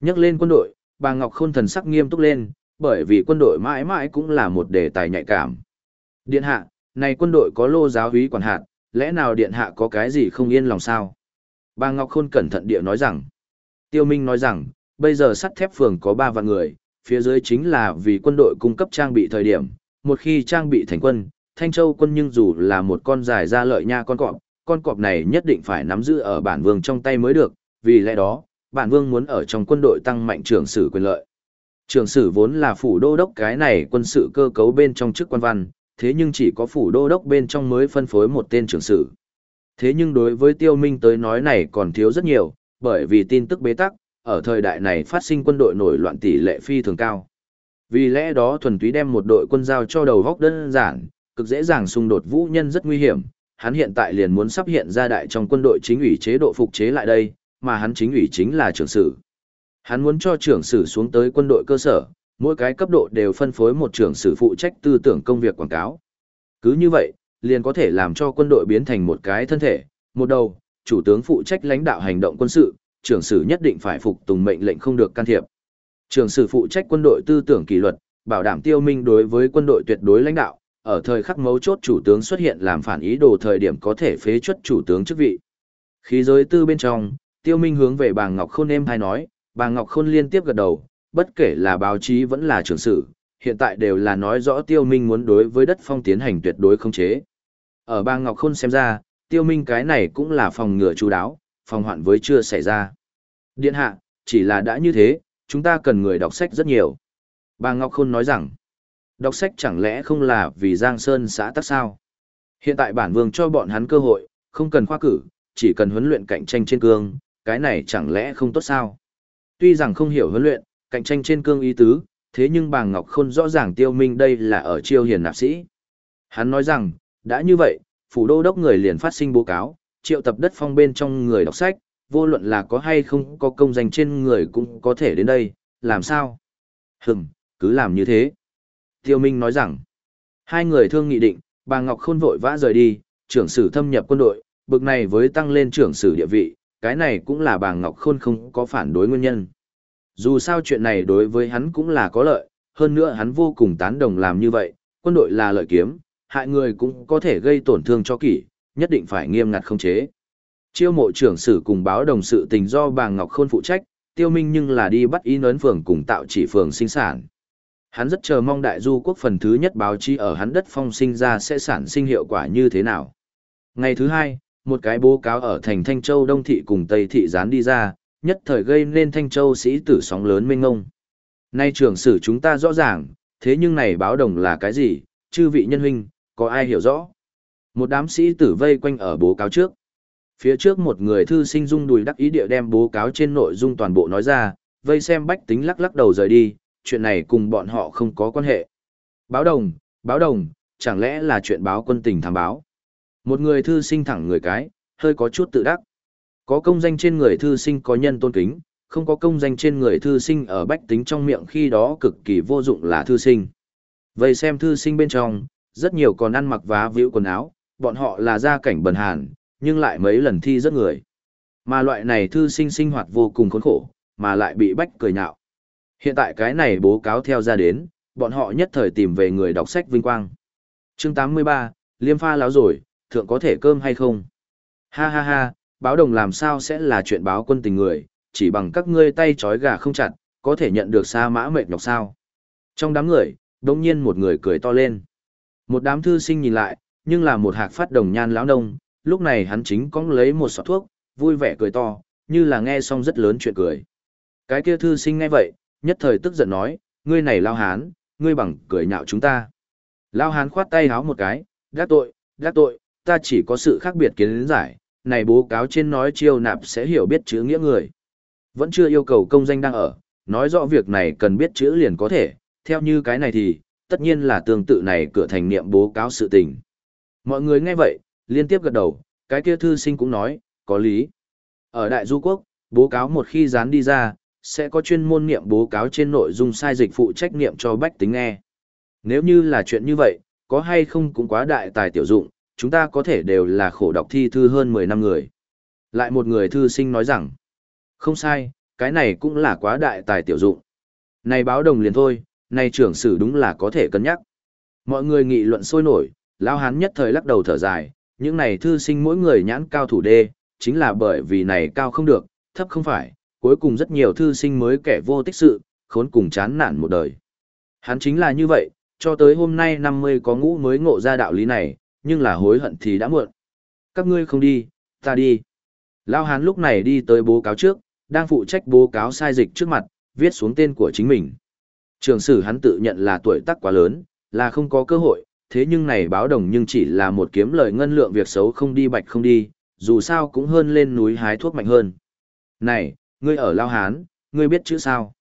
Nhắc lên quân đội, bà Ngọc Khôn thần sắc nghiêm túc lên, bởi vì quân đội mãi mãi cũng là một đề tài nhạy cảm. Điện hạ, này quân đội có lô giáo úy quản hạt, lẽ nào điện hạ có cái gì không yên lòng sao? Bà Ngọc Khôn cẩn thận địa nói rằng, Tiêu Minh nói rằng, bây giờ sắt thép phường có 3 vạn người, phía dưới chính là vì quân đội cung cấp trang bị thời điểm, một khi trang bị thành quân, Thanh Châu quân nhưng dù là một con dài ra lợi nha con cọp, con cọp này nhất định phải nắm giữ ở bản vương trong tay mới được, vì lẽ đó, bản vương muốn ở trong quân đội tăng mạnh trưởng sử quyền lợi. Trưởng sử vốn là phủ đô đốc cái này quân sự cơ cấu bên trong chức quan văn, thế nhưng chỉ có phủ đô đốc bên trong mới phân phối một tên trưởng sử. Thế nhưng đối với tiêu minh tới nói này còn thiếu rất nhiều, bởi vì tin tức bế tắc, ở thời đại này phát sinh quân đội nổi loạn tỷ lệ phi thường cao. Vì lẽ đó thuần túy đem một đội quân giao cho đầu góc đơn giản, cực dễ dàng xung đột vũ nhân rất nguy hiểm. Hắn hiện tại liền muốn sắp hiện ra đại trong quân đội chính ủy chế độ phục chế lại đây, mà hắn chính ủy chính là trưởng sử. Hắn muốn cho trưởng sử xuống tới quân đội cơ sở, mỗi cái cấp độ đều phân phối một trưởng sử phụ trách tư tưởng công việc quảng cáo. Cứ như vậy, liền có thể làm cho quân đội biến thành một cái thân thể, một đầu, chủ tướng phụ trách lãnh đạo hành động quân sự, trưởng sử nhất định phải phục tùng mệnh lệnh không được can thiệp. Trưởng sử phụ trách quân đội tư tưởng kỷ luật, bảo đảm tiêu minh đối với quân đội tuyệt đối lãnh đạo, ở thời khắc mấu chốt chủ tướng xuất hiện làm phản ý đồ thời điểm có thể phế chuất chủ tướng chức vị. Khí giới tư bên trong, tiêu minh hướng về bà Ngọc Khôn em hay nói, bà Ngọc Khôn liên tiếp gật đầu, bất kể là báo chí vẫn là trưởng sử, hiện tại đều là nói rõ tiêu minh muốn đối với đất phong tiến hành tuyệt đối không chế. Ở bà Ngọc Khôn xem ra, tiêu minh cái này cũng là phòng ngừa chú đáo, phòng hoạn với chưa xảy ra. Điện hạ, chỉ là đã như thế, chúng ta cần người đọc sách rất nhiều. Bà Ngọc Khôn nói rằng, đọc sách chẳng lẽ không là vì Giang Sơn xã tắc sao? Hiện tại bản vương cho bọn hắn cơ hội, không cần khoa cử, chỉ cần huấn luyện cạnh tranh trên cương, cái này chẳng lẽ không tốt sao? Tuy rằng không hiểu huấn luyện, cạnh tranh trên cương ý tứ, thế nhưng bàng Ngọc Khôn rõ ràng tiêu minh đây là ở chiêu hiền nạp sĩ. Hắn nói rằng, đã như vậy, phủ đô đốc người liền phát sinh báo cáo, triệu tập đất phong bên trong người đọc sách, vô luận là có hay không có công danh trên người cũng có thể đến đây, làm sao? Hừm, cứ làm như thế. Tiêu Minh nói rằng, hai người thương nghị định, bà Ngọc Khôn vội vã rời đi, trưởng sử thâm nhập quân đội, bực này với tăng lên trưởng sử địa vị, cái này cũng là bà Ngọc Khôn không có phản đối nguyên nhân. Dù sao chuyện này đối với hắn cũng là có lợi, hơn nữa hắn vô cùng tán đồng làm như vậy, quân đội là lợi kiếm, hại người cũng có thể gây tổn thương cho kỷ, nhất định phải nghiêm ngặt không chế. Chiêu mộ trưởng sử cùng báo đồng sự tình do bà Ngọc Khôn phụ trách, tiêu minh nhưng là đi bắt ý nấn phường cùng tạo chỉ phường sinh sản. Hắn rất chờ mong đại du quốc phần thứ nhất báo chí ở hắn đất phong sinh ra sẽ sản sinh hiệu quả như thế nào. Ngày thứ hai, một cái bố cáo ở thành Thanh Châu Đông Thị cùng Tây Thị dán đi ra, nhất thời gây nên Thanh Châu sĩ tử sóng lớn mênh ngông. Nay trưởng sử chúng ta rõ ràng, thế nhưng này báo đồng là cái gì, chư vị nhân huynh, có ai hiểu rõ? Một đám sĩ tử vây quanh ở bố cáo trước. Phía trước một người thư sinh dung đùi đắc ý địa đem bố cáo trên nội dung toàn bộ nói ra, vây xem bách tính lắc lắc đầu rời đi, chuyện này cùng bọn họ không có quan hệ. Báo đồng, báo đồng, chẳng lẽ là chuyện báo quân tình thám báo? Một người thư sinh thẳng người cái, hơi có chút tự đắc. Có công danh trên người thư sinh có nhân tôn kính, không có công danh trên người thư sinh ở bách tính trong miệng khi đó cực kỳ vô dụng là thư sinh. Vậy xem thư sinh bên trong, rất nhiều còn ăn mặc vá víu quần áo, bọn họ là gia cảnh bần hàn, nhưng lại mấy lần thi rất người. Mà loại này thư sinh sinh hoạt vô cùng khốn khổ, mà lại bị bách cười nhạo. Hiện tại cái này bố cáo theo ra đến, bọn họ nhất thời tìm về người đọc sách vinh quang. Chương 83, Liêm pha láo rồi, thượng có thể cơm hay không? Ha ha ha, báo đồng làm sao sẽ là chuyện báo quân tình người, chỉ bằng các ngươi tay trói gà không chặt, có thể nhận được xa mã mệt nhọc sao? Trong đám người, đông nhiên một người cười to lên. Một đám thư sinh nhìn lại, nhưng là một hạc phát đồng nhan lão nông, lúc này hắn chính cóng lấy một sọt thuốc, vui vẻ cười to, như là nghe xong rất lớn chuyện cười. Cái kia thư sinh nghe vậy, nhất thời tức giận nói, ngươi này lao hán, ngươi bằng cười nhạo chúng ta. Lao hán khoát tay háo một cái, đắc tội, đắc tội, ta chỉ có sự khác biệt kiến giải, này bố cáo trên nói chiêu nạp sẽ hiểu biết chữ nghĩa người. Vẫn chưa yêu cầu công danh đang ở, nói rõ việc này cần biết chữ liền có thể, theo như cái này thì, tất nhiên là tương tự này cửa thành niệm bố cáo sự tình. Mọi người nghe vậy, liên tiếp gật đầu, cái kia thư sinh cũng nói, có lý. Ở Đại Du Quốc, bố cáo một khi dán đi ra, sẽ có chuyên môn niệm bố cáo trên nội dung sai dịch phụ trách niệm cho bách tính nghe. Nếu như là chuyện như vậy, có hay không cũng quá đại tài tiểu dụng, chúng ta có thể đều là khổ đọc thi thư hơn 10 năm người. Lại một người thư sinh nói rằng, không sai, cái này cũng là quá đại tài tiểu dụng. Này báo đồng liền thôi, này trưởng sử đúng là có thể cân nhắc. Mọi người nghị luận sôi nổi, lão hán nhất thời lắc đầu thở dài, những này thư sinh mỗi người nhãn cao thủ đê, chính là bởi vì này cao không được, thấp không phải, cuối cùng rất nhiều thư sinh mới kẻ vô tích sự, khốn cùng chán nản một đời. Hắn chính là như vậy, cho tới hôm nay 50 có ngũ mới ngộ ra đạo lý này, nhưng là hối hận thì đã muộn. Các ngươi không đi, ta đi. Lao hán lúc này đi tới bố cáo trước, đang phụ trách bố cáo sai dịch trước mặt, viết xuống tên của chính mình. Trường sử hắn tự nhận là tuổi tác quá lớn, là không có cơ hội, thế nhưng này báo đồng nhưng chỉ là một kiếm lời ngân lượng việc xấu không đi bạch không đi, dù sao cũng hơn lên núi hái thuốc mạnh hơn. Này, ngươi ở Lao Hán, ngươi biết chữ sao?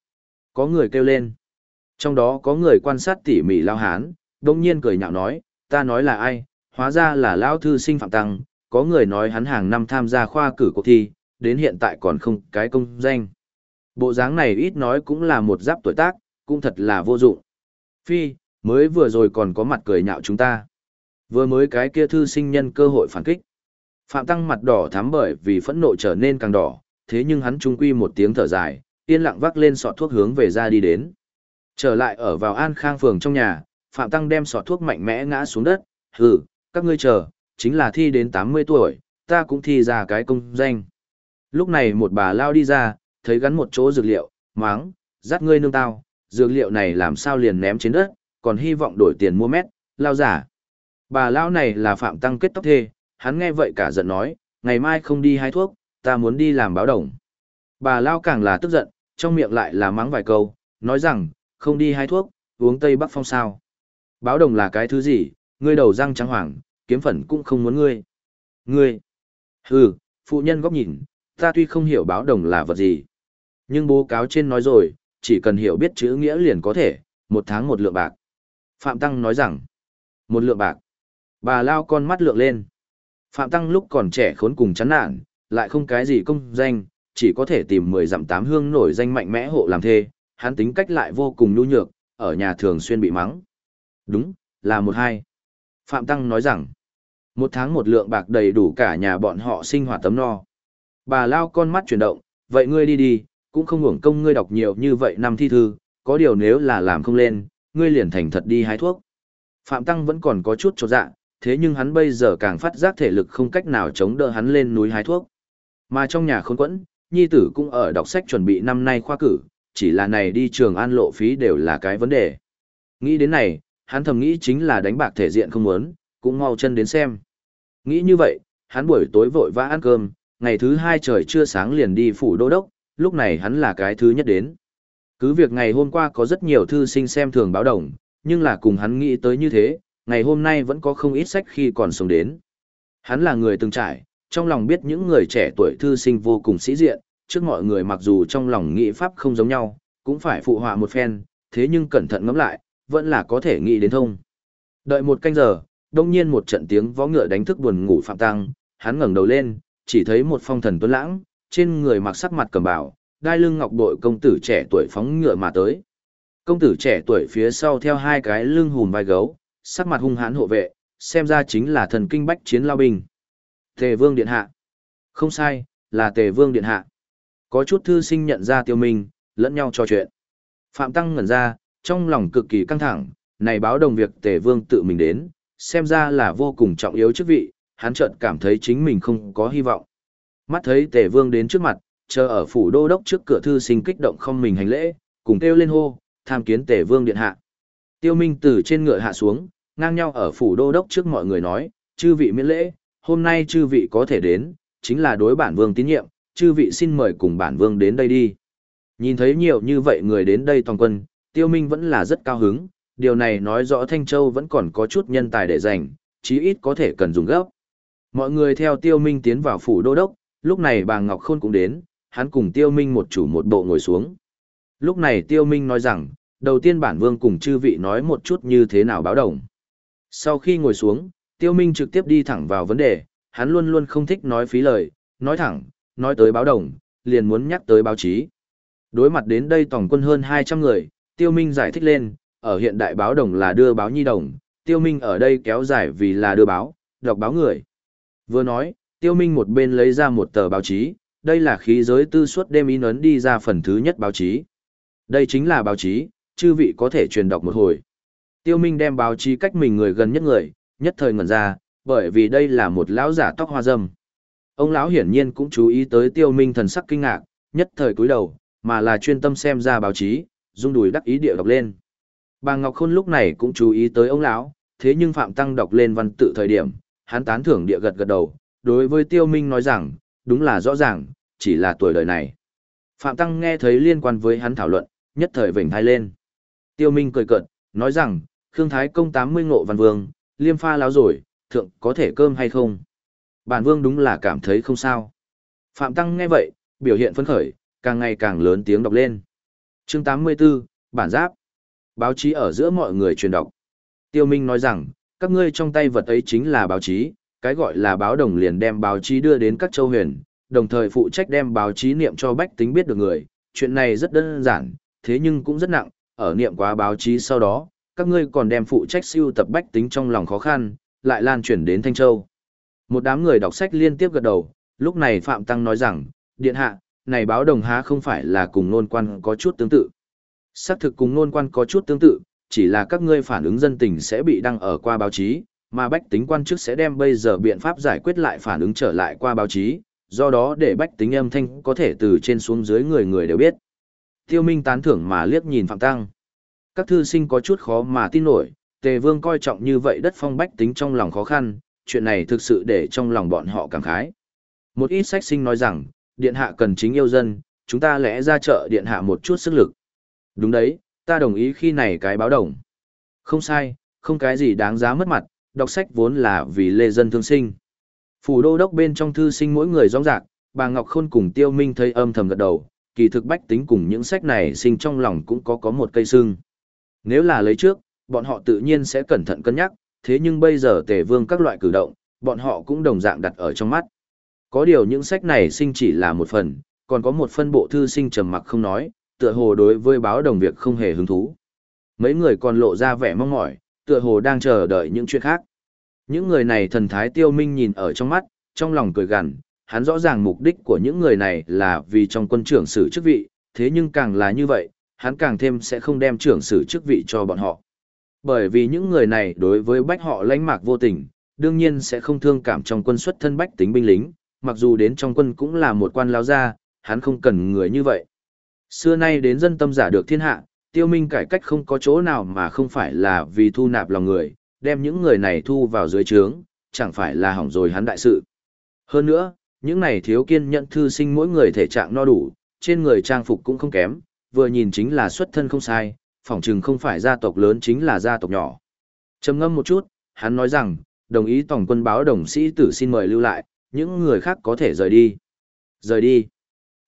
Có người kêu lên. Trong đó có người quan sát tỉ mỉ Lao Hán, đông nhiên cười nhạo nói, ta nói là ai, hóa ra là lão Thư sinh Phạm Tăng, có người nói hắn hàng năm tham gia khoa cử cuộc thi, đến hiện tại còn không cái công danh. Bộ dáng này ít nói cũng là một giáp tuổi tác, cũng thật là vô dụng. Phi, mới vừa rồi còn có mặt cười nhạo chúng ta. Vừa mới cái kia thư sinh nhân cơ hội phản kích. Phạm Tăng mặt đỏ thắm bởi vì phẫn nộ trở nên càng đỏ, thế nhưng hắn trung quy một tiếng thở dài, yên lặng vác lên sọt thuốc hướng về ra đi đến. Trở lại ở vào An Khang phường trong nhà, Phạm Tăng đem sọt thuốc mạnh mẽ ngã xuống đất, hừ, các ngươi chờ, chính là thi đến 80 tuổi, ta cũng thi ra cái công danh. Lúc này một bà lao đi ra, thấy gắn một chỗ dược liệu, máng, dắt ngươi nương tao, dược liệu này làm sao liền ném trên đất, còn hy vọng đổi tiền mua mét, lao giả. Bà lao này là Phạm Tăng kết tóc thê, hắn nghe vậy cả giận nói, ngày mai không đi hái thuốc, ta muốn đi làm báo đồng. Bà lao càng là tức giận, trong miệng lại là mắng vài câu, nói rằng, không đi hái thuốc, uống Tây Bắc Phong sao. Báo đồng là cái thứ gì, ngươi đầu răng trắng hoảng, kiếm phần cũng không muốn ngươi. Ngươi, hừ, phụ nhân góc nhìn, ta tuy không hiểu báo đồng là vật gì. Nhưng bố cáo trên nói rồi, chỉ cần hiểu biết chữ nghĩa liền có thể, một tháng một lượng bạc. Phạm Tăng nói rằng, một lượng bạc. Bà lao con mắt lượng lên. Phạm Tăng lúc còn trẻ khốn cùng chán nản, lại không cái gì công danh, chỉ có thể tìm 10 dặm tám hương nổi danh mạnh mẽ hộ làm thê, hắn tính cách lại vô cùng nhu nhược, ở nhà thường xuyên bị mắng. Đúng, là một hai. Phạm Tăng nói rằng, một tháng một lượng bạc đầy đủ cả nhà bọn họ sinh hoạt tấm no. Bà lao con mắt chuyển động, vậy ngươi đi đi, cũng không hưởng công ngươi đọc nhiều như vậy năm thi thư, có điều nếu là làm không lên, ngươi liền thành thật đi hái thuốc. Phạm Tăng vẫn còn có chút chột dạ, thế nhưng hắn bây giờ càng phát giác thể lực không cách nào chống đỡ hắn lên núi hái thuốc. Mà trong nhà khốn quẫn, nhi tử cũng ở đọc sách chuẩn bị năm nay khoa cử, chỉ là này đi trường an lộ phí đều là cái vấn đề. Nghĩ đến này, hắn thầm nghĩ chính là đánh bạc thể diện không muốn, cũng mau chân đến xem. Nghĩ như vậy, hắn buổi tối vội vã ăn cơm, ngày thứ hai trời chưa sáng liền đi phủ đô đốc, lúc này hắn là cái thứ nhất đến. Cứ việc ngày hôm qua có rất nhiều thư sinh xem thường báo đồng, nhưng là cùng hắn nghĩ tới như thế, ngày hôm nay vẫn có không ít sách khi còn sống đến. Hắn là người từng trải, trong lòng biết những người trẻ tuổi thư sinh vô cùng sĩ diện, trước mọi người mặc dù trong lòng nghĩ pháp không giống nhau, cũng phải phụ họa một phen, thế nhưng cẩn thận ngẫm lại, vẫn là có thể nghĩ đến thông. Đợi một canh giờ, đông nhiên một trận tiếng võ ngựa đánh thức buồn ngủ Phạm Tăng, hắn ngẩng đầu lên, chỉ thấy một phong thần tuấn lãng, trên người mặc sắc mặt cầm bảo, đai lưng ngọc bội công tử trẻ tuổi phóng ngựa mà tới. Công tử trẻ tuổi phía sau theo hai cái lưng hùm vai gấu, sắc mặt hung hãn hộ vệ, xem ra chính là thần kinh bách chiến lao binh. Tề Vương Điện Hạ. Không sai, là Tề Vương Điện Hạ. Có chút thư sinh nhận ra tiêu minh, lẫn nhau trò chuyện. Phạm Tăng ngẩn ra, trong lòng cực kỳ căng thẳng, này báo đồng việc Tề Vương tự mình đến, xem ra là vô cùng trọng yếu chức vị, hắn chợt cảm thấy chính mình không có hy vọng. Mắt thấy Tề Vương đến trước mặt, chờ ở phủ đô đốc trước cửa thư sinh kích động không mình hành lễ, cùng kêu lên hô, tham kiến Tề Vương điện hạ. Tiêu Minh từ trên ngựa hạ xuống, ngang nhau ở phủ đô đốc trước mọi người nói, chư vị miễn lễ, hôm nay chư vị có thể đến, chính là đối bản vương tín nhiệm, chư vị xin mời cùng bản vương đến đây đi. Nhìn thấy nhiều như vậy người đến đây toàn quân, Tiêu Minh vẫn là rất cao hứng, điều này nói rõ Thanh Châu vẫn còn có chút nhân tài để dành, chí ít có thể cần dùng gấp. Mọi người theo Tiêu Minh tiến vào phủ đô đốc, lúc này bà Ngọc Khôn cũng đến, hắn cùng Tiêu Minh một chủ một bộ ngồi xuống. Lúc này Tiêu Minh nói rằng, đầu tiên bản vương cùng chư vị nói một chút như thế nào báo động. Sau khi ngồi xuống, Tiêu Minh trực tiếp đi thẳng vào vấn đề, hắn luôn luôn không thích nói phí lời, nói thẳng, nói tới báo động, liền muốn nhắc tới báo chí. Đối mặt đến đây tổng quân hơn 200 người, Tiêu Minh giải thích lên, ở hiện đại báo đồng là đưa báo nhi đồng, Tiêu Minh ở đây kéo dài vì là đưa báo, đọc báo người. Vừa nói, Tiêu Minh một bên lấy ra một tờ báo chí, đây là khí giới tư suốt đêm in ấn đi ra phần thứ nhất báo chí. Đây chính là báo chí, chư vị có thể truyền đọc một hồi. Tiêu Minh đem báo chí cách mình người gần nhất người, nhất thời ngẩn ra, bởi vì đây là một lão giả tóc hoa râm. Ông lão hiển nhiên cũng chú ý tới Tiêu Minh thần sắc kinh ngạc, nhất thời cúi đầu, mà là chuyên tâm xem ra báo chí, rung đùi đắc ý địa đọc lên. Bà Ngọc Khôn lúc này cũng chú ý tới ông lão, thế nhưng Phạm Tăng đọc lên văn tự thời điểm, hắn tán thưởng địa gật gật đầu, đối với Tiêu Minh nói rằng, đúng là rõ ràng, chỉ là tuổi đời này. Phạm Tăng nghe thấy liên quan với hắn thảo luận, nhất thời vểnh thai lên. Tiêu Minh cười cợt, nói rằng, Khương Thái công 80 ngộ văn vương, liêm pha láo rồi, thượng có thể cơm hay không? Bản vương đúng là cảm thấy không sao. Phạm Tăng nghe vậy, biểu hiện phấn khởi, càng ngày càng lớn tiếng đọc lên. Chương 84, Bản Giáp. Báo chí ở giữa mọi người truyền đọc. Tiêu Minh nói rằng, các ngươi trong tay vật ấy chính là báo chí, cái gọi là báo đồng liền đem báo chí đưa đến các châu huyền, đồng thời phụ trách đem báo chí niệm cho bách tính biết được người. Chuyện này rất đơn giản, thế nhưng cũng rất nặng, ở niệm quá báo chí sau đó, các ngươi còn đem phụ trách siêu tập bách tính trong lòng khó khăn, lại lan truyền đến Thanh Châu. Một đám người đọc sách liên tiếp gật đầu, lúc này Phạm Tăng nói rằng, Điện Hạ, này báo đồng há không phải là cùng nôn quan có chút tương tự. Xác thực cùng nôn quan có chút tương tự, chỉ là các ngươi phản ứng dân tình sẽ bị đăng ở qua báo chí, mà bách tính quan chức sẽ đem bây giờ biện pháp giải quyết lại phản ứng trở lại qua báo chí, do đó để bách tính âm thanh có thể từ trên xuống dưới người người đều biết. Tiêu Minh tán thưởng mà liếc nhìn Phạm Tăng. Các thư sinh có chút khó mà tin nổi, Tề Vương coi trọng như vậy đất phong bách tính trong lòng khó khăn, chuyện này thực sự để trong lòng bọn họ cảm khái. Một ít sách sinh nói rằng, điện hạ cần chính yêu dân, chúng ta lẽ ra trợ điện hạ một chút sức lực. Đúng đấy, ta đồng ý khi này cái báo đồng. Không sai, không cái gì đáng giá mất mặt, đọc sách vốn là vì lê dân thương sinh. Phủ đô đốc bên trong thư sinh mỗi người rõ rạc, bà Ngọc Khôn cùng Tiêu Minh thấy âm thầm gật đầu, kỳ thực bách tính cùng những sách này sinh trong lòng cũng có có một cây sưng. Nếu là lấy trước, bọn họ tự nhiên sẽ cẩn thận cân nhắc, thế nhưng bây giờ tề vương các loại cử động, bọn họ cũng đồng dạng đặt ở trong mắt. Có điều những sách này sinh chỉ là một phần, còn có một phân bộ thư sinh trầm mặc không nói, tựa hồ đối với báo đồng việc không hề hứng thú. Mấy người còn lộ ra vẻ mong mỏi, tựa hồ đang chờ đợi những chuyện khác. Những người này thần thái tiêu minh nhìn ở trong mắt, trong lòng cười gằn, hắn rõ ràng mục đích của những người này là vì trong quân trưởng sử chức vị, thế nhưng càng là như vậy, hắn càng thêm sẽ không đem trưởng sử chức vị cho bọn họ. Bởi vì những người này đối với bách họ lãnh mạc vô tình, đương nhiên sẽ không thương cảm trong quân xuất thân bách tính binh lính, mặc dù đến trong quân cũng là một quan lao gia, hắn không cần người như vậy. Xưa nay đến dân tâm giả được thiên hạ, tiêu minh cải cách không có chỗ nào mà không phải là vì thu nạp lòng người, đem những người này thu vào dưới trướng, chẳng phải là hỏng rồi hắn đại sự. Hơn nữa, những này thiếu kiên nhận thư sinh mỗi người thể trạng no đủ, trên người trang phục cũng không kém, vừa nhìn chính là xuất thân không sai, phỏng chừng không phải gia tộc lớn chính là gia tộc nhỏ. Trầm ngâm một chút, hắn nói rằng, đồng ý tổng quân báo đồng sĩ tử xin mời lưu lại, những người khác có thể rời đi. Rời đi.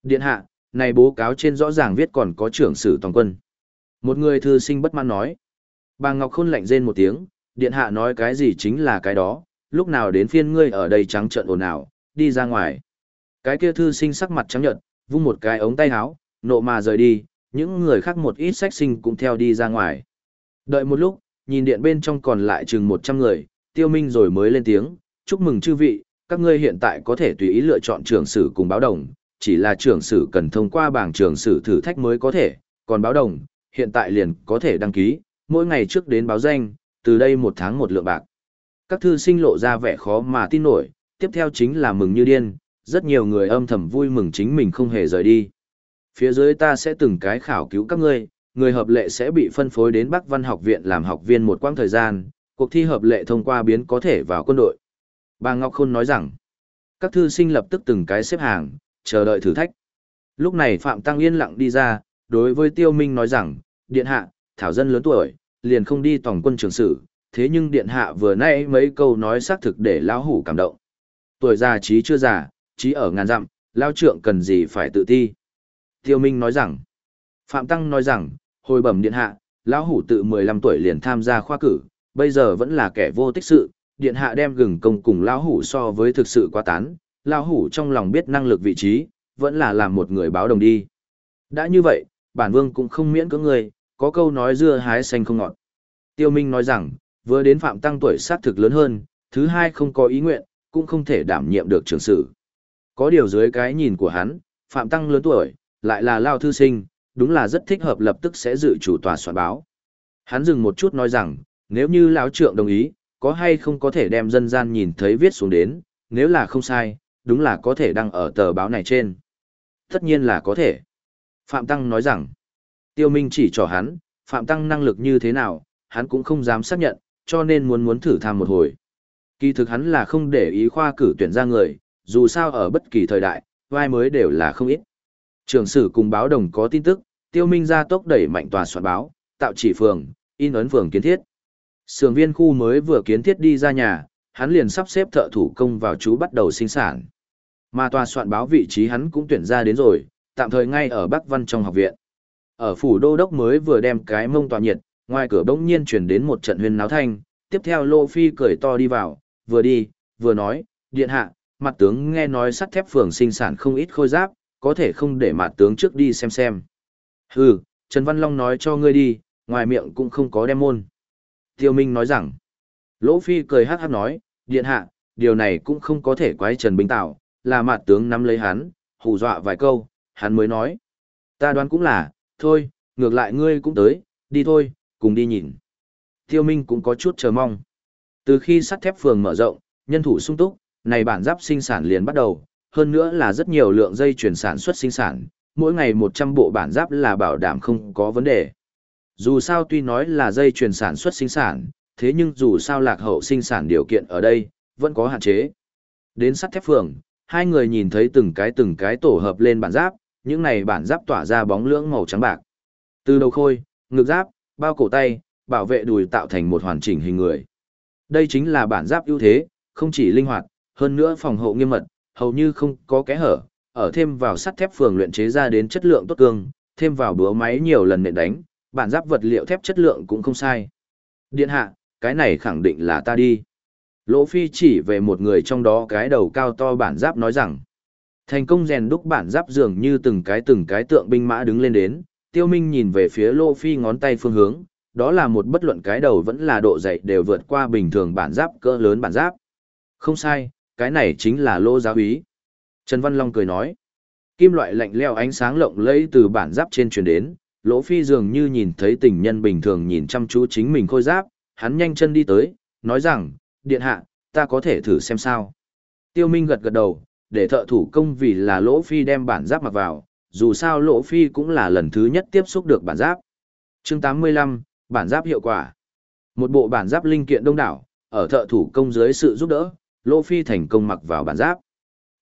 Điện hạ, này bố cáo trên rõ ràng viết còn có trưởng sử toàn quân. Một người thư sinh bất mãn nói. Bà Ngọc Khôn lạnh rên một tiếng, điện hạ nói cái gì chính là cái đó, lúc nào đến phiên ngươi ở đây trắng trợn ồn ào, đi ra ngoài. Cái kia thư sinh sắc mặt trắng nhợt, vung một cái ống tay áo, nộ mà rời đi, những người khác một ít sách sinh cũng theo đi ra ngoài. Đợi một lúc, nhìn điện bên trong còn lại chừng 100 người, tiêu minh rồi mới lên tiếng, chúc mừng chư vị, các ngươi hiện tại có thể tùy ý lựa chọn trưởng sử cùng báo đồng, chỉ là trưởng sử cần thông qua bảng trưởng sử thử thách mới có thể, còn báo đồng, hiện tại liền có thể đăng ký, mỗi ngày trước đến báo danh, từ đây một tháng một lượng bạc. Các thư sinh lộ ra vẻ khó mà tin nổi, tiếp theo chính là mừng như điên, rất nhiều người âm thầm vui mừng chính mình không hề rời đi. Phía dưới ta sẽ từng cái khảo cứu các ngươi, người hợp lệ sẽ bị phân phối đến Bắc Văn học viện làm học viên một quãng thời gian, cuộc thi hợp lệ thông qua biến có thể vào quân đội. Bà Ngọc Khôn nói rằng, các thư sinh lập tức từng cái xếp hàng, chờ đợi thử thách. Lúc này Phạm Tăng yên lặng đi ra, đối với Tiêu Minh nói rằng, Điện Hạ, Thảo Dân lớn tuổi, liền không đi tổng quân trường sử, thế nhưng Điện Hạ vừa nãy mấy câu nói xác thực để lão hủ cảm động. Tuổi già trí chưa già, trí ở ngàn dặm, lão trượng cần gì phải tự ti. Tiêu Minh nói rằng, Phạm Tăng nói rằng, hồi bẩm Điện Hạ, lão hủ tự 15 tuổi liền tham gia khoa cử, bây giờ vẫn là kẻ vô tích sự, Điện Hạ đem gừng công cùng lão hủ so với thực sự quá tán, lão hủ trong lòng biết năng lực vị trí, vẫn là làm một người báo đồng đi. Đã như vậy, bản vương cũng không miễn cưỡng người, có câu nói dưa hái xanh không ngọt. Tiêu Minh nói rằng, vừa đến Phạm Tăng tuổi sát thực lớn hơn, thứ hai không có ý nguyện, cũng không thể đảm nhiệm được trưởng sự. Có điều dưới cái nhìn của hắn, Phạm Tăng lớn tuổi, lại là lao thư sinh, đúng là rất thích hợp lập tức sẽ dự chủ tòa soạn báo. Hắn dừng một chút nói rằng, nếu như lão trượng đồng ý, có hay không có thể đem dân gian nhìn thấy viết xuống đến, nếu là không sai, đúng là có thể đăng ở tờ báo này trên. Tất nhiên là có thể. Phạm Tăng nói rằng, Tiêu Minh chỉ cho hắn, Phạm Tăng năng lực như thế nào, hắn cũng không dám xác nhận, cho nên muốn muốn thử tham một hồi. Kỳ thực hắn là không để ý khoa cử tuyển ra người, dù sao ở bất kỳ thời đại, vai mới đều là không ít. Trường sử cùng báo đồng có tin tức, Tiêu Minh ra tốc đẩy mạnh tòa soạn báo, tạo chỉ phường, in ấn phường kiến thiết. Sưởng viên khu mới vừa kiến thiết đi ra nhà, hắn liền sắp xếp thợ thủ công vào chú bắt đầu sinh sản. Mà tòa soạn báo vị trí hắn cũng tuyển ra đến rồi, tạm thời ngay ở Bắc Văn trong học viện. Ở phủ đô đốc mới vừa đem cái mông tòa nhiệt, ngoài cửa bỗng nhiên chuyển đến một trận huyên náo thanh, tiếp theo Lô Phi cười to đi vào, vừa đi, vừa nói, điện hạ, mặt tướng nghe nói sắt thép phường sinh sản không ít khôi giáp, có thể không để mặt tướng trước đi xem xem. Hừ, Trần Văn Long nói cho ngươi đi, ngoài miệng cũng không có đem môn. Tiêu Minh nói rằng, Lỗ Phi cười hát hát nói, điện hạ, điều này cũng không có thể quái Trần Bình Tạo, là mặt tướng nắm lấy hắn, hù dọa vài câu, hắn mới nói. Ta đoán cũng là, thôi, ngược lại ngươi cũng tới, đi thôi, cùng đi nhìn. Tiêu Minh cũng có chút chờ mong. Từ khi sắt thép phường mở rộng, nhân thủ sung túc, này bản giáp sinh sản liền bắt đầu, hơn nữa là rất nhiều lượng dây chuyển sản xuất sinh sản, mỗi ngày 100 bộ bản giáp là bảo đảm không có vấn đề. Dù sao tuy nói là dây chuyển sản xuất sinh sản, thế nhưng dù sao lạc hậu sinh sản điều kiện ở đây, vẫn có hạn chế. Đến sắt thép phường, hai người nhìn thấy từng cái từng cái tổ hợp lên bản giáp, những này bản giáp tỏa ra bóng lưỡng màu trắng bạc. Từ đầu khôi, ngực giáp, bao cổ tay, bảo vệ đùi tạo thành một hoàn chỉnh hình người. Đây chính là bản giáp ưu thế, không chỉ linh hoạt, hơn nữa phòng hộ nghiêm mật, hầu như không có kẽ hở, ở thêm vào sắt thép phường luyện chế ra đến chất lượng tốt cương, thêm vào búa máy nhiều lần nện đánh, bản giáp vật liệu thép chất lượng cũng không sai. Điện hạ, cái này khẳng định là ta đi. Lỗ Phi chỉ về một người trong đó cái đầu cao to bản giáp nói rằng, thành công rèn đúc bản giáp dường như từng cái từng cái tượng binh mã đứng lên đến, Tiêu Minh nhìn về phía Lỗ Phi ngón tay phương hướng, đó là một bất luận cái đầu vẫn là độ dày đều vượt qua bình thường bản giáp cỡ lớn bản giáp. Không sai, cái này chính là lô giáo úy. Trần Văn Long cười nói, kim loại lạnh lẽo ánh sáng lộng lẫy từ bản giáp trên truyền đến, lỗ phi dường như nhìn thấy tình nhân bình thường nhìn chăm chú chính mình khôi giáp, hắn nhanh chân đi tới, nói rằng, điện hạ, ta có thể thử xem sao. Tiêu Minh gật gật đầu, để thợ thủ công vì là lỗ phi đem bản giáp mặc vào, dù sao lỗ phi cũng là lần thứ nhất tiếp xúc được bản giáp. Chương 85, bản giáp hiệu quả. Một bộ bản giáp linh kiện đông đảo, ở thợ thủ công dưới sự giúp đỡ, Lỗ Phi thành công mặc vào bản giáp.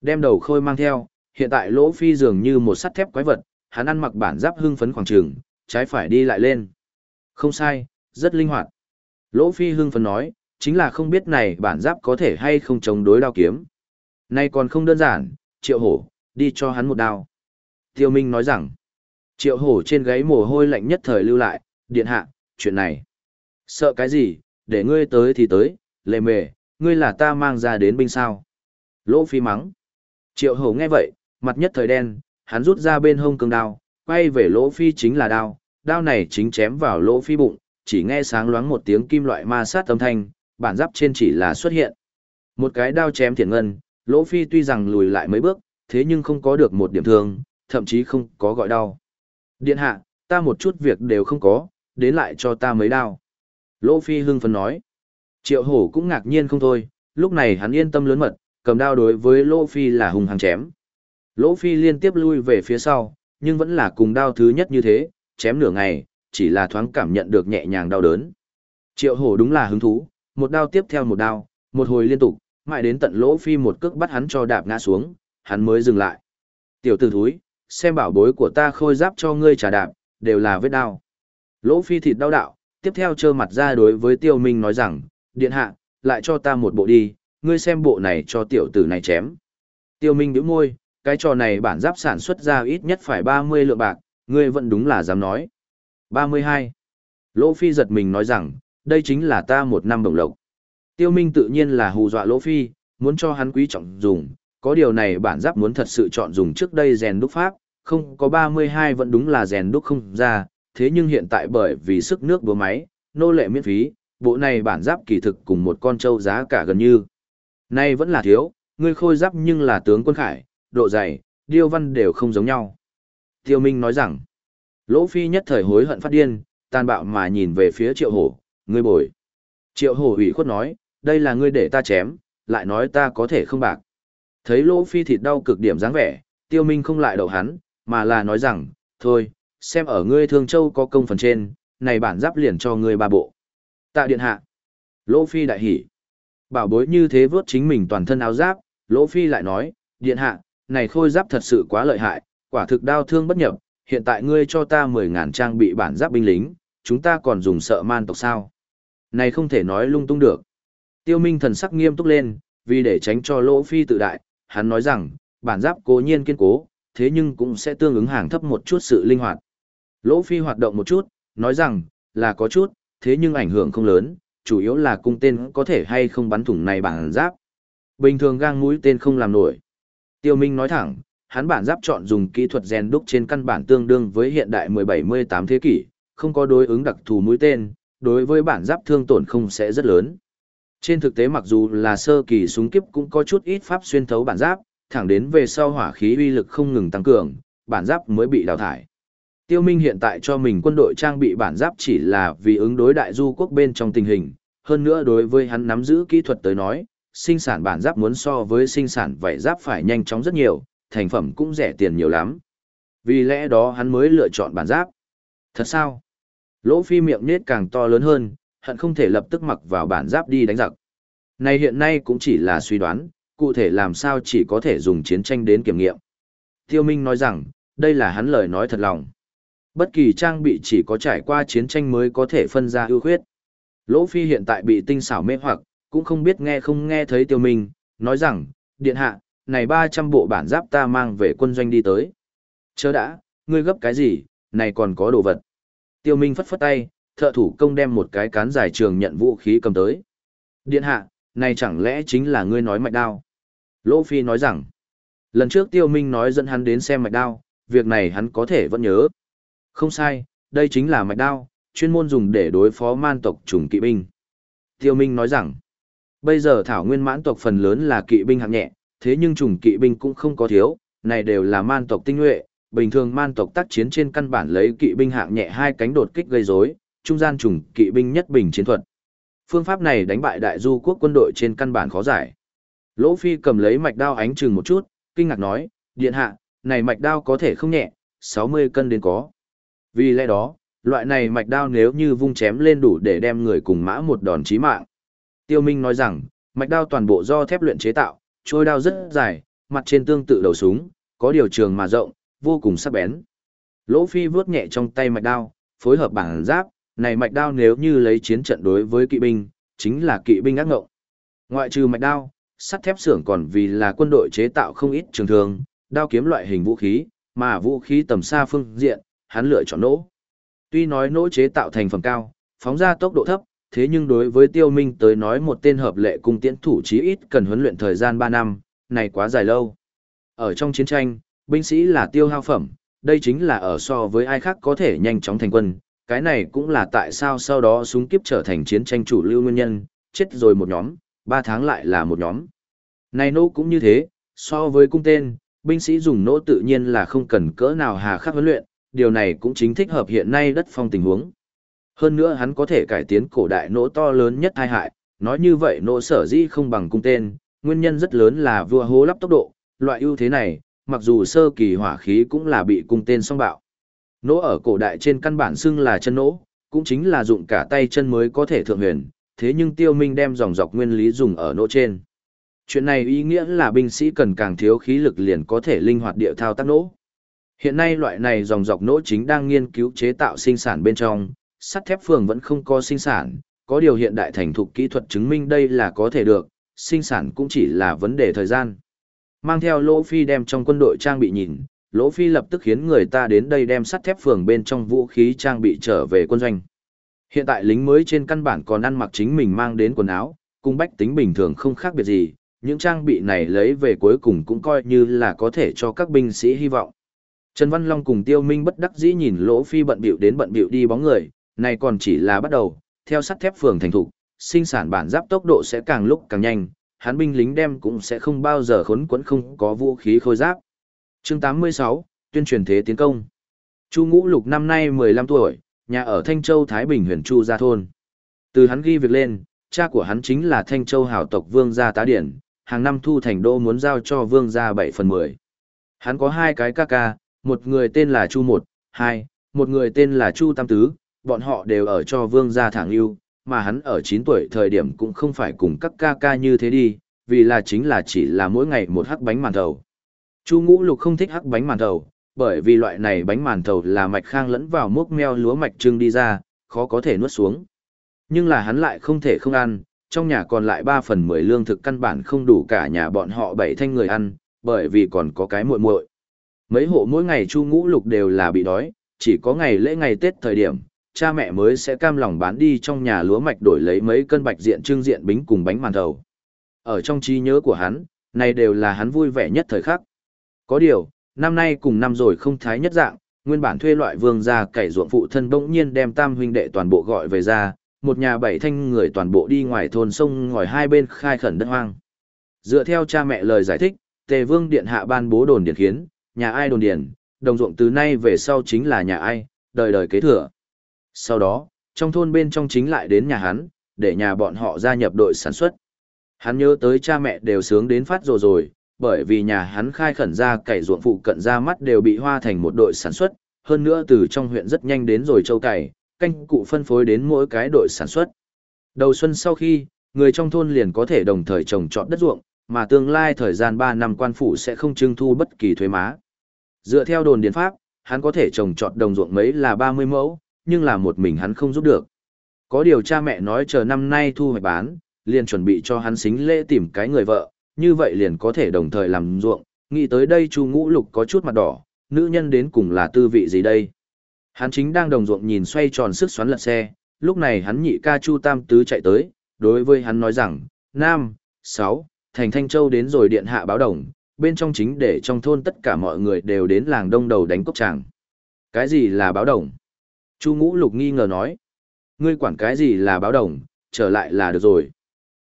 Đem đầu khôi mang theo, hiện tại Lỗ Phi dường như một sắt thép quái vật, hắn ăn mặc bản giáp hưng phấn khoảng trường, trái phải đi lại lên. Không sai, rất linh hoạt. Lỗ Phi hưng phấn nói, chính là không biết này bản giáp có thể hay không chống đối đao kiếm. Nay còn không đơn giản, triệu hổ, đi cho hắn một đao. Tiêu Minh nói rằng, triệu hổ trên gáy mồ hôi lạnh nhất thời lưu lại, điện hạ, chuyện này. Sợ cái gì, để ngươi tới thì tới, lề mề, ngươi là ta mang ra đến binh sao. Lỗ phi mắng. Triệu hổ nghe vậy, mặt nhất thời đen, hắn rút ra bên hông cương đao, quay về lỗ phi chính là đao, đao này chính chém vào lỗ phi bụng, chỉ nghe sáng loáng một tiếng kim loại ma sát âm thanh, bản giáp trên chỉ là xuất hiện. Một cái đao chém thiện ngân, lỗ phi tuy rằng lùi lại mấy bước, thế nhưng không có được một điểm thương, thậm chí không có gọi đau. Điện hạ, ta một chút việc đều không có, đến lại cho ta mấy đao. Lỗ phi hưng phấn nói. Triệu hổ cũng ngạc nhiên không thôi, lúc này hắn yên tâm lớn mật, cầm đao đối với Lỗ Phi là hùng hăng chém. Lỗ Phi liên tiếp lui về phía sau, nhưng vẫn là cùng đao thứ nhất như thế, chém nửa ngày, chỉ là thoáng cảm nhận được nhẹ nhàng đau đớn. Triệu hổ đúng là hứng thú, một đao tiếp theo một đao, một hồi liên tục, mãi đến tận Lỗ Phi một cước bắt hắn cho đạp ngã xuống, hắn mới dừng lại. Tiểu tử thúi, xem bảo bối của ta khôi giáp cho ngươi trả đạp, đều là vết đao. Lỗ Phi thịt đau đạo, tiếp theo trơ mặt ra đối với Tiêu Minh nói rằng, điện hạ, lại cho ta một bộ đi, ngươi xem bộ này cho tiểu tử này chém. Tiêu Minh nhíu môi, cái trò này bản giáp sản xuất ra ít nhất phải 30 lượng bạc, ngươi vẫn đúng là dám nói. 32. Lỗ Phi giật mình nói rằng, đây chính là ta một năm đồng lộc. Tiêu Minh tự nhiên là hù dọa Lỗ Phi, muốn cho hắn quý trọng dùng, có điều này bản giáp muốn thật sự chọn dùng trước đây rèn đúc pháp, không có 32 vẫn đúng là rèn đúc không ra, thế nhưng hiện tại bởi vì sức nước búa máy, nô lệ miễn phí, bộ này bản giáp kỳ thực cùng một con trâu giá cả gần như. Nay vẫn là thiếu, ngươi khôi giáp nhưng là tướng quân khải, độ dày, điêu văn đều không giống nhau. Tiêu Minh nói rằng, Lỗ Phi nhất thời hối hận phát điên, tàn bạo mà nhìn về phía triệu hổ, ngươi bồi. Triệu hổ ủy khuất nói, đây là ngươi để ta chém, lại nói ta có thể không bạc. Thấy Lỗ Phi thịt đau cực điểm dáng vẻ, Tiêu Minh không lại đầu hắn, mà là nói rằng, thôi, xem ở ngươi Thương Châu có công phần trên, này bản giáp liền cho ngươi ba bộ. Tạ điện hạ. Lỗ Phi đại hỉ. Bảo bối như thế vớt chính mình toàn thân áo giáp, Lỗ Phi lại nói, điện hạ, này khôi giáp thật sự quá lợi hại, quả thực đau thương bất nhập, hiện tại ngươi cho ta 10.000 trang bị bản giáp binh lính, chúng ta còn dùng sợ man tộc sao. Này không thể nói lung tung được. Tiêu Minh thần sắc nghiêm túc lên, vì để tránh cho Lỗ Phi tự đại, hắn nói rằng, bản giáp cố nhiên kiên cố, thế nhưng cũng sẽ tương ứng hàng thấp một chút sự linh hoạt. Lỗ Phi hoạt động một chút, nói rằng, là có chút, thế nhưng ảnh hưởng không lớn, chủ yếu là cung tên có thể hay không bắn thủng này bản giáp. Bình thường gang mũi tên không làm nổi. Tiêu Minh nói thẳng, hắn bản giáp chọn dùng kỹ thuật rèn đúc trên căn bản tương đương với hiện đại 17-18 thế kỷ, không có đối ứng đặc thù mũi tên, đối với bản giáp thương tổn không sẽ rất lớn. Trên thực tế mặc dù là sơ kỳ súng kiếp cũng có chút ít pháp xuyên thấu bản giáp, thẳng đến về sau hỏa khí uy lực không ngừng tăng cường, bản giáp mới bị đào thải. Tiêu Minh hiện tại cho mình quân đội trang bị bản giáp chỉ là vì ứng đối đại du quốc bên trong tình hình, hơn nữa đối với hắn nắm giữ kỹ thuật tới nói, sinh sản bản giáp muốn so với sinh sản vảy giáp phải nhanh chóng rất nhiều, thành phẩm cũng rẻ tiền nhiều lắm. Vì lẽ đó hắn mới lựa chọn bản giáp. Thật sao? Lỗ phi miệng nết càng to lớn hơn, hận không thể lập tức mặc vào bản giáp đi đánh giặc. Này hiện nay cũng chỉ là suy đoán, cụ thể làm sao chỉ có thể dùng chiến tranh đến kiểm nghiệm. Tiêu Minh nói rằng, đây là hắn lời nói thật lòng. Bất kỳ trang bị chỉ có trải qua chiến tranh mới có thể phân ra ưu khuyết. Lỗ Phi hiện tại bị tinh xảo mê hoặc, cũng không biết nghe không nghe thấy Tiêu Minh, nói rằng, điện hạ, này 300 bộ bản giáp ta mang về quân doanh đi tới. Chớ đã, ngươi gấp cái gì, này còn có đồ vật. Tiêu Minh phất phất tay, thợ thủ công đem một cái cán dài trường nhận vũ khí cầm tới. Điện hạ, này chẳng lẽ chính là ngươi nói mạch đao? Lỗ Phi nói rằng, lần trước Tiêu Minh nói dẫn hắn đến xem mạch đao, việc này hắn có thể vẫn nhớ. Không sai, đây chính là mạch đao, chuyên môn dùng để đối phó man tộc trùng kỵ binh. Tiêu Minh nói rằng, bây giờ thảo nguyên mãn tộc phần lớn là kỵ binh hạng nhẹ, thế nhưng trùng kỵ binh cũng không có thiếu, này đều là man tộc tinh nhuệ, bình thường man tộc tác chiến trên căn bản lấy kỵ binh hạng nhẹ hai cánh đột kích gây rối, trung gian trùng kỵ binh nhất bình chiến thuật. Phương pháp này đánh bại đại du quốc quân đội trên căn bản khó giải. Lỗ Phi cầm lấy mạch đao ánh chừng một chút, kinh ngạc nói, điện hạ, này mạch đao có thể không nhẹ, 60 cân đến có. Vì lẽ đó, loại này mạch đao nếu như vung chém lên đủ để đem người cùng mã một đòn chí mạng. Tiêu Minh nói rằng, mạch đao toàn bộ do thép luyện chế tạo, trôi đao rất dài, mặt trên tương tự đầu súng, có điều trường mà rộng, vô cùng sắc bén. Lỗ Phi vướt nhẹ trong tay mạch đao, phối hợp bản giáp, này mạch đao nếu như lấy chiến trận đối với kỵ binh, chính là kỵ binh ác ngộng. Ngoại trừ mạch đao, sắt thép xưởng còn vì là quân đội chế tạo không ít trường thường, đao kiếm loại hình vũ khí, mà vũ khí tầm xa phương diện, hắn lựa chọn nỗ. Tuy nói nỗ chế tạo thành phẩm cao, phóng ra tốc độ thấp, thế nhưng đối với tiêu minh tới nói một tên hợp lệ cung tiễn thủ chí ít cần huấn luyện thời gian 3 năm, này quá dài lâu. Ở trong chiến tranh, binh sĩ là tiêu hao phẩm, đây chính là ở so với ai khác có thể nhanh chóng thành quân, cái này cũng là tại sao sau đó súng kiếp trở thành chiến tranh chủ lưu nguyên nhân, chết rồi một nhóm, 3 tháng lại là một nhóm. Này nô cũng như thế, so với cung tên, binh sĩ dùng nỗ tự nhiên là không cần cỡ nào hà khắc huấn luyện, điều này cũng chính thích hợp hiện nay đất phong tình huống. Hơn nữa hắn có thể cải tiến cổ đại nỗ to lớn nhất hai hại, nói như vậy nỗ sở dĩ không bằng cung tên, nguyên nhân rất lớn là vua hố lắp tốc độ, loại ưu thế này, mặc dù sơ kỳ hỏa khí cũng là bị cung tên song bạo. Nỗ ở cổ đại trên căn bản xưng là chân nỗ, cũng chính là dụng cả tay chân mới có thể thượng huyền, thế nhưng tiêu minh đem dòng dọc nguyên lý dùng ở nỗ trên. Chuyện này ý nghĩa là binh sĩ cần càng thiếu khí lực liền có thể linh hoạt địa thao tác nỗ. Hiện nay loại này dòng dọc nỗ chính đang nghiên cứu chế tạo sinh sản bên trong, sắt thép phường vẫn không có sinh sản, có điều hiện đại thành thục kỹ thuật chứng minh đây là có thể được, sinh sản cũng chỉ là vấn đề thời gian. Mang theo Lỗ Phi đem trong quân đội trang bị nhìn, Lỗ Phi lập tức khiến người ta đến đây đem sắt thép phường bên trong vũ khí trang bị trở về quân doanh. Hiện tại lính mới trên căn bản còn ăn mặc chính mình mang đến quần áo, cung bách tính bình thường không khác biệt gì, những trang bị này lấy về cuối cùng cũng coi như là có thể cho các binh sĩ hy vọng. Trần Văn Long cùng Tiêu Minh bất đắc dĩ nhìn Lỗ Phi bận bịu đến bận bịu đi bóng người, này còn chỉ là bắt đầu, theo sắt thép phường thành thục, sinh sản bản giáp tốc độ sẽ càng lúc càng nhanh, hắn binh lính đem cũng sẽ không bao giờ khốn quẫn không có vũ khí khôi giáp. Chương 86, tuyên truyền thế tiến công. Chu Ngũ Lục năm nay 15 tuổi, nhà ở Thanh Châu Thái Bình huyện Chu Gia Thôn. Từ hắn ghi việc lên, cha của hắn chính là Thanh Châu hào tộc Vương Gia Tá Điển, hàng năm thu thành đô muốn giao cho Vương Gia 7 phần 10. Hắn có hai cái ca ca, một người tên là Chu Một, hai, một người tên là Chu Tam Tứ, bọn họ đều ở cho Vương Gia Thẳng Yêu, mà hắn ở 9 tuổi thời điểm cũng không phải cùng các ca ca như thế đi, vì là chính là chỉ là mỗi ngày một hắc bánh màn thầu. Chu Ngũ Lục không thích hắc bánh màn thầu, bởi vì loại này bánh màn thầu là mạch khang lẫn vào mốc meo lúa mạch trưng đi ra, khó có thể nuốt xuống. Nhưng là hắn lại không thể không ăn, trong nhà còn lại 3 phần 10 lương thực căn bản không đủ cả nhà bọn họ bảy thanh người ăn, bởi vì còn có cái muội muội. Mấy hộ mỗi ngày Chu Ngũ Lục đều là bị đói, chỉ có ngày lễ ngày Tết thời điểm, cha mẹ mới sẽ cam lòng bán đi trong nhà lúa mạch đổi lấy mấy cân bạch diện trưng diện bính cùng bánh màn thầu. Ở trong trí nhớ của hắn, này đều là hắn vui vẻ nhất thời khắc. Có điều, năm nay cùng năm rồi không thái nhất dạng, nguyên bản thuê loại vương gia cày ruộng phụ thân bỗng nhiên đem tam huynh đệ toàn bộ gọi về ra, một nhà bảy thanh người toàn bộ đi ngoài thôn sông ngồi hai bên khai khẩn đất hoang. Dựa theo cha mẹ lời giải thích, Tề Vương điện hạ ban bố đồn điền khiến, nhà ai đồn điền, đồng ruộng từ nay về sau chính là nhà ai, đời đời kế thừa. Sau đó, trong thôn bên trong chính lại đến nhà hắn, để nhà bọn họ gia nhập đội sản xuất. Hắn nhớ tới cha mẹ đều sướng đến phát rồi rồi, bởi vì nhà hắn khai khẩn ra cày ruộng phụ cận ra mắt đều bị hoa thành một đội sản xuất, hơn nữa từ trong huyện rất nhanh đến rồi châu cày, canh cụ phân phối đến mỗi cái đội sản xuất. Đầu xuân sau khi, người trong thôn liền có thể đồng thời trồng trọt đất ruộng, mà tương lai thời gian 3 năm quan phủ sẽ không trưng thu bất kỳ thuế má. Dựa theo đồn điền pháp, hắn có thể trồng trọt đồng ruộng mấy là 30 mẫu, nhưng là một mình hắn không giúp được. Có điều cha mẹ nói chờ năm nay thu hoạch bán, liền chuẩn bị cho hắn xính lễ tìm cái người vợ, như vậy liền có thể đồng thời làm ruộng, nghĩ tới đây Chu Ngũ Lục có chút mặt đỏ, nữ nhân đến cùng là tư vị gì đây? Hắn chính đang đồng ruộng nhìn xoay tròn sức xoắn lật xe, lúc này hắn nhị ca Chu Tam Tứ chạy tới, đối với hắn nói rằng, Nam, Sáu, thành Thanh Châu đến rồi điện hạ báo đồng, bên trong chính để trong thôn tất cả mọi người đều đến làng đông đầu đánh cốc tràng. Cái gì là báo đồng? Chu Ngũ Lục nghi ngờ nói. Ngươi quản cái gì là báo đồng, trở lại là được rồi.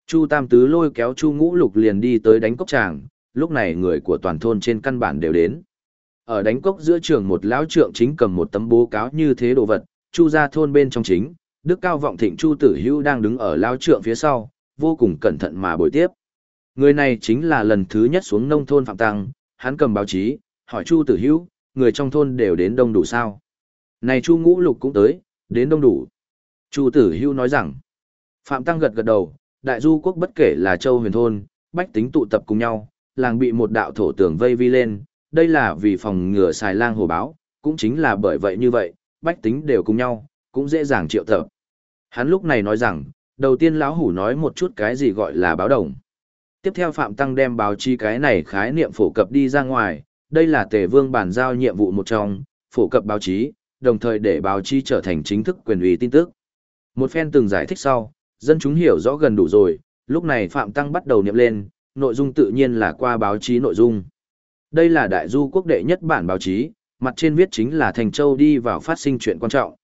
Chu Tam Tứ lôi kéo Chu Ngũ Lục liền đi tới đánh cốc tràng, lúc này người của toàn thôn trên căn bản đều đến. Ở đánh cốc giữa trường một lão trượng chính cầm một tấm bố cáo như thế đồ vật, Chu ra thôn bên trong chính, Đức Cao Vọng Thịnh Chu Tử Hữu đang đứng ở lão trượng phía sau, vô cùng cẩn thận mà bồi tiếp. Người này chính là lần thứ nhất xuống nông thôn Phạm Tăng, hắn cầm báo chí, hỏi Chu Tử Hữu, người trong thôn đều đến đông đủ sao? Này Chu Ngũ Lục cũng tới, đến đông đủ. Chu Tử Hưu nói rằng, Phạm Tăng gật gật đầu, đại du quốc bất kể là châu huyền thôn, bách tính tụ tập cùng nhau, làng bị một đạo thổ tường vây vi lên, đây là vì phòng ngừa xài lang hồ báo, cũng chính là bởi vậy như vậy, bách tính đều cùng nhau, cũng dễ dàng triệu tập. Hắn lúc này nói rằng, đầu tiên lão hủ nói một chút cái gì gọi là báo đồng. Tiếp theo Phạm Tăng đem báo chi cái này khái niệm phổ cập đi ra ngoài, đây là tề vương bản giao nhiệm vụ một trong, phổ cập báo chí, đồng thời để báo chí trở thành chính thức quyền ủy tin tức. Một phen từng giải thích sau, dân chúng hiểu rõ gần đủ rồi, lúc này Phạm Tăng bắt đầu niệm lên, nội dung tự nhiên là qua báo chí nội dung. Đây là đại du quốc đệ nhất bản báo chí, mặt trên viết chính là Thành Châu đi vào phát sinh chuyện quan trọng.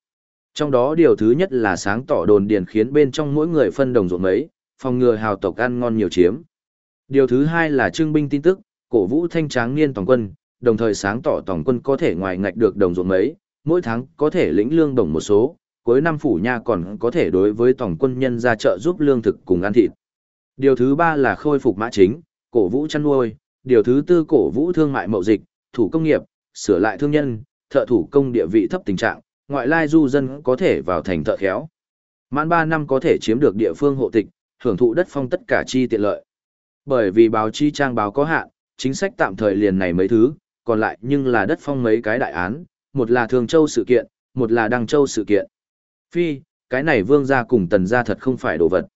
Trong đó điều thứ nhất là sáng tỏ đồn điền khiến bên trong mỗi người phân đồng ruộng mấy, phòng ngừa hào tộc ăn ngon nhiều chiếm. Điều thứ hai là trưng binh tin tức, cổ vũ thanh tráng niên tổng quân, đồng thời sáng tỏ tổng quân có thể ngoài ngạch được đồng ruộng mấy, mỗi tháng có thể lĩnh lương đồng một số, cuối năm phủ nha còn có thể đối với tổng quân nhân ra chợ giúp lương thực cùng ăn thịt. Điều thứ ba là khôi phục mã chính, cổ vũ chăn nuôi, điều thứ tư cổ vũ thương mại mậu dịch, thủ công nghiệp, sửa lại thương nhân, thợ thủ công địa vị thấp tình trạng, ngoại lai du dân có thể vào thành thợ khéo. Mãn 3 năm có thể chiếm được địa phương hộ tịch, hưởng thụ đất phong tất cả chi tiện lợi. Bởi vì báo chi trang báo có hạn, chính sách tạm thời liền này mấy thứ, còn lại nhưng là đất phong mấy cái đại án, một là Thường Châu sự kiện, một là Đăng Châu sự kiện. Phi, cái này vương gia cùng tần gia thật không phải đồ vật.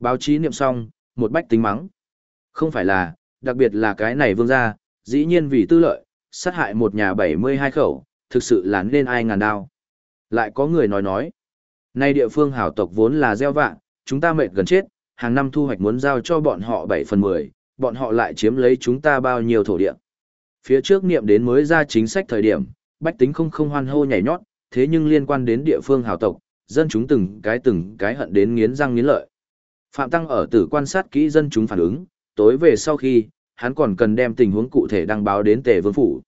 Báo chí niệm xong, một bách tính mắng. Không phải là, đặc biệt là cái này vương gia, dĩ nhiên vì tư lợi, sát hại một nhà 72 khẩu, thực sự là nên ai ngàn đao. Lại có người nói nói, nay địa phương hảo tộc vốn là gieo vạn, chúng ta mệt gần chết, hàng năm thu hoạch muốn giao cho bọn họ 7 phần 10, bọn họ lại chiếm lấy chúng ta bao nhiêu thổ địa. Phía trước niệm đến mới ra chính sách thời điểm, bách tính không không hoan hô nhảy nhót, thế nhưng liên quan đến địa phương hảo tộc, dân chúng từng cái từng cái hận đến nghiến răng nghiến lợi. Phạm Tăng ở tử quan sát kỹ dân chúng phản ứng, tối về sau khi, hắn còn cần đem tình huống cụ thể đăng báo đến tề vương phủ.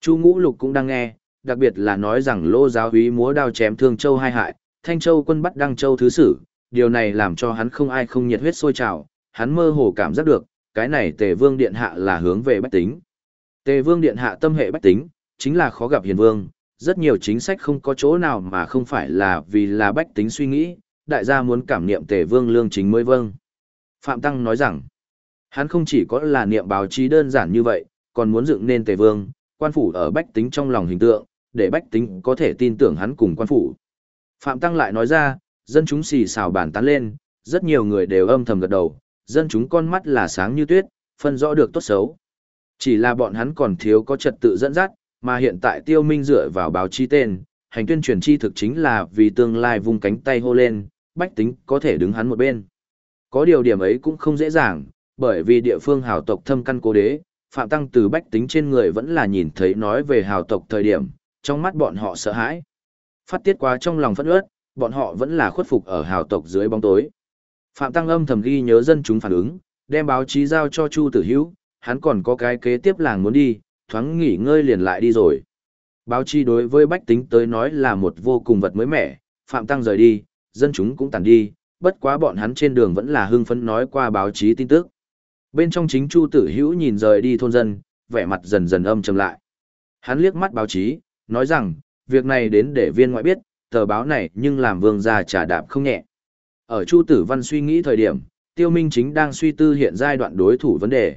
Chu Ngũ Lục cũng đang nghe, đặc biệt là nói rằng lô giáo húy múa đao chém thương châu hai hại, thanh châu quân bắt đăng châu thứ sử, điều này làm cho hắn không ai không nhiệt huyết sôi trào, hắn mơ hồ cảm giác được, cái này tề vương điện hạ là hướng về bách tính. Tề vương điện hạ tâm hệ bách tính, chính là khó gặp hiền vương, rất nhiều chính sách không có chỗ nào mà không phải là vì là bách tính suy nghĩ, đại gia muốn cảm niệm tề vương lương chính mới vâng. Phạm Tăng nói rằng, hắn không chỉ có là niệm báo chí đơn giản như vậy, còn muốn dựng nên tề vương, quan phủ ở bách tính trong lòng hình tượng, để bách tính có thể tin tưởng hắn cùng quan phủ. Phạm Tăng lại nói ra, dân chúng xì xào bàn tán lên, rất nhiều người đều âm thầm gật đầu, dân chúng con mắt là sáng như tuyết, phân rõ được tốt xấu. Chỉ là bọn hắn còn thiếu có trật tự dẫn dắt, mà hiện tại tiêu minh dựa vào báo chí tên, hành tuyên truyền chi thực chính là vì tương lai vung cánh tay hô lên, bách tính có thể đứng hắn một bên. Có điều điểm ấy cũng không dễ dàng, bởi vì địa phương hào tộc thâm căn cố đế, phạm tăng từ bách tính trên người vẫn là nhìn thấy nói về hào tộc thời điểm, trong mắt bọn họ sợ hãi. Phát tiết quá trong lòng phẫn ướt, bọn họ vẫn là khuất phục ở hào tộc dưới bóng tối. Phạm Tăng âm thầm ghi nhớ dân chúng phản ứng, đem báo chí giao cho Chu Tử Hữu, hắn còn có cái kế tiếp làng muốn đi, thoáng nghỉ ngơi liền lại đi rồi. Báo chí đối với bách tính tới nói là một vô cùng vật mới mẻ, Phạm Tăng rời đi, dân chúng cũng tàn đi, bất quá bọn hắn trên đường vẫn là hưng phấn nói qua báo chí tin tức. Bên trong chính Chu Tử Hữu nhìn rời đi thôn dân, vẻ mặt dần dần âm trầm lại. Hắn liếc mắt báo chí, nói rằng, việc này đến để viên ngoại biết, tờ báo này nhưng làm vương gia trả đạp không nhẹ. Ở Chu Tử Văn suy nghĩ thời điểm, Tiêu Minh chính đang suy tư hiện giai đoạn đối thủ vấn đề.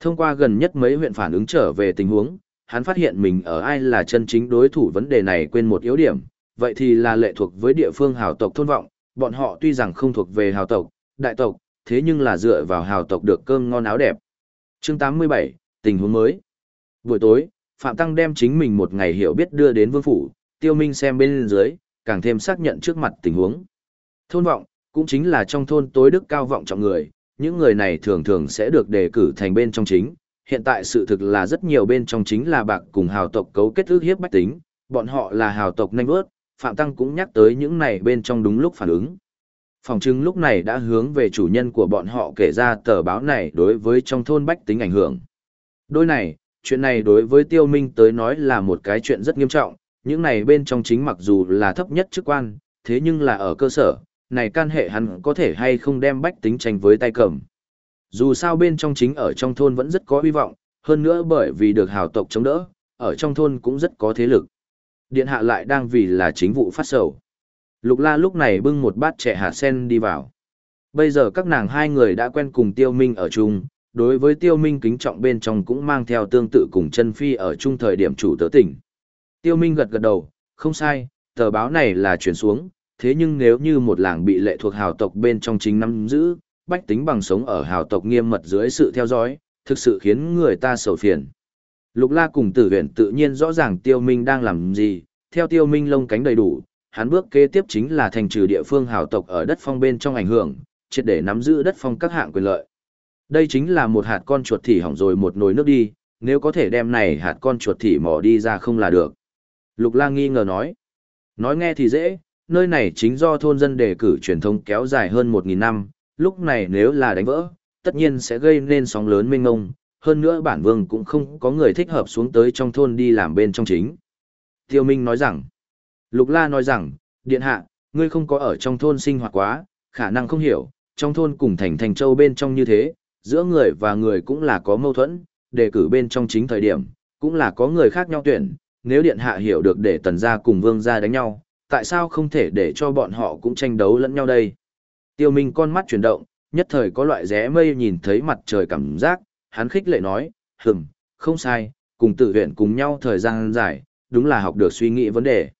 Thông qua gần nhất mấy huyện phản ứng trở về tình huống, hắn phát hiện mình ở ai là chân chính đối thủ vấn đề này quên một yếu điểm, vậy thì là lệ thuộc với địa phương hào tộc thôn vọng, bọn họ tuy rằng không thuộc về hào tộc, đại tộc, thế nhưng là dựa vào hào tộc được cơm ngon áo đẹp. Chương 87, tình huống mới. Buổi tối, Phạm Tăng đem chính mình một ngày hiểu biết đưa đến vương phủ, Tiêu Minh xem bên dưới, càng thêm xác nhận trước mặt tình huống. Thôn vọng, cũng chính là trong thôn tối đức cao vọng trọng người, những người này thường thường sẽ được đề cử thành bên trong chính. Hiện tại sự thực là rất nhiều bên trong chính là bạc cùng hào tộc cấu kết ước hiếp bách tính, bọn họ là hào tộc nhanh vớt, Phạm Tăng cũng nhắc tới những này bên trong đúng lúc phản ứng. Phòng chứng lúc này đã hướng về chủ nhân của bọn họ kể ra tờ báo này đối với trong thôn bách tính ảnh hưởng. Đôi này, chuyện này đối với tiêu minh tới nói là một cái chuyện rất nghiêm trọng, những này bên trong chính mặc dù là thấp nhất chức quan, thế nhưng là ở cơ sở, này can hệ hắn có thể hay không đem bách tính tranh với tay cầm. Dù sao bên trong chính ở trong thôn vẫn rất có hy vọng, hơn nữa bởi vì được hào tộc chống đỡ, ở trong thôn cũng rất có thế lực. Điện hạ lại đang vì là chính vụ phát sầu. Lục la lúc này bưng một bát trẻ hạt sen đi vào. Bây giờ các nàng hai người đã quen cùng tiêu minh ở chung, đối với tiêu minh kính trọng bên trong cũng mang theo tương tự cùng chân phi ở chung thời điểm chủ tớ tỉnh. Tiêu minh gật gật đầu, không sai, tờ báo này là chuyển xuống, thế nhưng nếu như một làng bị lệ thuộc hào tộc bên trong chính nắm giữ, bách tính bằng sống ở hào tộc nghiêm mật dưới sự theo dõi, thực sự khiến người ta sầu phiền. Lục la cùng tử Huyền tự nhiên rõ ràng tiêu minh đang làm gì, theo tiêu minh lông cánh đầy đủ, hắn bước kế tiếp chính là thành trừ địa phương hào tộc ở đất phong bên trong ảnh hưởng, triệt để nắm giữ đất phong các hạng quyền lợi. Đây chính là một hạt con chuột thỉ hỏng rồi một nồi nước đi, nếu có thể đem này hạt con chuột thỉ mò đi ra không là được. Lục la nghi ngờ nói. Nói nghe thì dễ, nơi này chính do thôn dân đề cử truyền thông kéo dài hơn 1.000 năm, lúc này nếu là đánh vỡ, tất nhiên sẽ gây nên sóng lớn mênh ngông, hơn nữa bản vương cũng không có người thích hợp xuống tới trong thôn đi làm bên trong chính. Tiêu Minh nói rằng, Lục La nói rằng, Điện Hạ, ngươi không có ở trong thôn sinh hoạt quá, khả năng không hiểu, trong thôn cùng thành thành châu bên trong như thế, giữa người và người cũng là có mâu thuẫn, đề cử bên trong chính thời điểm, cũng là có người khác nhau tuyển, nếu Điện Hạ hiểu được để tần gia cùng vương gia đánh nhau, tại sao không thể để cho bọn họ cũng tranh đấu lẫn nhau đây? Tiêu Minh con mắt chuyển động, nhất thời có loại rẽ mây nhìn thấy mặt trời cảm giác, hắn khích lệ nói, hừm, không sai, cùng tự viện cùng nhau thời gian dài, đúng là học được suy nghĩ vấn đề.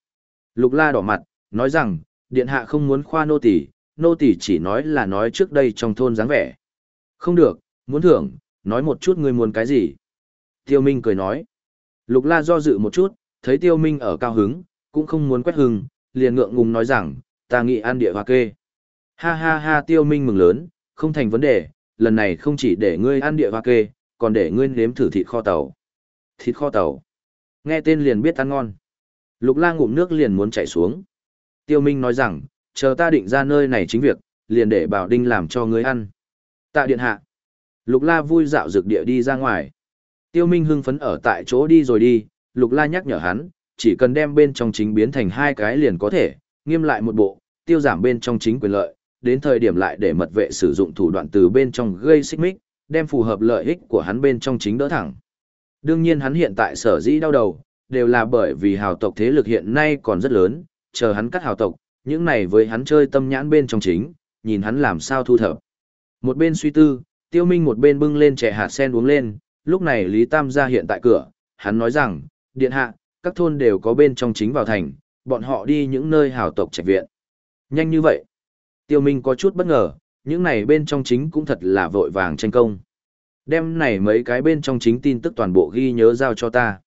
Lục la đỏ mặt, nói rằng, điện hạ không muốn khoa nô tỳ, nô tỳ chỉ nói là nói trước đây trong thôn dáng vẻ. Không được, muốn thưởng, nói một chút ngươi muốn cái gì. Tiêu Minh cười nói. Lục la do dự một chút, thấy Tiêu Minh ở cao hứng, cũng không muốn quét hưng, liền ngượng ngùng nói rằng, ta nghĩ ăn địa hoa kê. Ha ha ha Tiêu Minh mừng lớn, không thành vấn đề, lần này không chỉ để ngươi ăn địa hoa kê, còn để ngươi nếm thử thịt kho tàu. Thịt kho tàu. Nghe tên liền biết ăn ngon. Lục la ngụm nước liền muốn chảy xuống. Tiêu Minh nói rằng, chờ ta định ra nơi này chính việc, liền để bảo đinh làm cho ngươi ăn. Tạ điện hạ. Lục la vui dạo dược địa đi ra ngoài. Tiêu Minh hưng phấn ở tại chỗ đi rồi đi, Lục la nhắc nhở hắn, chỉ cần đem bên trong chính biến thành hai cái liền có thể, nghiêm lại một bộ, tiêu giảm bên trong chính quyền lợi, đến thời điểm lại để mật vệ sử dụng thủ đoạn từ bên trong gây xích mích, đem phù hợp lợi ích của hắn bên trong chính đỡ thẳng. Đương nhiên hắn hiện tại sở dĩ đau đầu, đều là bởi vì hào tộc thế lực hiện nay còn rất lớn, chờ hắn cắt hào tộc, những này với hắn chơi tâm nhãn bên trong chính, nhìn hắn làm sao thu thập. Một bên suy tư, tiêu minh một bên bưng lên trẻ hạt sen uống lên, lúc này Lý Tam ra hiện tại cửa, hắn nói rằng, điện hạ, các thôn đều có bên trong chính vào thành, bọn họ đi những nơi hào tộc trạch viện. Nhanh như vậy. Tiêu Minh có chút bất ngờ, những này bên trong chính cũng thật là vội vàng tranh công. Đem này mấy cái bên trong chính tin tức toàn bộ ghi nhớ giao cho ta.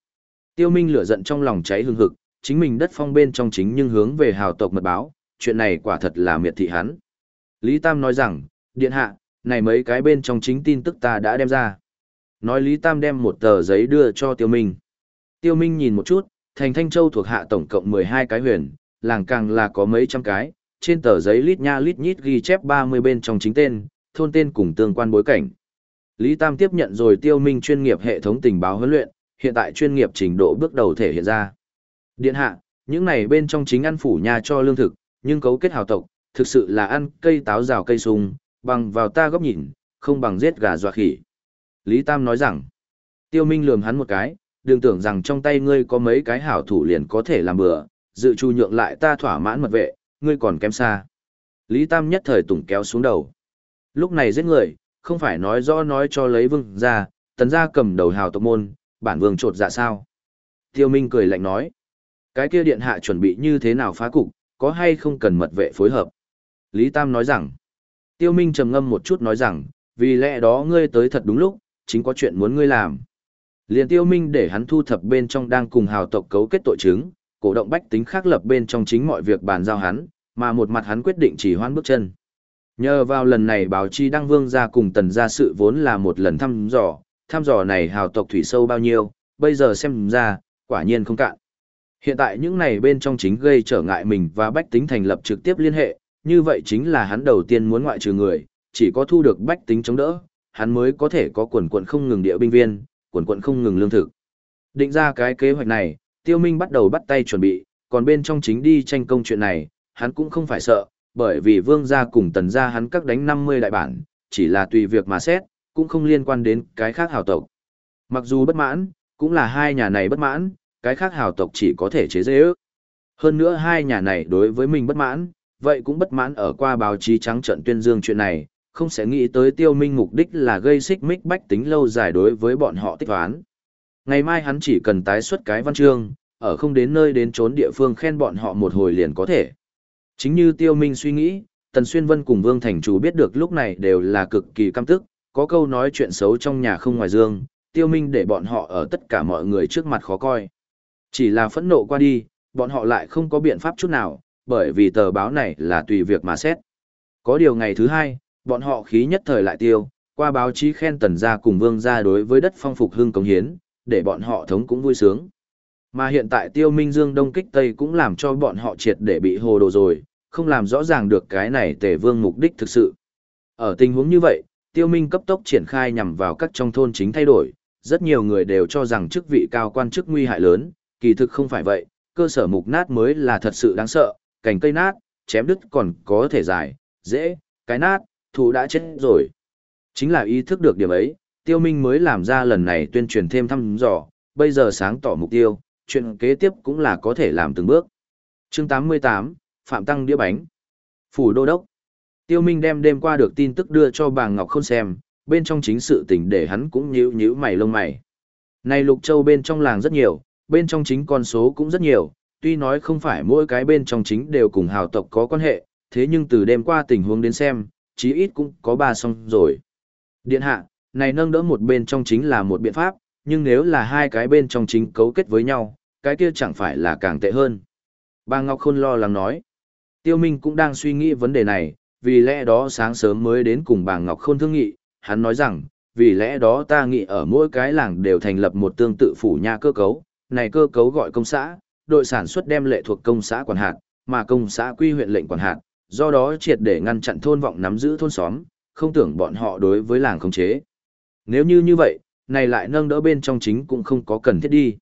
Tiêu Minh lửa giận trong lòng cháy hừng hực, chính mình đất phong bên trong chính nhưng hướng về hào tộc mật báo, chuyện này quả thật là miệt thị hắn. Lý Tam nói rằng, điện hạ, này mấy cái bên trong chính tin tức ta đã đem ra. Nói Lý Tam đem một tờ giấy đưa cho Tiêu Minh. Tiêu Minh nhìn một chút, thành Thanh Châu thuộc hạ tổng cộng 12 cái huyền, làng càng là có mấy trăm cái, trên tờ giấy lít nha lít nhít ghi chép 30 bên trong chính tên, thôn tên cùng tương quan bối cảnh. Lý Tam tiếp nhận rồi Tiêu Minh chuyên nghiệp hệ thống tình báo huấn luyện, hiện tại chuyên nghiệp trình độ bước đầu thể hiện ra. Điện hạ, những này bên trong chính ăn phủ nhà cho lương thực, nhưng cấu kết hào tộc, thực sự là ăn cây táo rào cây sung, bằng vào ta góc nhìn, không bằng giết gà dọa khỉ. Lý Tam nói rằng, Tiêu Minh lườm hắn một cái, đừng tưởng rằng trong tay ngươi có mấy cái hảo thủ liền có thể làm bừa, dự chu nhượng lại ta thỏa mãn mật vệ, ngươi còn kém xa. Lý Tam nhất thời tủng kéo xuống đầu. Lúc này giết người, không phải nói rõ nói cho lấy vương ra, tần gia cầm đầu hào tộc môn, bản vương trột dạ sao. Tiêu Minh cười lạnh nói, cái kia điện hạ chuẩn bị như thế nào phá cục, có hay không cần mật vệ phối hợp. Lý Tam nói rằng, Tiêu Minh trầm ngâm một chút nói rằng, vì lẽ đó ngươi tới thật đúng lúc, chính có chuyện muốn ngươi làm. Liền Tiêu Minh để hắn thu thập bên trong đang cùng hào tộc cấu kết tội chứng, cổ động bách tính khác lập bên trong chính mọi việc bàn giao hắn, mà một mặt hắn quyết định chỉ hoãn bước chân. Nhờ vào lần này báo chi đăng vương ra cùng tần gia sự vốn là một lần thăm dò, thăm dò này hào tộc thủy sâu bao nhiêu, bây giờ xem ra, quả nhiên không cạn. Hiện tại những này bên trong chính gây trở ngại mình và bách tính thành lập trực tiếp liên hệ, như vậy chính là hắn đầu tiên muốn ngoại trừ người, chỉ có thu được bách tính chống đỡ, hắn mới có thể có quần quần không ngừng địa binh viên, quần quận không ngừng lương thực. Định ra cái kế hoạch này, Tiêu Minh bắt đầu bắt tay chuẩn bị, còn bên trong chính đi tranh công chuyện này, hắn cũng không phải sợ, bởi vì vương gia cùng tần gia hắn các đánh 50 đại bản, chỉ là tùy việc mà xét, cũng không liên quan đến cái khác hào tộc. Mặc dù bất mãn, cũng là hai nhà này bất mãn, cái khác hào tộc chỉ có thể chế dễ ước. Hơn nữa hai nhà này đối với mình bất mãn, vậy cũng bất mãn ở qua báo chí trắng trận tuyên dương chuyện này, không sẽ nghĩ tới tiêu minh mục đích là gây xích mích bách tính lâu dài đối với bọn họ tích toán. Ngày mai hắn chỉ cần tái xuất cái văn chương, ở không đến nơi đến trốn địa phương khen bọn họ một hồi liền có thể. Chính như tiêu minh suy nghĩ, Tần Xuyên Vân cùng Vương Thành Chủ biết được lúc này đều là cực kỳ căm tức, có câu nói chuyện xấu trong nhà không ngoài dương, tiêu minh để bọn họ ở tất cả mọi người trước mặt khó coi. Chỉ là phẫn nộ qua đi, bọn họ lại không có biện pháp chút nào, bởi vì tờ báo này là tùy việc mà xét. Có điều ngày thứ hai, bọn họ khí nhất thời lại tiêu, qua báo chí khen tần gia cùng vương gia đối với đất phong phục hưng công hiến, để bọn họ thống cũng vui sướng. Mà hiện tại tiêu minh dương đông kích tây cũng làm cho bọn họ triệt để bị hồ đồ rồi, không làm rõ ràng được cái này tề vương mục đích thực sự. Ở tình huống như vậy, tiêu minh cấp tốc triển khai nhằm vào các trong thôn chính thay đổi, rất nhiều người đều cho rằng chức vị cao quan chức nguy hại lớn, kỳ thực không phải vậy, cơ sở mục nát mới là thật sự đáng sợ, cành cây nát, chém đứt còn có thể dài, dễ, cái nát, thú đã chết rồi. Chính là ý thức được điểm ấy, tiêu minh mới làm ra lần này tuyên truyền thêm thăm dò, bây giờ sáng tỏ mục tiêu, chuyện kế tiếp cũng là có thể làm từng bước. Chương 88, Phạm Tăng đĩa bánh. Phủ Đô Đốc. Tiêu Minh đem đêm qua được tin tức đưa cho bà Ngọc Khôn xem, bên trong chính sự tình để hắn cũng nhíu nhíu mày lông mày. Này Lục Châu bên trong làng rất nhiều, bên trong chính con số cũng rất nhiều, tuy nói không phải mỗi cái bên trong chính đều cùng hào tộc có quan hệ, thế nhưng từ đêm qua tình huống đến xem, chí ít cũng có ba xong rồi. Điện hạ, này nâng đỡ một bên trong chính là một biện pháp, nhưng nếu là hai cái bên trong chính cấu kết với nhau, cái kia chẳng phải là càng tệ hơn. Bà Ngọc Khôn lo lắng nói. Tiêu Minh cũng đang suy nghĩ vấn đề này, vì lẽ đó sáng sớm mới đến cùng bà Ngọc Khôn thương nghị, hắn nói rằng, vì lẽ đó ta nghĩ ở mỗi cái làng đều thành lập một tương tự phủ nha cơ cấu, này cơ cấu gọi công xã, đội sản xuất đem lệ thuộc công xã quản hạt, mà công xã quy huyện lệnh quản hạt, do đó triệt để ngăn chặn thôn vọng nắm giữ thôn xóm, không tưởng bọn họ đối với làng khống chế. Nếu như như vậy, này lại nâng đỡ bên trong chính cũng không có cần thiết đi.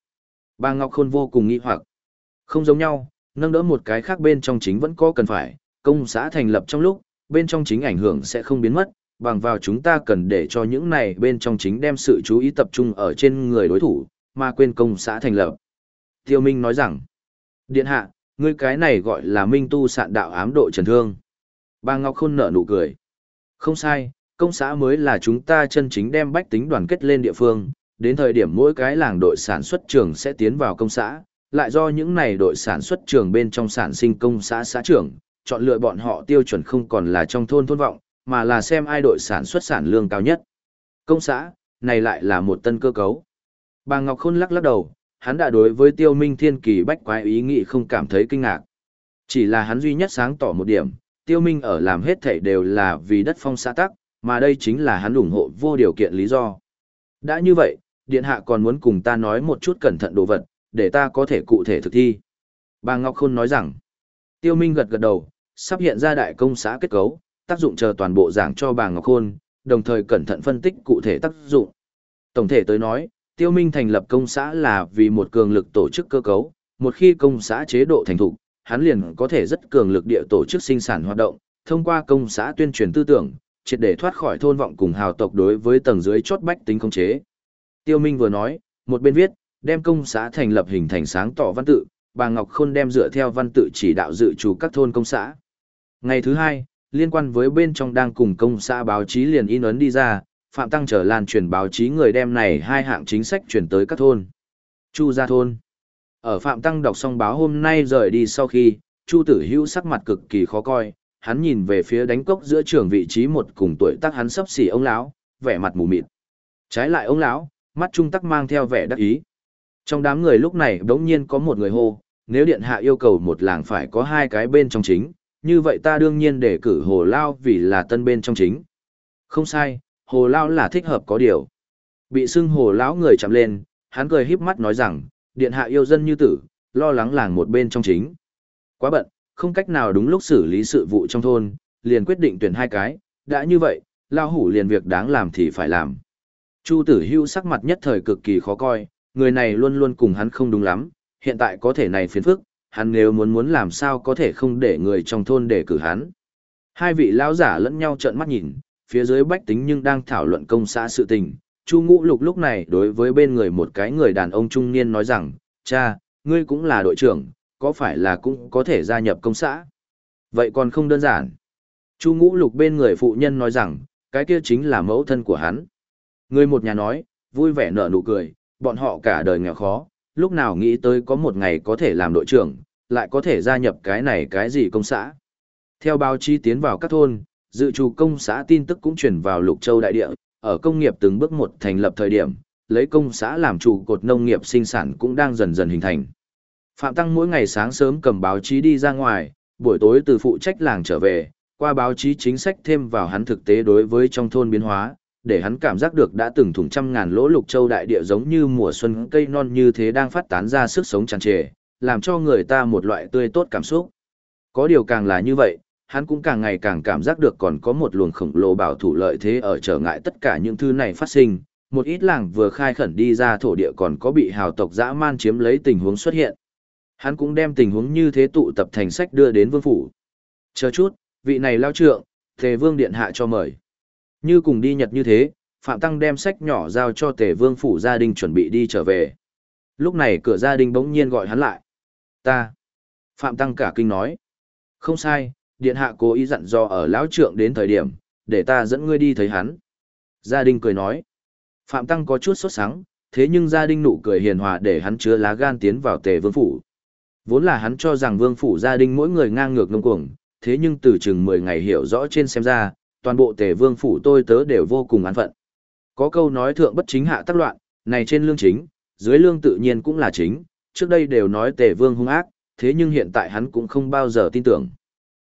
Bà Ngọc Khôn vô cùng nghi hoặc. Không giống nhau, nâng đỡ một cái khác bên trong chính vẫn có cần phải, công xã thành lập trong lúc, bên trong chính ảnh hưởng sẽ không biến mất, bằng vào chúng ta cần để cho những này bên trong chính đem sự chú ý tập trung ở trên người đối thủ, mà quên công xã thành lập. Tiêu Minh nói rằng, Điện hạ, ngươi cái này gọi là minh tu sạn đạo ám độ trần thương. Bà Ngọc Khôn nở nụ cười. Không sai, công xã mới là chúng ta chân chính đem bách tính đoàn kết lên địa phương, đến thời điểm mỗi cái làng đội sản xuất trường sẽ tiến vào công xã, lại do những này đội sản xuất trường bên trong sản sinh công xã xã trưởng, chọn lựa bọn họ tiêu chuẩn không còn là trong thôn thôn vọng, mà là xem ai đội sản xuất sản lương cao nhất. Công xã, này lại là một tân cơ cấu. Bà Ngọc Khôn lắc lắc đầu, hắn đã đối với tiêu minh thiên kỳ bách quái ý nghĩ không cảm thấy kinh ngạc. Chỉ là hắn duy nhất sáng tỏ một điểm, tiêu minh ở làm hết thảy đều là vì đất phong xã tắc, mà đây chính là hắn ủng hộ vô điều kiện lý do. Đã như vậy, điện hạ còn muốn cùng ta nói một chút cẩn thận đồ vật, để ta có thể cụ thể thực thi. Bà Ngọc Khôn nói rằng, tiêu minh gật gật đầu, sắp hiện ra đại công xã kết cấu, tác dụng chờ toàn bộ giảng cho bà Ngọc Khôn, đồng thời cẩn thận phân tích cụ thể tác dụng. Tổng thể tới nói, Tiêu Minh thành lập công xã là vì một cường lực tổ chức cơ cấu, một khi công xã chế độ thành thục, hắn liền có thể rất cường lực địa tổ chức sinh sản hoạt động, thông qua công xã tuyên truyền tư tưởng, triệt để thoát khỏi thôn vọng cùng hào tộc đối với tầng dưới chốt bách tính khống chế. Tiêu Minh vừa nói, một bên viết, đem công xã thành lập hình thành sáng tỏ văn tự, bà Ngọc Khôn đem dựa theo văn tự chỉ đạo dự chủ các thôn công xã. Ngày thứ hai, liên quan với bên trong đang cùng công xã báo chí liền in ấn đi ra, Phạm Tăng trở lan truyền báo chí người đem này hai hạng chính sách chuyển tới các thôn. Chu gia thôn. Ở Phạm Tăng đọc xong báo hôm nay rời đi sau khi, Chu Tử Hữu sắc mặt cực kỳ khó coi, hắn nhìn về phía đánh cốc giữa trường vị trí một cùng tuổi tác hắn sắp xỉ ông lão, vẻ mặt mù mịt. Trái lại ông lão, mắt trung tắc mang theo vẻ đắc ý. Trong đám người lúc này đống nhiên có một người hô, nếu điện hạ yêu cầu một làng phải có hai cái bên trong chính, như vậy ta đương nhiên để cử hồ lao vì là tân bên trong chính. Không sai, hồ lao là thích hợp có điều. Bị xưng hồ lão người chạm lên, hắn cười híp mắt nói rằng, điện hạ yêu dân như tử, lo lắng làng một bên trong chính. Quá bận, không cách nào đúng lúc xử lý sự vụ trong thôn, liền quyết định tuyển hai cái, đã như vậy, lao hủ liền việc đáng làm thì phải làm. Chu tử hưu sắc mặt nhất thời cực kỳ khó coi, người này luôn luôn cùng hắn không đúng lắm, hiện tại có thể này phiền phức, hắn nếu muốn muốn làm sao có thể không để người trong thôn để cử hắn. Hai vị lão giả lẫn nhau trợn mắt nhìn, phía dưới bách tính nhưng đang thảo luận công xã sự tình. Chu Ngũ Lục lúc này đối với bên người một cái người đàn ông trung niên nói rằng, cha, ngươi cũng là đội trưởng, có phải là cũng có thể gia nhập công xã? Vậy còn không đơn giản. Chu Ngũ Lục bên người phụ nhân nói rằng, cái kia chính là mẫu thân của hắn. Người một nhà nói, vui vẻ nở nụ cười, bọn họ cả đời nghèo khó, lúc nào nghĩ tới có một ngày có thể làm đội trưởng, lại có thể gia nhập cái này cái gì công xã. Theo báo chí tiến vào các thôn, dự trù công xã tin tức cũng chuyển vào Lục Châu đại địa, ở công nghiệp từng bước một thành lập thời điểm, lấy công xã làm trụ cột nông nghiệp sinh sản cũng đang dần dần hình thành. Phạm Tăng mỗi ngày sáng sớm cầm báo chí đi ra ngoài, buổi tối từ phụ trách làng trở về, qua báo chí chính sách thêm vào hắn thực tế đối với trong thôn biến hóa, để hắn cảm giác được đã từng thủng trăm ngàn lỗ lục châu đại địa giống như mùa xuân cây non như thế đang phát tán ra sức sống tràn trề, làm cho người ta một loại tươi tốt cảm xúc. Có điều càng là như vậy, hắn cũng càng ngày càng cảm giác được còn có một luồng khổng lồ bảo thủ lợi thế ở trở ngại tất cả những thứ này phát sinh. Một ít làng vừa khai khẩn đi ra thổ địa còn có bị hào tộc dã man chiếm lấy tình huống xuất hiện. Hắn cũng đem tình huống như thế tụ tập thành sách đưa đến vương phủ. Chờ chút, vị này lao trượng, tề vương điện hạ cho mời. Như cùng đi nhật như thế, Phạm Tăng đem sách nhỏ giao cho tề vương phủ gia đình chuẩn bị đi trở về. Lúc này cửa gia đình bỗng nhiên gọi hắn lại. Ta. Phạm Tăng cả kinh nói. Không sai, điện hạ cố ý dặn dò ở lão trượng đến thời điểm, để ta dẫn ngươi đi thấy hắn. Gia đình cười nói. Phạm Tăng có chút sốt sắng, thế nhưng gia đình nụ cười hiền hòa để hắn chứa lá gan tiến vào tề vương phủ. Vốn là hắn cho rằng vương phủ gia đình mỗi người ngang ngược ngông cuồng, thế nhưng từ chừng 10 ngày hiểu rõ trên xem ra, toàn bộ tề vương phủ tôi tớ đều vô cùng an phận. Có câu nói thượng bất chính hạ tác loạn, này trên lương chính, dưới lương tự nhiên cũng là chính, trước đây đều nói tề vương hung ác, thế nhưng hiện tại hắn cũng không bao giờ tin tưởng.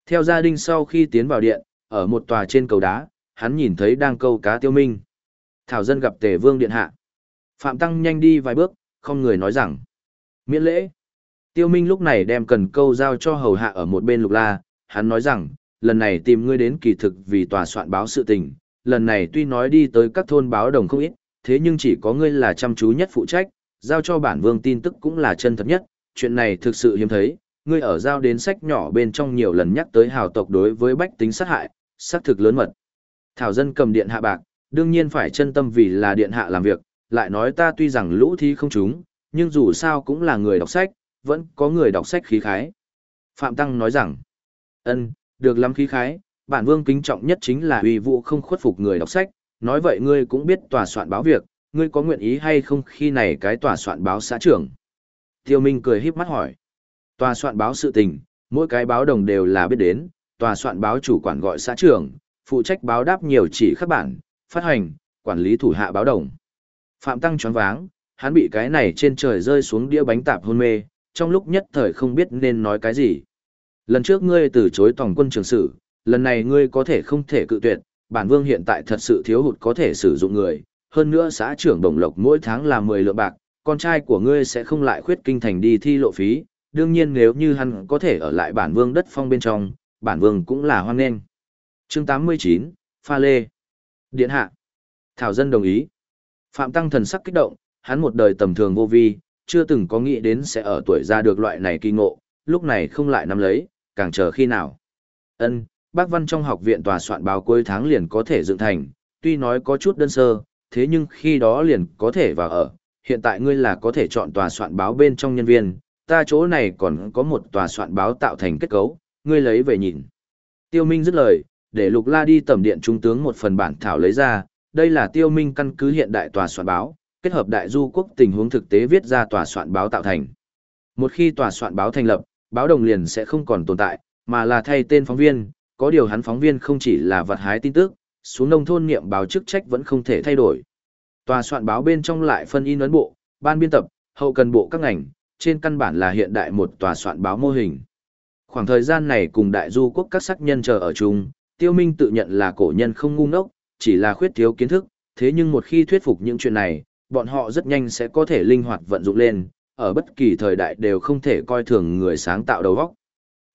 Theo gia đình sau khi tiến vào điện, ở một tòa trên cầu đá, hắn nhìn thấy đang câu cá tiêu minh. Thảo dân gặp tề vương điện hạ. Phạm Tăng nhanh đi vài bước, không người nói rằng. Miễn lễ. Tiêu minh lúc này đem cần câu giao cho hầu hạ ở một bên lục la, hắn nói rằng, lần này tìm ngươi đến kỳ thực vì tòa soạn báo sự tình, lần này tuy nói đi tới các thôn báo đồng không ít, thế nhưng chỉ có ngươi là chăm chú nhất phụ trách, giao cho bản vương tin tức cũng là chân thật nhất, chuyện này thực sự hiếm thấy, ngươi ở giao đến sách nhỏ bên trong nhiều lần nhắc tới hào tộc đối với bách tính sát hại, xác thực lớn mật. Thảo dân cầm điện hạ bạc, đương nhiên phải chân tâm vì là điện hạ làm việc, lại nói ta tuy rằng lũ thi không chúng, nhưng dù sao cũng là người đọc sách, vẫn có người đọc sách khí khái. Phạm Tăng nói rằng, ân, được lắm khí khái, bản vương kính trọng nhất chính là uy vụ không khuất phục người đọc sách, nói vậy ngươi cũng biết tòa soạn báo việc, ngươi có nguyện ý hay không khi này cái tòa soạn báo xã trưởng. Tiêu Minh cười híp mắt hỏi, tòa soạn báo sự tình, mỗi cái báo đồng đều là biết đến, tòa soạn báo chủ quản gọi xã trưởng, phụ trách báo đáp nhiều chỉ khắc bản, phát hành, quản lý thủ hạ báo đồng. Phạm Tăng choáng váng, hắn bị cái này trên trời rơi xuống đĩa bánh tạp hôn mê, trong lúc nhất thời không biết nên nói cái gì. Lần trước ngươi từ chối tổng quân trường sử, lần này ngươi có thể không thể cự tuyệt, bản vương hiện tại thật sự thiếu hụt có thể sử dụng người, hơn nữa xã trưởng đồng lộc mỗi tháng là 10 lượng bạc, con trai của ngươi sẽ không lại khuyết kinh thành đi thi lộ phí, đương nhiên nếu như hắn có thể ở lại bản vương đất phong bên trong, bản vương cũng là hoan nghênh. Chương 89, Pha Lê Điện hạ Thảo dân đồng ý. Phạm Tăng thần sắc kích động, hắn một đời tầm thường vô vi, chưa từng có nghĩ đến sẽ ở tuổi ra được loại này kỳ ngộ, lúc này không lại nắm lấy, càng chờ khi nào. Ân, bác văn trong học viện tòa soạn báo cuối tháng liền có thể dựng thành, tuy nói có chút đơn sơ, thế nhưng khi đó liền có thể vào ở, hiện tại ngươi là có thể chọn tòa soạn báo bên trong nhân viên, ta chỗ này còn có một tòa soạn báo tạo thành kết cấu, ngươi lấy về nhìn. Tiêu Minh dứt lời, để Lục La đi tầm điện trung tướng một phần bản thảo lấy ra, đây là Tiêu Minh căn cứ hiện đại tòa soạn báo, kết hợp đại du quốc tình huống thực tế viết ra tòa soạn báo tạo thành. Một khi tòa soạn báo thành lập, báo đồng liền sẽ không còn tồn tại, mà là thay tên phóng viên, có điều hắn phóng viên không chỉ là vật hái tin tức, xuống nông thôn niệm báo chức trách vẫn không thể thay đổi. Tòa soạn báo bên trong lại phân in ấn bộ, ban biên tập, hậu cần bộ các ngành, trên căn bản là hiện đại một tòa soạn báo mô hình. Khoảng thời gian này cùng đại du quốc các sắc nhân chờ ở chung, tiêu minh tự nhận là cổ nhân không ngu ngốc, chỉ là khuyết thiếu kiến thức, thế nhưng một khi thuyết phục những chuyện này, bọn họ rất nhanh sẽ có thể linh hoạt vận dụng lên, ở bất kỳ thời đại đều không thể coi thường người sáng tạo đầu óc.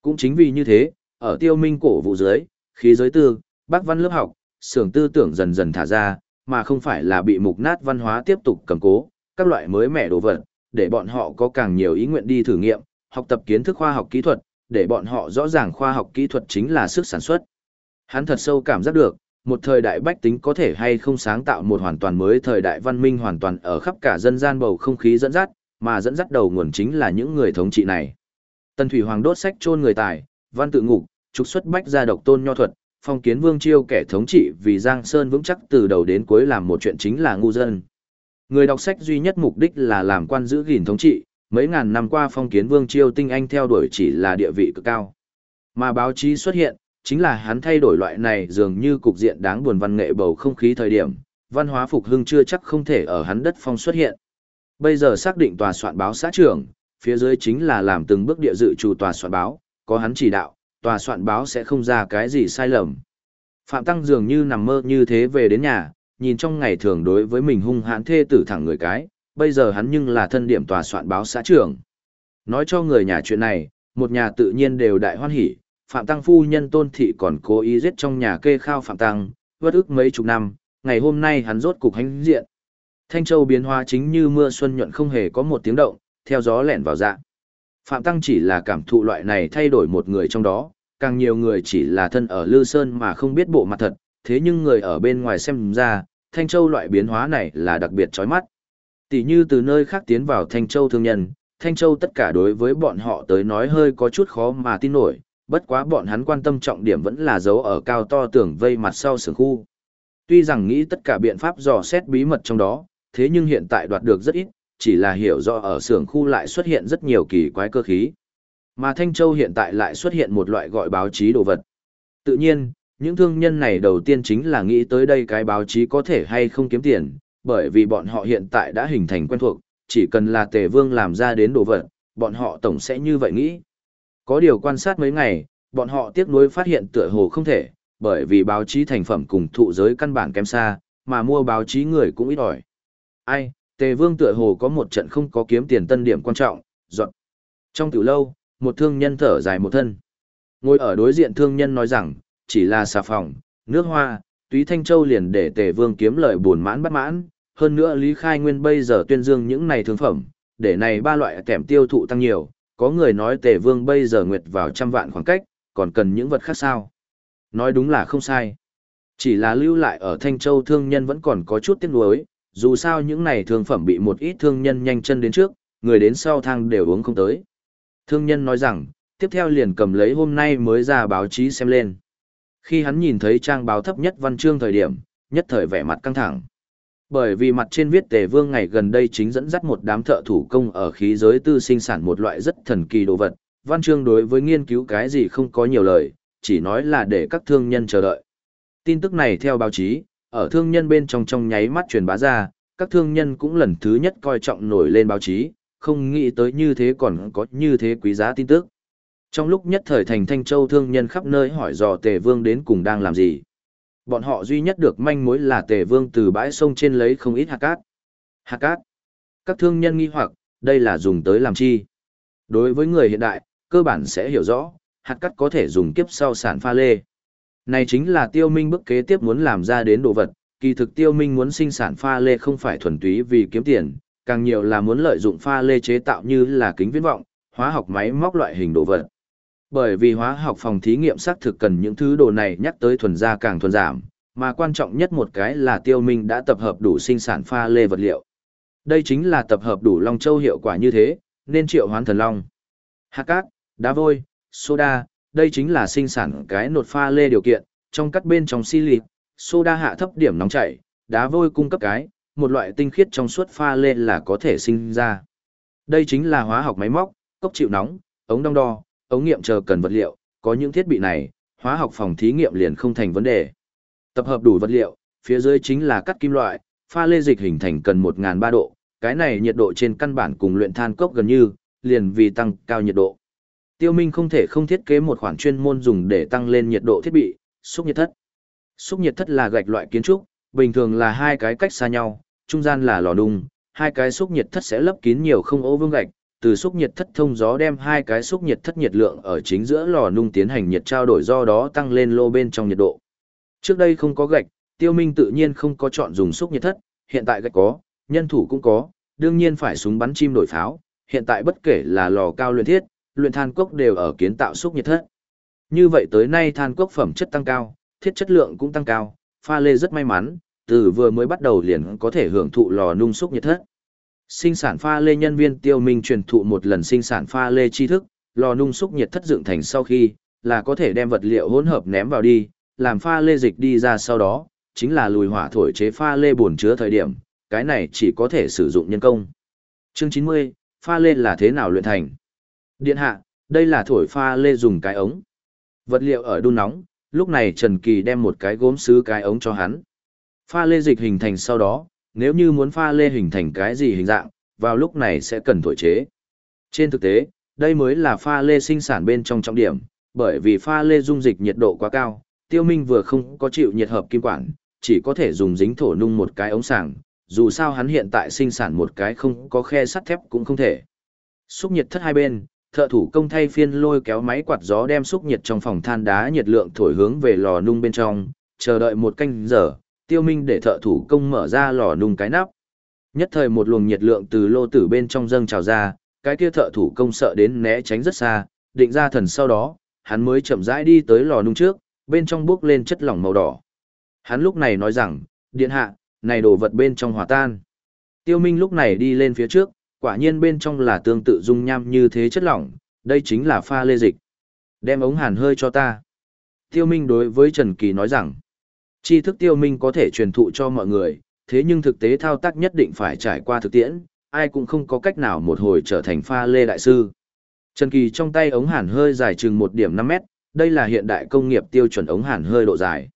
Cũng chính vì như thế, ở tiêu minh cổ vụ dưới, khí giới tư, bác văn lớp học, sưởng tư tưởng dần dần thả ra, mà không phải là bị mục nát văn hóa tiếp tục cầm cố, các loại mới mẻ đồ vật, để bọn họ có càng nhiều ý nguyện đi thử nghiệm, học tập kiến thức khoa học kỹ thuật, để bọn họ rõ ràng khoa học kỹ thuật chính là sức sản xuất. Hắn thật sâu cảm giác được, một thời đại bách tính có thể hay không sáng tạo một hoàn toàn mới thời đại văn minh hoàn toàn ở khắp cả dân gian bầu không khí dẫn dắt, mà dẫn dắt đầu nguồn chính là những người thống trị này. Tần Thủy Hoàng đốt sách chôn người tài, văn tự ngục, trục xuất bách gia độc tôn nho thuật, phong kiến vương chiêu kẻ thống trị vì Giang Sơn vững chắc từ đầu đến cuối làm một chuyện chính là ngu dân. Người đọc sách duy nhất mục đích là làm quan giữ gìn thống trị, mấy ngàn năm qua phong kiến vương triều tinh anh theo đuổi chỉ là địa vị cực cao. Mà báo chí xuất hiện, chính là hắn thay đổi loại này dường như cục diện đáng buồn văn nghệ bầu không khí thời điểm, văn hóa phục hưng chưa chắc không thể ở hắn đất phong xuất hiện. Bây giờ xác định tòa soạn báo xã trưởng, phía dưới chính là làm từng bước địa dự chủ tòa soạn báo, có hắn chỉ đạo, tòa soạn báo sẽ không ra cái gì sai lầm. Phạm Tăng dường như nằm mơ như thế về đến nhà, nhìn trong ngày thường đối với mình hung hãn thê tử thẳng người cái, bây giờ hắn nhưng là thân điểm tòa soạn báo xã trưởng. Nói cho người nhà chuyện này, một nhà tự nhiên đều đại hoan hỉ, Phạm Tăng phu nhân tôn thị còn cố ý giết trong nhà kê khao Phạm Tăng, vất ức mấy chục năm, ngày hôm nay hắn rốt cục hánh diện. Thanh Châu biến hóa chính như mưa xuân nhuận không hề có một tiếng động, theo gió lẻn vào dạ. Phạm Tăng chỉ là cảm thụ loại này thay đổi một người trong đó, càng nhiều người chỉ là thân ở Lư Sơn mà không biết bộ mặt thật, thế nhưng người ở bên ngoài xem ra, Thanh Châu loại biến hóa này là đặc biệt chói mắt. Tỷ như từ nơi khác tiến vào Thanh Châu thương nhân, Thanh Châu tất cả đối với bọn họ tới nói hơi có chút khó mà tin nổi, bất quá bọn hắn quan tâm trọng điểm vẫn là giấu ở cao to tường vây mặt sau sưởng khu. Tuy rằng nghĩ tất cả biện pháp dò xét bí mật trong đó, thế nhưng hiện tại đoạt được rất ít, chỉ là hiểu rõ ở xưởng khu lại xuất hiện rất nhiều kỳ quái cơ khí. Mà Thanh Châu hiện tại lại xuất hiện một loại gọi báo chí đồ vật. Tự nhiên, những thương nhân này đầu tiên chính là nghĩ tới đây cái báo chí có thể hay không kiếm tiền, bởi vì bọn họ hiện tại đã hình thành quen thuộc, chỉ cần là tề vương làm ra đến đồ vật, bọn họ tổng sẽ như vậy nghĩ. Có điều quan sát mấy ngày, bọn họ tiếc nuối phát hiện tựa hồ không thể, bởi vì báo chí thành phẩm cùng thụ giới căn bản kém xa, mà mua báo chí người cũng ít ỏi. Ai, tề vương tựa hồ có một trận không có kiếm tiền tân điểm quan trọng, dọn. Trong tiểu lâu, một thương nhân thở dài một thân. Ngồi ở đối diện thương nhân nói rằng, chỉ là xà phòng, nước hoa, túy thanh châu liền để tề vương kiếm lợi buồn mãn bất mãn, hơn nữa Lý Khai Nguyên bây giờ tuyên dương những này thương phẩm, để này ba loại kèm tiêu thụ tăng nhiều, có người nói tề vương bây giờ nguyệt vào trăm vạn khoảng cách, còn cần những vật khác sao. Nói đúng là không sai. Chỉ là lưu lại ở Thanh Châu thương nhân vẫn còn có chút tiếc nuối, dù sao những này thương phẩm bị một ít thương nhân nhanh chân đến trước, người đến sau thang đều uống không tới. Thương nhân nói rằng, tiếp theo liền cầm lấy hôm nay mới ra báo chí xem lên. Khi hắn nhìn thấy trang báo thấp nhất văn chương thời điểm, nhất thời vẻ mặt căng thẳng. Bởi vì mặt trên viết tề vương ngày gần đây chính dẫn dắt một đám thợ thủ công ở khí giới tư sinh sản một loại rất thần kỳ đồ vật, văn chương đối với nghiên cứu cái gì không có nhiều lời, chỉ nói là để các thương nhân chờ đợi. Tin tức này theo báo chí, ở thương nhân bên trong trong nháy mắt truyền bá ra, các thương nhân cũng lần thứ nhất coi trọng nổi lên báo chí, không nghĩ tới như thế còn có như thế quý giá tin tức. Trong lúc nhất thời thành Thanh Châu thương nhân khắp nơi hỏi dò Tề Vương đến cùng đang làm gì. Bọn họ duy nhất được manh mối là Tề Vương từ bãi sông trên lấy không ít hạt cát. Hạt cát. Các thương nhân nghi hoặc, đây là dùng tới làm chi? Đối với người hiện đại, cơ bản sẽ hiểu rõ, hạt cát có thể dùng kiếp sau sản pha lê. Này chính là tiêu minh bước kế tiếp muốn làm ra đến đồ vật, kỳ thực tiêu minh muốn sinh sản pha lê không phải thuần túy vì kiếm tiền, càng nhiều là muốn lợi dụng pha lê chế tạo như là kính viễn vọng, hóa học máy móc loại hình đồ vật. Bởi vì hóa học phòng thí nghiệm xác thực cần những thứ đồ này nhắc tới thuần gia càng thuần giảm, mà quan trọng nhất một cái là tiêu minh đã tập hợp đủ sinh sản pha lê vật liệu. Đây chính là tập hợp đủ Long Châu hiệu quả như thế, nên triệu hoán thần long. Hạt cát, đá vôi, soda, đây chính là sinh sản cái nột pha lê điều kiện, trong cắt bên trong silic, soda hạ thấp điểm nóng chảy, đá vôi cung cấp cái, một loại tinh khiết trong suốt pha lê là có thể sinh ra. Đây chính là hóa học máy móc, cốc chịu nóng, ống đong đo, ống nghiệm chờ cần vật liệu, có những thiết bị này, hóa học phòng thí nghiệm liền không thành vấn đề. Tập hợp đủ vật liệu, phía dưới chính là cắt kim loại, pha lê dịch hình thành cần 1003 độ, cái này nhiệt độ trên căn bản cùng luyện than cốc gần như, liền vì tăng cao nhiệt độ. Tiêu Minh không thể không thiết kế một khoản chuyên môn dùng để tăng lên nhiệt độ thiết bị, xúc nhiệt thất. Xúc nhiệt thất là gạch loại kiến trúc, bình thường là hai cái cách xa nhau, trung gian là lò đung, hai cái xúc nhiệt thất sẽ lấp kín nhiều không ô vương gạch, từ xúc nhiệt thất thông gió đem hai cái xúc nhiệt thất nhiệt lượng ở chính giữa lò nung tiến hành nhiệt trao đổi do đó tăng lên lô bên trong nhiệt độ. Trước đây không có gạch, Tiêu Minh tự nhiên không có chọn dùng xúc nhiệt thất, hiện tại gạch có, nhân thủ cũng có, đương nhiên phải súng bắn chim đổi pháo, hiện tại bất kể là lò cao luyện thiết, luyện than cốc đều ở kiến tạo xúc nhiệt thất. Như vậy tới nay than cốc phẩm chất tăng cao, thiết chất lượng cũng tăng cao, pha lê rất may mắn, từ vừa mới bắt đầu liền có thể hưởng thụ lò nung xúc nhiệt thất. Sinh sản pha lê nhân viên tiêu minh truyền thụ một lần sinh sản pha lê tri thức, lò nung xúc nhiệt thất dựng thành sau khi, là có thể đem vật liệu hỗn hợp ném vào đi, làm pha lê dịch đi ra sau đó, chính là lùi hỏa thổi chế pha lê bồn chứa thời điểm, cái này chỉ có thể sử dụng nhân công. Chương 90, pha lê là thế nào luyện thành? Điện hạ, đây là thổi pha lê dùng cái ống. Vật liệu ở đun nóng, lúc này Trần Kỳ đem một cái gốm sứ cái ống cho hắn. Pha lê dịch hình thành sau đó, nếu như muốn pha lê hình thành cái gì hình dạng, vào lúc này sẽ cần thổi chế. Trên thực tế, đây mới là pha lê sinh sản bên trong trọng điểm, bởi vì pha lê dung dịch nhiệt độ quá cao, tiêu minh vừa không có chịu nhiệt hợp kim quản, chỉ có thể dùng dính thổ nung một cái ống sàng, dù sao hắn hiện tại sinh sản một cái không có khe sắt thép cũng không thể. Xúc nhiệt thất hai bên, thợ thủ công thay phiên lôi kéo máy quạt gió đem xúc nhiệt trong phòng than đá nhiệt lượng thổi hướng về lò nung bên trong, chờ đợi một canh giờ, tiêu minh để thợ thủ công mở ra lò nung cái nắp. Nhất thời một luồng nhiệt lượng từ lô tử bên trong dâng trào ra, cái kia thợ thủ công sợ đến né tránh rất xa, định ra thần sau đó, hắn mới chậm rãi đi tới lò nung trước, bên trong bước lên chất lỏng màu đỏ. Hắn lúc này nói rằng, điện hạ, này đồ vật bên trong hòa tan. Tiêu Minh lúc này đi lên phía trước, quả nhiên bên trong là tương tự dung nham như thế chất lỏng, đây chính là pha lê dịch. Đem ống hàn hơi cho ta. Tiêu Minh đối với Trần Kỳ nói rằng, tri thức Tiêu Minh có thể truyền thụ cho mọi người, thế nhưng thực tế thao tác nhất định phải trải qua thực tiễn, ai cũng không có cách nào một hồi trở thành pha lê đại sư. Trần Kỳ trong tay ống hàn hơi dài chừng 1 điểm 5 mét, đây là hiện đại công nghiệp tiêu chuẩn ống hàn hơi độ dài.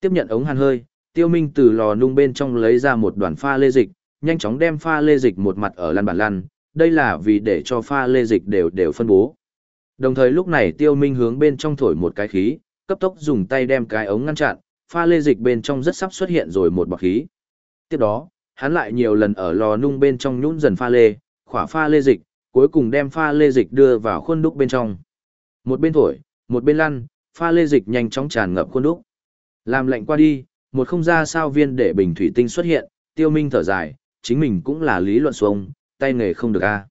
Tiếp nhận ống hàn hơi, Tiêu Minh từ lò nung bên trong lấy ra một đoàn pha lê dịch, nhanh chóng đem pha lê dịch một mặt ở lăn bản lăn, đây là vì để cho pha lê dịch đều đều phân bố. Đồng thời lúc này Tiêu Minh hướng bên trong thổi một cái khí, cấp tốc dùng tay đem cái ống ngăn chặn, pha lê dịch bên trong rất sắp xuất hiện rồi một bọc khí. Tiếp đó, hắn lại nhiều lần ở lò nung bên trong nhún dần pha lê, khỏa pha lê dịch, cuối cùng đem pha lê dịch đưa vào khuôn đúc bên trong. Một bên thổi, một bên lăn, pha lê dịch nhanh chóng tràn ngập khuôn đúc. Làm lạnh qua đi, một không ra sao viên để bình thủy tinh xuất hiện, tiêu minh thở dài, chính mình cũng là lý luận xuông, tay nghề không được a.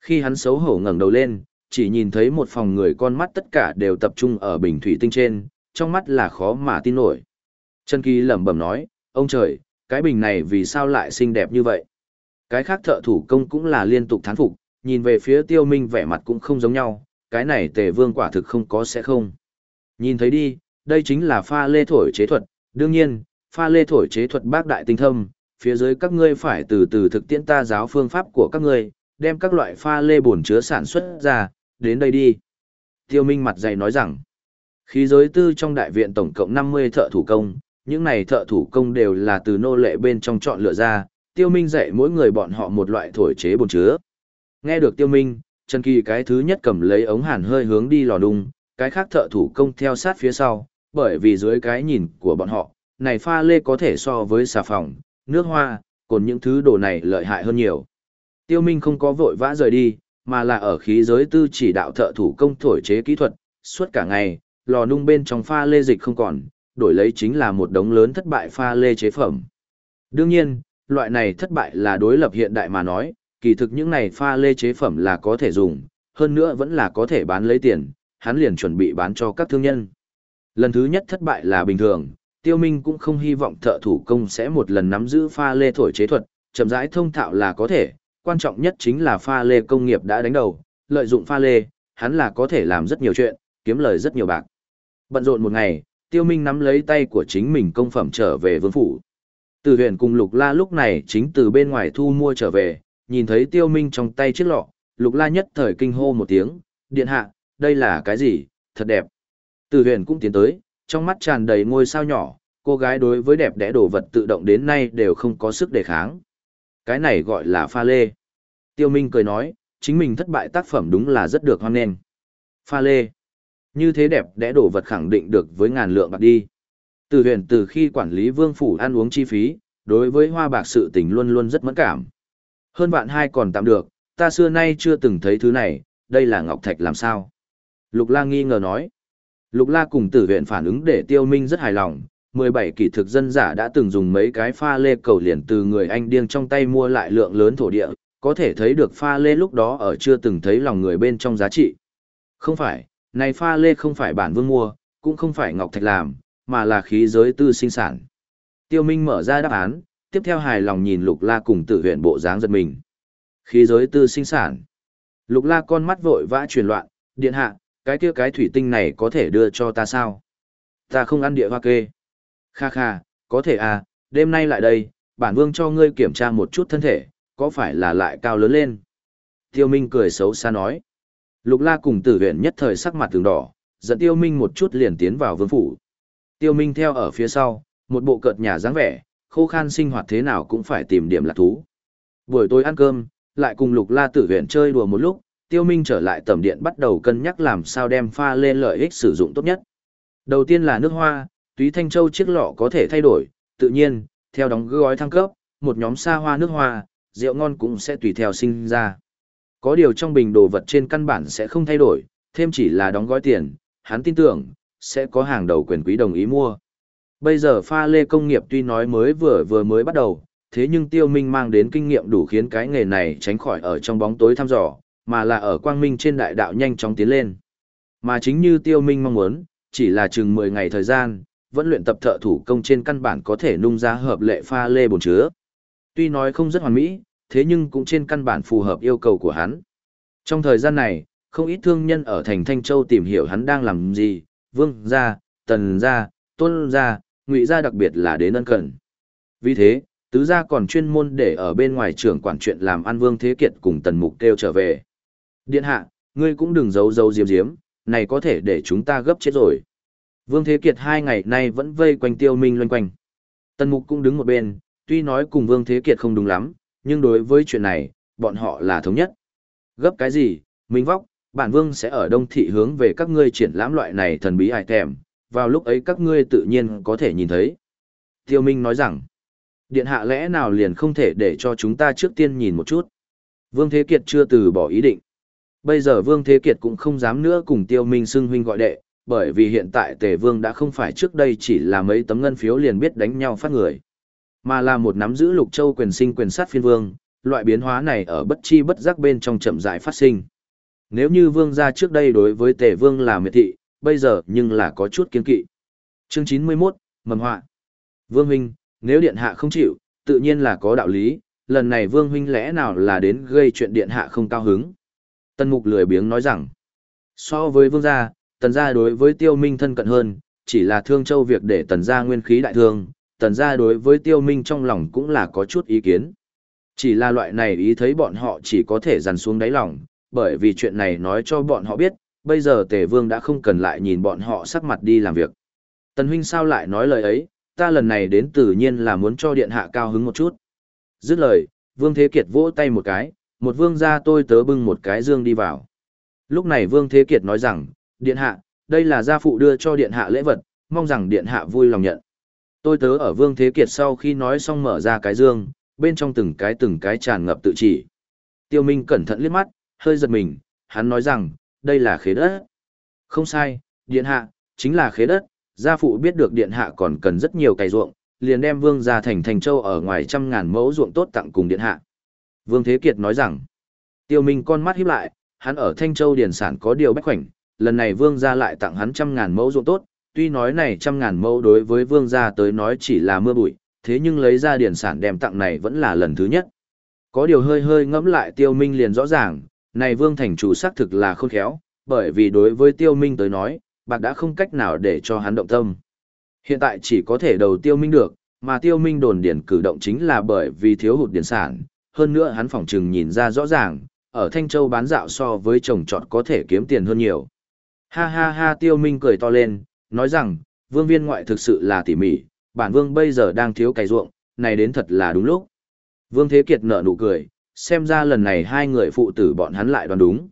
Khi hắn xấu hổ ngẩng đầu lên, chỉ nhìn thấy một phòng người con mắt tất cả đều tập trung ở bình thủy tinh trên, trong mắt là khó mà tin nổi. Trần Kỳ lẩm bẩm nói, ông trời, cái bình này vì sao lại xinh đẹp như vậy? Cái khác thợ thủ công cũng là liên tục thán phục, nhìn về phía tiêu minh vẻ mặt cũng không giống nhau, cái này tề vương quả thực không có sẽ không. Nhìn thấy đi, đây chính là pha lê thổi chế thuật, đương nhiên, pha lê thổi chế thuật bác đại tinh thâm, phía dưới các ngươi phải từ từ thực tiễn ta giáo phương pháp của các ngươi, đem các loại pha lê bổn chứa sản xuất ra, đến đây đi. Tiêu Minh mặt dày nói rằng, khí giới tư trong đại viện tổng cộng 50 thợ thủ công, những này thợ thủ công đều là từ nô lệ bên trong chọn lựa ra, Tiêu Minh dạy mỗi người bọn họ một loại thổi chế bồn chứa. Nghe được Tiêu Minh, Trần Kỳ cái thứ nhất cầm lấy ống hàn hơi hướng đi lò đung, cái khác thợ thủ công theo sát phía sau, bởi vì dưới cái nhìn của bọn họ, này pha lê có thể so với xà phòng, nước hoa, còn những thứ đồ này lợi hại hơn nhiều. Tiêu Minh không có vội vã rời đi, mà là ở khí giới tư chỉ đạo thợ thủ công thổi chế kỹ thuật, suốt cả ngày, lò nung bên trong pha lê dịch không còn, đổi lấy chính là một đống lớn thất bại pha lê chế phẩm. Đương nhiên, loại này thất bại là đối lập hiện đại mà nói, kỳ thực những này pha lê chế phẩm là có thể dùng, hơn nữa vẫn là có thể bán lấy tiền, hắn liền chuẩn bị bán cho các thương nhân. Lần thứ nhất thất bại là bình thường, Tiêu Minh cũng không hy vọng thợ thủ công sẽ một lần nắm giữ pha lê thổi chế thuật, chậm rãi thông thạo là có thể, quan trọng nhất chính là pha lê công nghiệp đã đánh đầu, lợi dụng pha lê, hắn là có thể làm rất nhiều chuyện, kiếm lời rất nhiều bạc. Bận rộn một ngày, Tiêu Minh nắm lấy tay của chính mình công phẩm trở về vương phủ. Từ huyền cùng Lục La lúc này chính từ bên ngoài thu mua trở về, nhìn thấy Tiêu Minh trong tay chiếc lọ, Lục La nhất thời kinh hô một tiếng, điện hạ, đây là cái gì, thật đẹp. Từ huyền cũng tiến tới, trong mắt tràn đầy ngôi sao nhỏ, cô gái đối với đẹp đẽ đồ vật tự động đến nay đều không có sức đề kháng. Cái này gọi là pha lê. Tiêu Minh cười nói, chính mình thất bại tác phẩm đúng là rất được hoan nghênh. Pha lê. Như thế đẹp đẽ đồ vật khẳng định được với ngàn lượng bạc đi. Từ huyền từ khi quản lý vương phủ ăn uống chi phí, đối với hoa bạc sự tình luôn luôn rất mẫn cảm. Hơn vạn hai còn tạm được, ta xưa nay chưa từng thấy thứ này, đây là ngọc thạch làm sao? Lục la nghi ngờ nói. Lục la cùng tử huyện phản ứng để tiêu minh rất hài lòng, 17 kỷ thực dân giả đã từng dùng mấy cái pha lê cầu liền từ người Anh điên trong tay mua lại lượng lớn thổ địa, có thể thấy được pha lê lúc đó ở chưa từng thấy lòng người bên trong giá trị. Không phải, này pha lê không phải bản vương mua, cũng không phải ngọc thạch làm, mà là khí giới tư sinh sản. Tiêu Minh mở ra đáp án, tiếp theo hài lòng nhìn Lục La cùng tự huyện bộ dáng giật mình. Khí giới tư sinh sản. Lục La con mắt vội vã truyền loạn, điện hạ, cái kia cái thủy tinh này có thể đưa cho ta sao? Ta không ăn địa hoa kê. Kha kha, có thể à, đêm nay lại đây, bản vương cho ngươi kiểm tra một chút thân thể, có phải là lại cao lớn lên? Tiêu Minh cười xấu xa nói. Lục La cùng tử Huyền nhất thời sắc mặt tường đỏ, dẫn Tiêu Minh một chút liền tiến vào vương phủ. Tiêu Minh theo ở phía sau, một bộ cợt nhà dáng vẻ, khô khan sinh hoạt thế nào cũng phải tìm điểm lạc thú. Buổi tối ăn cơm, lại cùng Lục La tử Huyền chơi đùa một lúc, Tiêu Minh trở lại tầm điện bắt đầu cân nhắc làm sao đem pha lên lợi ích sử dụng tốt nhất. Đầu tiên là nước hoa, túy thanh châu chiếc lọ có thể thay đổi, tự nhiên, theo đóng gói thăng cấp, một nhóm xa hoa nước hoa, rượu ngon cũng sẽ tùy theo sinh ra. Có điều trong bình đồ vật trên căn bản sẽ không thay đổi, thêm chỉ là đóng gói tiền, hắn tin tưởng, sẽ có hàng đầu quyền quý đồng ý mua. Bây giờ pha lê công nghiệp tuy nói mới vừa vừa mới bắt đầu, thế nhưng tiêu minh mang đến kinh nghiệm đủ khiến cái nghề này tránh khỏi ở trong bóng tối thăm dò, mà là ở quang minh trên đại đạo nhanh chóng tiến lên. Mà chính như tiêu minh mong muốn, chỉ là chừng 10 ngày thời gian, vẫn luyện tập thợ thủ công trên căn bản có thể nung ra hợp lệ pha lê bồn chứa. Tuy nói không rất hoàn mỹ, thế nhưng cũng trên căn bản phù hợp yêu cầu của hắn. Trong thời gian này, không ít thương nhân ở thành Thanh Châu tìm hiểu hắn đang làm gì, vương gia, tần gia, tôn gia, ngụy gia đặc biệt là đến ân cần. Vì thế, tứ gia còn chuyên môn để ở bên ngoài trưởng quản chuyện làm ăn vương thế kiệt cùng tần mục kêu trở về. Điện hạ, ngươi cũng đừng giấu giấu diếm diếm, này có thể để chúng ta gấp chết rồi. Vương Thế Kiệt hai ngày nay vẫn vây quanh tiêu minh loanh quanh. Tần mục cũng đứng một bên, tuy nói cùng Vương Thế Kiệt không đúng lắm, nhưng đối với chuyện này, bọn họ là thống nhất. Gấp cái gì, Minh Vóc, bản Vương sẽ ở Đông Thị hướng về các ngươi triển lãm loại này thần bí hài thèm, vào lúc ấy các ngươi tự nhiên có thể nhìn thấy. Tiêu Minh nói rằng, điện hạ lẽ nào liền không thể để cho chúng ta trước tiên nhìn một chút. Vương Thế Kiệt chưa từ bỏ ý định. Bây giờ Vương Thế Kiệt cũng không dám nữa cùng Tiêu Minh xưng huynh gọi đệ, bởi vì hiện tại Tề Vương đã không phải trước đây chỉ là mấy tấm ngân phiếu liền biết đánh nhau phát người, mà là một nắm giữ Lục Châu quyền sinh quyền sát phiên vương, loại biến hóa này ở bất chi bất giác bên trong chậm rãi phát sinh. Nếu như vương gia trước đây đối với Tề Vương là miệt thị, bây giờ nhưng là có chút kiên kỵ. Chương 91, Mầm họa. Vương huynh, nếu điện hạ không chịu, tự nhiên là có đạo lý, lần này Vương huynh lẽ nào là đến gây chuyện điện hạ không cao hứng. Tân Mục lười biếng nói rằng, so với vương gia, tần gia đối với tiêu minh thân cận hơn, chỉ là thương châu việc để tần gia nguyên khí đại thương, tần gia đối với tiêu minh trong lòng cũng là có chút ý kiến. Chỉ là loại này ý thấy bọn họ chỉ có thể dằn xuống đáy lòng, bởi vì chuyện này nói cho bọn họ biết, bây giờ tề vương đã không cần lại nhìn bọn họ sắc mặt đi làm việc. Tần huynh sao lại nói lời ấy, ta lần này đến tự nhiên là muốn cho điện hạ cao hứng một chút. Dứt lời, vương thế kiệt vỗ tay một cái, một vương gia tôi tớ bưng một cái dương đi vào. Lúc này vương thế kiệt nói rằng, điện hạ, đây là gia phụ đưa cho điện hạ lễ vật, mong rằng điện hạ vui lòng nhận. Tôi tớ ở vương thế kiệt sau khi nói xong mở ra cái dương, bên trong từng cái từng cái tràn ngập tự chỉ. Tiêu Minh cẩn thận liếc mắt, hơi giật mình, hắn nói rằng, đây là khế đất. Không sai, điện hạ, chính là khế đất, gia phụ biết được điện hạ còn cần rất nhiều cày ruộng, liền đem vương gia thành thành châu ở ngoài trăm ngàn mẫu ruộng tốt tặng cùng điện hạ. Vương Thế Kiệt nói rằng, tiêu minh con mắt híp lại, hắn ở Thanh Châu Điền sản có điều bách khoảnh, lần này vương gia lại tặng hắn trăm ngàn mẫu ruộng tốt, tuy nói này trăm ngàn mẫu đối với vương gia tới nói chỉ là mưa bụi, thế nhưng lấy ra điển sản đem tặng này vẫn là lần thứ nhất. Có điều hơi hơi ngẫm lại tiêu minh liền rõ ràng, này vương thành chủ xác thực là khôn khéo, bởi vì đối với tiêu minh tới nói, bạc đã không cách nào để cho hắn động tâm. Hiện tại chỉ có thể đầu tiêu minh được, mà tiêu minh đồn điển cử động chính là bởi vì thiếu hụt điển sản, hơn nữa hắn phỏng chừng nhìn ra rõ ràng, ở Thanh Châu bán dạo so với trồng trọt có thể kiếm tiền hơn nhiều. Ha ha ha tiêu minh cười to lên, nói rằng, vương viên ngoại thực sự là tỉ mỉ, bản vương bây giờ đang thiếu cày ruộng, này đến thật là đúng lúc. Vương Thế Kiệt nở nụ cười, xem ra lần này hai người phụ tử bọn hắn lại đoán đúng.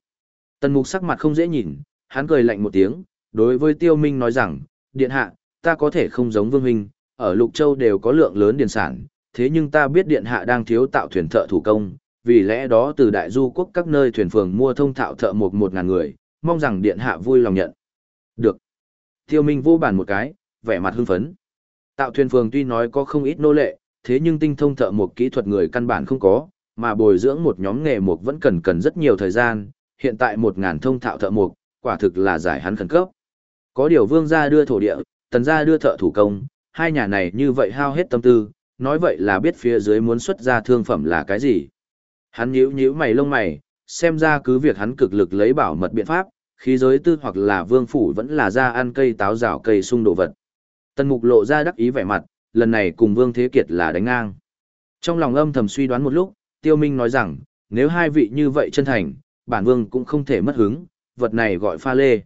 Tần mục sắc mặt không dễ nhìn, hắn cười lạnh một tiếng, đối với tiêu minh nói rằng, điện hạ, ta có thể không giống vương huynh, ở Lục Châu đều có lượng lớn điền sản, thế nhưng ta biết điện hạ đang thiếu tạo thuyền thợ thủ công, vì lẽ đó từ đại du quốc các nơi thuyền phường mua thông thạo thợ một một ngàn người, mong rằng điện hạ vui lòng nhận. Tiêu Minh vô bàn một cái, vẻ mặt hưng phấn. Tạo thuyền phường tuy nói có không ít nô lệ, thế nhưng tinh thông thợ một kỹ thuật người căn bản không có, mà bồi dưỡng một nhóm nghề mục vẫn cần cần rất nhiều thời gian, hiện tại một ngàn thông thạo thợ mục, quả thực là giải hắn khẩn cấp. Có điều vương gia đưa thổ địa, tần gia đưa thợ thủ công, hai nhà này như vậy hao hết tâm tư, nói vậy là biết phía dưới muốn xuất ra thương phẩm là cái gì. Hắn nhíu nhíu mày lông mày, xem ra cứ việc hắn cực lực lấy bảo mật biện pháp, khí giới tư hoặc là vương phủ vẫn là ra ăn cây táo rào cây sung đồ vật. Tần mục lộ ra đắc ý vẻ mặt, lần này cùng vương thế kiệt là đánh ngang. Trong lòng âm thầm suy đoán một lúc, tiêu minh nói rằng, nếu hai vị như vậy chân thành, bản vương cũng không thể mất hứng, vật này gọi pha lê.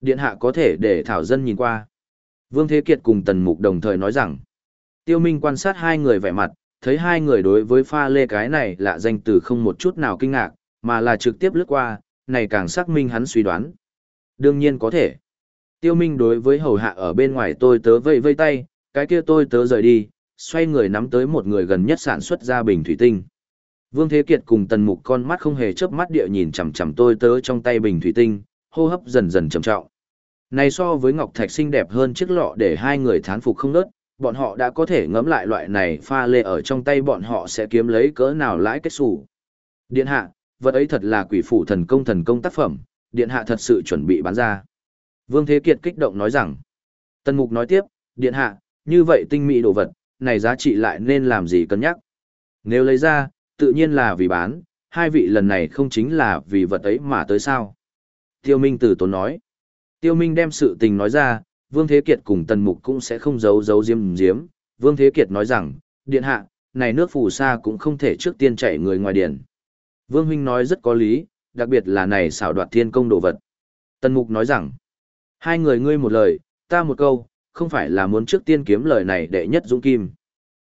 Điện hạ có thể để thảo dân nhìn qua. Vương Thế Kiệt cùng Tần Mục đồng thời nói rằng, Tiêu Minh quan sát hai người vẻ mặt, thấy hai người đối với pha lê cái này lạ danh từ không một chút nào kinh ngạc, mà là trực tiếp lướt qua, này càng xác minh hắn suy đoán. Đương nhiên có thể. Tiêu Minh đối với hầu hạ ở bên ngoài tôi tớ vây vây tay, cái kia tôi tớ rời đi, xoay người nắm tới một người gần nhất sản xuất ra bình thủy tinh. Vương Thế Kiệt cùng Tần Mục con mắt không hề chớp mắt địa nhìn chằm chằm tôi tớ trong tay bình thủy tinh, hô hấp dần dần trầm trọng. Này so với ngọc thạch xinh đẹp hơn chiếc lọ để hai người thán phục không nớt, bọn họ đã có thể ngẫm lại loại này pha lê ở trong tay bọn họ sẽ kiếm lấy cỡ nào lãi kết xù. Điện hạ, vật ấy thật là quỷ phủ thần công thần công tác phẩm, điện hạ thật sự chuẩn bị bán ra. Vương Thế Kiệt kích động nói rằng, Tân Mục nói tiếp, điện hạ, như vậy tinh mỹ đồ vật, này giá trị lại nên làm gì cân nhắc. Nếu lấy ra, tự nhiên là vì bán, hai vị lần này không chính là vì vật ấy mà tới sao. Tiêu Minh Tử Tốn nói, Tiêu Minh đem sự tình nói ra, Vương Thế Kiệt cùng Tần Mục cũng sẽ không giấu giấu diếm diếm. Vương Thế Kiệt nói rằng, điện hạ, này nước phù sa cũng không thể trước tiên chạy người ngoài điện. Vương Huynh nói rất có lý, đặc biệt là này xảo đoạt thiên công đồ vật. Tần Mục nói rằng, hai người ngươi một lời, ta một câu, không phải là muốn trước tiên kiếm lời này đệ nhất dũng kim.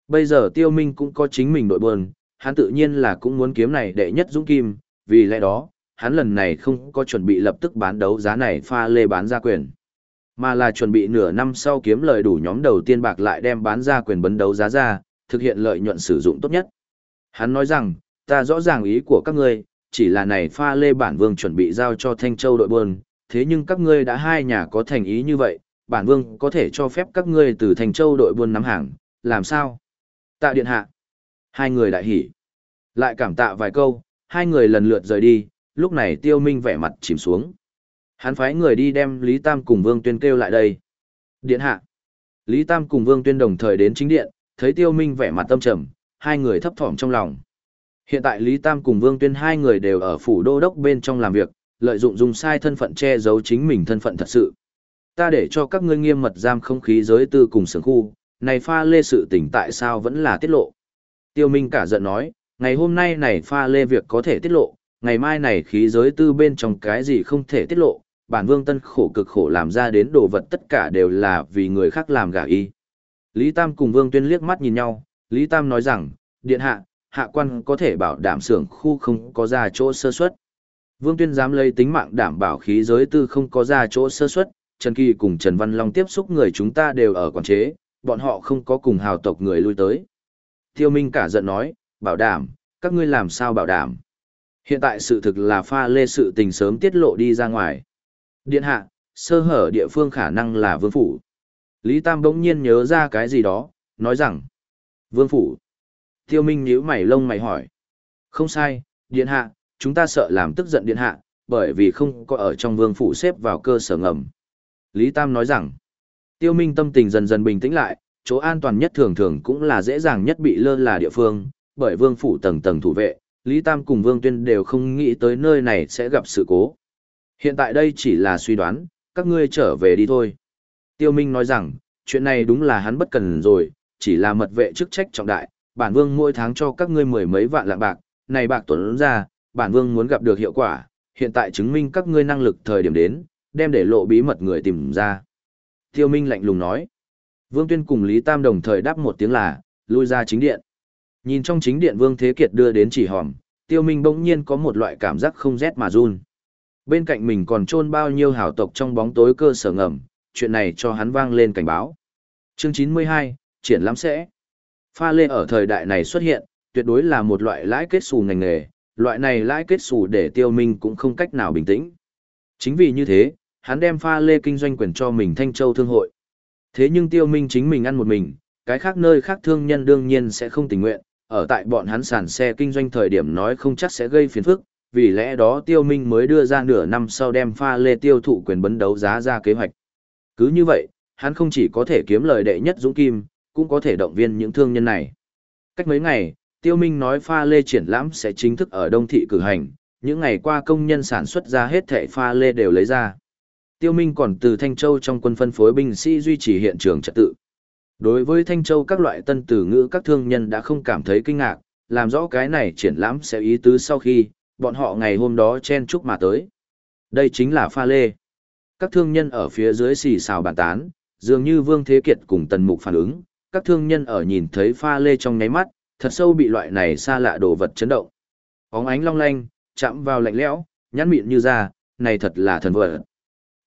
Bây giờ Tiêu Minh cũng có chính mình đội buồn, hắn tự nhiên là cũng muốn kiếm này đệ nhất dũng kim, vì lẽ đó, hắn lần này không có chuẩn bị lập tức bán đấu giá này pha lê bán ra quyền, mà là chuẩn bị nửa năm sau kiếm lời đủ nhóm đầu tiên bạc lại đem bán ra quyền bấn đấu giá ra, thực hiện lợi nhuận sử dụng tốt nhất. Hắn nói rằng, ta rõ ràng ý của các ngươi, chỉ là này pha lê bản vương chuẩn bị giao cho Thanh Châu đội buôn, thế nhưng các ngươi đã hai nhà có thành ý như vậy, bản vương có thể cho phép các ngươi từ thanh châu đội buôn nắm hàng, làm sao? Tạ điện hạ. Hai người đại hỉ. Lại cảm tạ vài câu, hai người lần lượt rời đi, lúc này tiêu minh vẻ mặt chìm xuống. Hắn phái người đi đem Lý Tam cùng Vương Tuyên kêu lại đây. Điện hạ. Lý Tam cùng Vương Tuyên đồng thời đến chính điện, thấy tiêu minh vẻ mặt tâm trầm, hai người thấp thỏm trong lòng. Hiện tại Lý Tam cùng Vương Tuyên hai người đều ở phủ đô đốc bên trong làm việc, lợi dụng dùng sai thân phận che giấu chính mình thân phận thật sự. Ta để cho các ngươi nghiêm mật giam không khí giới tư cùng sưởng khu, này pha lê sự tình tại sao vẫn là tiết lộ. Tiêu Minh cả giận nói, ngày hôm nay này pha lê việc có thể tiết lộ, ngày mai này khí giới tư bên trong cái gì không thể tiết lộ, bản vương tân khổ cực khổ làm ra đến đồ vật tất cả đều là vì người khác làm gả y. Lý Tam cùng Vương Tuyên liếc mắt nhìn nhau, Lý Tam nói rằng, điện hạ, hạ quan có thể bảo đảm xưởng khu không có ra chỗ sơ suất. Vương Tuyên dám lấy tính mạng đảm bảo khí giới tư không có ra chỗ sơ suất, Trần Kỳ cùng Trần Văn Long tiếp xúc người chúng ta đều ở quản chế, bọn họ không có cùng hào tộc người lui tới. Tiêu Minh cả giận nói, bảo đảm, các ngươi làm sao bảo đảm. Hiện tại sự thực là pha lê sự tình sớm tiết lộ đi ra ngoài. Điện hạ, sơ hở địa phương khả năng là vương phủ. Lý Tam bỗng nhiên nhớ ra cái gì đó, nói rằng, vương phủ. Tiêu Minh nhíu mày lông mày hỏi. Không sai, điện hạ, chúng ta sợ làm tức giận điện hạ, bởi vì không có ở trong vương phủ xếp vào cơ sở ngầm. Lý Tam nói rằng, Tiêu Minh tâm tình dần dần bình tĩnh lại, chỗ an toàn nhất thường thường cũng là dễ dàng nhất bị lơ là địa phương, bởi vương phủ tầng tầng thủ vệ, Lý Tam cùng Vương Tuyên đều không nghĩ tới nơi này sẽ gặp sự cố. Hiện tại đây chỉ là suy đoán, các ngươi trở về đi thôi. Tiêu Minh nói rằng, chuyện này đúng là hắn bất cần rồi, chỉ là mật vệ chức trách trọng đại, bản vương mỗi tháng cho các ngươi mười mấy vạn lạng bạc, này bạc tuấn ra, bản vương muốn gặp được hiệu quả, hiện tại chứng minh các ngươi năng lực thời điểm đến, đem để lộ bí mật người tìm ra. Tiêu Minh lạnh lùng nói. Vương Tuyên cùng Lý Tam đồng thời đáp một tiếng là, lui ra chính điện. Nhìn trong chính điện Vương Thế Kiệt đưa đến chỉ hòm, Tiêu Minh bỗng nhiên có một loại cảm giác không rét mà run. Bên cạnh mình còn trôn bao nhiêu hảo tộc trong bóng tối cơ sở ngầm, chuyện này cho hắn vang lên cảnh báo. Chương 92, triển lãm sẽ. Pha lê ở thời đại này xuất hiện, tuyệt đối là một loại lãi kết xù ngành nghề, loại này lãi kết xù để tiêu minh cũng không cách nào bình tĩnh. Chính vì như thế, hắn đem pha lê kinh doanh quyền cho mình Thanh Châu Thương hội. Thế nhưng tiêu minh chính mình ăn một mình, cái khác nơi khác thương nhân đương nhiên sẽ không tình nguyện, ở tại bọn hắn sàn xe kinh doanh thời điểm nói không chắc sẽ gây phiền phức, vì lẽ đó tiêu minh mới đưa ra nửa năm sau đem pha lê tiêu thụ quyền bấn đấu giá ra kế hoạch. Cứ như vậy, hắn không chỉ có thể kiếm lời đệ nhất dũng kim, cũng có thể động viên những thương nhân này. Cách mấy ngày, tiêu minh nói pha lê triển lãm sẽ chính thức ở Đông Thị cử hành, những ngày qua công nhân sản xuất ra hết thẻ pha lê đều lấy ra. Tiêu Minh còn từ Thanh Châu trong quân phân phối binh sĩ duy trì hiện trường trật tự. Đối với Thanh Châu các loại tân từ ngữ các thương nhân đã không cảm thấy kinh ngạc, làm rõ cái này triển lãm sẽ ý tứ sau khi, bọn họ ngày hôm đó chen chúc mà tới. Đây chính là pha lê. Các thương nhân ở phía dưới xì xào bàn tán, dường như Vương Thế Kiệt cùng Tần Mục phản ứng, các thương nhân ở nhìn thấy pha lê trong nháy mắt, thật sâu bị loại này xa lạ đồ vật chấn động. Óng ánh long lanh, chạm vào lạnh lẽo, nhắn mịn như da, này thật là thần vật.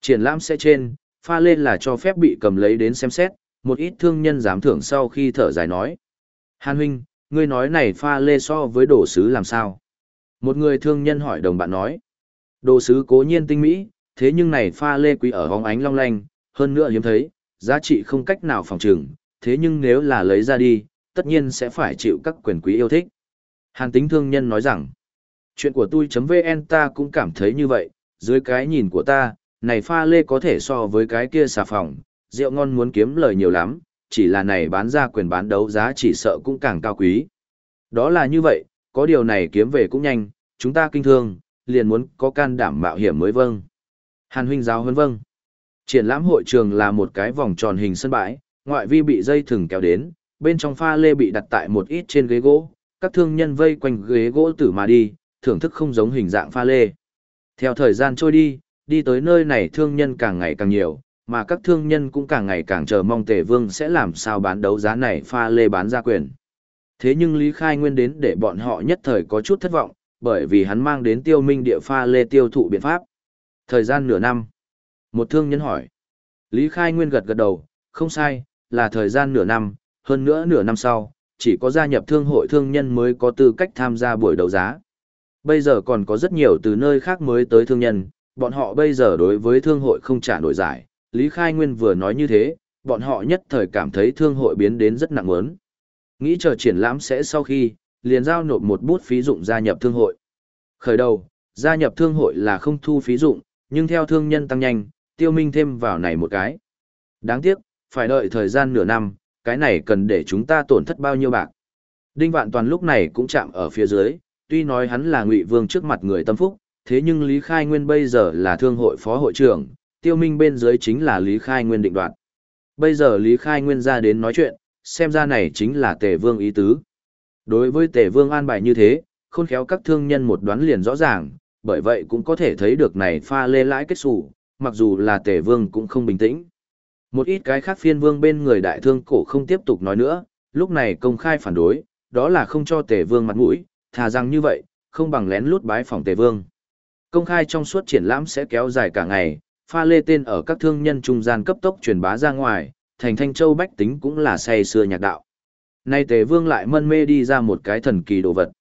Triển lãm sẽ trên, pha lê là cho phép bị cầm lấy đến xem xét, một ít thương nhân dám thưởng sau khi thở dài nói. Hàn huynh, ngươi nói này pha lê so với đồ sứ làm sao? Một người thương nhân hỏi đồng bạn nói. Đồ sứ cố nhiên tinh mỹ, thế nhưng này pha lê quý ở hóng ánh long lanh, hơn nữa hiếm thấy, giá trị không cách nào phòng trừng, thế nhưng nếu là lấy ra đi, tất nhiên sẽ phải chịu các quyền quý yêu thích. Hàn tính thương nhân nói rằng, chuyện của tôi.vn ta cũng cảm thấy như vậy, dưới cái nhìn của ta, này pha lê có thể so với cái kia xà phòng, rượu ngon muốn kiếm lời nhiều lắm, chỉ là này bán ra quyền bán đấu giá chỉ sợ cũng càng cao quý. Đó là như vậy, có điều này kiếm về cũng nhanh, chúng ta kinh thương, liền muốn có can đảm mạo hiểm mới vâng. Hàn huynh giáo hơn vâng. Triển lãm hội trường là một cái vòng tròn hình sân bãi, ngoại vi bị dây thừng kéo đến, bên trong pha lê bị đặt tại một ít trên ghế gỗ, các thương nhân vây quanh ghế gỗ tử mà đi, thưởng thức không giống hình dạng pha lê. Theo thời gian trôi đi, đi tới nơi này thương nhân càng ngày càng nhiều, mà các thương nhân cũng càng ngày càng chờ mong Tề Vương sẽ làm sao bán đấu giá này pha lê bán ra quyền. Thế nhưng Lý Khai Nguyên đến để bọn họ nhất thời có chút thất vọng, bởi vì hắn mang đến tiêu minh địa pha lê tiêu thụ biện pháp. Thời gian nửa năm. Một thương nhân hỏi. Lý Khai Nguyên gật gật đầu, không sai, là thời gian nửa năm, hơn nữa nửa năm sau, chỉ có gia nhập thương hội thương nhân mới có tư cách tham gia buổi đấu giá. Bây giờ còn có rất nhiều từ nơi khác mới tới thương nhân, bọn họ bây giờ đối với thương hội không trả nổi giải, Lý Khai Nguyên vừa nói như thế, bọn họ nhất thời cảm thấy thương hội biến đến rất nặng ớn. Nghĩ chờ triển lãm sẽ sau khi, liền giao nộp một bút phí dụng gia nhập thương hội. Khởi đầu, gia nhập thương hội là không thu phí dụng, nhưng theo thương nhân tăng nhanh, tiêu minh thêm vào này một cái. Đáng tiếc, phải đợi thời gian nửa năm, cái này cần để chúng ta tổn thất bao nhiêu bạc. Đinh Vạn Toàn lúc này cũng chạm ở phía dưới, tuy nói hắn là ngụy vương trước mặt người tâm phúc, thế nhưng Lý Khai Nguyên bây giờ là thương hội phó hội trưởng, tiêu minh bên dưới chính là Lý Khai Nguyên định đoạt. Bây giờ Lý Khai Nguyên ra đến nói chuyện, xem ra này chính là tề vương ý tứ. Đối với tề vương an bài như thế, khôn khéo các thương nhân một đoán liền rõ ràng, bởi vậy cũng có thể thấy được này pha lê lãi kết sủ, mặc dù là tề vương cũng không bình tĩnh. Một ít cái khác phiên vương bên người đại thương cổ không tiếp tục nói nữa, lúc này công khai phản đối, đó là không cho tề vương mặt mũi, thà rằng như vậy, không bằng lén lút bái phòng tề vương. Công khai trong suốt triển lãm sẽ kéo dài cả ngày, pha lê tên ở các thương nhân trung gian cấp tốc truyền bá ra ngoài, thành thanh châu bách tính cũng là say xưa nhạc đạo. Nay tề vương lại mân mê đi ra một cái thần kỳ đồ vật.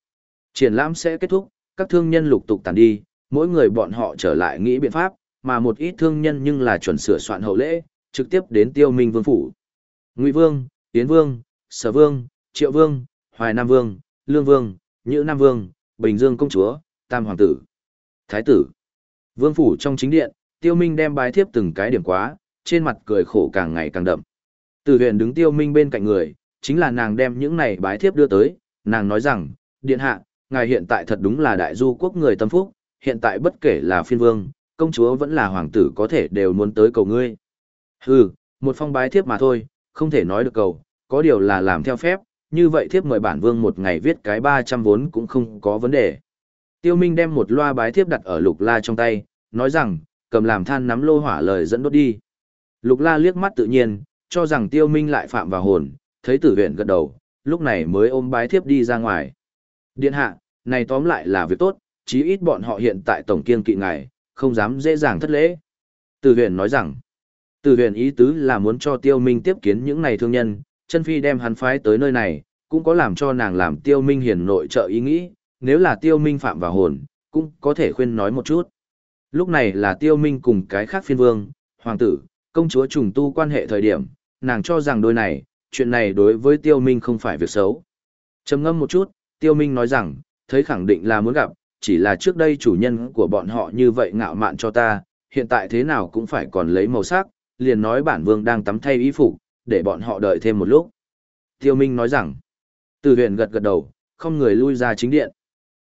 Triển lãm sẽ kết thúc, các thương nhân lục tục tàn đi, mỗi người bọn họ trở lại nghĩ biện pháp, mà một ít thương nhân nhưng là chuẩn sửa soạn hậu lễ, trực tiếp đến tiêu minh vương phủ. Ngụy vương, Tiến vương, Sở vương, Triệu vương, Hoài Nam vương, Lương vương, Nhữ Nam vương, Bình Dương công chúa, Tam hoàng tử, Thái tử. Vương phủ trong chính điện, tiêu minh đem bái thiếp từng cái điểm quá, trên mặt cười khổ càng ngày càng đậm. Từ huyện đứng tiêu minh bên cạnh người, chính là nàng đem những này bái thiếp đưa tới, nàng nói rằng, điện hạ, ngài hiện tại thật đúng là đại du quốc người tâm phúc, hiện tại bất kể là phiên vương, công chúa vẫn là hoàng tử có thể đều muốn tới cầu ngươi. Hừ, một phong bái thiếp mà thôi, không thể nói được cầu, có điều là làm theo phép, như vậy thiếp mời bản vương một ngày viết cái 300 vốn cũng không có vấn đề. Tiêu Minh đem một loa bái thiếp đặt ở lục la trong tay, nói rằng, cầm làm than nắm lô hỏa lời dẫn đốt đi. Lục la liếc mắt tự nhiên, cho rằng tiêu minh lại phạm vào hồn, thấy tử viện gật đầu, lúc này mới ôm bái thiếp đi ra ngoài. Điện hạ, này tóm lại là việc tốt, chí ít bọn họ hiện tại tổng kiên kỵ ngài, không dám dễ dàng thất lễ. Tử viện nói rằng, từ huyền ý tứ là muốn cho tiêu minh tiếp kiến những này thương nhân, chân phi đem hắn phái tới nơi này, cũng có làm cho nàng làm tiêu minh hiền nội trợ ý nghĩ, nếu là tiêu minh phạm vào hồn, cũng có thể khuyên nói một chút. Lúc này là tiêu minh cùng cái khác phiên vương, hoàng tử, công chúa trùng tu quan hệ thời điểm, nàng cho rằng đôi này, chuyện này đối với tiêu minh không phải việc xấu. trầm ngâm một chút, tiêu minh nói rằng, thấy khẳng định là muốn gặp, chỉ là trước đây chủ nhân của bọn họ như vậy ngạo mạn cho ta, hiện tại thế nào cũng phải còn lấy màu sắc, liền nói bản vương đang tắm thay y phục, để bọn họ đợi thêm một lúc. Tiêu Minh nói rằng, từ huyền gật gật đầu, không người lui ra chính điện.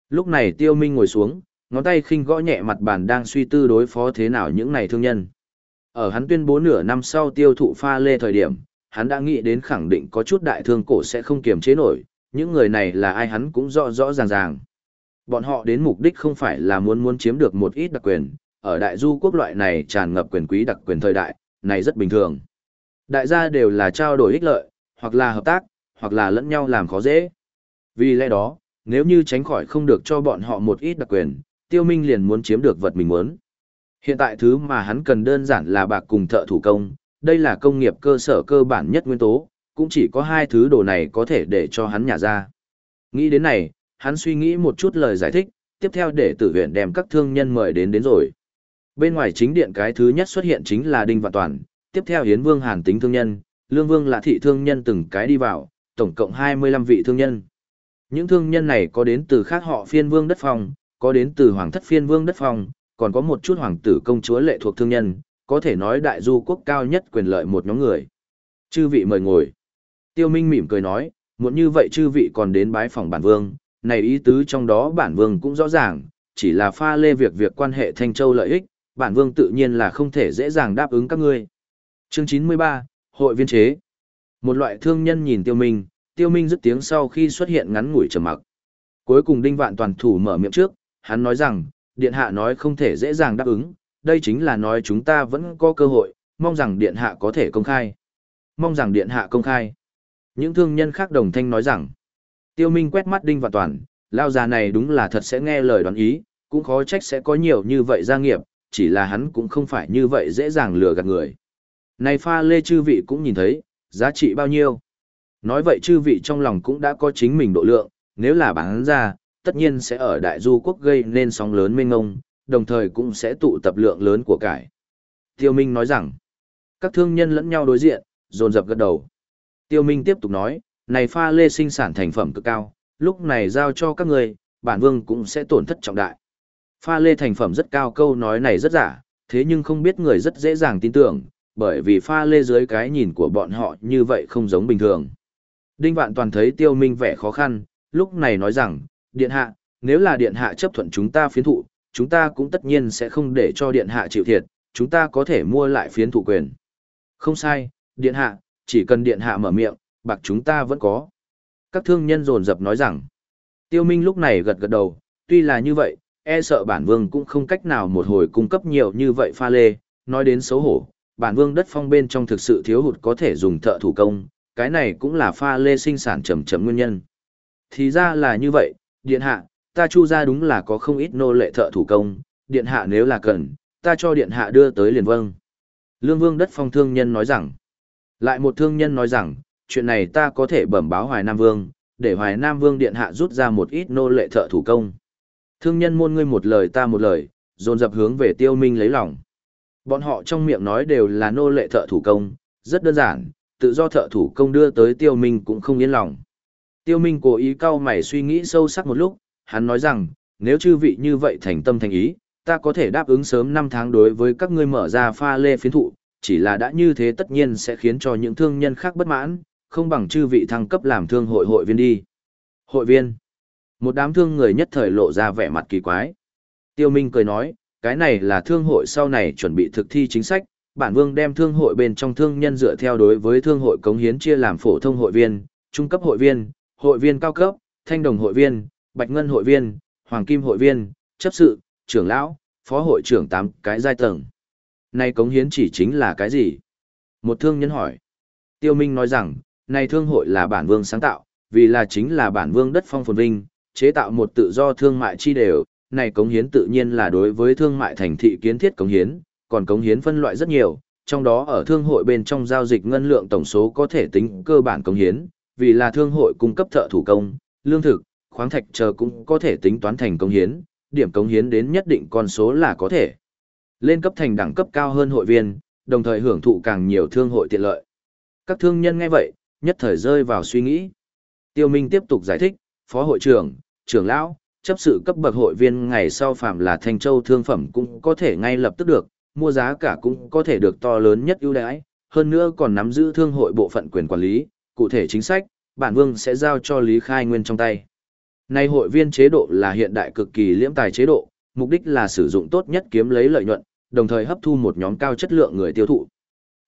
Lúc này Tiêu Minh ngồi xuống, ngón tay khinh gõ nhẹ mặt bàn đang suy tư đối phó thế nào những này thương nhân. Ở hắn tuyên bố nửa năm sau tiêu thụ pha lê thời điểm, hắn đã nghĩ đến khẳng định có chút đại thương cổ sẽ không kiềm chế nổi, những người này là ai hắn cũng rõ rõ ràng ràng. Bọn họ đến mục đích không phải là muốn muốn chiếm được một ít đặc quyền, ở đại du quốc loại này tràn ngập quyền quý đặc quyền thời đại, này rất bình thường. Đại gia đều là trao đổi ích lợi, hoặc là hợp tác, hoặc là lẫn nhau làm khó dễ. Vì lẽ đó, nếu như tránh khỏi không được cho bọn họ một ít đặc quyền, tiêu minh liền muốn chiếm được vật mình muốn. Hiện tại thứ mà hắn cần đơn giản là bạc cùng thợ thủ công, đây là công nghiệp cơ sở cơ bản nhất nguyên tố, cũng chỉ có hai thứ đồ này có thể để cho hắn nhả ra. Nghĩ đến này, hắn suy nghĩ một chút lời giải thích, tiếp theo để tử huyện đem các thương nhân mời đến đến rồi. Bên ngoài chính điện cái thứ nhất xuất hiện chính là Đinh Vạn Toàn, tiếp theo Hiến Vương Hàn tính thương nhân, Lương Vương là thị thương nhân từng cái đi vào, tổng cộng 25 vị thương nhân. Những thương nhân này có đến từ khác họ phiên vương đất phong, có đến từ hoàng thất phiên vương đất phong, còn có một chút hoàng tử công chúa lệ thuộc thương nhân, có thể nói đại du quốc cao nhất quyền lợi một nhóm người. Chư vị mời ngồi. Tiêu Minh mỉm cười nói, muốn như vậy chư vị còn đến bái phòng bản vương, này ý tứ trong đó bản vương cũng rõ ràng, chỉ là pha lê việc việc quan hệ Thanh Châu lợi ích, bản vương tự nhiên là không thể dễ dàng đáp ứng các ngươi. Chương 93, Hội viên chế. Một loại thương nhân nhìn Tiêu Minh, Tiêu Minh dứt tiếng sau khi xuất hiện ngắn ngủi trầm mặc. Cuối cùng Đinh Vạn toàn thủ mở miệng trước, hắn nói rằng, Điện Hạ nói không thể dễ dàng đáp ứng, đây chính là nói chúng ta vẫn có cơ hội, mong rằng Điện Hạ có thể công khai. Mong rằng Điện Hạ công khai. Những thương nhân khác đồng thanh nói rằng, Tiêu Minh quét mắt Đinh Vạn Toàn, lao già này đúng là thật sẽ nghe lời đoán ý, cũng khó trách sẽ có nhiều như vậy gia nghiệp, chỉ là hắn cũng không phải như vậy dễ dàng lừa gạt người. Này pha lê chư vị cũng nhìn thấy, giá trị bao nhiêu. Nói vậy chư vị trong lòng cũng đã có chính mình độ lượng, nếu là bán ra, tất nhiên sẽ ở đại du quốc gây nên sóng lớn mênh ngông, đồng thời cũng sẽ tụ tập lượng lớn của cải. Tiêu Minh nói rằng, các thương nhân lẫn nhau đối diện, dồn dập gật đầu. Tiêu Minh tiếp tục nói, này pha lê sinh sản thành phẩm cực cao, lúc này giao cho các người, bản vương cũng sẽ tổn thất trọng đại. Pha lê thành phẩm rất cao câu nói này rất giả, thế nhưng không biết người rất dễ dàng tin tưởng, bởi vì pha lê dưới cái nhìn của bọn họ như vậy không giống bình thường. Đinh Vạn Toàn thấy Tiêu Minh vẻ khó khăn, lúc này nói rằng, Điện Hạ, nếu là Điện Hạ chấp thuận chúng ta phiến thụ, chúng ta cũng tất nhiên sẽ không để cho Điện Hạ chịu thiệt, chúng ta có thể mua lại phiến thụ quyền. Không sai, Điện Hạ, chỉ cần Điện Hạ mở miệng, bạc chúng ta vẫn có. Các thương nhân rồn rập nói rằng, Tiêu Minh lúc này gật gật đầu, tuy là như vậy, e sợ bản vương cũng không cách nào một hồi cung cấp nhiều như vậy pha lê, nói đến xấu hổ, bản vương đất phong bên trong thực sự thiếu hụt có thể dùng thợ thủ công, cái này cũng là pha lê sinh sản chậm chậm nguyên nhân. Thì ra là như vậy, điện hạ, ta chu ra đúng là có không ít nô lệ thợ thủ công, điện hạ nếu là cần, ta cho điện hạ đưa tới liền vâng. Lương vương đất phong thương nhân nói rằng, lại một thương nhân nói rằng, chuyện này ta có thể bẩm báo Hoài Nam Vương, để Hoài Nam Vương điện hạ rút ra một ít nô lệ thợ thủ công. Thương nhân môn ngươi một lời ta một lời, dồn dập hướng về tiêu minh lấy lòng. Bọn họ trong miệng nói đều là nô lệ thợ thủ công, rất đơn giản, tự do thợ thủ công đưa tới tiêu minh cũng không yên lòng. Tiêu minh cố ý cau mày suy nghĩ sâu sắc một lúc, hắn nói rằng, nếu chư vị như vậy thành tâm thành ý, ta có thể đáp ứng sớm 5 tháng đối với các ngươi mở ra pha lê phiến thụ, chỉ là đã như thế tất nhiên sẽ khiến cho những thương nhân khác bất mãn, không bằng chư vị thăng cấp làm thương hội hội viên đi. Hội viên. Một đám thương người nhất thời lộ ra vẻ mặt kỳ quái. Tiêu Minh cười nói, cái này là thương hội sau này chuẩn bị thực thi chính sách, bản vương đem thương hội bên trong thương nhân dựa theo đối với thương hội cống hiến chia làm phổ thông hội viên, trung cấp hội viên, hội viên cao cấp, thanh đồng hội viên, bạch ngân hội viên, hoàng kim hội viên, chấp sự, trưởng lão, phó hội trưởng tám cái giai tầng. Này cống hiến chỉ chính là cái gì? Một thương nhân hỏi. Tiêu Minh nói rằng, này thương hội là bản vương sáng tạo, vì là chính là bản vương đất phong phồn vinh, chế tạo một tự do thương mại chi đều, này cống hiến tự nhiên là đối với thương mại thành thị kiến thiết cống hiến, còn cống hiến phân loại rất nhiều, trong đó ở thương hội bên trong giao dịch ngân lượng tổng số có thể tính cơ bản cống hiến, vì là thương hội cung cấp thợ thủ công, lương thực, khoáng thạch chờ cũng có thể tính toán thành cống hiến, điểm cống hiến đến nhất định con số là có thể. Lên cấp thành đẳng cấp cao hơn hội viên, đồng thời hưởng thụ càng nhiều thương hội tiện lợi. Các thương nhân nghe vậy, nhất thời rơi vào suy nghĩ. Tiêu Minh tiếp tục giải thích, Phó hội trưởng, trưởng lão, chấp sự cấp bậc hội viên ngày sau phạm là Thanh Châu thương phẩm cũng có thể ngay lập tức được, mua giá cả cũng có thể được to lớn nhất ưu đãi, hơn nữa còn nắm giữ thương hội bộ phận quyền quản lý, cụ thể chính sách, bản vương sẽ giao cho Lý Khai Nguyên trong tay. Nay hội viên chế độ là hiện đại cực kỳ liễm tài chế độ, mục đích là sử dụng tốt nhất kiếm lấy lợi nhuận, đồng thời hấp thu một nhóm cao chất lượng người tiêu thụ.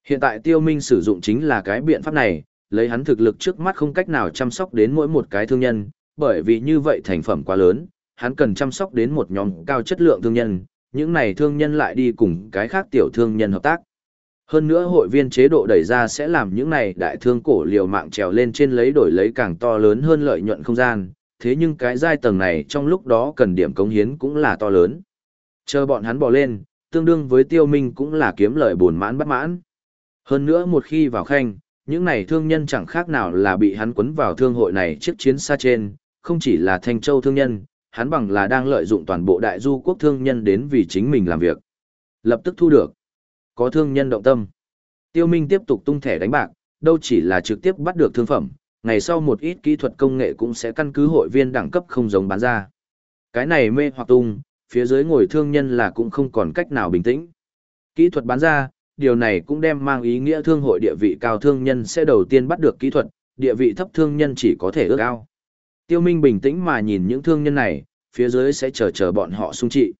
Hiện tại Tiêu Minh sử dụng chính là cái biện pháp này, lấy hắn thực lực trước mắt không cách nào chăm sóc đến mỗi một cái thương nhân, bởi vì như vậy thành phẩm quá lớn, hắn cần chăm sóc đến một nhóm cao chất lượng thương nhân, những này thương nhân lại đi cùng cái khác tiểu thương nhân hợp tác. Hơn nữa hội viên chế độ đẩy ra sẽ làm những này đại thương cổ liều mạng trèo lên trên lấy đổi lấy càng to lớn hơn lợi nhuận không gian, thế nhưng cái giai tầng này trong lúc đó cần điểm cống hiến cũng là to lớn. Chờ bọn hắn bỏ lên, tương đương với tiêu minh cũng là kiếm lợi buồn mãn bất mãn. Hơn nữa một khi vào khanh, những này thương nhân chẳng khác nào là bị hắn quấn vào thương hội này chiếc chiến xa trên, không chỉ là Thanh Châu thương nhân, hắn bằng là đang lợi dụng toàn bộ đại du quốc thương nhân đến vì chính mình làm việc. Lập tức thu được. Có thương nhân động tâm. Tiêu Minh tiếp tục tung thẻ đánh bạc, đâu chỉ là trực tiếp bắt được thương phẩm, ngày sau một ít kỹ thuật công nghệ cũng sẽ căn cứ hội viên đẳng cấp không giống bán ra. Cái này mê hoặc tung, phía dưới ngồi thương nhân là cũng không còn cách nào bình tĩnh. Kỹ thuật bán ra, điều này cũng đem mang ý nghĩa thương hội địa vị cao thương nhân sẽ đầu tiên bắt được kỹ thuật, địa vị thấp thương nhân chỉ có thể ước ao. Tiêu Minh bình tĩnh mà nhìn những thương nhân này, phía dưới sẽ chờ chờ bọn họ xung trị.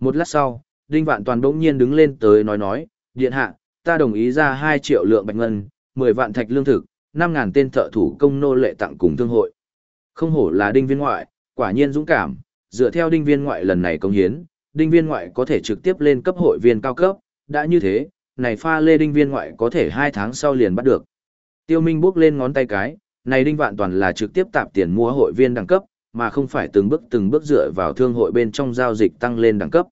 Một lát sau, Đinh Vạn Toàn bỗng nhiên đứng lên tới nói nói, điện hạ, ta đồng ý ra 2 triệu lượng bạch ngân, 10 vạn thạch lương thực, 5.000 tên thợ thủ công nô lệ tặng cùng thương hội. Không hổ là đinh viên ngoại, quả nhiên dũng cảm, dựa theo đinh viên ngoại lần này công hiến, đinh viên ngoại có thể trực tiếp lên cấp hội viên cao cấp, đã như thế, này pha lê đinh viên ngoại có thể 2 tháng sau liền bắt được. Tiêu Minh bước lên ngón tay cái, này đinh vạn toàn là trực tiếp tạp tiền mua hội viên đẳng cấp, mà không phải từng bước từng bước dựa vào thương hội bên trong giao dịch tăng lên đẳng cấp.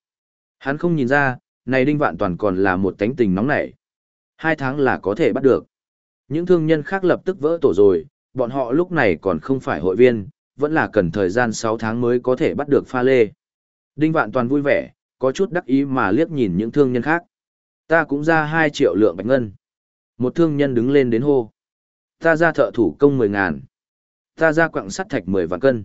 Hắn không nhìn ra, này đinh vạn toàn còn là một tánh tình nóng nảy. Hai tháng là có thể bắt được. Những thương nhân khác lập tức vỡ tổ rồi, bọn họ lúc này còn không phải hội viên, vẫn là cần thời gian 6 tháng mới có thể bắt được pha lê. Đinh vạn toàn vui vẻ, có chút đắc ý mà liếc nhìn những thương nhân khác. Ta cũng ra 2 triệu lượng bạch ngân. Một thương nhân đứng lên đến hô. Ta ra thợ thủ công 10 ngàn. Ta ra quặng sắt thạch 10 vạn cân.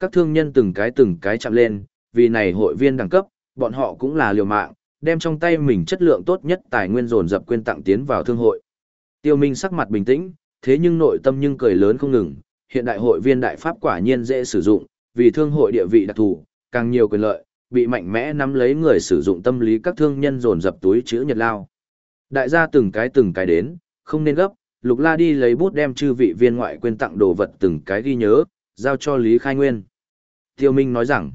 Các thương nhân từng cái từng cái chạm lên, vì này hội viên đẳng cấp, bọn họ cũng là liều mạng, đem trong tay mình chất lượng tốt nhất tài nguyên dồn dập quên tặng tiến vào thương hội. Tiêu Minh sắc mặt bình tĩnh, thế nhưng nội tâm nhưng cười lớn không ngừng, hiện đại hội viên đại pháp quả nhiên dễ sử dụng, vì thương hội địa vị đặc thù, càng nhiều quyền lợi, bị mạnh mẽ nắm lấy người sử dụng tâm lý các thương nhân dồn dập túi chữ nhật lao. Đại gia từng cái từng cái đến, không nên gấp, Lục La đi lấy bút đem chư vị viên ngoại quên tặng đồ vật từng cái ghi nhớ, giao cho Lý Khai Nguyên. Tiêu Minh nói rằng,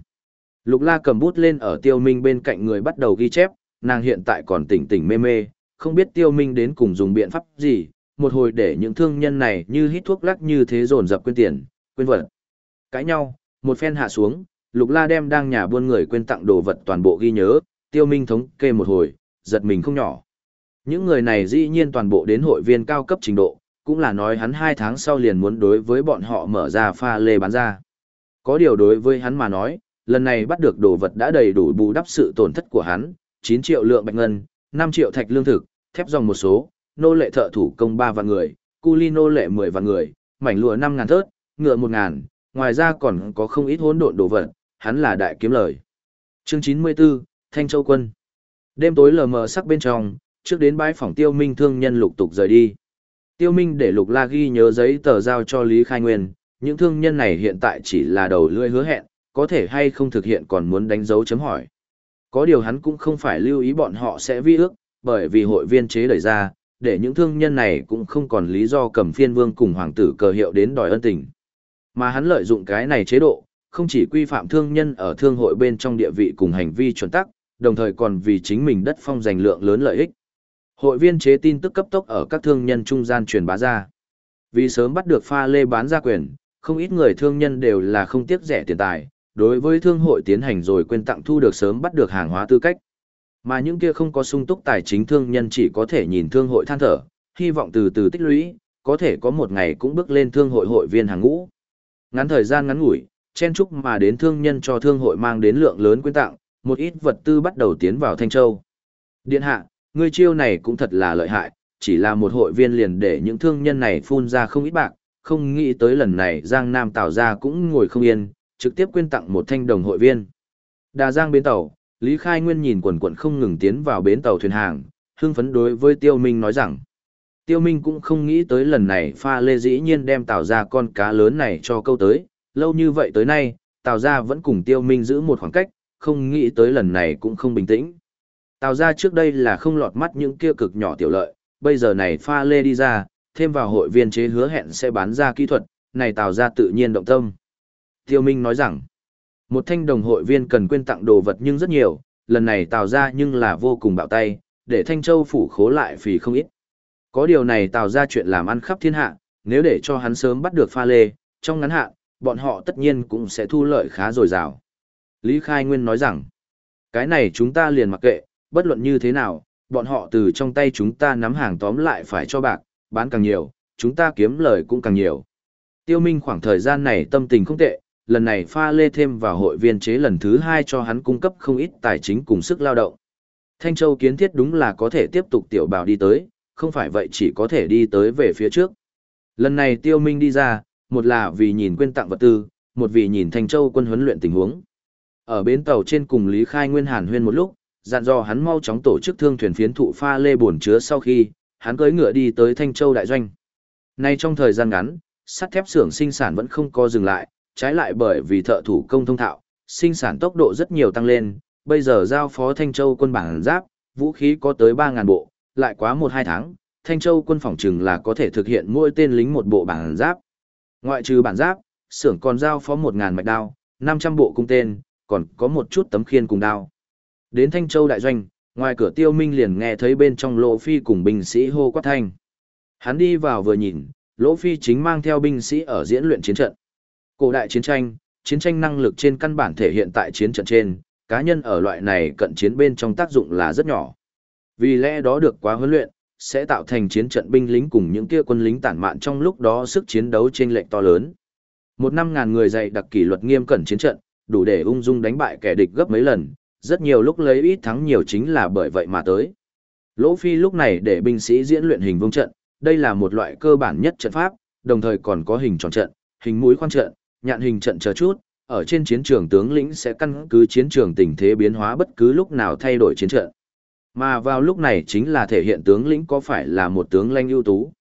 Lục La cầm bút lên ở Tiêu Minh bên cạnh người bắt đầu ghi chép, nàng hiện tại còn tỉnh tỉnh mê mê, không biết Tiêu Minh đến cùng dùng biện pháp gì, một hồi để những thương nhân này như hít thuốc lắc như thế dồn dập quên tiền, quên vật. Cãi nhau, một phen hạ xuống, Lục La đem đang nhà buôn người quên tặng đồ vật toàn bộ ghi nhớ, Tiêu Minh thống kê một hồi, giật mình không nhỏ. Những người này dĩ nhiên toàn bộ đến hội viên cao cấp trình độ, cũng là nói hắn hai tháng sau liền muốn đối với bọn họ mở ra pha lê bán ra. Có điều đối với hắn mà nói, lần này bắt được đồ vật đã đầy đủ bù đắp sự tổn thất của hắn, 9 triệu lượng bạch ngân, 5 triệu thạch lương thực, thép dòng một số, nô lệ thợ thủ công 3 vạn người, cu ly nô lệ 10 vạn người, mảnh lụa 5 ngàn thớt, ngựa 1 ngàn, ngoài ra còn có không ít hỗn độn đồ vật, hắn là đại kiếm lời. Chương 94, Thanh Châu Quân Đêm tối lờ mờ sắc bên trong, trước đến bãi phòng tiêu minh thương nhân lục tục rời đi. Tiêu minh để lục la ghi nhớ giấy tờ giao cho Lý Khai Nguyên, những thương nhân này hiện tại chỉ là đầu lưỡi hứa hẹn, có thể hay không thực hiện còn muốn đánh dấu chấm hỏi. Có điều hắn cũng không phải lưu ý bọn họ sẽ vi ước, bởi vì hội viên chế đẩy ra, để những thương nhân này cũng không còn lý do cầm phiên vương cùng hoàng tử cờ hiệu đến đòi ân tình. Mà hắn lợi dụng cái này chế độ, không chỉ quy phạm thương nhân ở thương hội bên trong địa vị cùng hành vi chuẩn tắc, đồng thời còn vì chính mình đất phong giành lượng lớn lợi ích. Hội viên chế tin tức cấp tốc ở các thương nhân trung gian truyền bá ra. Vì sớm bắt được pha lê bán ra quyền, không ít người thương nhân đều là không tiếc rẻ tiền tài, đối với thương hội tiến hành rồi quên tặng thu được sớm bắt được hàng hóa tư cách. Mà những kia không có sung túc tài chính thương nhân chỉ có thể nhìn thương hội than thở, hy vọng từ từ tích lũy, có thể có một ngày cũng bước lên thương hội hội viên hàng ngũ. Ngắn thời gian ngắn ngủi, chen chúc mà đến thương nhân cho thương hội mang đến lượng lớn quyên tặng, một ít vật tư bắt đầu tiến vào Thanh Châu. Điện hạ, ngươi chiêu này cũng thật là lợi hại, chỉ là một hội viên liền để những thương nhân này phun ra không ít bạc, không nghĩ tới lần này Giang Nam tạo ra cũng ngồi không yên, trực tiếp quyên tặng một thanh đồng hội viên. Đà Giang bến tàu, Lý Khai Nguyên nhìn quần quần không ngừng tiến vào bến tàu thuyền hàng, hưng phấn đối với Tiêu Minh nói rằng, Tiêu Minh cũng không nghĩ tới lần này pha lê dĩ nhiên đem tạo ra con cá lớn này cho câu tới, lâu như vậy tới nay, Tào Gia vẫn cùng Tiêu Minh giữ một khoảng cách, không nghĩ tới lần này cũng không bình tĩnh. Tào Gia trước đây là không lọt mắt những kia cực nhỏ tiểu lợi, bây giờ này pha lê đi ra, thêm vào hội viên chế hứa hẹn sẽ bán ra kỹ thuật, này Tào Gia tự nhiên động tâm. Tiêu Minh nói rằng, một thanh đồng hội viên cần quên tặng đồ vật nhưng rất nhiều, lần này Tào Gia nhưng là vô cùng bạo tay, để Thanh Châu phủ khố lại phì không ít. Có điều này Tào Gia chuyện làm ăn khắp thiên hạ, nếu để cho hắn sớm bắt được pha lê, trong ngắn hạn, bọn họ tất nhiên cũng sẽ thu lợi khá dồi dào. Lý Khai Nguyên nói rằng, cái này chúng ta liền mặc kệ, bất luận như thế nào, bọn họ từ trong tay chúng ta nắm hàng tóm lại phải cho bạc, bán càng nhiều, chúng ta kiếm lời cũng càng nhiều. Tiêu Minh khoảng thời gian này tâm tình không tệ, lần này pha lê thêm vào hội viên chế lần thứ hai cho hắn cung cấp không ít tài chính cùng sức lao động. Thanh Châu kiến thiết đúng là có thể tiếp tục tiểu bảo đi tới, không phải vậy chỉ có thể đi tới về phía trước. Lần này Tiêu Minh đi ra, một là vì nhìn quên tặng vật tư, một vì nhìn Thanh Châu quân huấn luyện tình huống. Ở bến tàu trên cùng Lý Khai Nguyên Hàn huyên một lúc, dặn dò hắn mau chóng tổ chức thương thuyền phiến thụ pha lê bổn chứa sau khi, hắn cưỡi ngựa đi tới Thanh Châu đại doanh. Nay trong thời gian ngắn, sắt thép xưởng sinh sản vẫn không có dừng lại, trái lại bởi vì thợ thủ công thông thạo, sinh sản tốc độ rất nhiều tăng lên, bây giờ giao phó Thanh Châu quân bản giáp, vũ khí có tới ba ngàn bộ, lại quá 1-2 tháng, Thanh Châu quân phòng trừng là có thể thực hiện mỗi tên lính một bộ bản giáp. Ngoại trừ bản giáp, xưởng còn giao phó một ngàn mạch đao, 500 bộ cung tên, còn có một chút tấm khiên cùng đao. Đến Thanh Châu đại doanh, ngoài cửa tiêu minh liền nghe thấy bên trong lỗ phi cùng binh sĩ hô quát thanh. Hắn đi vào vừa nhìn, lỗ phi chính mang theo binh sĩ ở diễn luyện chiến trận. Cổ đại chiến tranh, chiến tranh năng lực trên căn bản thể hiện tại chiến trận trên, cá nhân ở loại này cận chiến bên trong tác dụng là rất nhỏ. Vì lẽ đó được quá huấn luyện, sẽ tạo thành chiến trận binh lính cùng những kia quân lính tản mạn trong lúc đó sức chiến đấu trên lệnh to lớn. Một năm ngàn người dạy đặc kỷ luật nghiêm cẩn chiến trận, đủ để ung dung đánh bại kẻ địch gấp mấy lần, rất nhiều lúc lấy ít thắng nhiều chính là bởi vậy mà tới. Lỗ Phi lúc này để binh sĩ diễn luyện hình vương trận, đây là một loại cơ bản nhất trận pháp, đồng thời còn có hình tròn trận, hình mũi khoan trận, nhạn hình trận chờ chút, ở trên chiến trường tướng lĩnh sẽ căn cứ chiến trường tình thế biến hóa bất cứ lúc nào thay đổi chiến trận. Mà vào lúc này chính là thể hiện tướng lĩnh có phải là một tướng lanh ưu tú.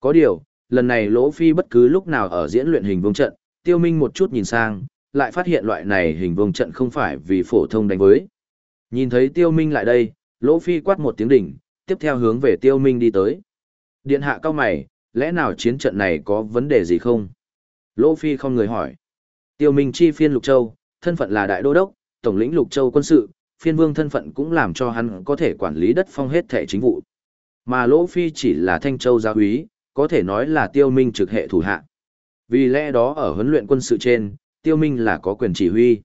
Có điều, lần này Lỗ Phi bất cứ lúc nào ở diễn luyện hình vương trận, Tiêu Minh một chút nhìn sang, lại phát hiện loại này hình vương trận không phải vì phổ thông đánh với. Nhìn thấy Tiêu Minh lại đây, Lỗ Phi quát một tiếng đỉnh, tiếp theo hướng về Tiêu Minh đi tới. Điện hạ cao mày, lẽ nào chiến trận này có vấn đề gì không? Lỗ Phi không người hỏi. Tiêu Minh chi phiên Lục Châu, thân phận là đại đô đốc, tổng lĩnh Lục Châu quân sự, phiên vương thân phận cũng làm cho hắn có thể quản lý đất phong hết thể chính vụ. Mà Lỗ Phi chỉ là Thanh Châu gia úy, có thể nói là Tiêu Minh trực hệ thủ hạ. Vì lẽ đó ở huấn luyện quân sự trên, Tiêu Minh là có quyền chỉ huy.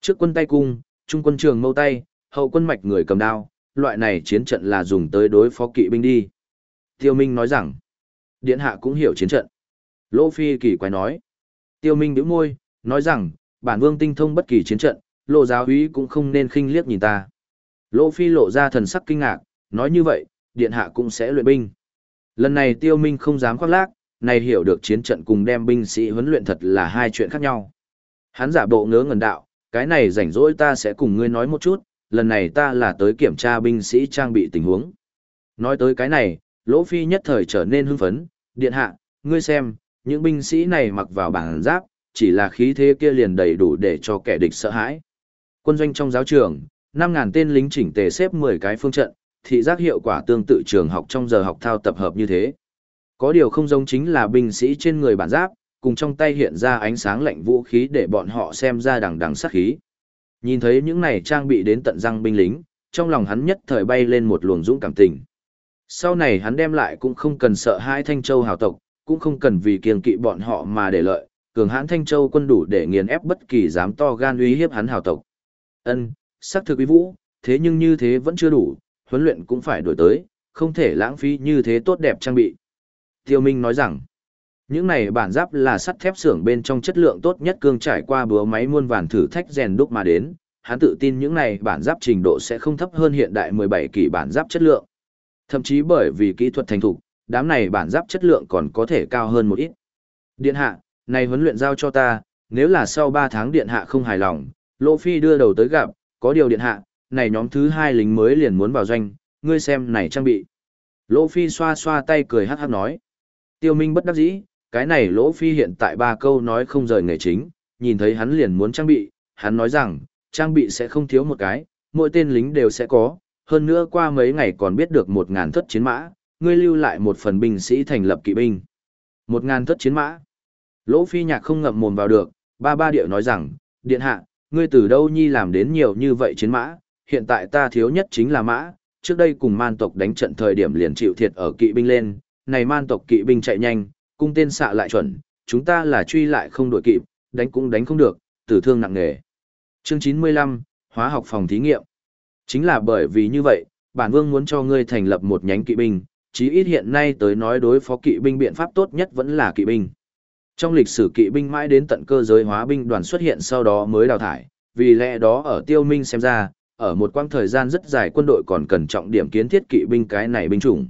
Trước quân tay cung, trung quân trường mâu tay, hậu quân mạch người cầm đao, loại này chiến trận là dùng tới đối phó kỵ binh đi. Tiêu Minh nói rằng, Điện hạ cũng hiểu chiến trận. Lỗ Phi kỳ quái nói. Tiêu Minh nhíu môi, nói rằng, bản vương tinh thông bất kỳ chiến trận, lộ giáo úy cũng không nên khinh liếc nhìn ta. Lỗ Phi lộ ra thần sắc kinh ngạc, nói như vậy, điện hạ cũng sẽ luyện binh. Lần này Tiêu Minh không dám khoác lác, này hiểu được chiến trận cùng đem binh sĩ huấn luyện thật là hai chuyện khác nhau. Hắn giả bộ ngớ ngẩn đạo, cái này rảnh rỗi ta sẽ cùng ngươi nói một chút, lần này ta là tới kiểm tra binh sĩ trang bị tình huống. Nói tới cái này, Lỗ Phi nhất thời trở nên hưng phấn, điện hạ, ngươi xem, những binh sĩ này mặc vào bản giáp, chỉ là khí thế kia liền đầy đủ để cho kẻ địch sợ hãi. Quân doanh trong giáo trường, 5.000 tên lính chỉnh tề xếp 10 cái phương trận, thị giác hiệu quả tương tự trường học trong giờ học thao tập hợp như thế. Có điều không giống chính là binh sĩ trên người bản giáp, cùng trong tay hiện ra ánh sáng lạnh vũ khí để bọn họ xem ra đằng đằng sát khí. Nhìn thấy những này trang bị đến tận răng binh lính, trong lòng hắn nhất thời bay lên một luồng dũng cảm tình. Sau này hắn đem lại cũng không cần sợ hai Thanh Châu hào tộc, cũng không cần vì kiêng kỵ bọn họ mà để lợi, cường hãn Thanh Châu quân đủ để nghiền ép bất kỳ dám to gan uy hiếp hắn hào tộc. Ân, xác thực quý vũ, thế nhưng như thế vẫn chưa đủ, huấn luyện cũng phải đổi tới, không thể lãng phí như thế tốt đẹp trang bị. Tiêu Minh nói rằng, những này bản giáp là sắt thép xưởng bên trong chất lượng tốt nhất cương trải qua búa máy muôn vàn thử thách rèn đúc mà đến, hắn tự tin những này bản giáp trình độ sẽ không thấp hơn hiện đại 17 kỳ bản giáp chất lượng. Thậm chí bởi vì kỹ thuật thành thục, đám này bản giáp chất lượng còn có thể cao hơn một ít. Điện hạ, này huấn luyện giao cho ta, nếu là sau 3 tháng điện hạ không hài lòng, Lô Phi đưa đầu tới gặp, có điều điện hạ, này nhóm thứ hai lính mới liền muốn vào doanh, ngươi xem này trang bị. lô Phi xoa xoa tay cười hát hát nói. Tiêu Minh bất đắc dĩ, cái này Lỗ Phi hiện tại ba câu nói không rời nghề chính, nhìn thấy hắn liền muốn trang bị, hắn nói rằng, trang bị sẽ không thiếu một cái, mỗi tên lính đều sẽ có, hơn nữa qua mấy ngày còn biết được một ngàn thất chiến mã, ngươi lưu lại một phần binh sĩ thành lập kỵ binh. Một ngàn thất chiến mã. Lỗ phi nhạc không ngậm mồm vào được, ba ba điệu nói rằng, điện hạ, ngươi từ đâu nhi làm đến nhiều như vậy chiến mã, hiện tại ta thiếu nhất chính là mã, trước đây cùng man tộc đánh trận thời điểm liền chịu thiệt ở kỵ binh lên, này man tộc kỵ binh chạy nhanh, cung tên xạ lại chuẩn, chúng ta là truy lại không đội kịp, đánh cũng đánh không được, tử thương nặng nề. Chương 95, Hóa học phòng thí nghiệm. Chính là bởi vì như vậy, bản vương muốn cho ngươi thành lập một nhánh kỵ binh, chí ít hiện nay tới nói đối phó kỵ binh biện pháp tốt nhất vẫn là kỵ binh. Trong lịch sử kỵ binh mãi đến tận cơ giới hóa binh đoàn xuất hiện sau đó mới đào thải, vì lẽ đó ở tiêu minh xem ra, ở một quãng thời gian rất dài quân đội còn cần trọng điểm kiến thiết kỵ binh cái này binh chủng.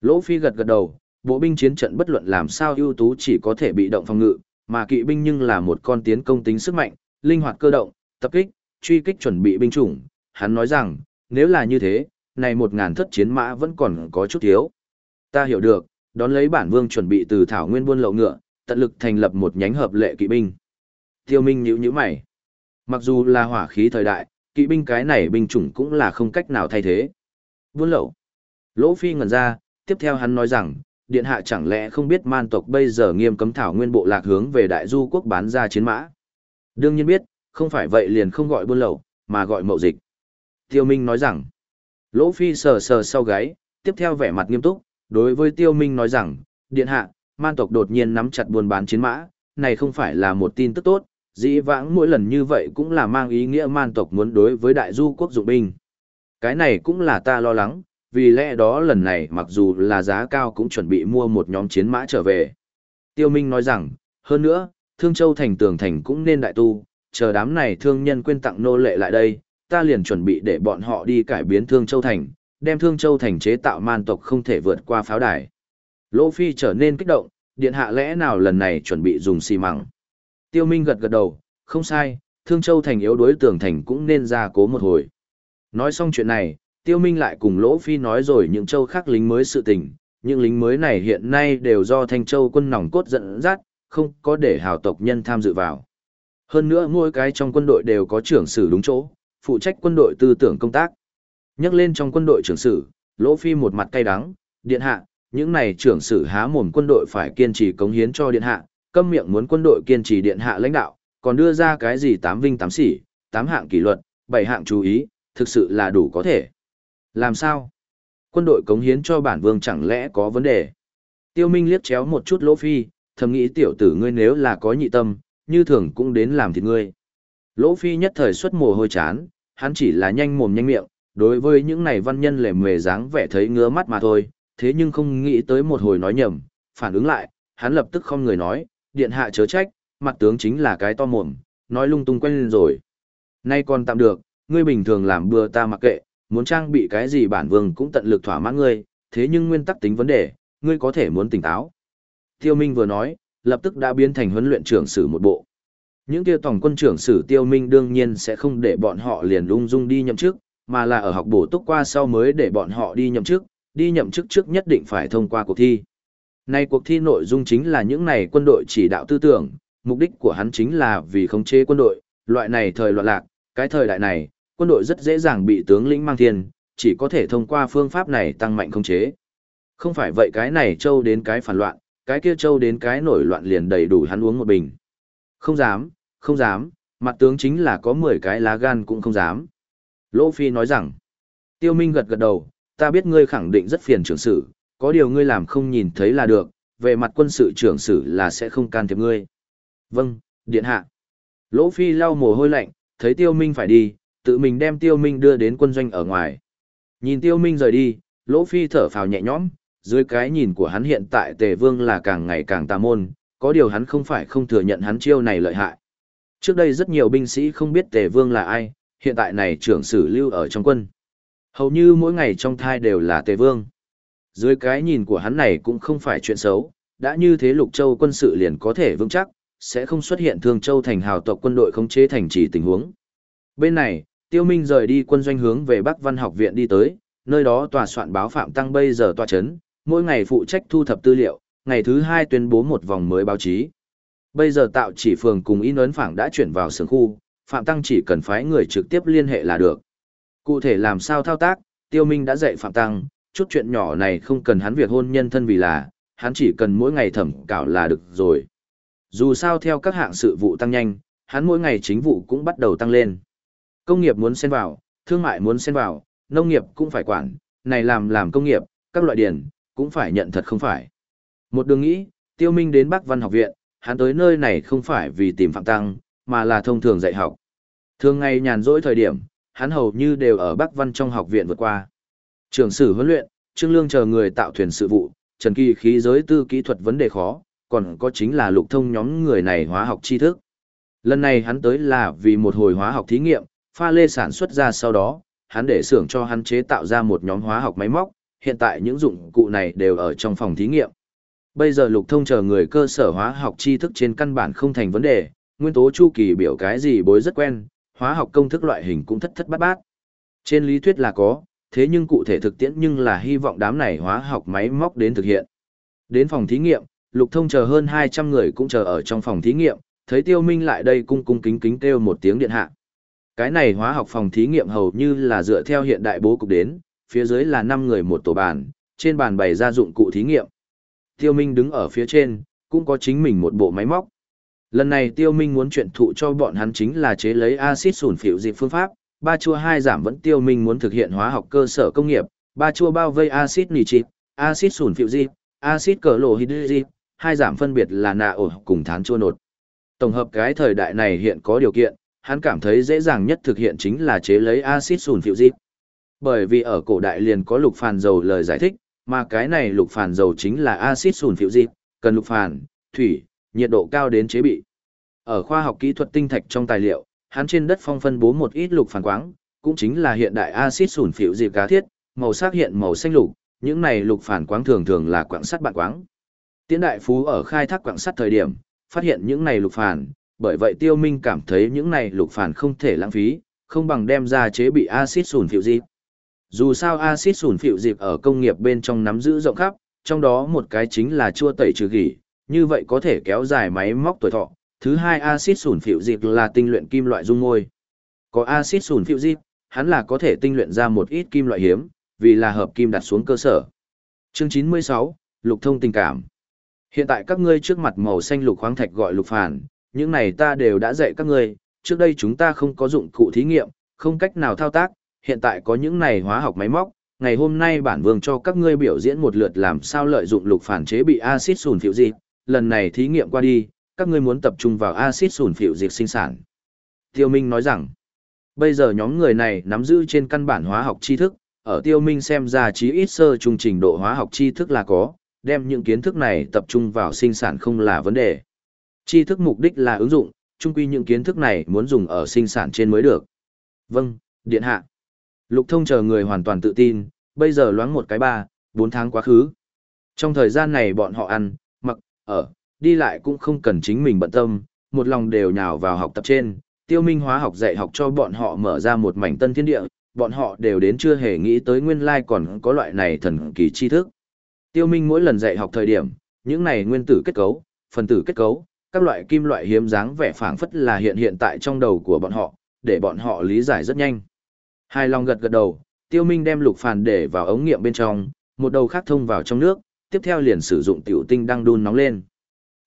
Lỗ Phi gật gật đầu, bộ binh chiến trận bất luận làm sao ưu tú chỉ có thể bị động phòng ngự, mà kỵ binh nhưng là một con tiến công tính sức mạnh, linh hoạt cơ động, tập kích, truy kích chuẩn bị binh chủng, hắn nói rằng, nếu là như thế, này một ngàn thất chiến mã vẫn còn có chút thiếu. Ta hiểu được, đón lấy bản vương chuẩn bị từ thảo nguyên buôn lậu ngựa, tận lực thành lập một nhánh hợp lệ kỵ binh. Tiêu Minh nhíu nhíu mày. Mặc dù là hỏa khí thời đại, kỵ binh cái này binh chủng cũng là không cách nào thay thế. Buôn lậu. Lỗ Phi ngẩn ra, tiếp theo hắn nói rằng, điện hạ chẳng lẽ không biết man tộc bây giờ nghiêm cấm thảo nguyên bộ lạc hướng về đại du quốc bán ra chiến mã. Đương nhiên biết, không phải vậy liền không gọi buôn lậu, mà gọi mậu dịch. Tiêu Minh nói rằng, Lỗ Phi sờ sờ sau gáy, tiếp theo vẻ mặt nghiêm túc, đối với Tiêu Minh nói rằng, điện hạ, man tộc đột nhiên nắm chặt buôn bán chiến mã, này không phải là một tin tức tốt, dĩ vãng mỗi lần như vậy cũng là mang ý nghĩa man tộc muốn đối với đại du quốc dụng binh. Cái này cũng là ta lo lắng, vì lẽ đó lần này mặc dù là giá cao cũng chuẩn bị mua một nhóm chiến mã trở về. Tiêu Minh nói rằng, hơn nữa, Thương Châu thành tường thành cũng nên đại tu, chờ đám này thương nhân quên tặng nô lệ lại đây, ta liền chuẩn bị để bọn họ đi cải biến Thương Châu Thành, đem Thương Châu Thành chế tạo man tộc không thể vượt qua pháo đài. Lỗ Phi trở nên kích động, điện hạ lẽ nào lần này chuẩn bị dùng xi măng. Tiêu Minh gật gật đầu, không sai, Thương Châu Thành yếu đối tường thành cũng nên ra cố một hồi. Nói xong chuyện này, Tiêu Minh lại cùng Lỗ Phi nói rồi những châu khác lính mới sự tình, những lính mới này hiện nay đều do Thanh Châu quân nòng cốt dẫn dắt, không có để hào tộc nhân tham dự vào. Hơn nữa mỗi cái trong quân đội đều có trưởng sử đúng chỗ, phụ trách quân đội tư tưởng công tác. Nhắc lên trong quân đội trưởng sử, Lỗ Phi một mặt cay đắng, điện hạ, những này trưởng sử há mồm quân đội phải kiên trì cống hiến cho điện hạ, câm miệng muốn quân đội kiên trì điện hạ lãnh đạo, còn đưa ra cái gì tám vinh tám sỉ, tám hạng kỷ luật, bảy hạng chú ý, thực sự là đủ có thể. Làm sao? Quân đội cống hiến cho bản vương chẳng lẽ có vấn đề? Tiêu Minh liếc chéo một chút Lỗ Phi, thầm nghĩ tiểu tử ngươi nếu là có nhị tâm, như thường cũng đến làm thịt ngươi. Lỗ Phi nhất thời xuất mồ hôi chán, hắn chỉ là nhanh mồm nhanh miệng, đối với những này văn nhân lề mề dáng vẻ thấy ngứa mắt mà thôi, thế nhưng không nghĩ tới một hồi nói nhầm, phản ứng lại, hắn lập tức không người nói, điện hạ chớ trách, mặt tướng chính là cái to mồm, nói lung tung quen lên rồi. Nay còn tạm được, ngươi bình thường làm bừa ta mặc kệ, muốn trang bị cái gì bản vương cũng tận lực thỏa mãn ngươi, thế nhưng nguyên tắc tính vấn đề, ngươi có thể muốn tỉnh táo. Tiêu Minh vừa nói, lập tức đã biến thành huấn luyện trưởng sử một bộ. Những kia tổng quân trưởng sử Tiêu Minh đương nhiên sẽ không để bọn họ liền lung dung đi nhậm chức, mà là ở học bổ túc qua sau mới để bọn họ đi nhậm chức, đi nhậm chức trước nhất định phải thông qua cuộc thi. Nay cuộc thi nội dung chính là những này quân đội chỉ đạo tư tưởng, mục đích của hắn chính là vì khống chế quân đội, loại này thời loạn lạc, cái thời đại này, quân đội rất dễ dàng bị tướng lĩnh mang thiên, chỉ có thể thông qua phương pháp này tăng mạnh khống chế. Không phải vậy cái này châu đến cái phản loạn, cái kia châu đến cái nổi loạn liền đầy đủ hắn uống một bình. Không dám, không dám, mặt tướng chính là có 10 cái lá gan cũng không dám. Lỗ Phi nói rằng, Tiêu Minh gật gật đầu, ta biết ngươi khẳng định rất phiền trưởng sự, có điều ngươi làm không nhìn thấy là được, về mặt quân sự trưởng sử là sẽ không can thiệp ngươi. Vâng, điện hạ. Lỗ Phi lau mồ hôi lạnh, thấy Tiêu Minh phải đi, tự mình đem Tiêu Minh đưa đến quân doanh ở ngoài. Nhìn Tiêu Minh rời đi, Lỗ Phi thở phào nhẹ nhõm, dưới cái nhìn của hắn hiện tại Tề Vương là càng ngày càng tà môn, có điều hắn không phải không thừa nhận hắn chiêu này lợi hại. Trước đây rất nhiều binh sĩ không biết Tề Vương là ai, hiện tại này trưởng sử lưu ở trong quân. Hầu như mỗi ngày trong thai đều là Tề Vương. Dưới cái nhìn của hắn này cũng không phải chuyện xấu, đã như thế Lục Châu quân sự liền có thể vững chắc, sẽ không xuất hiện Thương Châu thành hào tộc quân đội khống chế thành trì tình huống. Bên này, Tiêu Minh rời đi quân doanh hướng về Bắc Văn học viện đi tới, nơi đó tòa soạn báo Phạm Tăng bây giờ tòa chấn, mỗi ngày phụ trách thu thập tư liệu, ngày thứ hai tuyên bố một vòng mới báo chí. Bây giờ tạo chỉ phường cùng in ấn phảng đã chuyển vào sướng khu, Phạm Tăng chỉ cần phái người trực tiếp liên hệ là được. Cụ thể làm sao thao tác, Tiêu Minh đã dạy Phạm Tăng, chút chuyện nhỏ này không cần hắn việc hôn nhân thân vì là, hắn chỉ cần mỗi ngày thẩm cảo là được rồi. Dù sao theo các hạng sự vụ tăng nhanh, hắn mỗi ngày chính vụ cũng bắt đầu tăng lên. Công nghiệp muốn xen vào, thương mại muốn xen vào, nông nghiệp cũng phải quản, này làm làm công nghiệp, các loại điển, cũng phải nhận thật không phải. Một đường nghĩ, Tiêu Minh đến Bắc Văn học viện, hắn tới nơi này không phải vì tìm Phạm Tăng, mà là thông thường dạy học. Thường ngày nhàn rỗi thời điểm, hắn hầu như đều ở Bắc Văn trong học viện vượt qua. Trường sử huấn luyện, Trương Lương chờ người tạo thuyền sự vụ, Trần Kỳ khí giới tư kỹ thuật vấn đề khó, còn có chính là lục thông nhóm người này hóa học tri thức. Lần này hắn tới là vì một hồi hóa học thí nghiệm, pha lê sản xuất ra sau đó, hắn để xưởng cho hắn chế tạo ra một nhóm hóa học máy móc, hiện tại những dụng cụ này đều ở trong phòng thí nghiệm. Bây giờ lục thông chờ người cơ sở hóa học tri thức trên căn bản không thành vấn đề, nguyên tố chu kỳ biểu cái gì bối rất quen, hóa học công thức loại hình cũng thất thất bát bát. Trên lý thuyết là có, thế nhưng cụ thể thực tiễn nhưng là hy vọng đám này hóa học máy móc đến thực hiện. Đến phòng thí nghiệm, lục thông chờ hơn 200 người cũng chờ ở trong phòng thí nghiệm, thấy tiêu minh lại đây cung cung kính kính kêu một tiếng điện hạ. Cái này hóa học phòng thí nghiệm hầu như là dựa theo hiện đại bố cục đến, phía dưới là 5 người một tổ bàn, trên bàn bày ra dụng cụ thí nghiệm. Tiêu Minh đứng ở phía trên, cũng có chính mình một bộ máy móc. Lần này Tiêu Minh muốn chuyện thụ cho bọn hắn chính là chế lấy axit sủn phiểu dịp phương pháp, ba chua hai giảm vẫn Tiêu Minh muốn thực hiện hóa học cơ sở công nghiệp, ba chua bao vây axit nitric, axit sủn phiểu dịp, axit cờ lộ hydric, hai giảm phân biệt là nạ ổ cùng thán chua nột. Tổng hợp cái thời đại này hiện có điều kiện, hắn cảm thấy dễ dàng nhất thực hiện chính là chế lấy axit sủn phiệu dịp. Bởi vì ở cổ đại liền có lục phàn dầu lời giải thích, mà cái này lục phàn dầu chính là axit sùn phiệu dịp, cần lục phàn, thủy, nhiệt độ cao đến chế bị. Ở khoa học kỹ thuật tinh thạch trong tài liệu, hắn trên đất phong phân bố một ít lục phàn quáng, cũng chính là hiện đại axit sủn phiệu dịp cá thiết, màu sắc hiện màu xanh lục, những này lục phản quáng thường thường là quặng sắt bạn quáng. Tiễn đại phú ở khai thác quặng sắt thời điểm, phát hiện những này lục phản, bởi vậy Tiêu Minh cảm thấy những này lục phản không thể lãng phí, không bằng đem ra chế bị axit sủn phiệu dịp. Dù sao axit sủn phiệu dịp ở công nghiệp bên trong nắm giữ rộng khắp, trong đó một cái chính là chua tẩy trừ gỉ, như vậy có thể kéo dài máy móc tuổi thọ. Thứ hai axit sủn phiệu dịp là tinh luyện kim loại dung môi. Có axit sủn phiệu dịp, hắn là có thể tinh luyện ra một ít kim loại hiếm, vì là hợp kim đặt xuống cơ sở. Chương 96, Lục thông tình cảm. Hiện tại các ngươi trước mặt màu xanh lục khoáng thạch gọi lục phản, những này ta đều đã dạy các ngươi, trước đây chúng ta không có dụng cụ thí nghiệm, không cách nào thao tác, hiện tại có những này hóa học máy móc, ngày hôm nay bản vương cho các ngươi biểu diễn một lượt làm sao lợi dụng lục phản chế bị axit sùn phiểu dịch, lần này thí nghiệm qua đi, các ngươi muốn tập trung vào axit sùn phiểu dịch sinh sản. Tiêu Minh nói rằng, bây giờ nhóm người này nắm giữ trên căn bản hóa học tri thức, ở Tiêu Minh xem ra chí ít sơ trung trình độ hóa học tri thức là có, đem những kiến thức này tập trung vào sinh sản không là vấn đề. Tri thức mục đích là ứng dụng, chung quy những kiến thức này muốn dùng ở sinh sản trên mới được. Vâng, điện hạ. Lục thông chờ người hoàn toàn tự tin, bây giờ loáng một cái ba, bốn tháng quá khứ. Trong thời gian này bọn họ ăn, mặc, ở, đi lại cũng không cần chính mình bận tâm, một lòng đều nhào vào học tập trên. Tiêu minh hóa học dạy học cho bọn họ mở ra một mảnh tân thiên địa, bọn họ đều đến chưa hề nghĩ tới nguyên lai còn có loại này thần kỳ tri thức. Tiêu minh mỗi lần dạy học thời điểm, những này nguyên tử kết cấu, phần tử kết cấu, các loại kim loại hiếm dáng vẻ phảng phất là hiện hiện tại trong đầu của bọn họ, để bọn họ lý giải rất nhanh. Hai lòng gật gật đầu, tiêu minh đem lục phàn để vào ống nghiệm bên trong, một đầu khác thông vào trong nước, tiếp theo liền sử dụng tiểu tinh đang đun nóng lên.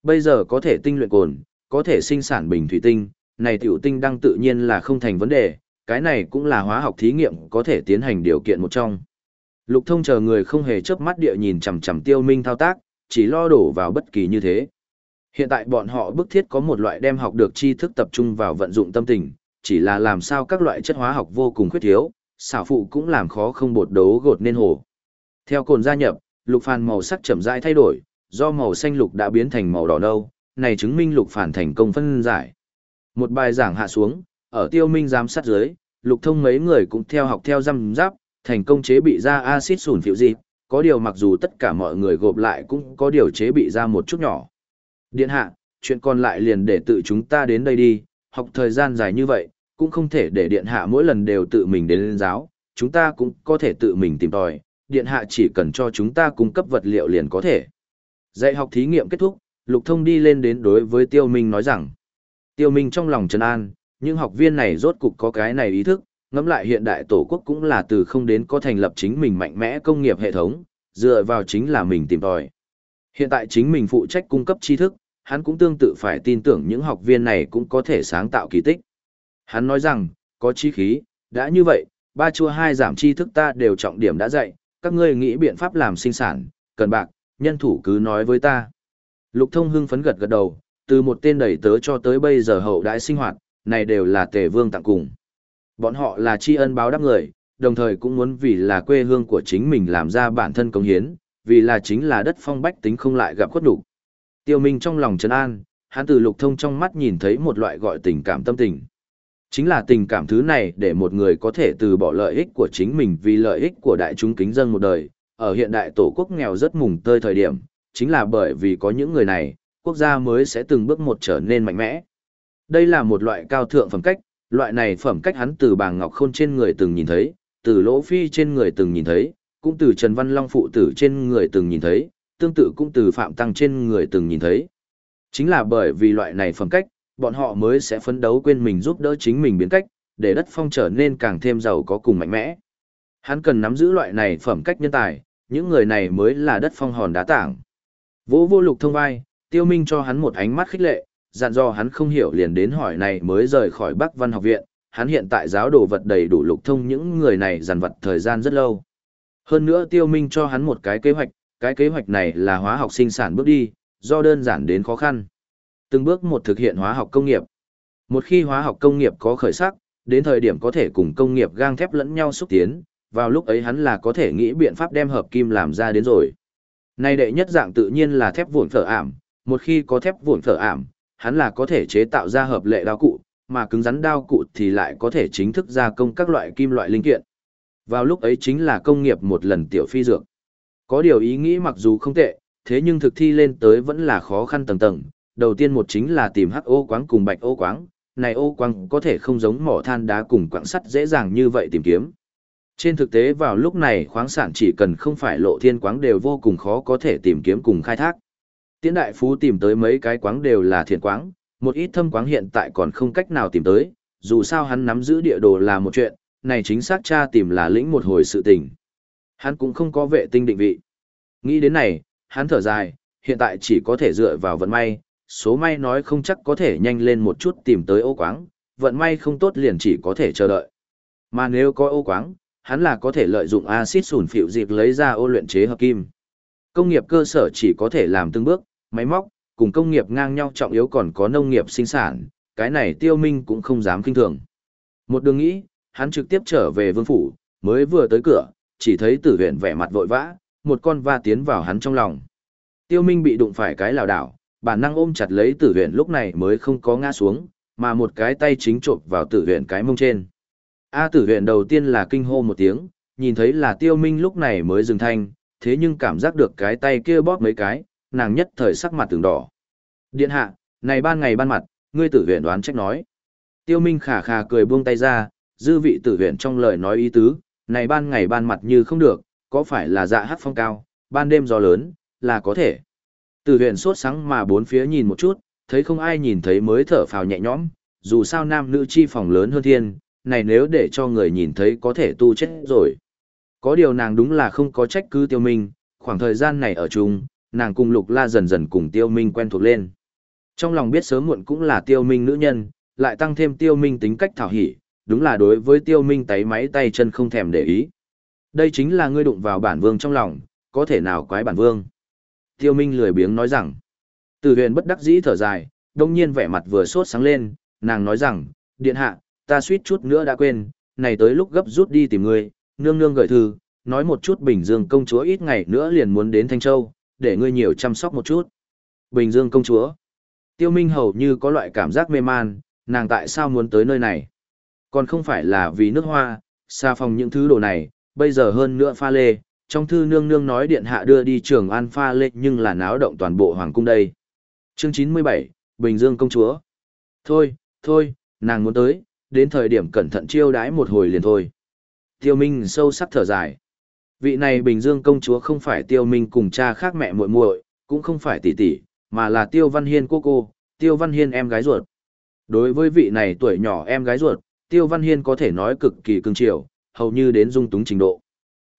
Bây giờ có thể tinh luyện cồn, có thể sinh sản bình thủy tinh, này tiểu tinh đang tự nhiên là không thành vấn đề, cái này cũng là hóa học thí nghiệm có thể tiến hành điều kiện một trong. Lục thông chờ người không hề chớp mắt địa nhìn chằm chằm tiêu minh thao tác, chỉ lo đổ vào bất kỳ như thế. Hiện tại bọn họ bức thiết có một loại đem học được tri thức tập trung vào vận dụng tâm tình, chỉ là làm sao các loại chất hóa học vô cùng khuyết thiếu, xảo phụ cũng làm khó không bột đấu gột nên hồ. Theo cồn gia nhập, lục phàn màu sắc chậm rãi thay đổi, do màu xanh lục đã biến thành màu đỏ nâu, này chứng minh lục phản thành công phân giải. Một bài giảng hạ xuống, ở tiêu minh giám sát dưới, lục thông mấy người cũng theo học theo răm giáp, thành công chế bị ra axit sủn phiệu dị, có điều mặc dù tất cả mọi người gộp lại cũng có điều chế bị ra một chút nhỏ. Điện hạ, chuyện còn lại liền để tự chúng ta đến đây đi, học thời gian dài như vậy, cũng không thể để điện hạ mỗi lần đều tự mình đến lên giáo, chúng ta cũng có thể tự mình tìm tòi, điện hạ chỉ cần cho chúng ta cung cấp vật liệu liền có thể. Dạy học thí nghiệm kết thúc, Lục Thông đi lên đến đối với Tiêu Minh nói rằng, Tiêu Minh trong lòng trấn an, những học viên này rốt cục có cái này ý thức, ngẫm lại hiện đại tổ quốc cũng là từ không đến có thành lập chính mình mạnh mẽ công nghiệp hệ thống, dựa vào chính là mình tìm tòi. Hiện tại chính mình phụ trách cung cấp tri thức, hắn cũng tương tự phải tin tưởng những học viên này cũng có thể sáng tạo kỳ tích. Hắn nói rằng, có chi khí, đã như vậy, ba chua hai giảm tri thức ta đều trọng điểm đã dạy, các ngươi nghĩ biện pháp làm sinh sản, cần bạc, nhân thủ cứ nói với ta. Lục thông hưng phấn gật gật đầu, từ một tên đẩy tớ cho tới bây giờ hậu đãi sinh hoạt, này đều là tề vương tặng cùng. Bọn họ là tri ân báo đáp người, đồng thời cũng muốn vì là quê hương của chính mình làm ra bản thân công hiến, vì là chính là đất phong bách tính không lại gặp khuất đủ. Tiêu Minh trong lòng trấn an, hắn từ lục thông trong mắt nhìn thấy một loại gọi tình cảm tâm tình. Chính là tình cảm thứ này để một người có thể từ bỏ lợi ích của chính mình vì lợi ích của đại chúng kính dân một đời, ở hiện đại tổ quốc nghèo rất mùng tơi thời điểm, chính là bởi vì có những người này, quốc gia mới sẽ từng bước một trở nên mạnh mẽ. Đây là một loại cao thượng phẩm cách, loại này phẩm cách hắn từ bà Ngọc Khôn trên người từng nhìn thấy, từ Lỗ Phi trên người từng nhìn thấy, cũng từ Trần Văn Long phụ tử trên người từng nhìn thấy, tương tự cũng từ Phạm Tăng trên người từng nhìn thấy. Chính là bởi vì loại này phẩm cách, bọn họ mới sẽ phấn đấu quên mình giúp đỡ chính mình biến cách, để đất phong trở nên càng thêm giàu có cùng mạnh mẽ. Hắn cần nắm giữ loại này phẩm cách nhân tài, những người này mới là đất phong hòn đá tảng. Vô vô lục thông vai, tiêu minh cho hắn một ánh mắt khích lệ, dặn dò hắn không hiểu liền đến hỏi này mới rời khỏi Bắc Văn học viện, hắn hiện tại giáo đồ vật đầy đủ lục thông những người này dằn vật thời gian rất lâu. Hơn nữa tiêu minh cho hắn một cái kế hoạch, cái kế hoạch này là hóa học sinh sản bước đi, do đơn giản đến khó khăn. Từng bước một thực hiện hóa học công nghiệp. Một khi hóa học công nghiệp có khởi sắc, đến thời điểm có thể cùng công nghiệp gang thép lẫn nhau xúc tiến, vào lúc ấy hắn là có thể nghĩ biện pháp đem hợp kim làm ra đến rồi. Nay đệ nhất dạng tự nhiên là thép vụn phở ảm, một khi có thép vụn phở ảm, hắn là có thể chế tạo ra hợp lệ đao cụ, mà cứng rắn đao cụ thì lại có thể chính thức gia công các loại kim loại linh kiện. Vào lúc ấy chính là công nghiệp một lần tiểu phi dược. Có điều ý nghĩ mặc dù không tệ, thế nhưng thực thi lên tới vẫn là khó khăn tầng tầng. Đầu tiên một chính là tìm hắc ô quáng cùng bạch ô quáng, này ô quáng có thể không giống mỏ than đá cùng quặng sắt dễ dàng như vậy tìm kiếm. Trên thực tế vào lúc này khoáng sản chỉ cần không phải lộ thiên quáng đều vô cùng khó có thể tìm kiếm cùng khai thác. Tiễn đại phú tìm tới mấy cái quáng đều là thiện quáng, một ít thâm quáng hiện tại còn không cách nào tìm tới, dù sao hắn nắm giữ địa đồ là một chuyện, này chính xác cha tìm là lĩnh một hồi sự tình. Hắn cũng không có vệ tinh định vị. Nghĩ đến này, hắn thở dài, hiện tại chỉ có thể dựa vào vận may, số may nói không chắc có thể nhanh lên một chút tìm tới ô quáng, vận may không tốt liền chỉ có thể chờ đợi. Mà nếu có ô quáng, hắn là có thể lợi dụng axit sủn phịu dịp lấy ra ô luyện chế hợp kim. Công nghiệp cơ sở chỉ có thể làm từng bước, máy móc, cùng công nghiệp ngang nhau trọng yếu còn có nông nghiệp sinh sản, cái này tiêu minh cũng không dám kinh thường. Một đường nghĩ, hắn trực tiếp trở về vương phủ, mới vừa tới cửa, chỉ thấy tử huyện vẻ mặt vội vã, một con va tiến vào hắn trong lòng. Tiêu minh bị đụng phải cái lào đảo, bản năng ôm chặt lấy tử huyện lúc này mới không có ngã xuống, mà một cái tay chính trộm vào tử huyện cái mông trên. A tử huyện đầu tiên là kinh hô một tiếng, nhìn thấy là tiêu minh lúc này mới dừng thanh, thế nhưng cảm giác được cái tay kia bóp mấy cái, nàng nhất thời sắc mặt từng đỏ. Điện hạ, này ban ngày ban mặt, ngươi tử huyện đoán trách nói. Tiêu minh khả khả cười buông tay ra, dư vị tử huyện trong lời nói ý tứ, này ban ngày ban mặt như không được, có phải là dạ hát phong cao, ban đêm gió lớn, là có thể. Tử huyện sốt sáng mà bốn phía nhìn một chút, thấy không ai nhìn thấy mới thở phào nhẹ nhõm, dù sao nam nữ chi phòng lớn hơn thiên, này nếu để cho người nhìn thấy có thể tu chết rồi. Có điều nàng đúng là không có trách cứ tiêu minh, khoảng thời gian này ở chung, nàng cùng lục la dần dần cùng tiêu minh quen thuộc lên. Trong lòng biết sớm muộn cũng là tiêu minh nữ nhân, lại tăng thêm tiêu minh tính cách thảo hỉ, đúng là đối với tiêu minh tay máy tay chân không thèm để ý. Đây chính là ngươi đụng vào bản vương trong lòng, có thể nào quái bản vương. Tiêu minh lười biếng nói rằng, từ huyền bất đắc dĩ thở dài, đông nhiên vẻ mặt vừa sốt sáng lên, nàng nói rằng, điện hạ, ta suýt chút nữa đã quên, này tới lúc gấp rút đi tìm ngươi, nương nương gửi thư, nói một chút Bình Dương công chúa ít ngày nữa liền muốn đến Thanh Châu, để ngươi nhiều chăm sóc một chút. Bình Dương công chúa. Tiêu Minh hầu như có loại cảm giác mê man, nàng tại sao muốn tới nơi này? Còn không phải là vì nước hoa, xa phòng những thứ đồ này, bây giờ hơn nữa pha lê, trong thư nương nương nói điện hạ đưa đi trường an pha lê nhưng là náo động toàn bộ hoàng cung đây. Chương 97, Bình Dương công chúa. Thôi, thôi, nàng muốn tới, đến thời điểm cẩn thận chiêu đãi một hồi liền thôi. Tiêu Minh sâu sắc thở dài. Vị này Bình Dương công chúa không phải Tiêu Minh cùng cha khác mẹ muội muội, cũng không phải tỷ tỷ, mà là Tiêu Văn Hiên cô cô, Tiêu Văn Hiên em gái ruột. Đối với vị này tuổi nhỏ em gái ruột, Tiêu Văn Hiên có thể nói cực kỳ cương triều, hầu như đến dung túng trình độ.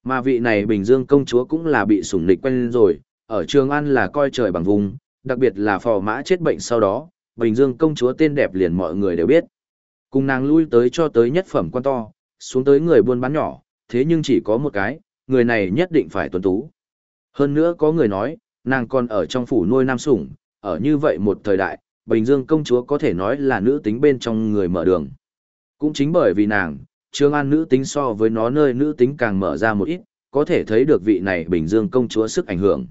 Mà vị này Bình Dương công chúa cũng là bị sủng nịch quen rồi, ở Trường An là coi trời bằng vùng, đặc biệt là phò mã chết bệnh sau đó, Bình Dương công chúa tên đẹp liền mọi người đều biết. Cùng nàng lui tới cho tới nhất phẩm quan to, xuống tới người buôn bán nhỏ, thế nhưng chỉ có một cái, người này nhất định phải tuấn tú. Hơn nữa có người nói, nàng còn ở trong phủ nuôi nam sủng, ở như vậy một thời đại, Bình Dương công chúa có thể nói là nữ tính bên trong người mở đường. Cũng chính bởi vì nàng, Trương An nữ tính so với nó nơi nữ tính càng mở ra một ít, có thể thấy được vị này Bình Dương công chúa sức ảnh hưởng.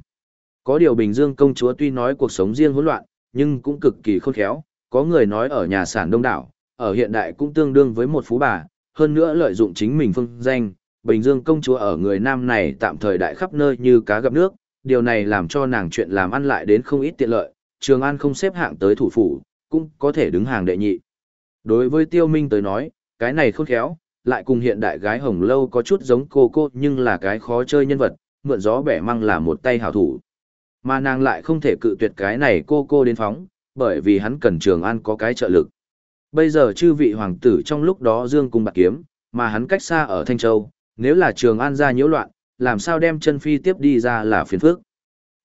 Có điều Bình Dương công chúa tuy nói cuộc sống riêng hỗn loạn, nhưng cũng cực kỳ khôn khéo, có người nói ở nhà sản đông đảo, ở hiện đại cũng tương đương với một phú bà, hơn nữa lợi dụng chính mình phương danh, Bình Dương công chúa ở người nam này tạm thời đại khắp nơi như cá gặp nước, điều này làm cho nàng chuyện làm ăn lại đến không ít tiện lợi, Trường An không xếp hạng tới thủ phủ, cũng có thể đứng hàng đệ nhị. Đối với Tiêu Minh tới nói, cái này khôn khéo, lại cùng hiện đại gái hồng lâu có chút giống cô cô nhưng là cái khó chơi nhân vật, mượn gió bẻ măng là một tay hảo thủ. Mà nàng lại không thể cự tuyệt cái này cô cô đến phóng, bởi vì hắn cần Trường An có cái trợ lực. Bây giờ chư vị hoàng tử trong lúc đó dương cung bạc kiếm, mà hắn cách xa ở Thanh Châu, nếu là Trường An ra nhiễu loạn, làm sao đem chân phi tiếp đi ra là phiền phức.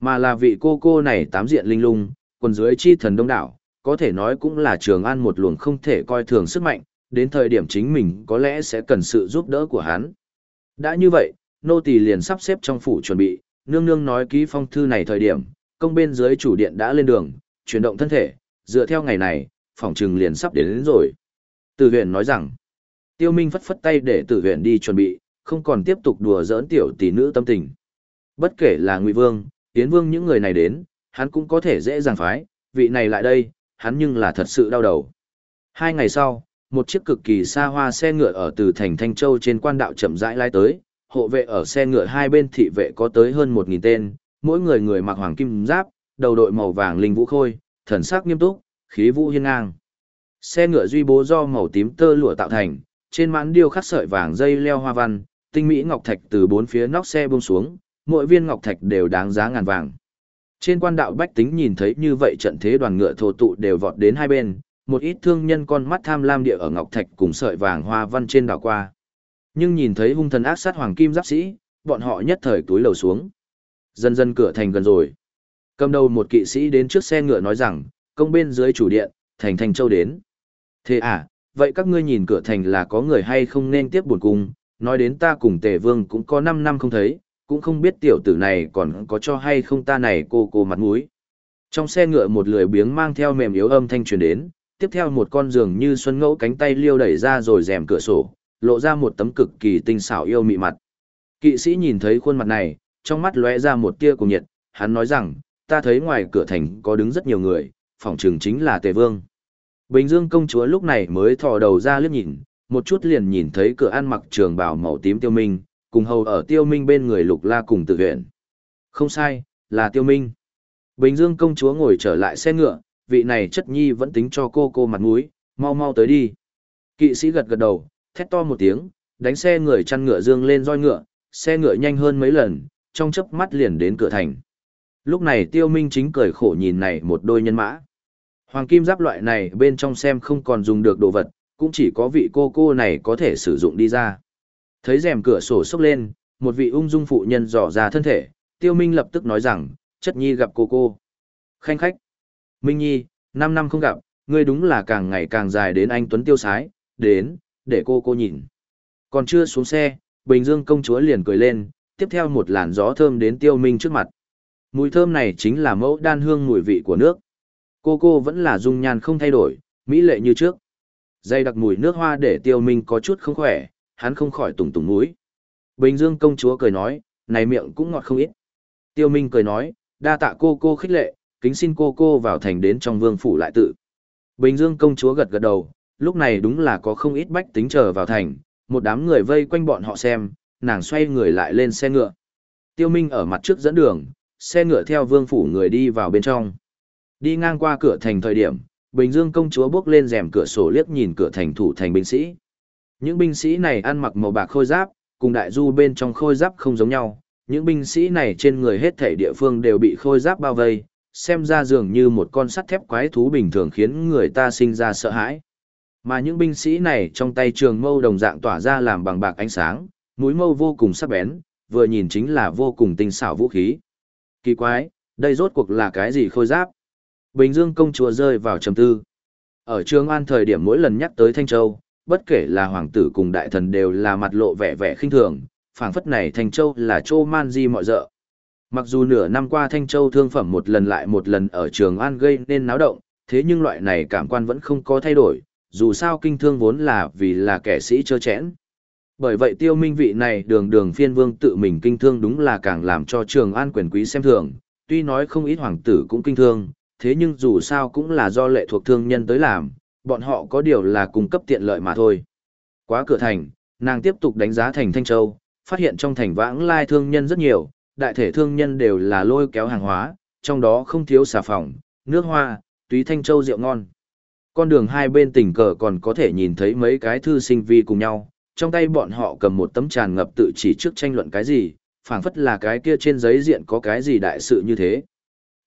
Mà là vị cô cô này tám diện linh lung, quần dưới chi thần đông đảo, có thể nói cũng là Trường An một luồng không thể coi thường sức mạnh, đến thời điểm chính mình có lẽ sẽ cần sự giúp đỡ của hắn. Đã như vậy, nô tỳ liền sắp xếp trong phủ chuẩn bị, nương nương nói ký phong thư này thời điểm, công bên dưới chủ điện đã lên đường, chuyển động thân thể, dựa theo ngày này, phòng trừng liền sắp đến, đến rồi. Tử huyền nói rằng, tiêu minh phất phất tay để tử huyền đi chuẩn bị, không còn tiếp tục đùa giỡn tiểu tỷ nữ tâm tình. Bất kể là Ngụy Vương, tiến Vương những người này đến, hắn cũng có thể dễ dàng phái, vị này lại đây, hắn nhưng là thật sự đau đầu. Hai ngày sau, một chiếc cực kỳ xa hoa xe ngựa ở từ thành Thanh Châu trên quan đạo chậm rãi lái tới, hộ vệ ở xe ngựa hai bên thị vệ có tới hơn 1.000 tên, mỗi người người mặc hoàng kim giáp, đầu đội màu vàng linh vũ khôi, thần sắc nghiêm túc, khí vũ hiên ngang. Xe ngựa duy bố do màu tím tơ lụa tạo thành, trên mãn điêu khắc sợi vàng dây leo hoa văn, tinh mỹ ngọc thạch từ bốn phía nóc xe buông xuống, mỗi viên ngọc thạch đều đáng giá ngàn vàng. Trên quan đạo bách tính nhìn thấy như vậy trận thế đoàn ngựa thổ tụ đều vọt đến hai bên, một ít thương nhân con mắt tham lam địa ở ngọc thạch cùng sợi vàng hoa văn trên đảo qua. Nhưng nhìn thấy hung thần ác sát hoàng kim giáp sĩ, bọn họ nhất thời túi lầu xuống. Dần dần cửa thành gần rồi. Cầm đầu một kỵ sĩ đến trước xe ngựa nói rằng, công bên dưới chủ điện, thành thành châu đến. Thế à, vậy các ngươi nhìn cửa thành là có người hay không nên tiếp buồn cung, nói đến ta cùng tề vương cũng có 5 năm không thấy, cũng không biết tiểu tử này còn có cho hay không ta này cô cô mặt mũi. Trong xe ngựa một lười biếng mang theo mềm yếu âm thanh truyền đến, tiếp theo một con giường như xuân ngẫu cánh tay liêu đẩy ra rồi rèm cửa sổ, lộ ra một tấm cực kỳ tinh xảo yêu mị mặt. Kỵ sĩ nhìn thấy khuôn mặt này, trong mắt lóe ra một tia cùng nhiệt, hắn nói rằng, ta thấy ngoài cửa thành có đứng rất nhiều người, phỏng chừng chính là Tề Vương. Bình Dương công chúa lúc này mới thò đầu ra liếc nhìn, một chút liền nhìn thấy cửa ăn mặc trường bào màu tím tiêu minh, cùng hầu ở tiêu minh bên người lục la cùng tự huyện. Không sai, là tiêu minh. Bình Dương công chúa ngồi trở lại xe ngựa, vị này chất nhi vẫn tính cho cô cô mặt mũi, mau mau tới đi. Kỵ sĩ gật gật đầu, thét to một tiếng, đánh xe người chăn ngựa dương lên roi ngựa, xe ngựa nhanh hơn mấy lần, trong chớp mắt liền đến cửa thành. Lúc này tiêu minh chính cười khổ nhìn này một đôi nhân mã. Hoàng kim giáp loại này bên trong xem không còn dùng được đồ vật, cũng chỉ có vị cô cô này có thể sử dụng đi ra. Thấy rèm cửa sổ sốc lên, một vị ung dung phụ nhân dò ra thân thể, tiêu minh lập tức nói rằng, chất nhi gặp cô cô. Khanh khách. Minh nhi, 5 năm không gặp, ngươi đúng là càng ngày càng dài đến anh Tuấn tiêu sái, đến, để cô cô nhìn. Còn chưa xuống xe, Bình Dương công chúa liền cười lên, tiếp theo một làn gió thơm đến tiêu minh trước mặt. Mùi thơm này chính là mẫu đan hương mùi vị của nước. Cô cô vẫn là dung nhan không thay đổi, mỹ lệ như trước. Dây đặc mùi nước hoa để tiêu minh có chút không khỏe, hắn không khỏi tùng tùng mũi. Bình Dương công chúa cười nói, này miệng cũng ngọt không ít. Tiêu minh cười nói, đa tạ cô cô khích lệ, kính xin cô cô vào thành đến trong vương phủ lại tự. Bình Dương công chúa gật gật đầu, lúc này đúng là có không ít bách tính chờ vào thành, một đám người vây quanh bọn họ xem, nàng xoay người lại lên xe ngựa. Tiêu Minh ở mặt trước dẫn đường, xe ngựa theo vương phủ người đi vào bên trong. Đi ngang qua cửa thành thời điểm, Bình Dương công chúa bước lên rèm cửa sổ liếc nhìn cửa thành thủ thành binh sĩ. Những binh sĩ này ăn mặc màu bạc khôi giáp, cùng đại du bên trong khôi giáp không giống nhau. Những binh sĩ này trên người hết thảy địa phương đều bị khôi giáp bao vây, xem ra dường như một con sắt thép quái thú bình thường khiến người ta sinh ra sợ hãi. Mà những binh sĩ này trong tay trường mâu đồng dạng tỏa ra làm bằng bạc ánh sáng, mũi mâu vô cùng sắc bén, vừa nhìn chính là vô cùng tinh xảo vũ khí. Kỳ quái, đây rốt cuộc là cái gì khôi giáp? Bình Dương công chúa rơi vào trầm tư. Ở Trường An thời điểm mỗi lần nhắc tới Thanh Châu, bất kể là hoàng tử cùng đại thần đều là mặt lộ vẻ vẻ khinh thường, phảng phất này Thanh Châu là châu man di mọi dợ. Mặc dù nửa năm qua Thanh Châu thương phẩm một lần lại một lần ở Trường An gây nên náo động, thế nhưng loại này cảm quan vẫn không có thay đổi, dù sao kinh thương vốn là vì là kẻ sĩ chơ chẽn. Bởi vậy tiêu minh vị này đường đường phiên vương tự mình kinh thương đúng là càng làm cho Trường An quyền quý xem thường, tuy nói không ít hoàng tử cũng kinh thương, thế nhưng dù sao cũng là do lệ thuộc thương nhân tới làm, bọn họ có điều là cung cấp tiện lợi mà thôi. Quá cửa thành, nàng tiếp tục đánh giá thành Thanh Châu, phát hiện trong thành vãng lai thương nhân rất nhiều, đại thể thương nhân đều là lôi kéo hàng hóa, trong đó không thiếu xà phòng, nước hoa, túy Thanh Châu rượu ngon. Con đường hai bên tình cờ còn có thể nhìn thấy mấy cái thư sinh vi cùng nhau, trong tay bọn họ cầm một tấm tràn ngập tự chỉ trước tranh luận cái gì, phảng phất là cái kia trên giấy diện có cái gì đại sự như thế.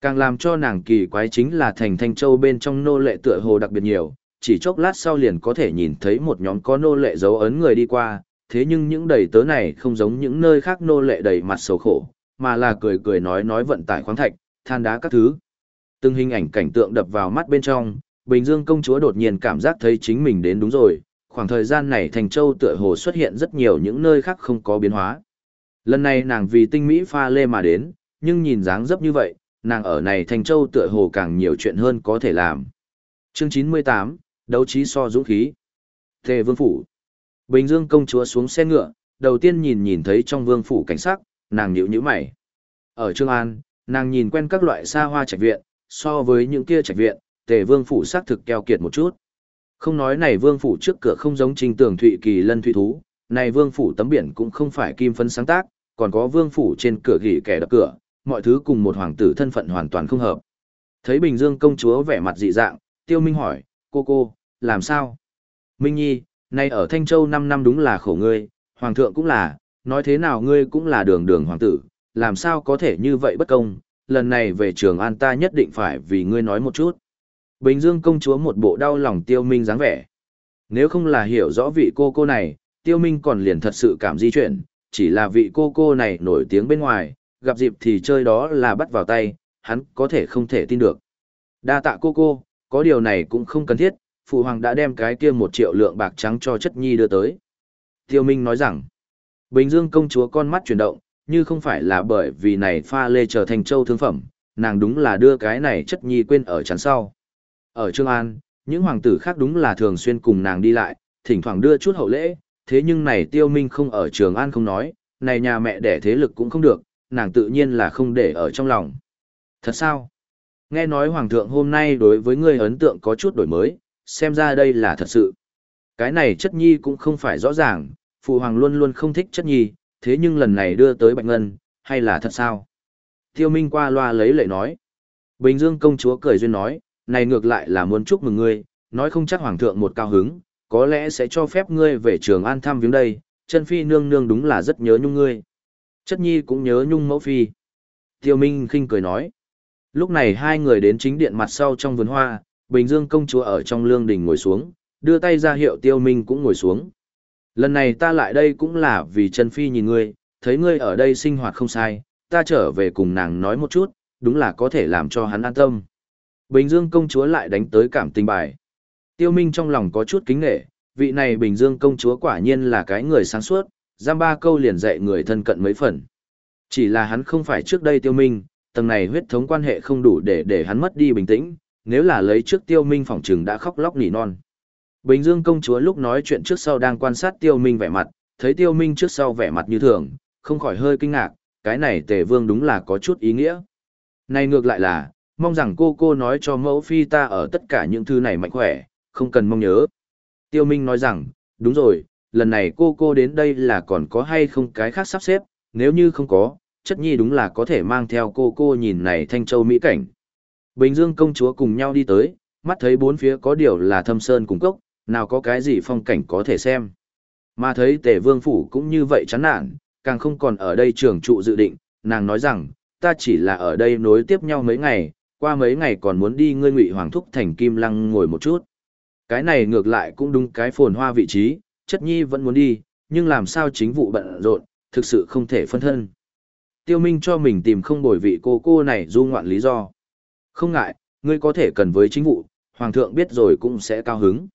Càng làm cho nàng kỳ quái chính là thành Thanh Châu bên trong nô lệ tựa hồ đặc biệt nhiều, chỉ chốc lát sau liền có thể nhìn thấy một nhóm có nô lệ dấu ấn người đi qua, thế nhưng những đầy tớ này không giống những nơi khác nô lệ đầy mặt sầu khổ, mà là cười cười nói nói vận tải khoáng thạch, than đá các thứ. Từng hình ảnh cảnh tượng đập vào mắt bên trong, Bình Dương công chúa đột nhiên cảm giác thấy chính mình đến đúng rồi, khoảng thời gian này Thành Châu tựa hồ xuất hiện rất nhiều những nơi khác không có biến hóa. Lần này nàng vì tinh mỹ pha lê mà đến, nhưng nhìn dáng dấp như vậy, nàng ở này Thành Châu tựa hồ càng nhiều chuyện hơn có thể làm. Chương 98, đấu trí so dũng khí. Tề Vương Phủ. Bình Dương công chúa xuống xe ngựa, đầu tiên nhìn nhìn thấy trong vương phủ cảnh sắc, nàng nhíu nhíu mày. Ở Trương An, nàng nhìn quen các loại xa hoa trạch viện, so với những kia trạch viện, Tề Vương phủ xác thực keo kiệt một chút. Không nói này vương phủ trước cửa không giống trình tường thụy kỳ lân thụy thú, này vương phủ tấm biển cũng không phải kim phấn sáng tác, còn có vương phủ trên cửa gỉ kẻ đập cửa, mọi thứ cùng một hoàng tử thân phận hoàn toàn không hợp. Thấy Bình Dương công chúa vẻ mặt dị dạng, Tiêu Minh hỏi, cô cô, làm sao? Minh Nhi, nay ở Thanh Châu 5 năm đúng là khổ ngươi, hoàng thượng cũng là, nói thế nào ngươi cũng là đường đường hoàng tử, làm sao có thể như vậy bất công, lần này về trường an ta nhất định phải vì ngươi nói một chút. Bình Dương công chúa một bộ đau lòng Tiêu Minh dáng vẻ. Nếu không là hiểu rõ vị cô cô này, Tiêu Minh còn liền thật sự cảm di chuyển, chỉ là vị cô cô này nổi tiếng bên ngoài, gặp dịp thì chơi đó là bắt vào tay, hắn có thể không thể tin được. Đa tạ cô cô, có điều này cũng không cần thiết, phụ hoàng đã đem cái kia một triệu lượng bạc trắng cho chất nhi đưa tới. Tiêu Minh nói rằng, Bình Dương công chúa con mắt chuyển động, như không phải là bởi vì này pha lê trở thành châu thương phẩm, nàng đúng là đưa cái này chất nhi quên ở chắn sau. Ở Trương An, những hoàng tử khác đúng là thường xuyên cùng nàng đi lại, thỉnh thoảng đưa chút hậu lễ, thế nhưng này tiêu minh không ở Trường An không nói, này nhà mẹ đẻ thế lực cũng không được, nàng tự nhiên là không để ở trong lòng. Thật sao? Nghe nói hoàng thượng hôm nay đối với ngươi ấn tượng có chút đổi mới, xem ra đây là thật sự. Cái này chất nhi cũng không phải rõ ràng, phụ hoàng luôn luôn không thích chất nhi, thế nhưng lần này đưa tới Bạch Ngân, hay là thật sao? Tiêu Minh qua loa lấy lệ nói. Bình Dương công chúa cười duyên nói, này ngược lại là muốn chúc mừng ngươi, nói không chắc hoàng thượng một cao hứng, có lẽ sẽ cho phép ngươi về trường an thăm viếng đây, chân phi nương nương đúng là rất nhớ nhung ngươi. Chất nhi cũng nhớ nhung mẫu phi. Tiêu Minh khinh cười nói. Lúc này hai người đến chính điện mặt sau trong vườn hoa, Bình Dương công chúa ở trong lương đình ngồi xuống, đưa tay ra hiệu Tiêu Minh cũng ngồi xuống. Lần này ta lại đây cũng là vì Trần phi nhìn ngươi, thấy ngươi ở đây sinh hoạt không sai, ta trở về cùng nàng nói một chút, đúng là có thể làm cho hắn an tâm. Bình Dương công chúa lại đánh tới cảm tình bài. Tiêu Minh trong lòng có chút kính nể, vị này Bình Dương công chúa quả nhiên là cái người sáng suốt, giam ba câu liền dạy người thân cận mấy phần. Chỉ là hắn không phải trước đây Tiêu Minh, tầng này huyết thống quan hệ không đủ để để hắn mất đi bình tĩnh, nếu là lấy trước Tiêu Minh phỏng trừng đã khóc lóc nỉ non. Bình Dương công chúa lúc nói chuyện trước sau đang quan sát Tiêu Minh vẻ mặt, thấy Tiêu Minh trước sau vẻ mặt như thường, không khỏi hơi kinh ngạc, cái này Tề Vương đúng là có chút ý nghĩa. Này ngược lại là, mong rằng cô cô nói cho mẫu phi ta ở tất cả những thứ này mạnh khỏe, không cần mong nhớ. Tiêu Minh nói rằng, đúng rồi, lần này cô cô đến đây là còn có hay không cái khác sắp xếp, nếu như không có, chất nhi đúng là có thể mang theo cô cô nhìn này thanh châu mỹ cảnh. Bình Dương công chúa cùng nhau đi tới, mắt thấy bốn phía có điều là thâm sơn cùng cốc, nào có cái gì phong cảnh có thể xem. Mà thấy tề vương phủ cũng như vậy chán nản, càng không còn ở đây trường trụ dự định, nàng nói rằng, ta chỉ là ở đây nối tiếp nhau mấy ngày, qua mấy ngày còn muốn đi ngươi ngụy hoàng thúc thành kim lăng ngồi một chút. Cái này ngược lại cũng đúng cái phồn hoa vị trí, chất nhi vẫn muốn đi, nhưng làm sao chính vụ bận rộn, thực sự không thể phân thân. Tiêu Minh cho mình tìm không bồi vị cô cô này du ngoạn lý do. Không ngại, ngươi có thể cần với chính vụ, hoàng thượng biết rồi cũng sẽ cao hứng.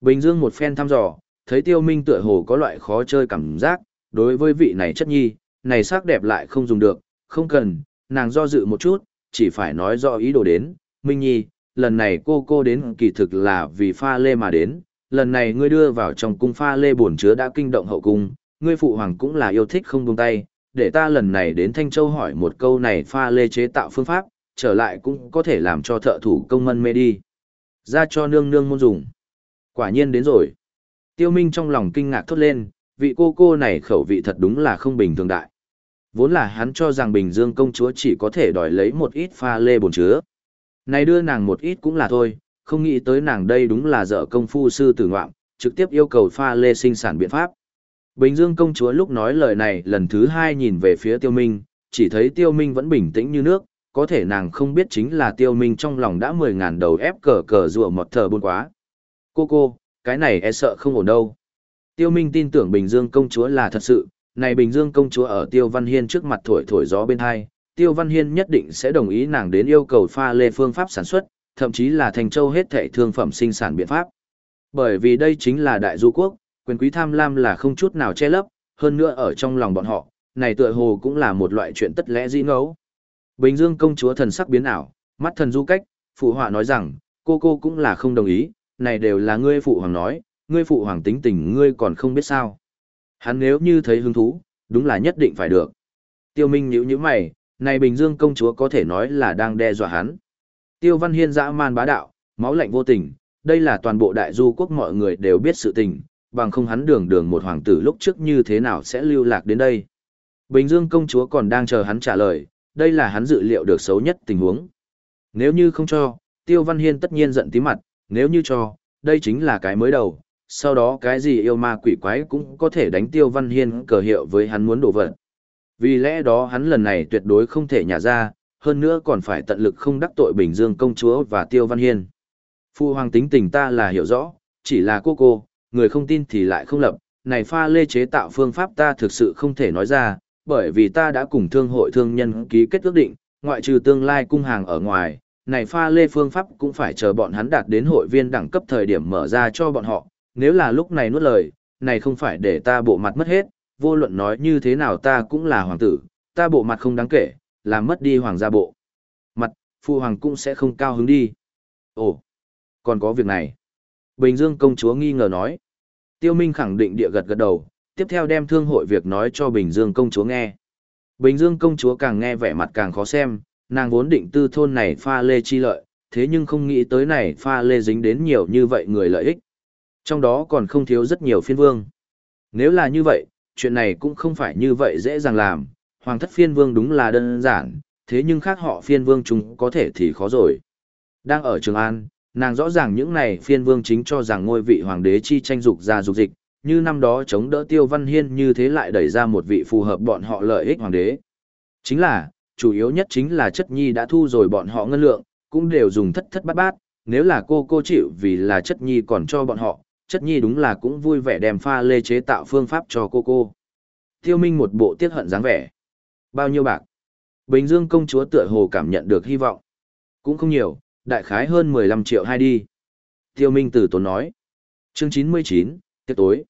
Bình Dương một phen thăm dò, thấy Tiêu Minh tựa hồ có loại khó chơi cảm giác, đối với vị này chất nhi, này sắc đẹp lại không dùng được, không cần, nàng do dự một chút, chỉ phải nói rõ ý đồ đến, Minh Nhi, lần này cô cô đến kỳ thực là vì pha lê mà đến, lần này ngươi đưa vào trong cung pha lê buồn chứa đã kinh động hậu cung, ngươi phụ hoàng cũng là yêu thích không buông tay, để ta lần này đến Thanh Châu hỏi một câu này pha lê chế tạo phương pháp, trở lại cũng có thể làm cho thợ thủ công mân mê đi. Ra cho nương nương môn dùng. Quả nhiên đến rồi. Tiêu Minh trong lòng kinh ngạc thốt lên, vị cô cô này khẩu vị thật đúng là không bình thường đại. Vốn là hắn cho rằng Bình Dương công chúa chỉ có thể đòi lấy một ít pha lê bồn chứa. Này đưa nàng một ít cũng là thôi, không nghĩ tới nàng đây đúng là dở công phu sư tử ngoạm, trực tiếp yêu cầu pha lê sinh sản biện pháp. Bình Dương công chúa lúc nói lời này lần thứ hai nhìn về phía Tiêu Minh, chỉ thấy Tiêu Minh vẫn bình tĩnh như nước, có thể nàng không biết chính là Tiêu Minh trong lòng đã mười ngàn đầu ép cờ cờ rùa một thờ buồn quá. Cô cô, cái này e sợ không ổn đâu. Tiêu Minh tin tưởng Bình Dương công chúa là thật sự, này Bình Dương công chúa ở Tiêu Văn Hiên trước mặt thổi thổi gió bên hai, Tiêu Văn Hiên nhất định sẽ đồng ý nàng đến yêu cầu pha lê phương pháp sản xuất, thậm chí là thành châu hết thảy thương phẩm sinh sản biện pháp. Bởi vì đây chính là đại du quốc, quyền quý tham lam là không chút nào che lấp, hơn nữa ở trong lòng bọn họ, này tựa hồ cũng là một loại chuyện tất lẽ dĩ ngẫu. Bình Dương công chúa thần sắc biến ảo, mắt thần du cách, phụ họa nói rằng, cô cô cũng là không đồng ý, này đều là ngươi phụ hoàng nói, ngươi phụ hoàng tính tình ngươi còn không biết sao. Hắn nếu như thấy hứng thú, đúng là nhất định phải được. Tiêu Minh nhíu nhíu mày, này Bình Dương công chúa có thể nói là đang đe dọa hắn. Tiêu Văn Hiên dã man bá đạo, máu lạnh vô tình, Đây là toàn bộ đại du quốc mọi người đều biết sự tình, bằng không hắn đường đường một hoàng tử lúc trước như thế nào sẽ lưu lạc đến đây. Bình Dương công chúa còn đang chờ hắn trả lời, đây là hắn dự liệu được xấu nhất tình huống. Nếu như không cho, Tiêu Văn Hiên tất nhiên giận tí mặt, nếu như cho, đây chính là cái mới đầu, sau đó cái gì yêu ma quỷ quái cũng có thể đánh Tiêu Văn Hiên cờ hiệu với hắn muốn đổ vật. Vì lẽ đó hắn lần này tuyệt đối không thể nhả ra, hơn nữa còn phải tận lực không đắc tội Bình Dương công chúa và Tiêu Văn Hiên. Phu hoàng tính tình ta là hiểu rõ, chỉ là cô cô, người không tin thì lại không lập, này pha lê chế tạo phương pháp ta thực sự không thể nói ra, bởi vì ta đã cùng thương hội thương nhân ký kết ước định, ngoại trừ tương lai cung hàng ở ngoài, này pha lê phương pháp cũng phải chờ bọn hắn đạt đến hội viên đẳng cấp thời điểm mở ra cho bọn họ, nếu là lúc này nuốt lời, này không phải để ta bộ mặt mất hết, vô luận nói như thế nào ta cũng là hoàng tử, ta bộ mặt không đáng kể, làm mất đi hoàng gia bộ. Mặt, phụ hoàng cũng sẽ không cao hứng đi. Ồ, còn có việc này. Bình Dương công chúa nghi ngờ nói. Tiêu Minh khẳng định địa gật gật đầu, tiếp theo đem thương hội việc nói cho Bình Dương công chúa nghe. Bình Dương công chúa càng nghe vẻ mặt càng khó xem, nàng vốn định tư thôn này pha lê chi lợi, thế nhưng không nghĩ tới này pha lê dính đến nhiều như vậy người lợi ích. Trong đó còn không thiếu rất nhiều phiên vương. Nếu là như vậy, chuyện này cũng không phải như vậy dễ dàng làm, hoàng thất phiên vương đúng là đơn giản, thế nhưng khác họ phiên vương chúng có thể thì khó rồi. Đang ở Trường An, nàng rõ ràng những này phiên vương chính cho rằng ngôi vị hoàng đế chi tranh dục ra dục dịch, như năm đó chống đỡ Tiêu Văn Hiên như thế lại đẩy ra một vị phù hợp bọn họ lợi ích hoàng đế. Chính là, chủ yếu nhất chính là chất nhi đã thu rồi bọn họ ngân lượng, cũng đều dùng thất thất bát bát, nếu là cô cô chịu vì là chất nhi còn cho bọn họ, chất nhi đúng là cũng vui vẻ đem pha lê chế tạo phương pháp cho cô cô. Tiêu Minh một bộ tiết hận dáng vẻ. Bao nhiêu bạc? Bình Dương công chúa tựa hồ cảm nhận được hy vọng. Cũng không nhiều, đại khái hơn 15 triệu hai đi. Tiêu Minh Tử tốn nói. Chương 99, tiết tối.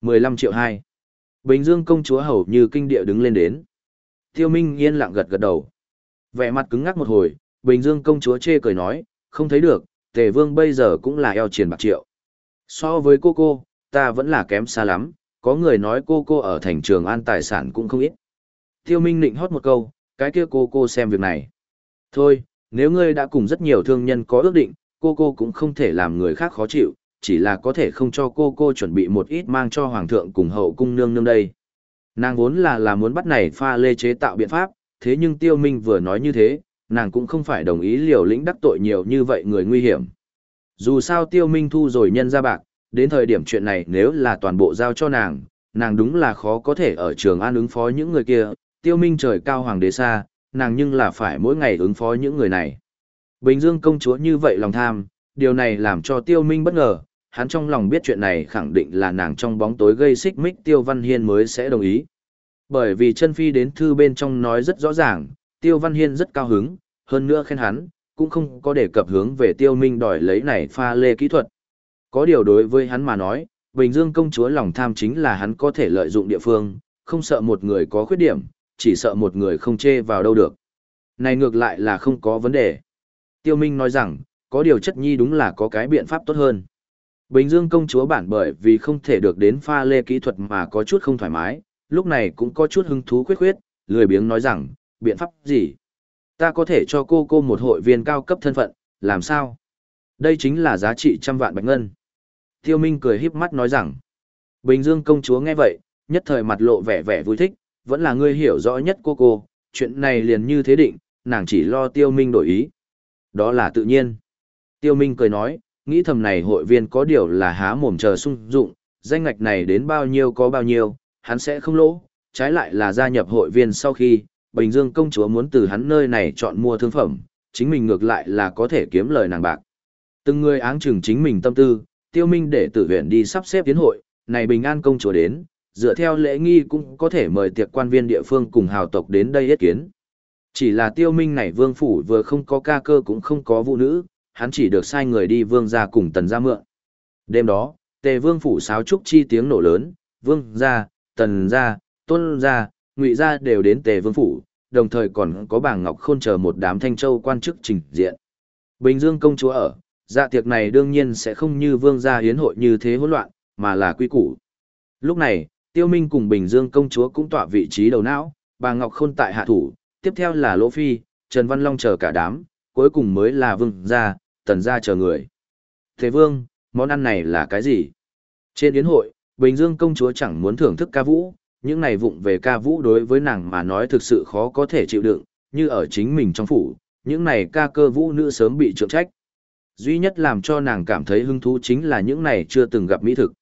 15 triệu hai. Bình Dương công chúa hầu như kinh địa đứng lên đến. Tiêu Minh yên lặng gật gật đầu. Vẻ mặt cứng ngắc một hồi, Bình Dương công chúa chê cười nói, không thấy được, Tề Vương bây giờ cũng là eo triển bạc triệu. So với cô cô, ta vẫn là kém xa lắm, có người nói cô cô ở thành trường an tài sản cũng không ít. Tiêu Minh nịnh hót một câu, cái kia cô cô xem việc này. Thôi, nếu ngươi đã cùng rất nhiều thương nhân có ước định, cô cô cũng không thể làm người khác khó chịu, chỉ là có thể không cho cô cô chuẩn bị một ít mang cho hoàng thượng cùng hậu cung nương nương đây. Nàng vốn là là muốn bắt này pha lê chế tạo biện pháp, thế nhưng tiêu minh vừa nói như thế, nàng cũng không phải đồng ý liều lĩnh đắc tội nhiều như vậy người nguy hiểm. Dù sao tiêu minh thu rồi nhân ra bạc, đến thời điểm chuyện này nếu là toàn bộ giao cho nàng, nàng đúng là khó có thể ở trường an ứng phó những người kia, tiêu minh trời cao hoàng đế xa, nàng nhưng là phải mỗi ngày ứng phó những người này. Bình Dương công chúa như vậy lòng tham, điều này làm cho tiêu minh bất ngờ, hắn trong lòng biết chuyện này khẳng định là nàng trong bóng tối gây xích mích Tiêu Văn Hiên mới sẽ đồng ý. Bởi vì chân phi đến thư bên trong nói rất rõ ràng, Tiêu Văn Hiên rất cao hứng, hơn nữa khen hắn, cũng không có đề cập hướng về Tiêu Minh đòi lấy này pha lê kỹ thuật. Có điều đối với hắn mà nói, Bình Dương công chúa lòng tham chính là hắn có thể lợi dụng địa phương, không sợ một người có khuyết điểm, chỉ sợ một người không chê vào đâu được. Này ngược lại là không có vấn đề. Tiêu Minh nói rằng, có điều chất nhi đúng là có cái biện pháp tốt hơn. Bình Dương công chúa bản bởi vì không thể được đến pha lê kỹ thuật mà có chút không thoải mái, lúc này cũng có chút hứng thú khuyết khuyết, lười biếng nói rằng, biện pháp gì? Ta có thể cho cô cô một hội viên cao cấp thân phận, làm sao? Đây chính là giá trị trăm vạn bạch ngân. Tiêu Minh cười híp mắt nói rằng, Bình Dương công chúa nghe vậy, nhất thời mặt lộ vẻ vẻ vui thích, vẫn là ngươi hiểu rõ nhất cô cô, chuyện này liền như thế định, nàng chỉ lo Tiêu Minh đổi ý. Đó là tự nhiên. Tiêu Minh cười nói, nghĩ thầm này hội viên có điều là há mồm chờ sung dụng, danh ngạch này đến bao nhiêu có bao nhiêu, hắn sẽ không lỗ, trái lại là gia nhập hội viên sau khi, Bình Dương công chúa muốn từ hắn nơi này chọn mua thương phẩm, chính mình ngược lại là có thể kiếm lời nàng bạc. Từng người áng chừng chính mình tâm tư, tiêu minh để tử huyện đi sắp xếp tiến hội, này Bình An công chúa đến, dựa theo lễ nghi cũng có thể mời tiệc quan viên địa phương cùng hào tộc đến đây yết kiến. Chỉ là tiêu minh này vương phủ vừa không có ca cơ cũng không có vũ nữ, hắn chỉ được sai người đi vương gia cùng tần gia mượn. Đêm đó, tề vương phủ sáo trúc chi tiếng nổ lớn, vương gia, tần gia, tôn gia, ngụy gia đều đến tề vương phủ, đồng thời còn có bảng ngọc khôn chờ một đám thanh châu quan chức trình diện. Bình Dương công chúa ở, dạ tiệc này đương nhiên sẽ không như vương gia hiến hội như thế hỗn loạn, mà là quy củ. Lúc này, Tiêu Minh cùng Bình Dương công chúa cũng tọa vị trí đầu não, bà Ngọc Khôn tại hạ thủ, tiếp theo là Lỗ Phi, Trần Văn Long chờ cả đám, cuối cùng mới là vương gia, tần gia chờ người. Thế vương, món ăn này là cái gì? Trên yến hội, Bình Dương công chúa chẳng muốn thưởng thức ca vũ, những này vụng về ca vũ đối với nàng mà nói thực sự khó có thể chịu đựng, như ở chính mình trong phủ, những này ca cơ vũ nữ sớm bị trượng trách. Duy nhất làm cho nàng cảm thấy hứng thú chính là những này chưa từng gặp mỹ thực.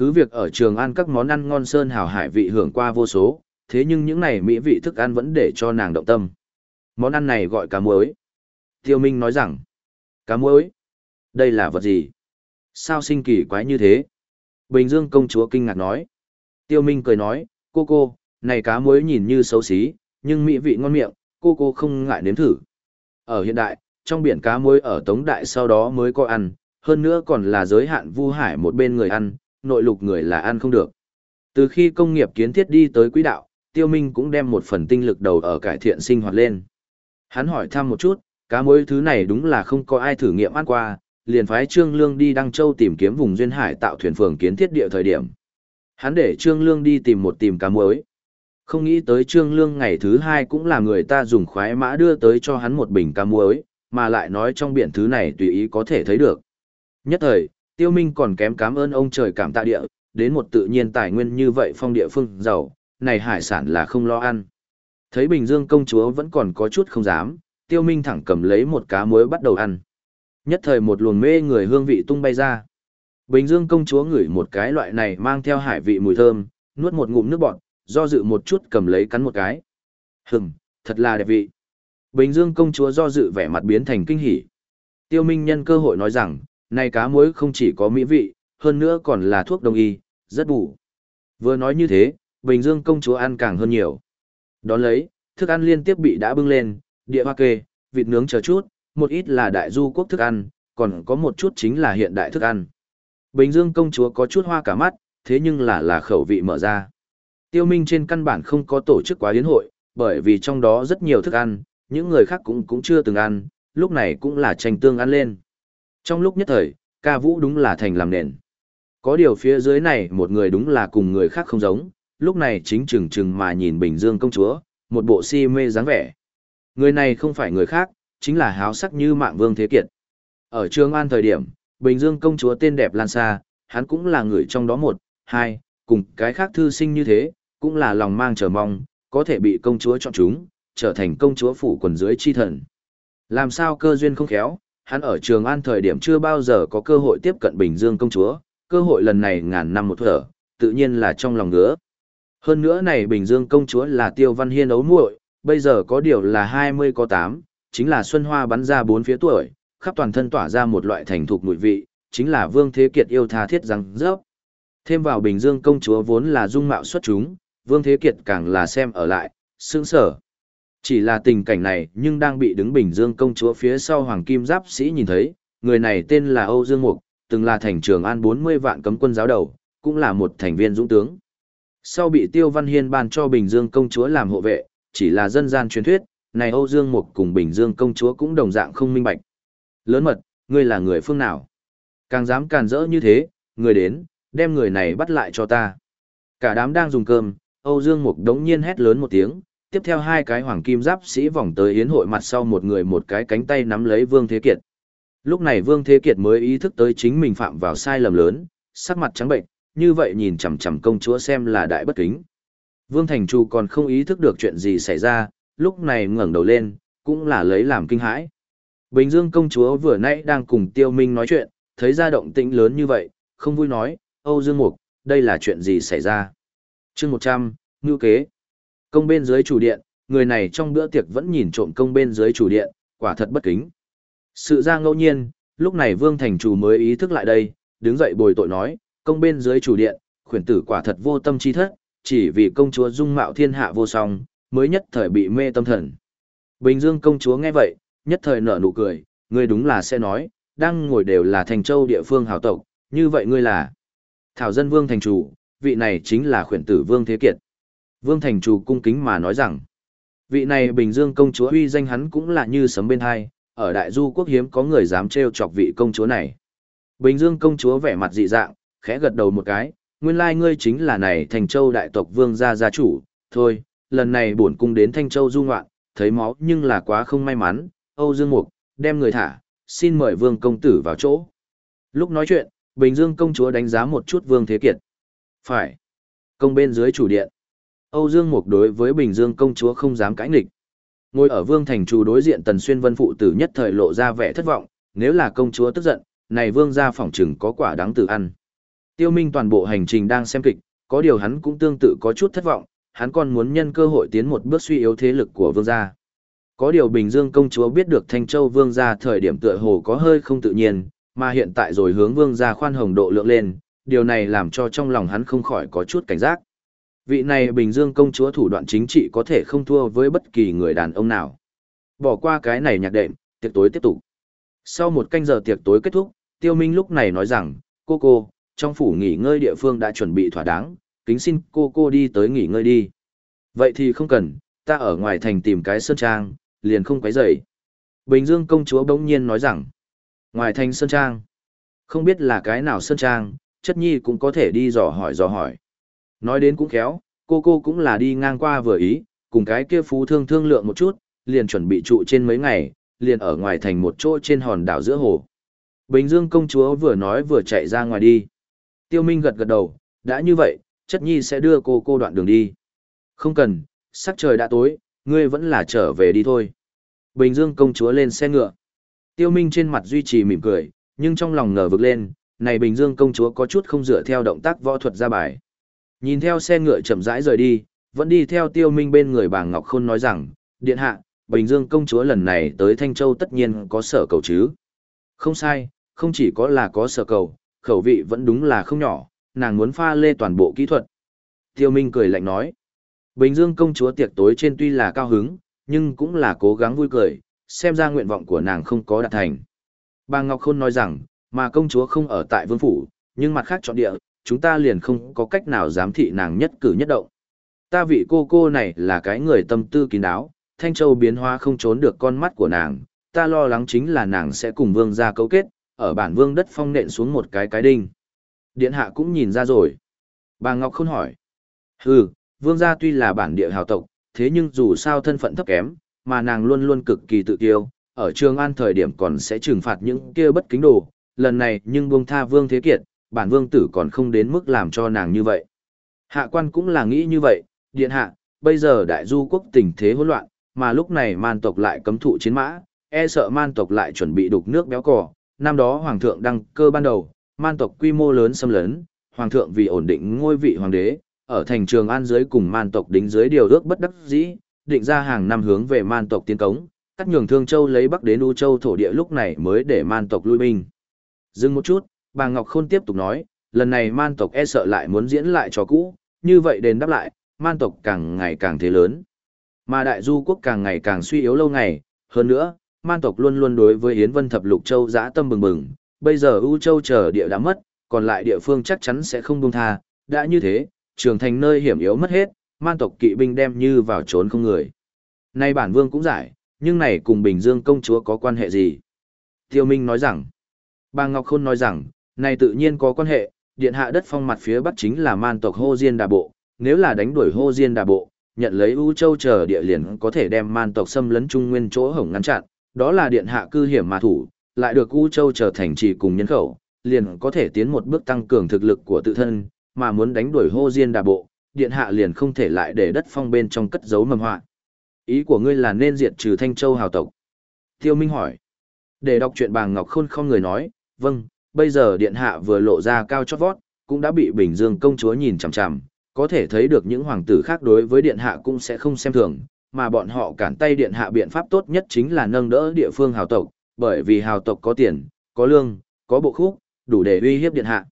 Cứ việc ở trường ăn các món ăn ngon sơn hào hải vị hưởng qua vô số, thế nhưng những này mỹ vị thức ăn vẫn để cho nàng động tâm. Món ăn này gọi cá muối. Tiêu Minh nói rằng, cá muối? Đây là vật gì? Sao sinh kỳ quái như thế? Bình Dương công chúa kinh ngạc nói. Tiêu Minh cười nói, cô cô, này cá muối nhìn như xấu xí, nhưng mỹ vị ngon miệng, cô cô không ngại nếm thử. Ở hiện đại, trong biển cá muối ở Tống Đại sau đó mới có ăn, hơn nữa còn là giới hạn vu hải một bên người ăn, nội lục người là ăn không được. Từ khi công nghiệp kiến thiết đi tới quỹ đạo, Tiêu Minh cũng đem một phần tinh lực đầu ở cải thiện sinh hoạt lên. Hắn hỏi thăm một chút, cá muối thứ này đúng là không có ai thử nghiệm ăn qua, liền phái Trương Lương đi Đăng Châu tìm kiếm vùng duyên hải tạo thuyền phường kiến thiết địa thời điểm. Hắn để Trương Lương đi tìm một tìm cá muối. Không nghĩ tới Trương Lương ngày thứ hai cũng là người ta dùng khoái mã đưa tới cho hắn một bình cá muối, mà lại nói trong biển thứ này tùy ý có thể thấy được. Nhất thời, Tiêu Minh còn kém cảm ơn ông trời cảm tạ địa, đến một tự nhiên tài nguyên như vậy phong địa phương giàu, này hải sản là không lo ăn. Thấy Bình Dương công chúa vẫn còn có chút không dám, Tiêu Minh thẳng cầm lấy một cá muối bắt đầu ăn. Nhất thời một luồng mê người hương vị tung bay ra. Bình Dương công chúa ngửi một cái loại này mang theo hải vị mùi thơm, nuốt một ngụm nước bọt, do dự một chút cầm lấy cắn một cái. Hừm, thật là đẹp vị. Bình Dương công chúa do dự vẻ mặt biến thành kinh hỉ. Tiêu Minh nhân cơ hội nói rằng, này cá muối không chỉ có mỹ vị, hơn nữa còn là thuốc đông y, rất bổ. Vừa nói như thế, Bình Dương công chúa ăn càng hơn nhiều. Đón lấy, thức ăn liên tiếp bị đã bưng lên, địa hoa kê, vịt nướng chờ chút, một ít là đại du quốc thức ăn, còn có một chút chính là hiện đại thức ăn. Bình Dương công chúa có chút hoa cả mắt, thế nhưng là là khẩu vị mở ra. Tiêu Minh trên căn bản không có tổ chức quá yến hội, bởi vì trong đó rất nhiều thức ăn, những người khác cũng cũng chưa từng ăn, lúc này cũng là tranh tương ăn lên. Trong lúc nhất thời, ca vũ đúng là thành làm nền. Có điều phía dưới này một người đúng là cùng người khác không giống, lúc này chính chừng chừng mà nhìn Bình Dương công chúa, một bộ si mê dáng vẻ. Người này không phải người khác, chính là háo sắc như mạng vương thế kiệt. Ở Trường An thời điểm, Bình Dương công chúa tên đẹp lan xa, hắn cũng là người trong đó một, hai, cùng cái khác thư sinh như thế, cũng là lòng mang chờ mong, có thể bị công chúa chọn chúng, trở thành công chúa phủ quần dưới chi thần. Làm sao cơ duyên không khéo, hắn ở Trường An thời điểm chưa bao giờ có cơ hội tiếp cận Bình Dương công chúa, cơ hội lần này ngàn năm một thở, tự nhiên là trong lòng ngứa. Hơn nữa này Bình Dương công chúa là Tiêu Văn Hiên ấu muội, bây giờ có điều là 20 có 8, chính là xuân hoa bắn ra bốn phía tuổi, khắp toàn thân tỏa ra một loại thành thục mùi vị, chính là Vương Thế Kiệt yêu tha thiết rằng rớp. Thêm vào Bình Dương công chúa vốn là dung mạo xuất chúng, Vương Thế Kiệt càng là xem ở lại, sướng sở. Chỉ là tình cảnh này nhưng đang bị đứng Bình Dương công chúa phía sau Hoàng Kim Giáp Sĩ nhìn thấy, người này tên là Âu Dương Mục, từng là thành trường an 40 vạn cấm quân giáo đầu, cũng là một thành viên dũng tướng. Sau bị Tiêu Văn Hiên ban cho Bình Dương công chúa làm hộ vệ, chỉ là dân gian truyền thuyết, này Âu Dương Mục cùng Bình Dương công chúa cũng đồng dạng không minh bạch. Lớn mật, ngươi là người phương nào? Càng dám càn rỡ như thế, người đến, đem người này bắt lại cho ta. Cả đám đang dùng cơm, Âu Dương Mục đống nhiên hét lớn một tiếng, tiếp theo hai cái hoàng kim giáp sĩ vòng tới yến hội mặt sau một người một cái cánh tay nắm lấy Vương Thế Kiệt. Lúc này Vương Thế Kiệt mới ý thức tới chính mình phạm vào sai lầm lớn, sắc mặt trắng bệnh, như vậy nhìn chằm chằm công chúa xem là đại bất kính. Vương Thành Chu còn không ý thức được chuyện gì xảy ra, lúc này ngẩng đầu lên, cũng là lấy làm kinh hãi. Bình Dương công chúa vừa nãy đang cùng Tiêu Minh nói chuyện, thấy ra động tĩnh lớn như vậy, không vui nói, Âu Dương Mục, đây là chuyện gì xảy ra? chương 100, ngưu kế. Công bên dưới chủ điện, người này trong bữa tiệc vẫn nhìn trộm công bên dưới chủ điện, quả thật bất kính. Sự ra ngẫu nhiên, lúc này Vương Thành Chủ mới ý thức lại đây, đứng dậy bồi tội nói, công bên dưới chủ điện, khuyển tử quả thật vô tâm chi thất, chỉ vì công chúa dung mạo thiên hạ vô song, mới nhất thời bị mê tâm thần. Bình Dương công chúa nghe vậy, nhất thời nở nụ cười, ngươi đúng là sẽ nói, đang ngồi đều là thành châu địa phương hào tộc, như vậy ngươi là Thảo dân Vương Thành Chủ, vị này chính là khuyển tử Vương Thế Kiệt. Vương Thành Chủ cung kính mà nói rằng, vị này Bình Dương công chúa uy danh hắn cũng là như sấm bên hai, ở đại du quốc hiếm có người dám trêu chọc vị công chúa này. Bình Dương công chúa vẻ mặt dị dạng, khẽ gật đầu một cái, nguyên lai ngươi chính là này thành châu đại tộc vương gia gia chủ, thôi, lần này bổn cung đến Thanh Châu du ngoạn, thấy máu nhưng là quá không may mắn, Âu Dương Mục, đem người thả, xin mời vương công tử vào chỗ. Lúc nói chuyện, Bình Dương công chúa đánh giá một chút Vương Thế Kiệt. Phải. Công bên dưới chủ điện. Âu Dương Mục đối với Bình Dương công chúa không dám cãi nghịch. Ngồi ở Vương Thành Chủ đối diện Tần Xuyên Vân phụ tử nhất thời lộ ra vẻ thất vọng, nếu là công chúa tức giận, này Vương gia phỏng chừng có quả đáng tự ăn. Tiêu Minh toàn bộ hành trình đang xem kịch, có điều hắn cũng tương tự có chút thất vọng, hắn còn muốn nhân cơ hội tiến một bước suy yếu thế lực của Vương gia. Có điều Bình Dương công chúa biết được Thanh Châu Vương gia thời điểm tựa hồ có hơi không tự nhiên, mà hiện tại rồi hướng Vương gia khoan hồng độ lượng lên, điều này làm cho trong lòng hắn không khỏi có chút cảnh giác. Vị này Bình Dương công chúa thủ đoạn chính trị có thể không thua với bất kỳ người đàn ông nào. Bỏ qua cái này nhạc đệm, tiệc tối tiếp tục. Sau một canh giờ tiệc tối kết thúc, Tiêu Minh lúc này nói rằng, cô cô, trong phủ nghỉ ngơi địa phương đã chuẩn bị thỏa đáng, kính xin cô cô đi tới nghỉ ngơi đi. Vậy thì không cần, ta ở ngoài thành tìm cái sơn trang, liền không quấy rầy. Bình Dương công chúa bỗng nhiên nói rằng, ngoài thành sơn trang, không biết là cái nào sơn trang, chất nhi cũng có thể đi dò hỏi dò hỏi. Nói đến cũng khéo, cô cô cũng là đi ngang qua vừa ý, cùng cái kia phú thương thương lượng một chút, liền chuẩn bị trụ trên mấy ngày, liền ở ngoài thành một chỗ trên hòn đảo giữa hồ. Bình Dương công chúa vừa nói vừa chạy ra ngoài đi. Tiêu Minh gật gật đầu, đã như vậy, chất nhi sẽ đưa cô cô đoạn đường đi. Không cần, sắc trời đã tối, ngươi vẫn là trở về đi thôi. Bình Dương công chúa lên xe ngựa. Tiêu Minh trên mặt duy trì mỉm cười, nhưng trong lòng ngờ vực lên, này Bình Dương công chúa có chút không dựa theo động tác võ thuật ra bài. Nhìn theo xe ngựa chậm rãi rời đi, vẫn đi theo Tiêu Minh bên người bà Ngọc Khôn nói rằng, điện hạ, Bình Dương công chúa lần này tới Thanh Châu tất nhiên có sở cầu chứ. Không sai, không chỉ có là có sở cầu, khẩu vị vẫn đúng là không nhỏ, nàng muốn pha lê toàn bộ kỹ thuật. Tiêu Minh cười lạnh nói, Bình Dương công chúa tiệc tối trên tuy là cao hứng, nhưng cũng là cố gắng vui cười, xem ra nguyện vọng của nàng không có đạt thành. Bà Ngọc Khôn nói rằng, mà công chúa không ở tại vương phủ, nhưng mặt khác chọn địa, chúng ta liền không có cách nào giám thị nàng nhất cử nhất động. Ta vị cô cô này là cái người tâm tư kín đáo, Thanh Châu biến hóa không trốn được con mắt của nàng, ta lo lắng chính là nàng sẽ cùng vương gia cấu kết, ở bản vương đất phong nện xuống một cái cái đinh. Điện hạ cũng nhìn ra rồi. Bà Ngọc không hỏi. Hừ, vương gia tuy là bản địa hào tộc, thế nhưng dù sao thân phận thấp kém, mà nàng luôn luôn cực kỳ tự kiêu, ở trường an thời điểm còn sẽ trừng phạt những kia bất kính đồ, lần này nhưng buông tha vương thế kiệt, bản vương tử còn không đến mức làm cho nàng như vậy. Hạ quan cũng là nghĩ như vậy, điện hạ, bây giờ đại du quốc tình thế hỗn loạn, mà lúc này man tộc lại cấm thụ chiến mã, e sợ man tộc lại chuẩn bị đục nước béo cò. Năm đó hoàng thượng đăng cơ ban đầu, man tộc quy mô lớn xâm lấn, hoàng thượng vì ổn định ngôi vị hoàng đế, ở thành trường an dưới cùng man tộc đính dưới điều ước bất đắc dĩ, định ra hàng năm hướng về man tộc tiến cống, cắt nhường thương châu lấy bắc đến u châu thổ địa lúc này mới để man tộc lui binh. Dừng một chút, bà Ngọc Khôn tiếp tục nói, lần này man tộc e sợ lại muốn diễn lại cho cũ, như vậy đền đáp lại, man tộc càng ngày càng thế lớn. Mà đại du quốc càng ngày càng suy yếu lâu ngày, hơn nữa, man tộc luôn luôn đối với Yến Vân Thập Lục Châu dã tâm bừng bừng, bây giờ U Châu chờ địa đã mất, còn lại địa phương chắc chắn sẽ không buông tha, đã như thế, trường thành nơi hiểm yếu mất hết, man tộc kỵ binh đem như vào trốn không người. Nay bản vương cũng giải, nhưng này cùng Bình Dương công chúa có quan hệ gì? Tiêu Minh nói rằng, bà Ngọc Khôn nói rằng, này tự nhiên có quan hệ, điện hạ đất phong mặt phía bắc chính là man tộc Hô Diên Đà Bộ, nếu là đánh đuổi Hô Diên Đà Bộ, nhận lấy U Châu chờ địa liền có thể đem man tộc xâm lấn trung nguyên chỗ hổng ngăn chặn, đó là điện hạ cư hiểm mà thủ, lại được U Châu trở thành trì cùng nhân khẩu, liền có thể tiến một bước tăng cường thực lực của tự thân, mà muốn đánh đuổi Hô Diên Đà Bộ, điện hạ liền không thể lại để đất phong bên trong cất giấu mầm họa. Ý của ngươi là nên diệt trừ Thanh Châu hào tộc. Tiêu Minh hỏi. Để đọc truyện bàng Ngọc Khôn không người nói, vâng, bây giờ điện hạ vừa lộ ra cao chót vót, cũng đã bị Bình Dương công chúa nhìn chằm chằm, có thể thấy được những hoàng tử khác đối với điện hạ cũng sẽ không xem thường, mà bọn họ cản tay điện hạ biện pháp tốt nhất chính là nâng đỡ địa phương hào tộc, bởi vì hào tộc có tiền, có lương, có bộ khúc, đủ để uy hiếp điện hạ.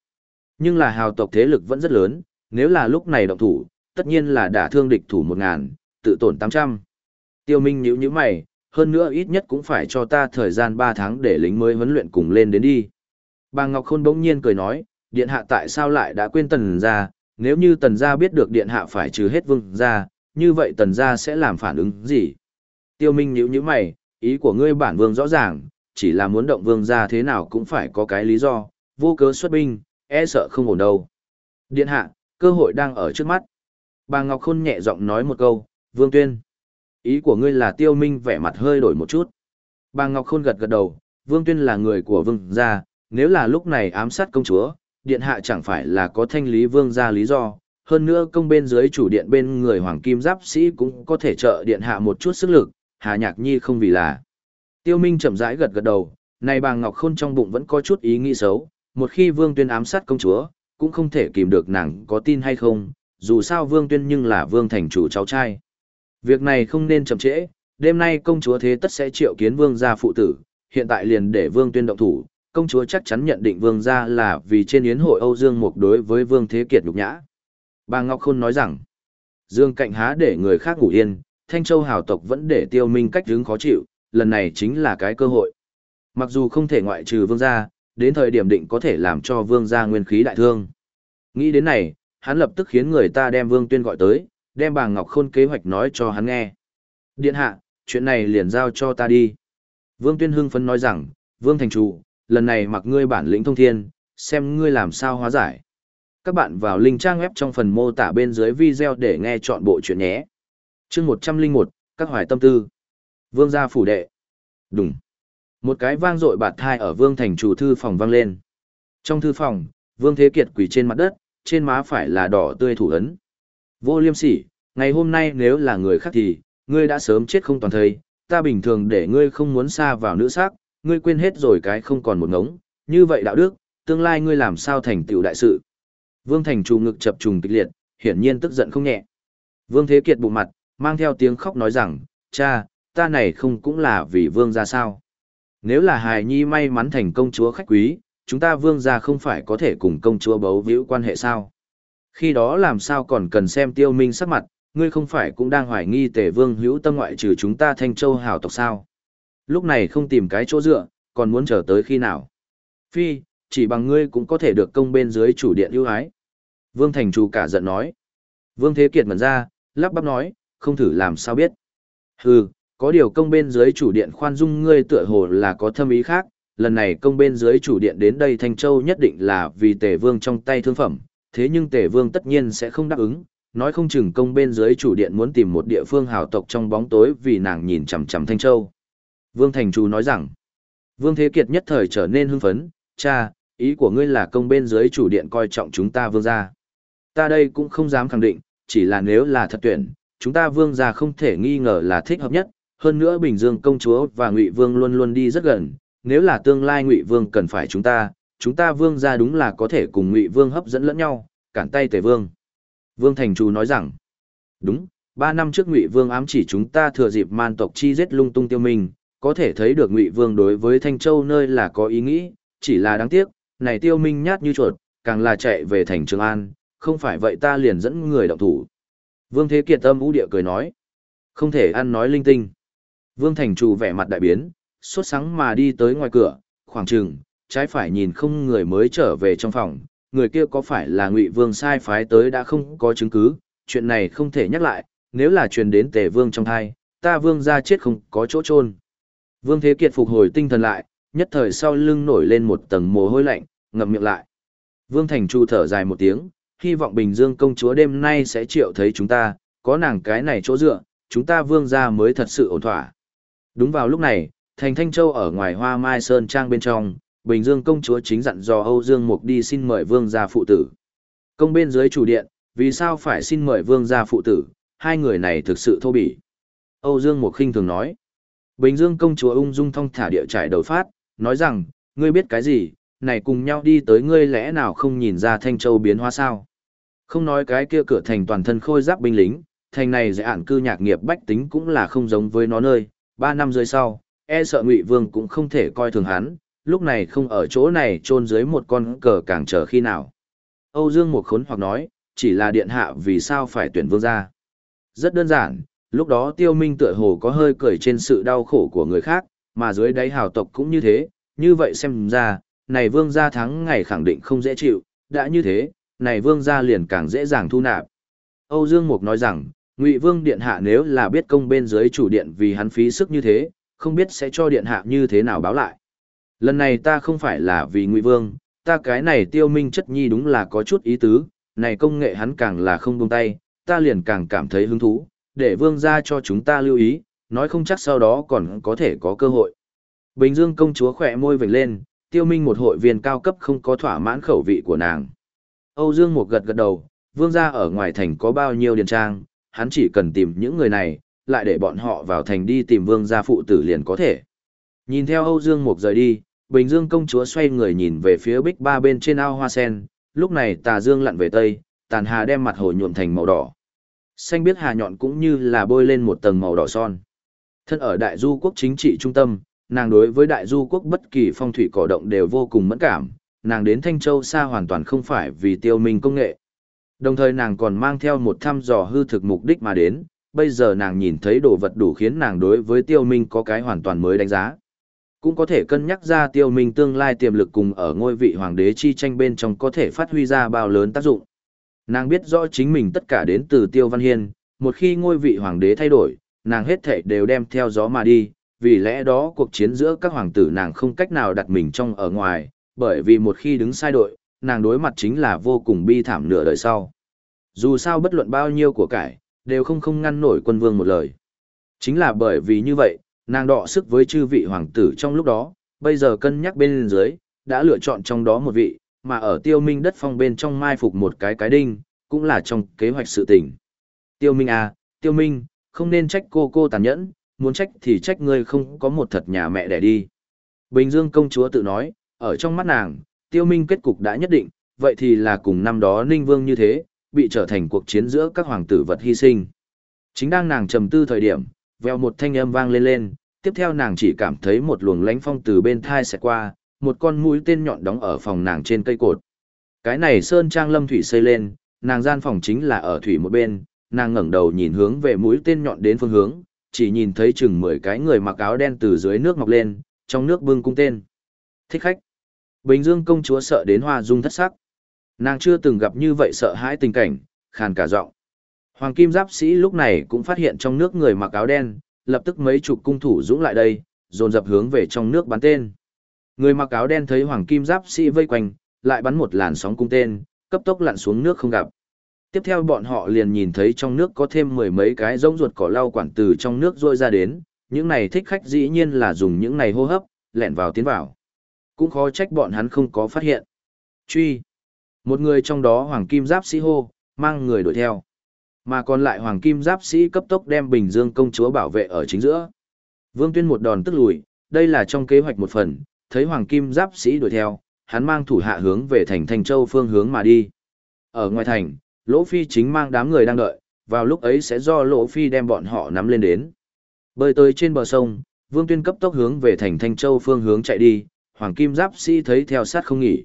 Nhưng là hào tộc thế lực vẫn rất lớn, nếu là lúc này động thủ, tất nhiên là đả thương địch thủ một ngàn, tự tổn tám trăm. Tiêu Minh nhíu nhíu mày, hơn nữa ít nhất cũng phải cho ta thời gian ba tháng để lính mới huấn luyện cùng lên đến đi. Bà Ngọc Khôn bỗng nhiên cười nói, điện hạ tại sao lại đã quên tần gia, nếu như tần gia biết được điện hạ phải trừ hết vương gia, như vậy tần gia sẽ làm phản ứng gì? Tiêu Minh nhíu nhíu mày, ý của ngươi bản vương rõ ràng, chỉ là muốn động vương gia thế nào cũng phải có cái lý do, vô cớ xuất binh, e sợ không ổn đâu. Điện hạ, cơ hội đang ở trước mắt. Bà Ngọc Khôn nhẹ giọng nói một câu, vương tuyên. Ý của ngươi là tiêu minh vẻ mặt hơi đổi một chút. Bà Ngọc Khôn gật gật đầu, vương tuyên là người của vương gia, nếu là lúc này ám sát công chúa, điện hạ chẳng phải là có thanh lý vương ra lý do, hơn nữa công bên dưới chủ điện bên người hoàng kim giáp sĩ cũng có thể trợ điện hạ một chút sức lực, Hà Nhạc Nhi không vì là. Tiêu Minh chậm rãi gật gật đầu, này bà Ngọc Khôn trong bụng vẫn có chút ý nghĩ xấu, một khi Vương Tuyên ám sát công chúa, cũng không thể kìm được nàng có tin hay không, dù sao Vương Tuyên nhưng là Vương thành chủ cháu trai. Việc này không nên chậm trễ, đêm nay công chúa thế tất sẽ triệu kiến Vương gia phụ tử, hiện tại liền để Vương Tuyên động thủ, công chúa chắc chắn nhận định Vương gia là vì trên yến hội Âu Dương Mục đối với Vương Thế Kiệt nhục nhã. Bà Ngọc Khôn nói rằng, Dương Cạnh há để người khác ngủ yên, Thanh Châu hào tộc vẫn để tiêu minh cách hướng khó chịu, lần này chính là cái cơ hội. Mặc dù không thể ngoại trừ vương gia, đến thời điểm định có thể làm cho vương gia nguyên khí đại thương. Nghĩ đến này, hắn lập tức khiến người ta đem vương tuyên gọi tới, đem bà Ngọc Khôn kế hoạch nói cho hắn nghe. Điện hạ, chuyện này liền giao cho ta đi. Vương tuyên hưng phấn nói rằng, vương thành chủ, lần này mặc ngươi bản lĩnh thông thiên, xem ngươi làm sao hóa giải. Các bạn vào link trang web trong phần mô tả bên dưới video để nghe chọn bộ chuyện nhé. chương 101, các hoài tâm tư. Vương gia phủ đệ. Đúng. Một cái vang dội bạt thai ở vương thành chủ thư phòng vang lên. Trong thư phòng, vương thế kiệt quỳ trên mặt đất, trên má phải là đỏ tươi thủ ấn. Vô liêm sỉ, ngày hôm nay nếu là người khác thì, ngươi đã sớm chết không toàn thây, ta bình thường để ngươi không muốn xa vào nữ xác ngươi quên hết rồi cái không còn một ngống, như vậy đạo đức, tương lai ngươi làm sao thành tựu đại sự. Vương Thành Trù ngực chập trùng kịch liệt, hiển nhiên tức giận không nhẹ. Vương Thế Kiệt bụng mặt, mang theo tiếng khóc nói rằng, cha, ta này không cũng là vì vương ra sao. Nếu là hài nhi may mắn thành công chúa khách quý, chúng ta vương ra không phải có thể cùng công chúa bấu víu quan hệ sao. Khi đó làm sao còn cần xem tiêu minh sắc mặt, ngươi không phải cũng đang hoài nghi tề vương hữu tâm ngoại trừ chúng ta thanh châu hào tộc sao. Lúc này không tìm cái chỗ dựa, còn muốn chờ tới khi nào. Phi, chỉ bằng ngươi cũng có thể được công bên dưới chủ điện ưu ái. Vương Thành Chủ cả giận nói. Vương Thế Kiệt ngẩn ra, lắp bắp nói, không thử làm sao biết. Hừ, có điều công bên dưới chủ điện khoan dung ngươi tựa hồ là có thâm ý khác, lần này công bên dưới chủ điện đến đây Thanh Châu nhất định là vì tề vương trong tay thương phẩm, thế nhưng tề vương tất nhiên sẽ không đáp ứng, nói không chừng công bên dưới chủ điện muốn tìm một địa phương hào tộc trong bóng tối vì nàng nhìn chằm chằm Thanh Châu. Vương Thành Chủ nói rằng, Vương Thế Kiệt nhất thời trở nên hưng phấn, cha, ý của ngươi là công bên dưới chủ điện coi trọng chúng ta vương gia. Ta đây cũng không dám khẳng định, chỉ là nếu là thật tuyển, chúng ta vương gia không thể nghi ngờ là thích hợp nhất, hơn nữa Bình Dương công chúa và Ngụy Vương luôn luôn đi rất gần, nếu là tương lai Ngụy Vương cần phải chúng ta, chúng ta Vương gia đúng là có thể cùng Ngụy Vương hấp dẫn lẫn nhau, cản tay Tề Vương. Vương Thành Chủ nói rằng, đúng, ba năm trước Ngụy Vương ám chỉ chúng ta thừa dịp man tộc chi giết lung tung tiêu minh, có thể thấy được Ngụy Vương đối với Thanh Châu nơi là có ý nghĩ, chỉ là đáng tiếc, này tiêu minh nhát như chuột, càng là chạy về thành Trường An, không phải vậy ta liền dẫn người động thủ. Vương Thế Kiệt tâm ú địa cười nói, không thể ăn nói linh tinh. Vương Thành trù vẻ mặt đại biến, suốt sáng mà đi tới ngoài cửa, khoảng chừng, trái phải nhìn không người mới trở về trong phòng, người kia có phải là Ngụy Vương sai phái tới đã không có chứng cứ, chuyện này không thể nhắc lại, nếu là truyền đến Tề Vương trong thai, ta Vương ra chết không có chỗ trôn Vương Thế Kiệt phục hồi tinh thần lại, nhất thời sau lưng nổi lên một tầng mồ hôi lạnh, ngậm miệng lại. Vương Thành Chu thở dài một tiếng, hy vọng Bình Dương công chúa đêm nay sẽ triệu thấy chúng ta, có nàng cái này chỗ dựa, chúng ta vương gia mới thật sự ổn thỏa. Đúng vào lúc này, thành Thanh Châu ở ngoài Hoa Mai Sơn Trang bên trong, Bình Dương công chúa chính dặn dò Âu Dương Mục đi xin mời vương gia phụ tử. Công bên dưới chủ điện, vì sao phải xin mời vương gia phụ tử, hai người này thực sự thô bỉ. Âu Dương Mục khinh thường nói. Bình Dương công chúa ung dung thong thả địa trải đầu phát, nói rằng, ngươi biết cái gì, này cùng nhau đi tới ngươi lẽ nào không nhìn ra Thanh Châu biến hóa sao. Không nói cái kia cửa thành toàn thân khôi giáp binh lính, thành này dễ ản cư nhạc nghiệp bách tính cũng là không giống với nó nơi, ba năm dưới sau, e sợ Ngụy Vương cũng không thể coi thường hắn, lúc này không ở chỗ này chôn dưới một con cờ càng chờ khi nào. Âu Dương một khốn hoặc nói, chỉ là điện hạ vì sao phải tuyển vương gia. Rất đơn giản, lúc đó tiêu minh tựa hồ có hơi cười trên sự đau khổ của người khác, mà dưới đáy hào tộc cũng như thế, như vậy xem ra, này vương gia thắng ngày khẳng định không dễ chịu, đã như thế, này vương gia liền càng dễ dàng thu nạp. Âu Dương Mục nói rằng, Ngụy Vương điện hạ nếu là biết công bên dưới chủ điện vì hắn phí sức như thế, không biết sẽ cho điện hạ như thế nào báo lại. Lần này ta không phải là vì Ngụy Vương, ta cái này tiêu minh chất nhi đúng là có chút ý tứ, này công nghệ hắn càng là không buông tay, ta liền càng cảm thấy hứng thú, để vương gia cho chúng ta lưu ý, nói không chắc sau đó còn có thể có cơ hội. Bình Dương công chúa khỏe môi vểnh lên, tiêu minh một hội viên cao cấp không có thỏa mãn khẩu vị của nàng. Âu Dương một gật gật đầu, vương gia ở ngoài thành có bao nhiêu điền trang, hắn chỉ cần tìm những người này, lại để bọn họ vào thành đi tìm vương gia phụ tử liền có thể. Nhìn theo Âu Dương một rời đi, Bình Dương công chúa xoay người nhìn về phía bích ba bên trên ao hoa sen, lúc này tà dương lặn về tây, tàn hà đem mặt hồ nhuộm thành màu đỏ. Xanh biết hà nhọn cũng như là bôi lên một tầng màu đỏ son. Thân ở đại du quốc chính trị trung tâm, nàng đối với đại du quốc bất kỳ phong thủy cỏ động đều vô cùng mẫn cảm, nàng đến Thanh Châu xa hoàn toàn không phải vì tiêu minh công nghệ. Đồng thời nàng còn mang theo một thăm dò hư thực mục đích mà đến, bây giờ nàng nhìn thấy đồ vật đủ khiến nàng đối với tiêu minh có cái hoàn toàn mới đánh giá. Cũng có thể cân nhắc ra tiêu minh tương lai tiềm lực cùng ở ngôi vị hoàng đế chi tranh bên trong có thể phát huy ra bao lớn tác dụng. Nàng biết rõ chính mình tất cả đến từ tiêu văn hiên, một khi ngôi vị hoàng đế thay đổi, nàng hết thảy đều đem theo gió mà đi, vì lẽ đó cuộc chiến giữa các hoàng tử nàng không cách nào đặt mình trong ở ngoài, bởi vì một khi đứng sai đội, nàng đối mặt chính là vô cùng bi thảm nửa đời sau. Dù sao bất luận bao nhiêu của cải, đều không không ngăn nổi quân vương một lời. Chính là bởi vì như vậy, nàng đọ sức với chư vị hoàng tử trong lúc đó, bây giờ cân nhắc bên dưới, đã lựa chọn trong đó một vị, mà ở tiêu minh đất phong bên trong mai phục một cái cái đinh, cũng là trong kế hoạch sự tình. Tiêu minh à, tiêu minh, không nên trách cô cô tàn nhẫn, muốn trách thì trách ngươi không có một thật nhà mẹ đẻ đi. Bình Dương công chúa tự nói, ở trong mắt nàng, tiêu minh kết cục đã nhất định, vậy thì là cùng năm đó Ninh Vương như thế, bị trở thành cuộc chiến giữa các hoàng tử vật hy sinh. Chính đang nàng trầm tư thời điểm, veo một thanh âm vang lên lên, tiếp theo nàng chỉ cảm thấy một luồng lánh phong từ bên thai sẽ qua, một con mũi tên nhọn đóng ở phòng nàng trên cây cột. Cái này sơn trang lâm thủy xây lên, nàng gian phòng chính là ở thủy một bên, nàng ngẩng đầu nhìn hướng về mũi tên nhọn đến phương hướng, chỉ nhìn thấy chừng 10 cái người mặc áo đen từ dưới nước mọc lên, trong nước bưng cung tên. Thích khách. Bình Dương công chúa sợ đến hoa dung thất sắc. Nàng chưa từng gặp như vậy sợ hãi tình cảnh, khàn cả giọng. Hoàng kim giáp sĩ lúc này cũng phát hiện trong nước người mặc áo đen, lập tức mấy chục cung thủ dũng lại đây, dồn dập hướng về trong nước bắn tên. Người mặc áo đen thấy hoàng kim giáp sĩ vây quanh, lại bắn một làn sóng cung tên, cấp tốc lặn xuống nước không gặp. Tiếp theo bọn họ liền nhìn thấy trong nước có thêm mười mấy cái rỗng ruột cỏ lau quản từ trong nước rôi ra đến, những này thích khách dĩ nhiên là dùng những này hô hấp, lẹn vào tiến vào. Cũng khó trách bọn hắn không có phát hiện. Truy. Một người trong đó hoàng kim giáp sĩ hô, mang người đuổi theo. Mà còn lại hoàng kim giáp sĩ cấp tốc đem Bình Dương công chúa bảo vệ ở chính giữa. Vương Tuyên một đòn tức lùi, đây là trong kế hoạch một phần, thấy hoàng kim giáp sĩ đuổi theo, hắn mang thủ hạ hướng về thành Thanh Châu phương hướng mà đi. Ở ngoài thành, Lỗ Phi chính mang đám người đang đợi, vào lúc ấy sẽ do Lỗ Phi đem bọn họ nắm lên đến. Bơi tới trên bờ sông, Vương Tuyên cấp tốc hướng về thành Thanh Châu phương hướng chạy đi, Hoàng Kim Giáp Sĩ thấy theo sát không nghỉ.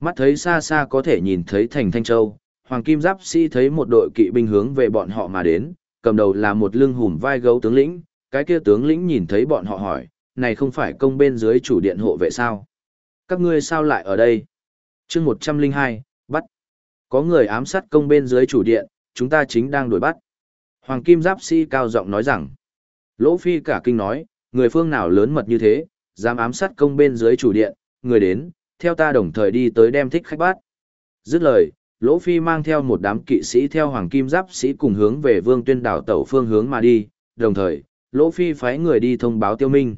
Mắt thấy xa xa có thể nhìn thấy thành Thanh Châu, Hoàng Kim Giáp Sĩ thấy một đội kỵ binh hướng về bọn họ mà đến, cầm đầu là một lưng hùm vai gấu tướng lĩnh, cái kia tướng lĩnh nhìn thấy bọn họ hỏi, này không phải công bên dưới chủ điện hộ vệ sao? Các ngươi sao lại ở đây? chương 102, bắt. Có người ám sát công bên dưới chủ điện, chúng ta chính đang đuổi bắt. Hoàng Kim Giáp Sĩ cao giọng nói rằng, Lỗ Phi cả kinh nói, người phương nào lớn mật như thế, dám ám sát công bên dưới chủ điện, người đến, theo ta đồng thời đi tới đem thích khách bắt. Dứt lời, Lỗ Phi mang theo một đám kỵ sĩ theo Hoàng Kim Giáp sĩ cùng hướng về Vương Tuyên đảo tẩu phương hướng mà đi, đồng thời, Lỗ Phi phái người đi thông báo tiêu minh.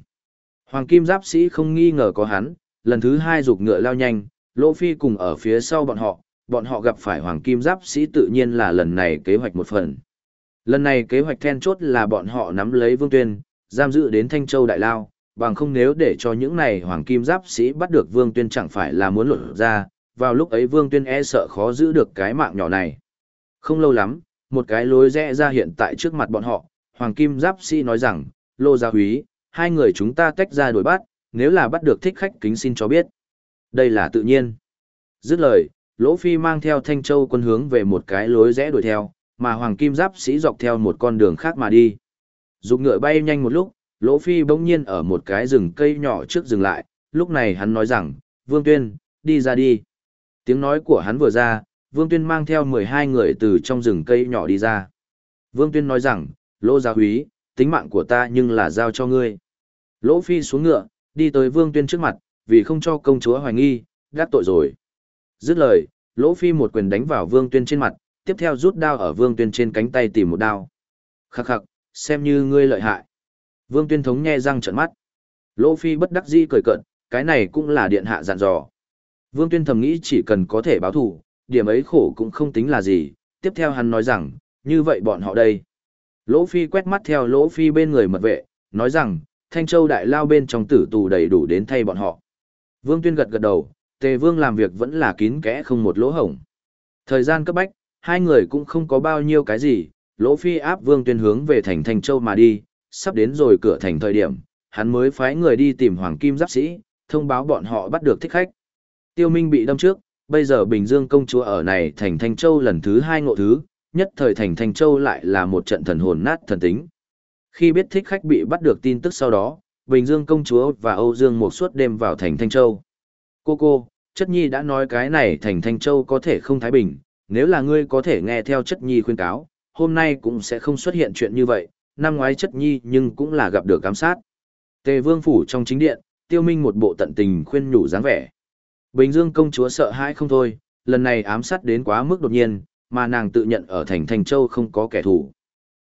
Hoàng Kim Giáp sĩ không nghi ngờ có hắn, lần thứ hai rục ngựa lao nhanh, Lỗ Phi cùng ở phía sau bọn họ, bọn họ gặp phải Hoàng Kim Giáp sĩ tự nhiên là lần này kế hoạch một phần. Lần này kế hoạch then chốt là bọn họ nắm lấy Vương Tuyên, giam giữ đến Thanh Châu Đại Lao, bằng không nếu để cho những này Hoàng Kim Giáp sĩ bắt được Vương Tuyên chẳng phải là muốn lột ra, vào lúc ấy Vương Tuyên e sợ khó giữ được cái mạng nhỏ này. Không lâu lắm, một cái lối rẽ ra hiện tại trước mặt bọn họ, Hoàng Kim Giáp Sĩ nói rằng, Lô Gia Húy, hai người chúng ta tách ra đuổi bắt, nếu là bắt được thích khách kính xin cho biết. Đây là tự nhiên. Dứt lời, Lỗ Phi mang theo Thanh Châu quân hướng về một cái lối rẽ đuổi theo, mà Hoàng Kim Giáp Sĩ dọc theo một con đường khác mà đi. Dục ngựa bay nhanh một lúc, Lỗ Phi bỗng nhiên ở một cái rừng cây nhỏ trước dừng lại, lúc này hắn nói rằng, Vương Tuyên, đi ra đi. Tiếng nói của hắn vừa ra, Vương Tuyên mang theo 12 người từ trong rừng cây nhỏ đi ra. Vương Tuyên nói rằng, Lỗ Gia Húy, tính mạng của ta nhưng là giao cho ngươi. Lỗ Phi xuống ngựa, đi tới Vương Tuyên trước mặt, vì không cho công chúa hoài nghi, gác tội rồi. Dứt lời, Lỗ Phi một quyền đánh vào Vương Tuyên trên mặt, tiếp theo rút đao ở Vương Tuyên trên cánh tay tìm một đao. Khắc khắc, xem như ngươi lợi hại. Vương Tuyên thống nhe răng trợn mắt. Lỗ Phi bất đắc dĩ cười cợt, cái này cũng là điện hạ dặn dò. Vương Tuyên thầm nghĩ chỉ cần có thể báo thù, điểm ấy khổ cũng không tính là gì, tiếp theo hắn nói rằng, như vậy bọn họ đây. Lỗ Phi quét mắt theo Lỗ Phi bên người mật vệ, nói rằng, Thanh Châu đại lao bên trong tử tù đầy đủ đến thay bọn họ. Vương Tuyên gật gật đầu, Tề Vương làm việc vẫn là kín kẽ không một lỗ hổng. Thời gian cấp bách, hai người cũng không có bao nhiêu cái gì, Lỗ Phi áp Vương Tuyên hướng về thành Thanh Châu mà đi, sắp đến rồi cửa thành thời điểm, hắn mới phái người đi tìm Hoàng Kim Giáp Sĩ, thông báo bọn họ bắt được thích khách. Tiêu Minh bị đâm trước, bây giờ Bình Dương công chúa ở này thành Thanh Châu lần thứ hai ngộ thứ, nhất thời thành thành Châu lại là một trận thần hồn nát thần tính. Khi biết thích khách bị bắt được tin tức sau đó, Bình Dương công chúa và Âu Dương một suốt đêm vào thành Thanh Châu. Cô cô, chất nhi đã nói cái này thành Thanh Châu có thể không thái bình, nếu là ngươi có thể nghe theo chất nhi khuyên cáo, hôm nay cũng sẽ không xuất hiện chuyện như vậy, năm ngoái chất nhi nhưng cũng là gặp được giám sát. Tề vương phủ trong chính điện, tiêu minh một bộ tận tình khuyên nhủ dáng vẻ. Bình Dương công chúa sợ hãi không thôi, lần này ám sát đến quá mức đột nhiên, mà nàng tự nhận ở thành Thành Châu không có kẻ thù.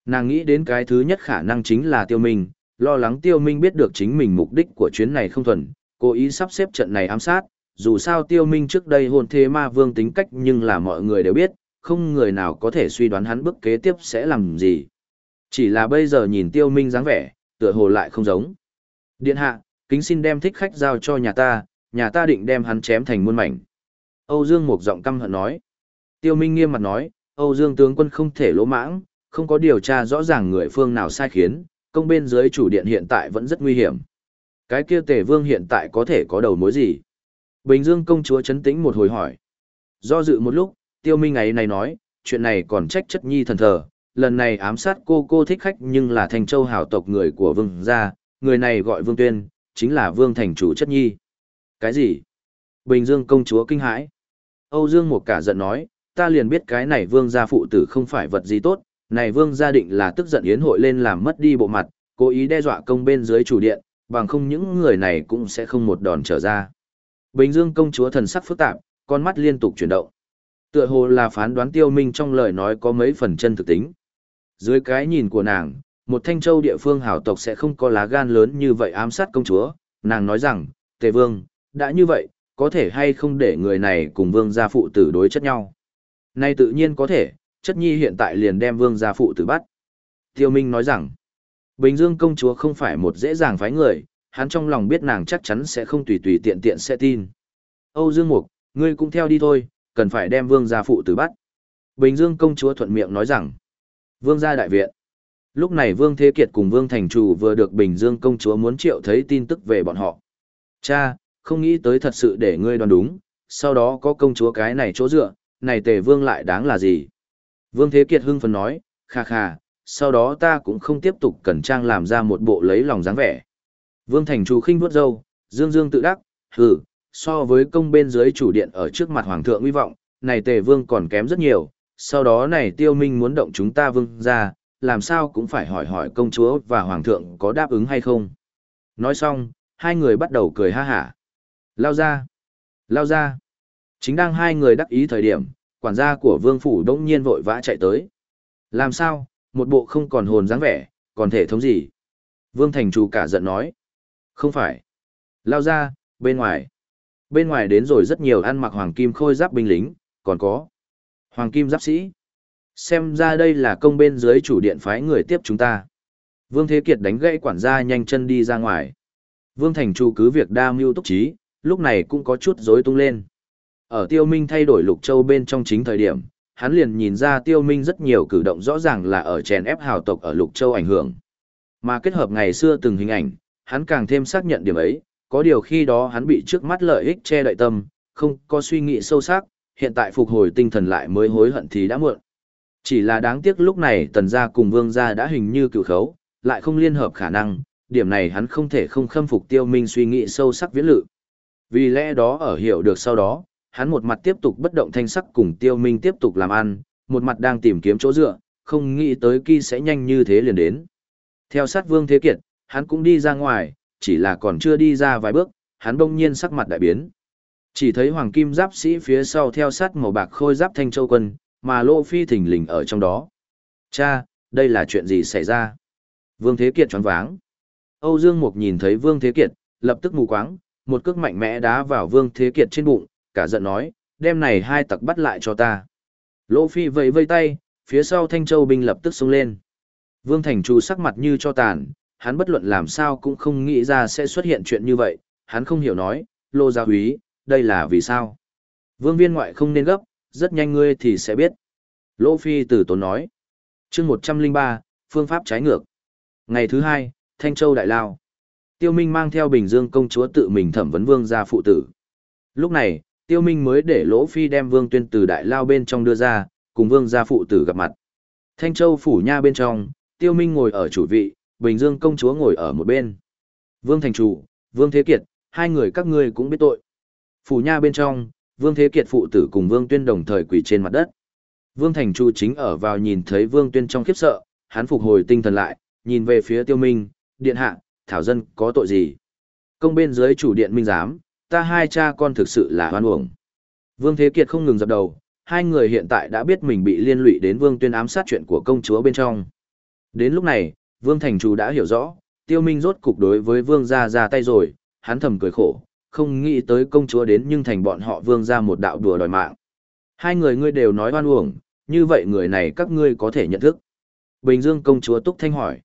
Nàng nghĩ đến cái thứ nhất khả năng chính là tiêu minh, lo lắng tiêu minh biết được chính mình mục đích của chuyến này không thuần, cố ý sắp xếp trận này ám sát, dù sao tiêu minh trước đây hồn thế ma vương tính cách nhưng là mọi người đều biết, không người nào có thể suy đoán hắn bước kế tiếp sẽ làm gì. Chỉ là bây giờ nhìn tiêu minh dáng vẻ, tựa hồ lại không giống. Điện hạ, kính xin đem thích khách giao cho nhà ta, nhà ta định đem hắn chém thành muôn mảnh. Âu Dương một giọng căm hận nói. Tiêu Minh nghiêm mặt nói, Âu Dương tướng quân không thể lỗ mãng, không có điều tra rõ ràng người phương nào sai khiến, công bên dưới chủ điện hiện tại vẫn rất nguy hiểm. Cái kia tề vương hiện tại có thể có đầu mối gì? Bình Dương công chúa chấn tĩnh một hồi hỏi. Do dự một lúc, Tiêu Minh ấy này nói, chuyện này còn trách chất nhi thần thờ, lần này ám sát cô cô thích khách nhưng là thành châu hảo tộc người của vương gia, người này gọi vương tuyên, chính là vương thành chủ chất nhi. Cái gì? Bình Dương công chúa kinh hãi. Âu Dương một cả giận nói, ta liền biết cái này vương gia phụ tử không phải vật gì tốt, này vương gia định là tức giận yến hội lên làm mất đi bộ mặt, cố ý đe dọa công bên dưới chủ điện, bằng không những người này cũng sẽ không một đòn trở ra. Bình Dương công chúa thần sắc phức tạp, con mắt liên tục chuyển động. Tựa hồ là phán đoán tiêu minh trong lời nói có mấy phần chân thực tính. Dưới cái nhìn của nàng, một thanh châu địa phương hảo tộc sẽ không có lá gan lớn như vậy ám sát công chúa. Nàng nói rằng, tề vương, đã như vậy, có thể hay không để người này cùng vương gia phụ tử đối chất nhau. Nay tự nhiên có thể, chất nhi hiện tại liền đem vương gia phụ tử bắt. Tiêu Minh nói rằng, Bình Dương công chúa không phải một dễ dàng phái người, hắn trong lòng biết nàng chắc chắn sẽ không tùy tùy tiện tiện sẽ tin. Âu Dương Mục, ngươi cũng theo đi thôi, cần phải đem vương gia phụ tử bắt. Bình Dương công chúa thuận miệng nói rằng, vương gia đại viện. Lúc này Vương Thế Kiệt cùng Vương Thành Chủ vừa được Bình Dương công chúa muốn triệu thấy tin tức về bọn họ. Cha, không nghĩ tới thật sự để ngươi đoán đúng, sau đó có công chúa cái này chỗ dựa, này tề vương lại đáng là gì? Vương Thế Kiệt hưng phấn nói, kha kha, sau đó ta cũng không tiếp tục cẩn trang làm ra một bộ lấy lòng dáng vẻ. Vương Thành Chủ khinh vuốt râu, dương dương tự đắc, hừ, so với công bên dưới chủ điện ở trước mặt hoàng thượng uy vọng, này tề vương còn kém rất nhiều, sau đó này tiêu minh muốn động chúng ta vương ra, làm sao cũng phải hỏi hỏi công chúa và hoàng thượng có đáp ứng hay không. Nói xong, hai người bắt đầu cười ha hả. Lao ra! Lao ra! Chính đang hai người đắc ý thời điểm, quản gia của vương phủ đông nhiên vội vã chạy tới. Làm sao, một bộ không còn hồn dáng vẻ, còn thể thống gì? Vương thành chủ cả giận nói. Không phải. Lao ra, bên ngoài. Bên ngoài đến rồi rất nhiều ăn mặc hoàng kim khôi giáp binh lính, còn có. Hoàng kim giáp sĩ. Xem ra đây là công bên dưới chủ điện phái người tiếp chúng ta. Vương Thế Kiệt đánh gãy quản gia nhanh chân đi ra ngoài. Vương Thành Chu cứ việc đa mưu túc trí, lúc này cũng có chút rối tung lên. Ở Tiêu Minh thay đổi Lục Châu bên trong chính thời điểm, hắn liền nhìn ra Tiêu Minh rất nhiều cử động rõ ràng là ở chèn ép hào tộc ở Lục Châu ảnh hưởng. Mà kết hợp ngày xưa từng hình ảnh, hắn càng thêm xác nhận điểm ấy, có điều khi đó hắn bị trước mắt lợi ích che đậy tâm, không có suy nghĩ sâu sắc, hiện tại phục hồi tinh thần lại mới hối hận thì đã muộn. Chỉ là đáng tiếc lúc này tần gia cùng vương gia đã hình như cựu khấu, lại không liên hợp khả năng, điểm này hắn không thể không khâm phục tiêu minh suy nghĩ sâu sắc viễn lự. Vì lẽ đó ở hiểu được sau đó, hắn một mặt tiếp tục bất động thanh sắc cùng tiêu minh tiếp tục làm ăn, một mặt đang tìm kiếm chỗ dựa, không nghĩ tới kỳ sẽ nhanh như thế liền đến. Theo sát vương thế kiệt, hắn cũng đi ra ngoài, chỉ là còn chưa đi ra vài bước, hắn đông nhiên sắc mặt đại biến. Chỉ thấy hoàng kim giáp sĩ phía sau theo sát màu bạc khôi giáp thanh châu quân, mà Lô Phi thình lình ở trong đó. Cha, đây là chuyện gì xảy ra? Vương Thế Kiệt choáng váng. Âu Dương Mục nhìn thấy Vương Thế Kiệt, lập tức mù quáng, một cước mạnh mẽ đá vào Vương Thế Kiệt trên bụng, cả giận nói, đem này hai tặc bắt lại cho ta. Lỗ Phi vẫy vây tay, phía sau Thanh Châu binh lập tức xông lên. Vương Thành Chu sắc mặt như cho tàn, hắn bất luận làm sao cũng không nghĩ ra sẽ xuất hiện chuyện như vậy, hắn không hiểu nói, Lô Gia Húy, đây là vì sao? Vương viên ngoại không nên gấp, rất nhanh ngươi thì sẽ biết. Lỗ Phi tử tốn nói. chương 103, phương pháp trái ngược. Ngày thứ hai, Thanh Châu Đại Lao. Tiêu Minh mang theo Bình Dương công chúa tự mình thẩm vấn vương gia phụ tử. Lúc này, Tiêu Minh mới để Lỗ Phi đem vương tuyên từ Đại Lao bên trong đưa ra, cùng vương gia phụ tử gặp mặt. Thanh Châu phủ nha bên trong, Tiêu Minh ngồi ở chủ vị, Bình Dương công chúa ngồi ở một bên. Vương Thành Chủ, Vương Thế Kiệt, hai người các ngươi cũng biết tội. Phủ nha bên trong, Vương Thế Kiệt phụ tử cùng Vương Tuyên đồng thời quỳ trên mặt đất. Vương Thành Chu chính ở vào nhìn thấy Vương Tuyên trong khiếp sợ, hắn phục hồi tinh thần lại, nhìn về phía Tiêu Minh, điện hạ, thảo dân có tội gì? Công bên dưới chủ điện minh giám, ta hai cha con thực sự là hoan uổng. Vương Thế Kiệt không ngừng dập đầu, hai người hiện tại đã biết mình bị liên lụy đến Vương Tuyên ám sát chuyện của công chúa bên trong. Đến lúc này, Vương Thành Chủ đã hiểu rõ, Tiêu Minh rốt cục đối với Vương gia ra tay rồi, hắn thầm cười khổ, không nghĩ tới công chúa đến nhưng thành bọn họ Vương gia một đạo đùa đòi mạng. Hai người ngươi đều nói oan uổng, như vậy người này các ngươi có thể nhận thức. Bình Dương công chúa Túc Thanh hỏi.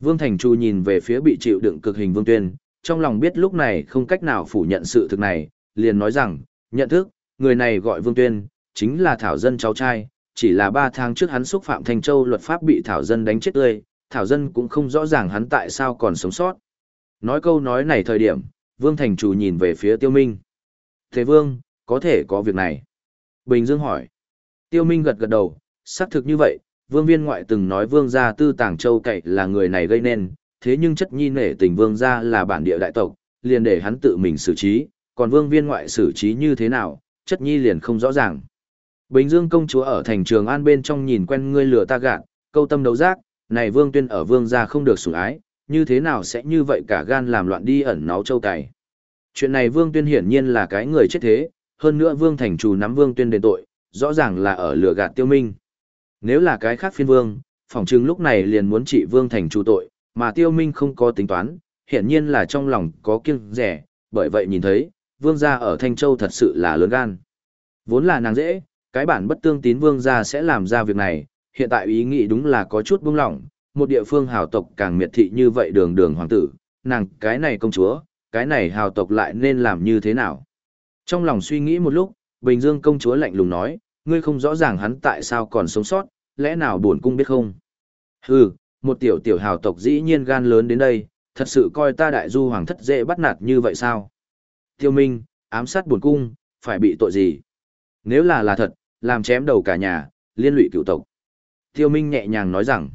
Vương Thành Chu nhìn về phía bị chịu đựng cực hình Vương Tuyên, trong lòng biết lúc này không cách nào phủ nhận sự thực này, liền nói rằng, nhận thức, người này gọi Vương Tuyên, chính là Thảo Dân cháu trai, chỉ là ba tháng trước hắn xúc phạm Thanh Châu luật pháp bị Thảo Dân đánh chết tươi, Thảo Dân cũng không rõ ràng hắn tại sao còn sống sót. Nói câu nói này thời điểm, Vương Thành Chủ nhìn về phía Tiêu Minh. Thế Vương, có thể có việc này. Bình Dương hỏi. Tiêu Minh gật gật đầu, xác thực như vậy, Vương Viên Ngoại từng nói Vương gia tư tàng châu cậy là người này gây nên, thế nhưng chất nhi nể tình Vương gia là bản địa đại tộc, liền để hắn tự mình xử trí, còn Vương Viên Ngoại xử trí như thế nào, chất nhi liền không rõ ràng. Bình Dương công chúa ở thành trường an bên trong nhìn quen ngươi lừa ta gạt, câu tâm đấu giác, này Vương Tuyên ở Vương gia không được sủng ái, như thế nào sẽ như vậy cả gan làm loạn đi ẩn náu châu cày. Chuyện này Vương Tuyên hiển nhiên là cái người chết thế, hơn nữa Vương Thành Chủ nắm Vương Tuyên đền tội, rõ ràng là ở lừa gạt Tiêu Minh. Nếu là cái khác phiên vương, phỏng chừng lúc này liền muốn trị Vương Thành Chủ tội, mà Tiêu Minh không có tính toán, hiển nhiên là trong lòng có kiêng rẻ, bởi vậy nhìn thấy, Vương gia ở Thanh Châu thật sự là lớn gan. Vốn là nàng dễ, cái bản bất tương tín Vương gia sẽ làm ra việc này, hiện tại ý nghĩ đúng là có chút buông lỏng, một địa phương hào tộc càng miệt thị như vậy đường đường hoàng tử, nàng cái này công chúa, cái này hào tộc lại nên làm như thế nào. Trong lòng suy nghĩ một lúc, Bình Dương công chúa lạnh lùng nói, ngươi không rõ ràng hắn tại sao còn sống sót, lẽ nào buồn cung biết không? Hừ, một tiểu tiểu hào tộc dĩ nhiên gan lớn đến đây, thật sự coi ta đại du hoàng thất dễ bắt nạt như vậy sao? Tiêu Minh, ám sát buồn cung, phải bị tội gì? Nếu là là thật, làm chém đầu cả nhà, liên lụy cựu tộc. Tiêu Minh nhẹ nhàng nói rằng,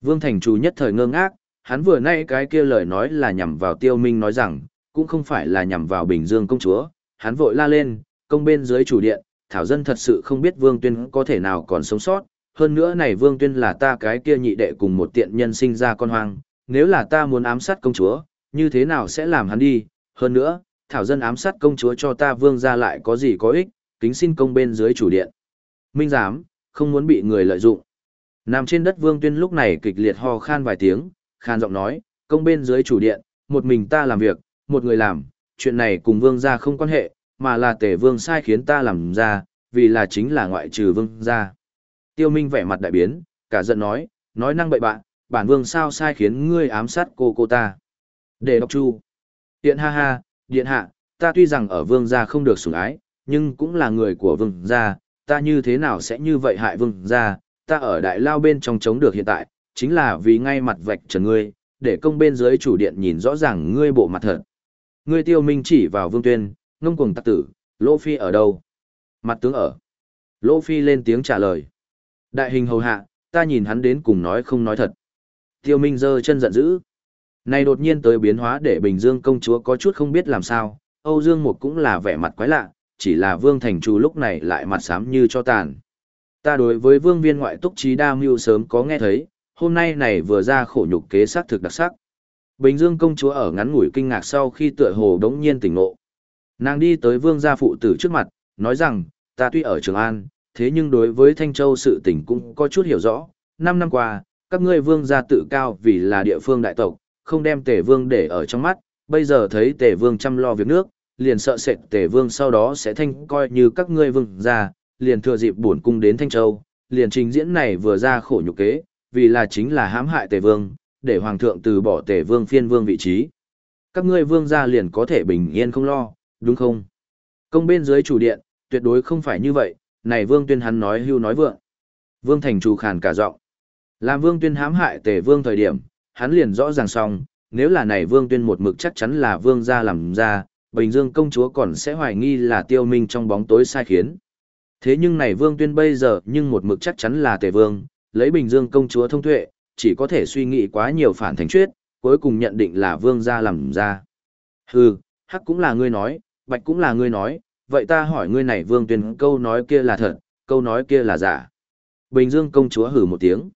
Vương Thành Chủ nhất thời ngơ ngác, hắn vừa nay cái kia lời nói là nhằm vào Tiêu Minh nói rằng, cũng không phải là nhằm vào Bình Dương công chúa, hắn vội la lên, công bên dưới chủ điện, Thảo Dân thật sự không biết Vương Tuyên có thể nào còn sống sót, hơn nữa này Vương Tuyên là ta cái kia nhị đệ cùng một tiện nhân sinh ra con hoang, nếu là ta muốn ám sát công chúa, như thế nào sẽ làm hắn đi, hơn nữa, Thảo Dân ám sát công chúa cho ta Vương ra lại có gì có ích, kính xin công bên dưới chủ điện. Minh giám, không muốn bị người lợi dụng. Nằm trên đất Vương Tuyên lúc này kịch liệt ho khan vài tiếng, khan giọng nói, công bên dưới chủ điện, một mình ta làm việc, một người làm, chuyện này cùng Vương gia không quan hệ, mà là tể Vương sai khiến ta làm ra, vì là chính là ngoại trừ Vương gia. Tiêu Minh vẻ mặt đại biến, cả giận nói, nói năng bậy bạ, bản Vương sao sai khiến ngươi ám sát cô cô ta. Để đọc chu. Điện ha ha, điện hạ, ta tuy rằng ở Vương gia không được sủng ái, nhưng cũng là người của Vương gia, ta như thế nào sẽ như vậy hại Vương gia, ta ở đại lao bên trong chống được hiện tại, chính là vì ngay mặt vạch trần ngươi, để công bên dưới chủ điện nhìn rõ ràng ngươi bộ mặt thật. Ngươi tiêu minh chỉ vào vương tuyên, ngông cuồng tắc tử, Lỗ Phi ở đâu? Mặt tướng ở. Lỗ Phi lên tiếng trả lời. Đại hình hầu hạ, ta nhìn hắn đến cùng nói không nói thật. Tiêu minh giơ chân giận dữ. Này đột nhiên tới biến hóa để Bình Dương công chúa có chút không biết làm sao, Âu Dương Mục cũng là vẻ mặt quái lạ, chỉ là Vương Thành Chu lúc này lại mặt xám như cho tàn. Ta đối với vương viên ngoại túc trí đa mưu sớm có nghe thấy, hôm nay này vừa ra khổ nhục kế sắc thực đặc sắc. Bình Dương công chúa ở ngắn ngủi kinh ngạc sau khi tựa hồ đống nhiên tỉnh ngộ. Nàng đi tới vương gia phụ tử trước mặt, nói rằng, ta tuy ở Trường An, thế nhưng đối với Thanh Châu sự tình cũng có chút hiểu rõ. Năm năm qua, các ngươi vương gia tự cao vì là địa phương đại tộc, không đem tể vương để ở trong mắt, Bây giờ thấy tề vương chăm lo việc nước, liền sợ sệt tề vương sau đó sẽ thanh coi như các ngươi vương gia liền thừa dịp bổn cung đến Thanh Châu, liền trình diễn này vừa ra khổ nhục kế, vì là chính là hãm hại tề vương, để hoàng thượng từ bỏ tề vương phiên vương vị trí. Các ngươi vương gia liền có thể bình yên không lo, đúng không? Công bên dưới chủ điện, tuyệt đối không phải như vậy, này vương tuyên hắn nói hưu nói vượng. Vương thành chủ khàn cả giọng. Làm vương tuyên hãm hại tề vương thời điểm, hắn liền rõ ràng xong, nếu là này vương tuyên một mực chắc chắn là vương gia làm ra, Bình Dương công chúa còn sẽ hoài nghi là tiêu minh trong bóng tối sai khiến. Thế nhưng này vương tuyên bây giờ nhưng một mực chắc chắn là tề vương, lấy Bình Dương công chúa thông tuệ, chỉ có thể suy nghĩ quá nhiều phản thành truyết, cuối cùng nhận định là vương gia làm ra. Hừ, hắc cũng là ngươi nói, bạch cũng là ngươi nói, vậy ta hỏi ngươi này vương tuyên câu nói kia là thật, câu nói kia là giả. Bình Dương công chúa hừ một tiếng.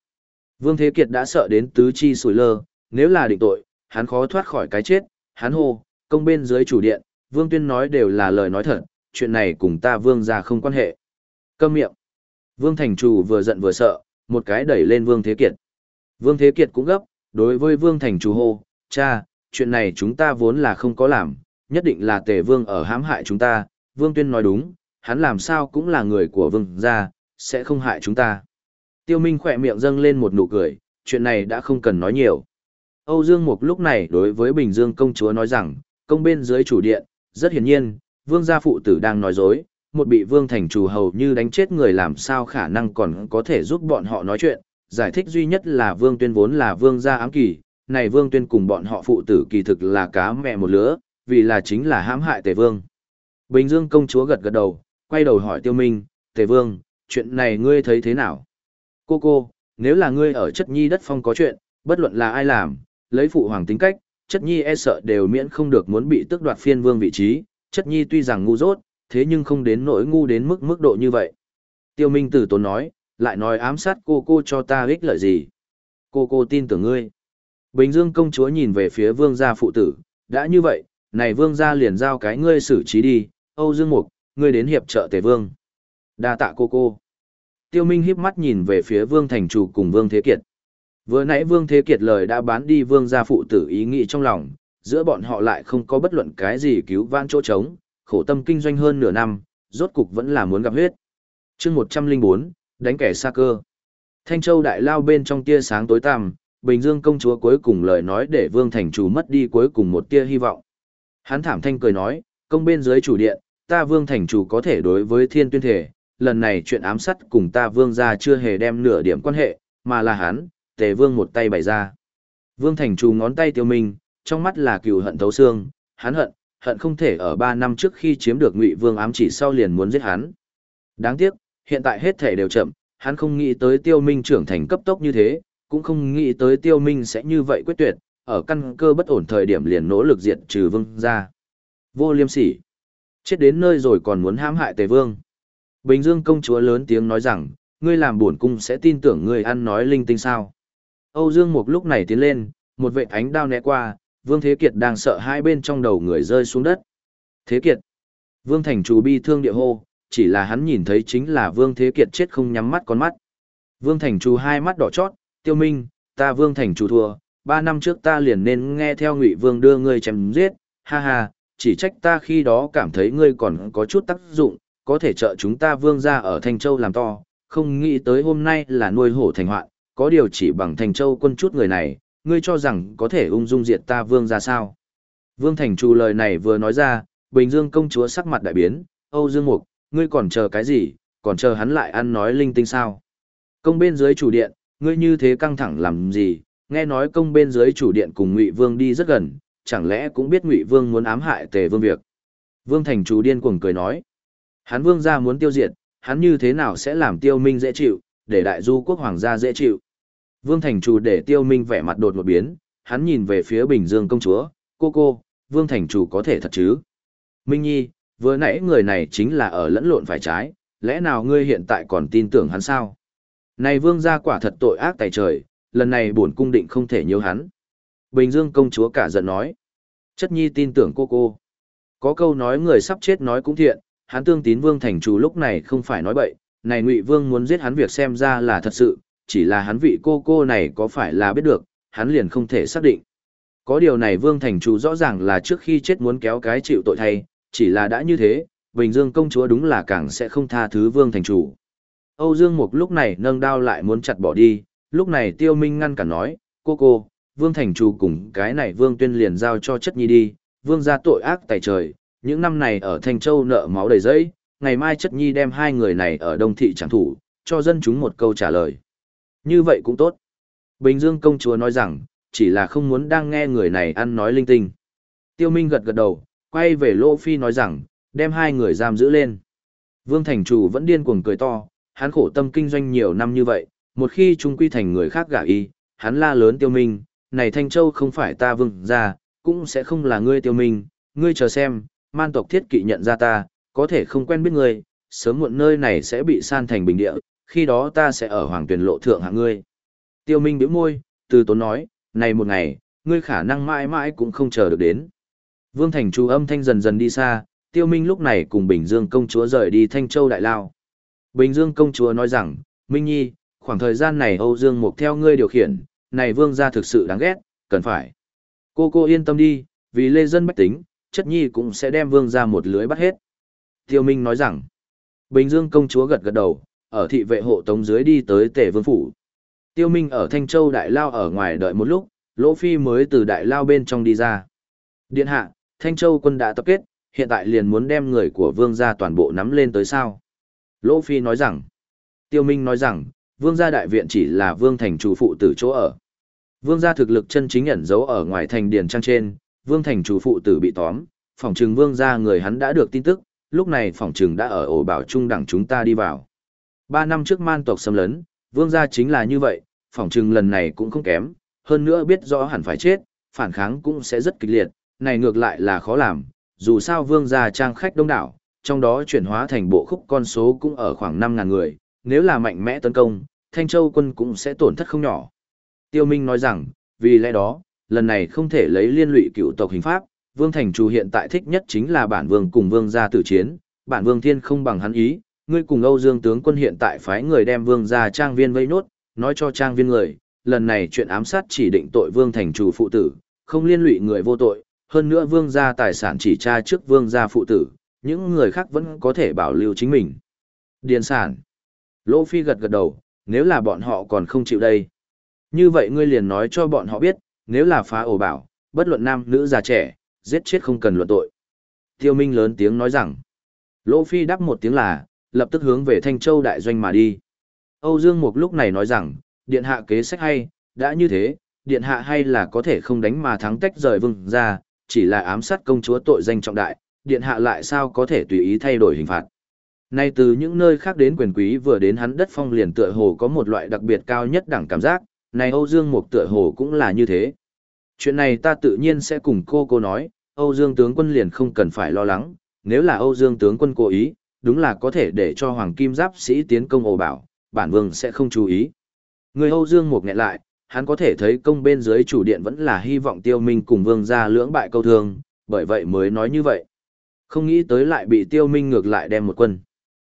Vương Thế Kiệt đã sợ đến tứ chi sùi lơ, nếu là định tội, hắn khó thoát khỏi cái chết, hắn hô, công bên dưới chủ điện, Vương Tuyên nói đều là lời nói thật, chuyện này cùng ta Vương gia không quan hệ. Câm miệng. Vương Thành Chủ vừa giận vừa sợ, một cái đẩy lên Vương Thế Kiệt. Vương Thế Kiệt cũng gấp, đối với Vương Thành Chủ hô, cha, chuyện này chúng ta vốn là không có làm, nhất định là Tề Vương ở hãm hại chúng ta, Vương Tuyên nói đúng, hắn làm sao cũng là người của Vương gia, sẽ không hại chúng ta. Tiêu Minh khỏe miệng dâng lên một nụ cười, chuyện này đã không cần nói nhiều. Âu Dương Mục lúc này đối với Bình Dương công chúa nói rằng, công bên dưới chủ điện, rất hiển nhiên, vương gia phụ tử đang nói dối, một bị vương thành chủ hầu như đánh chết người làm sao khả năng còn có thể giúp bọn họ nói chuyện, giải thích duy nhất là vương tuyên vốn là vương gia ám kỳ, này vương tuyên cùng bọn họ phụ tử kỳ thực là cá mẹ một lứa, vì là chính là hãm hại tề vương. Bình Dương công chúa gật gật đầu, quay đầu hỏi tiêu minh, tề vương, chuyện này ngươi thấy thế nào? Cô cô, nếu là ngươi ở chất nhi đất phong có chuyện, bất luận là ai làm, lấy phụ hoàng tính cách, chất nhi e sợ đều miễn không được muốn bị tước đoạt phiên vương vị trí, chất nhi tuy rằng ngu dốt, thế nhưng không đến nỗi ngu đến mức mức độ như vậy. Tiêu Minh Tử tốn nói, lại nói ám sát cô cô cho ta ích lợi gì. Cô cô tin tưởng ngươi. Bình Dương công chúa nhìn về phía vương gia phụ tử, đã như vậy, này vương gia liền giao cái ngươi xử trí đi, Âu Dương Mục, ngươi đến hiệp trợ tề vương. đa tạ cô cô. Tiêu Minh híp mắt nhìn về phía vương thành chủ cùng vương thế kiệt. Vừa nãy Vương Thế Kiệt lời đã bán đi Vương gia phụ tử ý nghĩ trong lòng, giữa bọn họ lại không có bất luận cái gì cứu vãn chỗ trống, khổ tâm kinh doanh hơn nửa năm, rốt cục vẫn là muốn gặp huyết. chương 104, đánh kẻ xa cơ. Thanh Châu đại lao bên trong tia sáng tối tăm, Bình Dương công chúa cuối cùng lời nói để Vương Thành chủ mất đi cuối cùng một tia hy vọng. Hắn thảm thanh cười nói, công bên dưới chủ điện, ta Vương Thành chủ có thể đối với thiên tuyên thể, lần này chuyện ám sát cùng ta Vương gia chưa hề đem nửa điểm quan hệ, mà là hắn, tề vương một tay bày ra. Vương Thành Chủ ngón tay tiêu minh, trong mắt là cừu hận thấu xương, hắn hận, hận không thể ở ba năm trước khi chiếm được Ngụy Vương ám chỉ sau liền muốn giết hắn. Đáng tiếc, hiện tại hết thể đều chậm, hắn không nghĩ tới Tiêu Minh trưởng thành cấp tốc như thế, cũng không nghĩ tới Tiêu Minh sẽ như vậy quyết tuyệt, ở căn cơ bất ổn thời điểm liền nỗ lực diệt trừ Vương ra. Vô liêm sỉ. Chết đến nơi rồi còn muốn hãm hại Tề Vương. Bình Dương công chúa lớn tiếng nói rằng, ngươi làm buồn cung sẽ tin tưởng ngươi ăn nói linh tinh sao. Âu Dương Mục lúc này tiến lên, một vệ ánh đao né qua, Vương Thế Kiệt đang sợ hai bên trong đầu người rơi xuống đất. Thế Kiệt. Vương Thành chủ bi thương địa hô, chỉ là hắn nhìn thấy chính là Vương Thế Kiệt chết không nhắm mắt con mắt. Vương Thành chủ hai mắt đỏ chót, tiêu minh, ta Vương Thành chủ thua, ba năm trước ta liền nên nghe theo Ngụy Vương đưa ngươi chém giết, ha ha, chỉ trách ta khi đó cảm thấy ngươi còn có chút tác dụng, có thể trợ chúng ta Vương ra ở Thanh Châu làm to, không nghĩ tới hôm nay là nuôi hổ thành hoạn, có điều chỉ bằng thành châu quân chút người này, ngươi cho rằng có thể ung dung diệt ta vương ra sao. Vương Thành Trù lời này vừa nói ra, Bình Dương công chúa sắc mặt đại biến, Âu Dương Mục, ngươi còn chờ cái gì, còn chờ hắn lại ăn nói linh tinh sao. Công bên dưới chủ điện, ngươi như thế căng thẳng làm gì, nghe nói công bên dưới chủ điện cùng Ngụy Vương đi rất gần, chẳng lẽ cũng biết Ngụy Vương muốn ám hại tề vương việc. Vương Thành chủ điên cuồng cười nói, hắn vương gia muốn tiêu diệt, hắn như thế nào sẽ làm tiêu minh dễ chịu, để đại du quốc hoàng gia dễ chịu. Vương Thành Chủ để tiêu minh vẻ mặt đột một biến, hắn nhìn về phía Bình Dương công chúa, cô cô, Vương Thành Chủ có thể thật chứ? Minh Nhi, vừa nãy người này chính là ở lẫn lộn phải trái, lẽ nào ngươi hiện tại còn tin tưởng hắn sao? Này Vương gia quả thật tội ác tại trời, lần này bổn cung định không thể nhớ hắn. Bình Dương công chúa cả giận nói, chất nhi tin tưởng cô cô. Có câu nói người sắp chết nói cũng thiện, hắn tương tín Vương Thành Chủ lúc này không phải nói bậy, này Ngụy Vương muốn giết hắn việc xem ra là thật sự, chỉ là hắn vị cô cô này có phải là biết được, hắn liền không thể xác định. Có điều này Vương Thành Chủ rõ ràng là trước khi chết muốn kéo cái chịu tội thay, chỉ là đã như thế, Bình Dương công chúa đúng là càng sẽ không tha thứ Vương Thành Chủ. Âu Dương Mục lúc này nâng đao lại muốn chặt bỏ đi, lúc này Tiêu Minh ngăn cản nói, cô cô, Vương Thành Chủ cùng cái này Vương Tuyên liền giao cho chất nhi đi, Vương ra tội ác tại trời, những năm này ở Thanh Châu nợ máu đầy giấy, ngày mai chất nhi đem hai người này ở Đông Thị chẳng thủ, cho dân chúng một câu trả lời. Như vậy cũng tốt. Bình Dương công chúa nói rằng, chỉ là không muốn đang nghe người này ăn nói linh tinh. Tiêu Minh gật gật đầu, quay về Lô Phi nói rằng, đem hai người giam giữ lên. Vương Thành Chủ vẫn điên cuồng cười to, hắn khổ tâm kinh doanh nhiều năm như vậy, một khi trung quy thành người khác gả y, hắn la lớn Tiêu Minh, này Thanh Châu không phải ta vương ra, cũng sẽ không là ngươi Tiêu Minh, ngươi chờ xem, man tộc thiết kỵ nhận ra ta, có thể không quen biết ngươi, sớm muộn nơi này sẽ bị san thành bình địa, khi đó ta sẽ ở hoàng tuyển lộ thượng hạng ngươi. Tiêu Minh bĩu môi, từ tốn nói, này một ngày, ngươi khả năng mãi mãi cũng không chờ được đến. Vương Thành Chu âm thanh dần dần đi xa, Tiêu Minh lúc này cùng Bình Dương công chúa rời đi Thanh Châu Đại Lao. Bình Dương công chúa nói rằng, Minh Nhi, khoảng thời gian này Âu Dương Mục theo ngươi điều khiển, này vương gia thực sự đáng ghét, cần phải. Cô cô yên tâm đi, vì lê dân bách tính, chất nhi cũng sẽ đem vương gia một lưới bắt hết. Tiêu Minh nói rằng, Bình Dương công chúa gật gật đầu, ở thị vệ hộ tống dưới đi tới tể vương phủ. Tiêu Minh ở Thanh Châu Đại Lao ở ngoài đợi một lúc, Lỗ Phi mới từ Đại Lao bên trong đi ra. Điện hạ, Thanh Châu quân đã tập kết, hiện tại liền muốn đem người của vương gia toàn bộ nắm lên tới sao. Lỗ Phi nói rằng, Tiêu Minh nói rằng, vương gia đại viện chỉ là vương thành chủ phụ tử chỗ ở. Vương gia thực lực chân chính ẩn giấu ở ngoài thành điền trang trên, vương thành chủ phụ tử bị tóm, phòng trừng vương gia người hắn đã được tin tức, lúc này phòng trừng đã ở ổ bảo trung đẳng chúng ta đi vào. Ba năm trước man tộc xâm lấn, vương gia chính là như vậy, phỏng Trừng lần này cũng không kém, hơn nữa biết rõ hẳn phải chết, phản kháng cũng sẽ rất kịch liệt, này ngược lại là khó làm, dù sao vương gia trang khách đông đảo, trong đó chuyển hóa thành bộ khúc con số cũng ở khoảng 5.000 người, nếu là mạnh mẽ tấn công, Thanh Châu quân cũng sẽ tổn thất không nhỏ. Tiêu Minh nói rằng, vì lẽ đó, lần này không thể lấy liên lụy cựu tộc hình pháp, Vương Thành Chủ hiện tại thích nhất chính là bản vương cùng vương gia tử chiến, bản vương thiên không bằng hắn ý, ngươi cùng Âu Dương tướng quân hiện tại phái người đem vương gia trang viên vây nốt, nói cho trang viên người, lần này chuyện ám sát chỉ định tội vương thành chủ phụ tử, không liên lụy người vô tội, hơn nữa vương gia tài sản chỉ tra trước vương gia phụ tử, những người khác vẫn có thể bảo lưu chính mình. Điền sản. Lỗ Phi gật gật đầu, nếu là bọn họ còn không chịu đây. Như vậy ngươi liền nói cho bọn họ biết, nếu là phá ổ bảo, bất luận nam nữ già trẻ, giết chết không cần luận tội. Tiêu Minh lớn tiếng nói rằng, Lỗ Phi đáp một tiếng là, lập tức hướng về Thanh Châu đại doanh mà đi. Âu Dương Mục lúc này nói rằng, điện hạ kế sách hay, đã như thế, điện hạ hay là có thể không đánh mà thắng tách rời vương ra, chỉ là ám sát công chúa tội danh trọng đại, điện hạ lại sao có thể tùy ý thay đổi hình phạt. Nay từ những nơi khác đến quyền quý vừa đến hắn đất phong liền tựa hồ có một loại đặc biệt cao nhất đẳng cảm giác, này Âu Dương Mục tựa hồ cũng là như thế. Chuyện này ta tự nhiên sẽ cùng cô cô nói, Âu Dương tướng quân liền không cần phải lo lắng, nếu là Âu Dương tướng quân cố ý, đúng là có thể để cho Hoàng Kim Giáp sĩ tiến công ồ bảo, bản vương sẽ không chú ý. Người Âu Dương Mục nghẹn lại, hắn có thể thấy công bên dưới chủ điện vẫn là hy vọng tiêu minh cùng vương gia lưỡng bại câu thương, bởi vậy mới nói như vậy. Không nghĩ tới lại bị tiêu minh ngược lại đem một quân.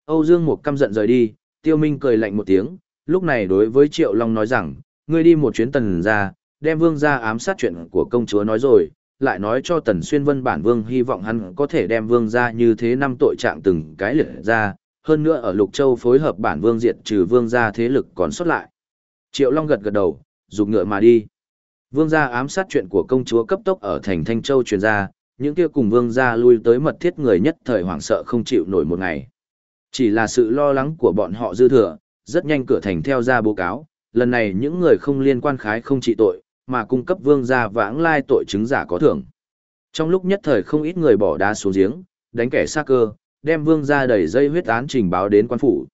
Âu Dương Mục căm giận rời đi, tiêu minh cười lạnh một tiếng, lúc này đối với Triệu Long nói rằng, ngươi đi một chuyến tần ra, đem vương ra ám sát chuyện của công chúa nói rồi, lại nói cho Tần Xuyên Vân bản vương hy vọng hắn có thể đem vương ra như thế năm tội trạng từng cái liệt ra, hơn nữa ở Lục Châu phối hợp bản vương diệt trừ vương gia thế lực còn xuất lại. Triệu Long gật gật đầu, dục ngựa mà đi. Vương gia ám sát chuyện của công chúa cấp tốc ở thành Thanh Châu truyền ra, những kia cùng vương gia lui tới mật thiết người nhất thời hoảng sợ không chịu nổi một ngày. Chỉ là sự lo lắng của bọn họ dư thừa, rất nhanh cửa thành theo ra báo cáo, lần này những người không liên quan khái không trị tội, mà cung cấp vương gia vãng lai tội chứng giả có thưởng. Trong lúc nhất thời không ít người bỏ đá xuống giếng, đánh kẻ xa cơ, đem vương gia đẩy dây huyết án trình báo đến quan phủ.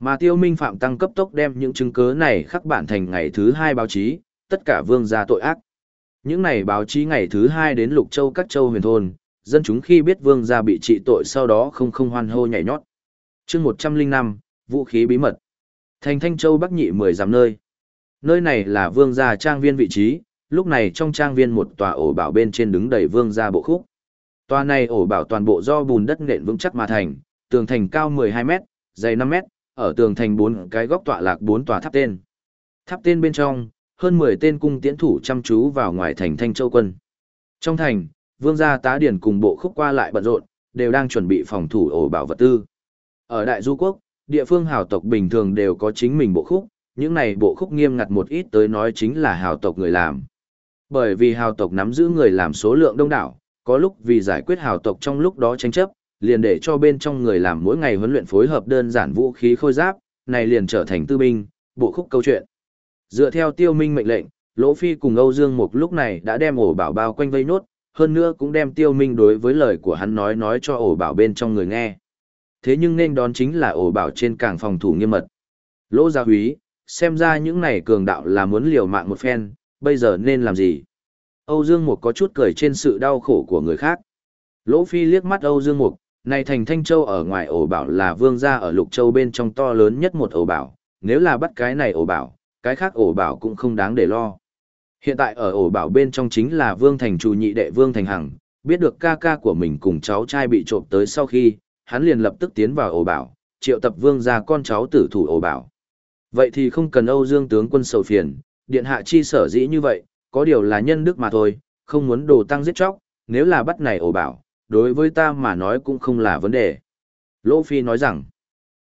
Mà tiêu minh phạm tăng cấp tốc đem những chứng cứ này khắc bản thành ngày thứ hai báo chí, tất cả vương gia tội ác. Những này báo chí ngày thứ hai đến lục châu các châu huyền thôn, dân chúng khi biết vương gia bị trị tội sau đó không không hoan hô nhảy nhót. chương 105, vũ khí bí mật. Thành Thanh Châu Bắc Nhị mười dặm nơi. Nơi này là vương gia trang viên vị trí, lúc này trong trang viên một tòa ổ bảo bên trên đứng đầy vương gia bộ khúc. Tòa này ổ bảo toàn bộ do bùn đất nện vững chắc mà thành, tường thành cao 12 mét, dày 5 mét, ở tường thành bốn cái góc tọa lạc bốn tòa tháp tên. Tháp tên bên trong, hơn 10 tên cung tiễn thủ chăm chú vào ngoài thành Thanh Châu quân. Trong thành, vương gia tá điển cùng bộ khúc qua lại bận rộn, đều đang chuẩn bị phòng thủ ổ bảo vật tư. Ở Đại Du Quốc, địa phương hào tộc bình thường đều có chính mình bộ khúc, những này bộ khúc nghiêm ngặt một ít tới nói chính là hào tộc người làm. Bởi vì hào tộc nắm giữ người làm số lượng đông đảo, có lúc vì giải quyết hào tộc trong lúc đó tranh chấp, liền để cho bên trong người làm mỗi ngày huấn luyện phối hợp đơn giản vũ khí khôi giáp, này liền trở thành tư binh, bộ khúc câu chuyện. Dựa theo tiêu minh mệnh lệnh, Lỗ Phi cùng Âu Dương Mục lúc này đã đem ổ bảo bao quanh vây nốt, hơn nữa cũng đem tiêu minh đối với lời của hắn nói nói cho ổ bảo bên trong người nghe. Thế nhưng nên đón chính là ổ bảo trên càng phòng thủ nghiêm mật. Lỗ gia húy, xem ra những này cường đạo là muốn liều mạng một phen, bây giờ nên làm gì? Âu Dương Mục có chút cười trên sự đau khổ của người khác. Lỗ Phi liếc mắt Âu Dương Mục, này thành Thanh Châu ở ngoài ổ bảo là vương gia ở Lục Châu bên trong to lớn nhất một ổ bảo, nếu là bắt cái này ổ bảo, cái khác ổ bảo cũng không đáng để lo. Hiện tại ở ổ bảo bên trong chính là vương thành chủ nhị đệ vương thành hằng, biết được ca ca của mình cùng cháu trai bị trộm tới sau khi, hắn liền lập tức tiến vào ổ bảo, triệu tập vương gia con cháu tử thủ ổ bảo. Vậy thì không cần Âu Dương tướng quân sầu phiền, điện hạ chi sở dĩ như vậy, có điều là nhân đức mà thôi, không muốn đồ tăng giết chóc, nếu là bắt này ổ bảo, đối với ta mà nói cũng không là vấn đề. Lỗ Phi nói rằng,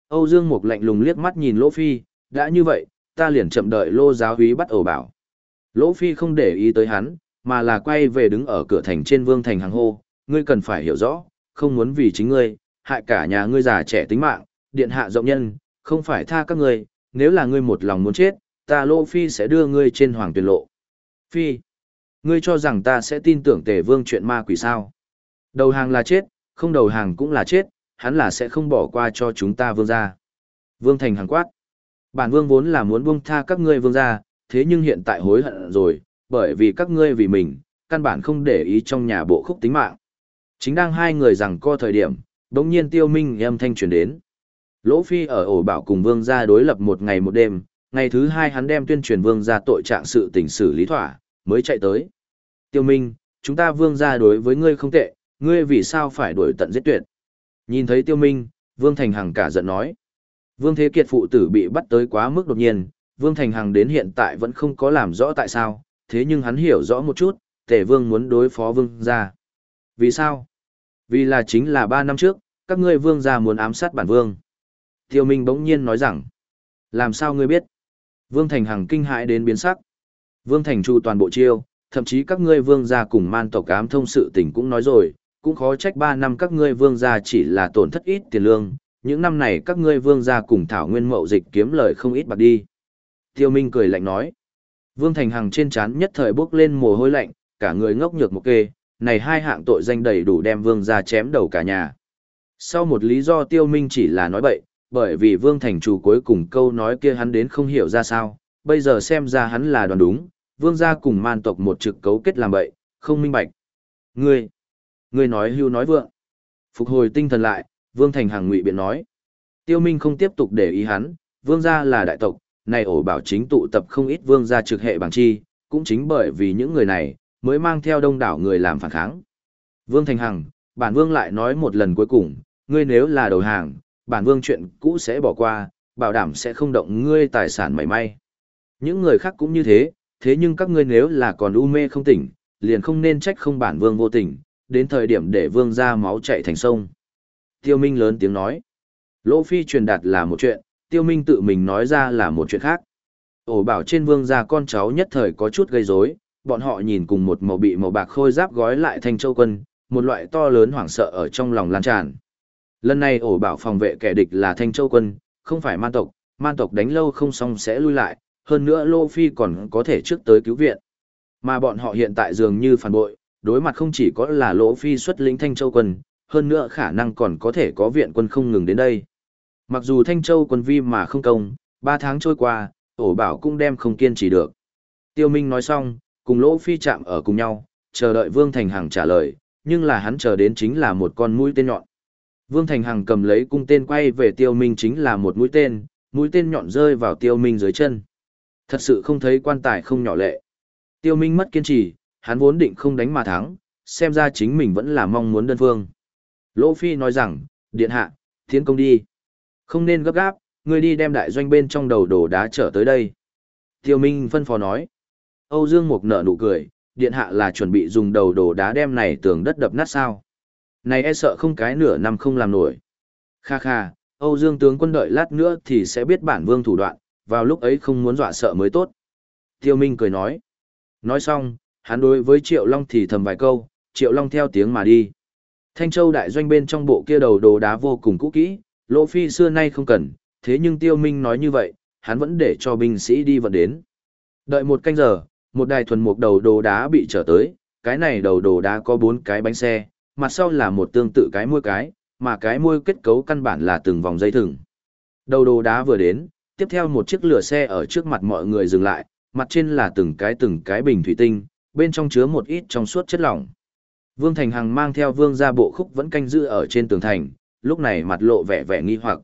Âu Dương Mục lạnh lùng liếc mắt nhìn Lỗ Phi, đã như vậy, ta liền chậm đợi Lô giáo úy bắt ổ bảo. Lỗ Phi không để ý tới hắn, mà là quay về đứng ở cửa thành trên vương thành hàng hô, ngươi cần phải hiểu rõ, không muốn vì chính ngươi, hại cả nhà ngươi già trẻ tính mạng, điện hạ rộng nhân, không phải tha các ngươi, nếu là ngươi một lòng muốn chết, ta lô Phi sẽ đưa ngươi trên hoàng tuyển lộ. Phi, ngươi cho rằng ta sẽ tin tưởng tề vương chuyện ma quỷ sao? Đầu hàng là chết, không đầu hàng cũng là chết, hắn là sẽ không bỏ qua cho chúng ta vương gia. Vương thành hàng quát. Bản vương vốn là muốn buông tha các ngươi vương gia, thế nhưng hiện tại hối hận rồi, bởi vì các ngươi vì mình, căn bản không để ý trong nhà bộ khúc tính mạng. Chính đang hai người rằng co thời điểm, đống nhiên tiêu minh âm thanh truyền đến. Lỗ Phi ở ổ bảo cùng vương gia đối lập một ngày một đêm, ngày thứ hai hắn đem tuyên truyền vương gia tội trạng sự tình xử lý thỏa, mới chạy tới. Tiêu Minh, chúng ta vương gia đối với ngươi không tệ, ngươi vì sao phải đuổi tận giết tuyệt? Nhìn thấy Tiêu Minh, Vương Thành Hằng cả giận nói. Vương Thế Kiệt phụ tử bị bắt tới quá mức đột nhiên, Vương Thành Hằng đến hiện tại vẫn không có làm rõ tại sao, thế nhưng hắn hiểu rõ một chút, Tề Vương muốn đối phó Vương gia. Vì sao? Vì là chính là ba năm trước, các ngươi Vương gia muốn ám sát bản Vương. Tiêu Minh bỗng nhiên nói rằng, làm sao ngươi biết? Vương Thành Hằng kinh hãi đến biến sắc. Vương Thành Chu toàn bộ chiêu, thậm chí các ngươi Vương gia cùng man tộc ám thông sự tình cũng nói rồi, cũng khó trách ba năm các ngươi Vương gia chỉ là tổn thất ít tiền lương, những năm này các ngươi Vương gia cùng Thảo Nguyên Mậu Dịch kiếm lời không ít bạc đi. Tiêu Minh cười lạnh nói. Vương Thành Hằng trên trán nhất thời bước lên mồ hôi lạnh, cả người ngốc nhược một kê, này hai hạng tội danh đầy đủ đem Vương gia chém đầu cả nhà. Sau một lý do Tiêu Minh chỉ là nói bậy, bởi vì Vương Thành chủ cuối cùng câu nói kia hắn đến không hiểu ra sao, bây giờ xem ra hắn là đoán đúng, Vương gia cùng man tộc một trực cấu kết làm bậy, không minh bạch. Ngươi, ngươi nói hưu nói vượng. Phục hồi tinh thần lại, Vương Thành Hằng ngụy biện nói. Tiêu Minh không tiếp tục để ý hắn, Vương gia là đại tộc, này ổ bảo chính tụ tập không ít vương gia trực hệ bằng chi, cũng chính bởi vì những người này, mới mang theo đông đảo người làm phản kháng. Vương Thành Hằng, bản vương lại nói một lần cuối cùng, ngươi nếu là đầu hàng, bản vương chuyện cũ sẽ bỏ qua, bảo đảm sẽ không động ngươi tài sản mảy may. Những người khác cũng như thế, thế nhưng các ngươi nếu là còn u mê không tỉnh, liền không nên trách không bản vương vô tình, đến thời điểm để vương ra máu chạy thành sông. Tiêu Minh lớn tiếng nói. Lỗ Phi truyền đạt là một chuyện, Tiêu Minh tự mình nói ra là một chuyện khác. Ổ bảo trên vương gia con cháu nhất thời có chút gây rối, bọn họ nhìn cùng một màu bị màu bạc khôi giáp gói lại thành châu quân, một loại to lớn hoảng sợ ở trong lòng lan tràn. Lần này ổ bảo phòng vệ kẻ địch là Thanh Châu quân, không phải man tộc, man tộc đánh lâu không xong sẽ lui lại, hơn nữa Lô Phi còn có thể trước tới cứu viện. Mà bọn họ hiện tại dường như phản bội, đối mặt không chỉ có là Lô Phi xuất lĩnh Thanh Châu quân, hơn nữa khả năng còn có thể có viện quân không ngừng đến đây. Mặc dù Thanh Châu quân vi mà không công, ba tháng trôi qua, ổ bảo cũng đem không kiên trì được. Tiêu Minh nói xong, cùng Lỗ Phi chạm ở cùng nhau, chờ đợi Vương Thành Hằng trả lời, nhưng là hắn chờ đến chính là một con mũi tên nhọn. Vương Thành Hằng cầm lấy cung tên quay về Tiêu Minh chính là một mũi tên, mũi tên nhọn rơi vào Tiêu Minh dưới chân. Thật sự không thấy quan tài không nhỏ lệ. Tiêu Minh mất kiên trì, hắn vốn định không đánh mà thắng, xem ra chính mình vẫn là mong muốn đơn phương. Lỗ Phi nói rằng, điện hạ, tiến công đi. Không nên gấp gáp, ngươi đi đem đại doanh bên trong đầu đồ đá trở tới đây. Tiêu Minh phân phó nói. Âu Dương Mục nở nụ cười, điện hạ là chuẩn bị dùng đầu đồ đá đem này tường đất đập nát sao. Này e sợ không cái nửa năm không làm nổi. Kha kha, Âu Dương tướng quân đợi lát nữa thì sẽ biết bản vương thủ đoạn, vào lúc ấy không muốn dọa sợ mới tốt. Tiêu Minh cười nói. Nói xong, hắn đối với Triệu Long thì thầm vài câu, Triệu Long theo tiếng mà đi. Thanh Châu đại doanh bên trong bộ kia đầu đồ đá vô cùng cũ kỹ, Lỗ Phi xưa nay không cần, thế nhưng Tiêu Minh nói như vậy, hắn vẫn để cho binh sĩ đi vận đến. Đợi một canh giờ, một đài thuần mục đầu đồ đá bị trở tới, cái này đầu đồ đá có bốn cái bánh xe, mặt sau là một tương tự cái môi cái, mà cái môi kết cấu căn bản là từng vòng dây thừng. Đầu đồ đá vừa đến, tiếp theo một chiếc lửa xe ở trước mặt mọi người dừng lại, mặt trên là từng cái từng cái bình thủy tinh, bên trong chứa một ít trong suốt chất lỏng. Vương Thành Hằng mang theo vương gia bộ khúc vẫn canh giữ ở trên tường thành, lúc này mặt lộ vẻ vẻ nghi hoặc.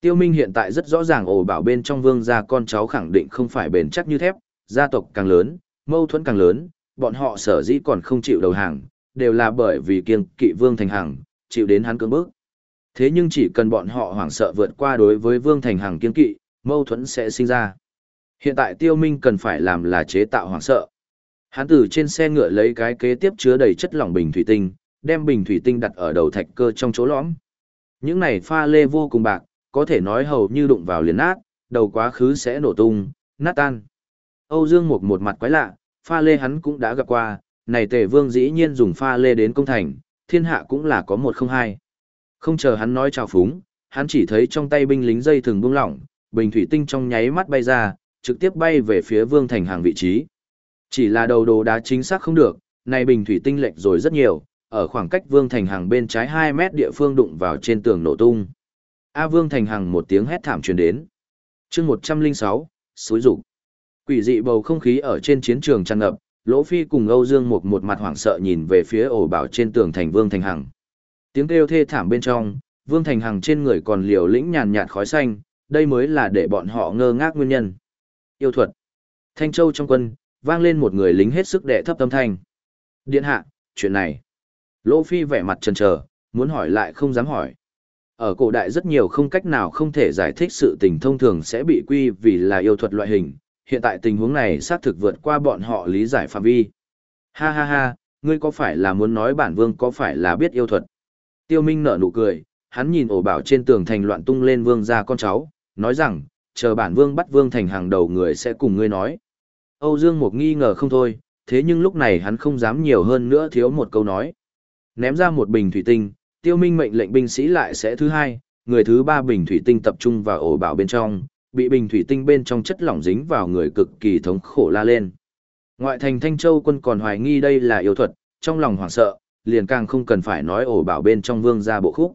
Tiêu Minh hiện tại rất rõ ràng ổ bảo bên trong vương gia con cháu khẳng định không phải bền chắc như thép, gia tộc càng lớn, mâu thuẫn càng lớn, bọn họ sở dĩ còn không chịu đầu hàng, đều là bởi vì kiêng kỵ Vương Thành Hằng, chịu đến hắn cưỡng bức. Thế nhưng chỉ cần bọn họ hoảng sợ vượt qua đối với Vương Thành Hằng kiêng kỵ, mâu thuẫn sẽ sinh ra. Hiện tại Tiêu Minh cần phải làm là chế tạo hoảng sợ. Hắn từ trên xe ngựa lấy cái kế tiếp chứa đầy chất lỏng bình thủy tinh, đem bình thủy tinh đặt ở đầu thạch cơ trong chỗ lõm. Những này pha lê vô cùng bạc, có thể nói hầu như đụng vào liền nát, đầu quá khứ sẽ nổ tung, nát tan. Âu Dương Mục một mặt quái lạ, pha lê hắn cũng đã gặp qua, này tề vương dĩ nhiên dùng pha lê đến công thành, thiên hạ cũng là có một không hai. Không chờ hắn nói chào phúng, hắn chỉ thấy trong tay binh lính dây thường buông lỏng, bình thủy tinh trong nháy mắt bay ra, trực tiếp bay về phía vương thành hàng vị trí. Chỉ là đầu đồ đá chính xác không được, này bình thủy tinh lệch rồi rất nhiều, ở khoảng cách vương thành hàng bên trái 2 mét địa phương đụng vào trên tường nổ tung. A vương thành hàng một tiếng hét thảm truyền đến. chương 106, suối rụng. Quỷ dị bầu không khí ở trên chiến trường tràn ngập, Lỗ Phi cùng Âu Dương một một mặt hoảng sợ nhìn về phía ổ bảo trên tường thành Vương Thành Hằng. Tiếng kêu thê thảm bên trong, Vương Thành Hằng trên người còn liều lĩnh nhàn nhạt khói xanh, đây mới là để bọn họ ngơ ngác nguyên nhân. Yêu thuật. Thanh Châu trong quân, vang lên một người lính hết sức đệ thấp tâm thanh. Điện hạ, chuyện này. Lỗ Phi vẻ mặt chần chờ, muốn hỏi lại không dám hỏi. Ở cổ đại rất nhiều không cách nào không thể giải thích sự tình thông thường sẽ bị quy vì là yêu thuật loại hình, hiện tại tình huống này xác thực vượt qua bọn họ lý giải phạm vi. Ha ha ha, ngươi có phải là muốn nói bản vương có phải là biết yêu thuật? Tiêu Minh nở nụ cười, hắn nhìn ổ bảo trên tường thành loạn tung lên vương gia con cháu, nói rằng, chờ bản vương bắt vương thành hàng đầu người sẽ cùng ngươi nói. Âu Dương một nghi ngờ không thôi, thế nhưng lúc này hắn không dám nhiều hơn nữa thiếu một câu nói. Ném ra một bình thủy tinh, tiêu minh mệnh lệnh binh sĩ lại sẽ thứ hai, người thứ ba bình thủy tinh tập trung vào ổ bảo bên trong, bị bình thủy tinh bên trong chất lỏng dính vào người cực kỳ thống khổ la lên. Ngoại thành Thanh Châu quân còn hoài nghi đây là yêu thuật, trong lòng hoảng sợ, liền càng không cần phải nói ổ bảo bên trong vương gia bộ khúc.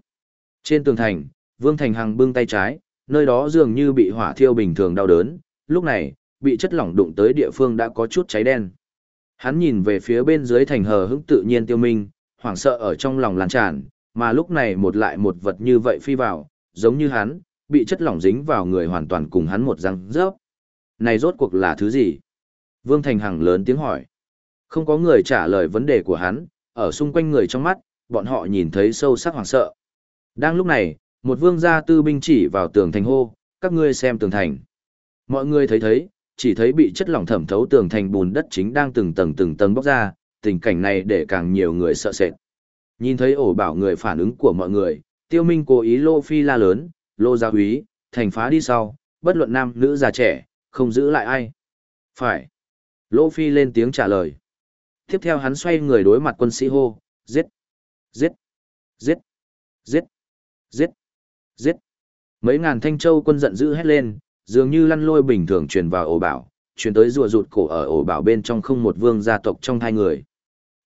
Trên tường thành, Vương Thành Hằng bưng tay trái, nơi đó dường như bị hỏa thiêu bình thường đau đớn, lúc này, bị chất lỏng đụng tới địa phương đã có chút cháy đen. Hắn nhìn về phía bên dưới thành hờ hững tự nhiên tiêu minh, hoảng sợ ở trong lòng lan tràn, mà lúc này một lại một vật như vậy phi vào, giống như hắn, bị chất lỏng dính vào người hoàn toàn cùng hắn một răng rớp. Này rốt cuộc là thứ gì? Vương Thành Hằng lớn tiếng hỏi. Không có người trả lời vấn đề của hắn, ở xung quanh người trong mắt, bọn họ nhìn thấy sâu sắc hoảng sợ. Đang lúc này, một vương gia tư binh chỉ vào tường thành hô, các ngươi xem tường thành. Mọi người thấy thấy, chỉ thấy bị chất lỏng thẩm thấu tường thành bùn đất chính đang từng tầng từng tầng bóc ra, tình cảnh này để càng nhiều người sợ sệt. Nhìn thấy ổ bảo người phản ứng của mọi người, tiêu minh cố ý lô phi la lớn, lô gia húy, thành phá đi sau, bất luận nam nữ già trẻ, không giữ lại ai. Phải. Lô phi lên tiếng trả lời. Tiếp theo hắn xoay người đối mặt quân sĩ hô, giết, giết, giết, giết, giết, giết. Mấy ngàn thanh châu quân giận dữ hét lên, dường như lăn lôi bình thường truyền vào ổ bảo, truyền tới rùa rụt cổ ở ổ bảo bên trong không một vương gia tộc trong hai người.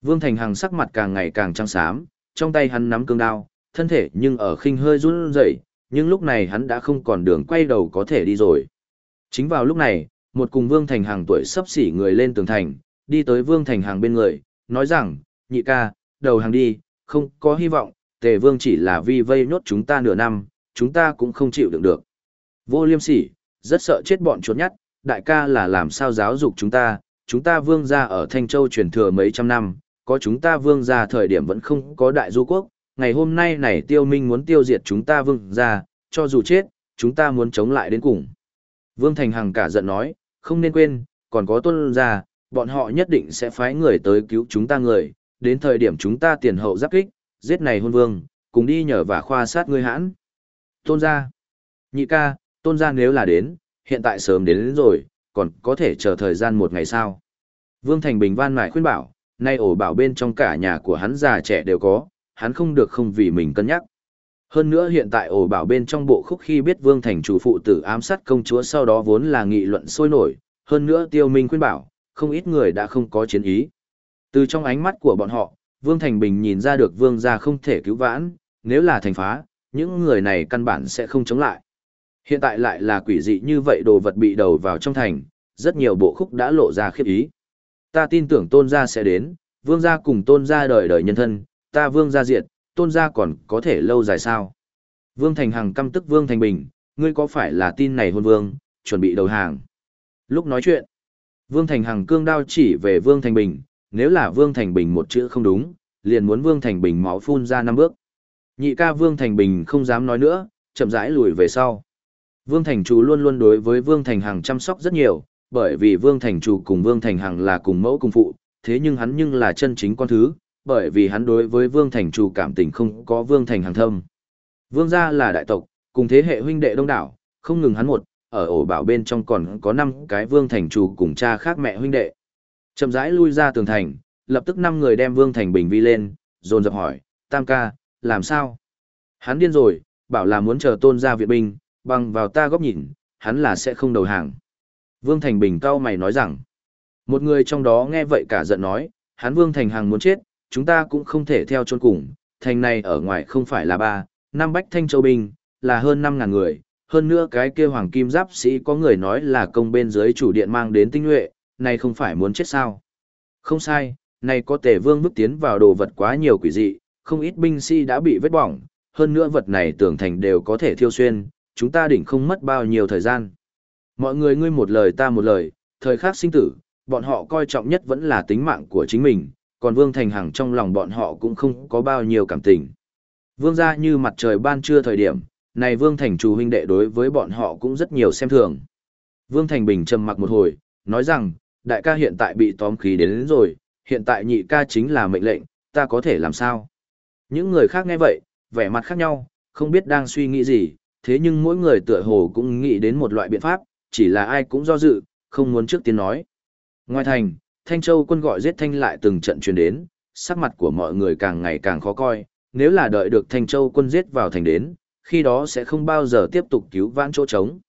Vương Thành Hằng sắc mặt càng ngày càng trắng xám, trong tay hắn nắm cương đao, thân thể nhưng ở khinh hơi run rẩy, nhưng lúc này hắn đã không còn đường quay đầu có thể đi rồi. Chính vào lúc này, một cùng Vương Thành Hàng tuổi sắp xỉ người lên tường thành, đi tới Vương Thành Hàng bên người, nói rằng, nhị ca, đầu hàng đi, không có hy vọng, tề Vương chỉ là vi vây nhốt chúng ta nửa năm, chúng ta cũng không chịu đựng được. Vô liêm sỉ, rất sợ chết bọn chuột nhắt, đại ca là làm sao giáo dục chúng ta, chúng ta Vương gia ở Thanh Châu truyền thừa mấy trăm năm, có chúng ta Vương gia thời điểm vẫn không có đại du quốc, ngày hôm nay này tiêu minh muốn tiêu diệt chúng ta vương ra, cho dù chết, chúng ta muốn chống lại đến cùng. Vương Thành Hằng cả giận nói, không nên quên, còn có tôn gia, bọn họ nhất định sẽ phái người tới cứu chúng ta người, đến thời điểm chúng ta tiền hậu giáp kích, giết này hôn vương, cùng đi nhờ và khoa sát ngươi hãn. Tôn gia, nhị ca, tôn gia nếu là đến, hiện tại sớm đến, đến rồi, còn có thể chờ thời gian một ngày sao. Vương Thành Bình van mải khuyên bảo, nay ổ bảo bên trong cả nhà của hắn già trẻ đều có, hắn không được không vì mình cân nhắc. Hơn nữa hiện tại ổ bảo bên trong bộ khúc khi biết Vương Thành chủ phụ tử ám sát công chúa sau đó vốn là nghị luận sôi nổi, hơn nữa tiêu minh khuyên bảo, không ít người đã không có chiến ý. Từ trong ánh mắt của bọn họ, Vương Thành Bình nhìn ra được Vương gia không thể cứu vãn, nếu là thành phá, những người này căn bản sẽ không chống lại. Hiện tại lại là quỷ dị như vậy đồ vật bị đầu vào trong thành, rất nhiều bộ khúc đã lộ ra khiếp ý. Ta tin tưởng tôn gia sẽ đến, vương gia cùng tôn gia đời đời nhân thân, ta vương gia diệt, tôn gia còn có thể lâu dài sao. Vương Thành Hằng căm tức Vương Thành Bình, ngươi có phải là tin này hôn vương, chuẩn bị đầu hàng. Lúc nói chuyện, Vương Thành Hằng cương đao chỉ về Vương Thành Bình, nếu là Vương Thành Bình một chữ không đúng, liền muốn Vương Thành Bình máu phun ra năm bước. Nhị ca Vương Thành Bình không dám nói nữa, chậm rãi lùi về sau. Vương Thành Chủ luôn luôn đối với Vương Thành Hằng chăm sóc rất nhiều, bởi vì Vương Thành Chủ cùng Vương Thành Hằng là cùng mẫu cùng phụ, thế nhưng hắn nhưng là chân chính con thứ, bởi vì hắn đối với Vương Thành Chủ cảm tình không có Vương Thành hàng thâm. Vương gia là đại tộc, cùng thế hệ huynh đệ đông đảo, không ngừng hắn một, ở ổ bảo bên trong còn có 5 cái Vương Thành Chủ cùng cha khác mẹ huynh đệ. Chậm rãi lui ra tường thành, lập tức 5 người đem Vương Thành Bình vi lên, dồn dập hỏi, Tam ca, làm sao? Hắn điên rồi, bảo là muốn chờ tôn gia viện binh, bằng vào ta góc nhìn, hắn là sẽ không đầu hàng. Vương Thành Bình cao mày nói rằng, một người trong đó nghe vậy cả giận nói, hắn Vương Thành Hằng muốn chết, chúng ta cũng không thể theo chôn cùng, thành này ở ngoài không phải là ba, năm bách thanh châu binh, là hơn 5.000 người, hơn nữa cái kia hoàng kim giáp sĩ có người nói là công bên dưới chủ điện mang đến tinh nhuệ, này không phải muốn chết sao. Không sai, này có tề vương bước tiến vào đồ vật quá nhiều quỷ dị, không ít binh sĩ đã bị vết bỏng, hơn nữa vật này tưởng thành đều có thể thiêu xuyên, chúng ta đỉnh không mất bao nhiêu thời gian. Mọi người ngươi một lời ta một lời, thời khắc sinh tử, bọn họ coi trọng nhất vẫn là tính mạng của chính mình, còn Vương Thành Hằng trong lòng bọn họ cũng không có bao nhiêu cảm tình. Vương gia như mặt trời ban trưa thời điểm, này Vương Thành chủ huynh đệ đối với bọn họ cũng rất nhiều xem thường. Vương Thành Bình trầm mặc một hồi, nói rằng, đại ca hiện tại bị tóm khí đến, đến rồi, hiện tại nhị ca chính là mệnh lệnh, ta có thể làm sao? Những người khác nghe vậy, vẻ mặt khác nhau, không biết đang suy nghĩ gì, thế nhưng mỗi người tựa hồ cũng nghĩ đến một loại biện pháp, chỉ là ai cũng do dự, không muốn trước tiên nói. Ngoài thành, Thanh Châu quân gọi giết Thanh lại từng trận truyền đến, sắc mặt của mọi người càng ngày càng khó coi, nếu là đợi được Thanh Châu quân giết vào thành đến, khi đó sẽ không bao giờ tiếp tục cứu vãn chỗ trống.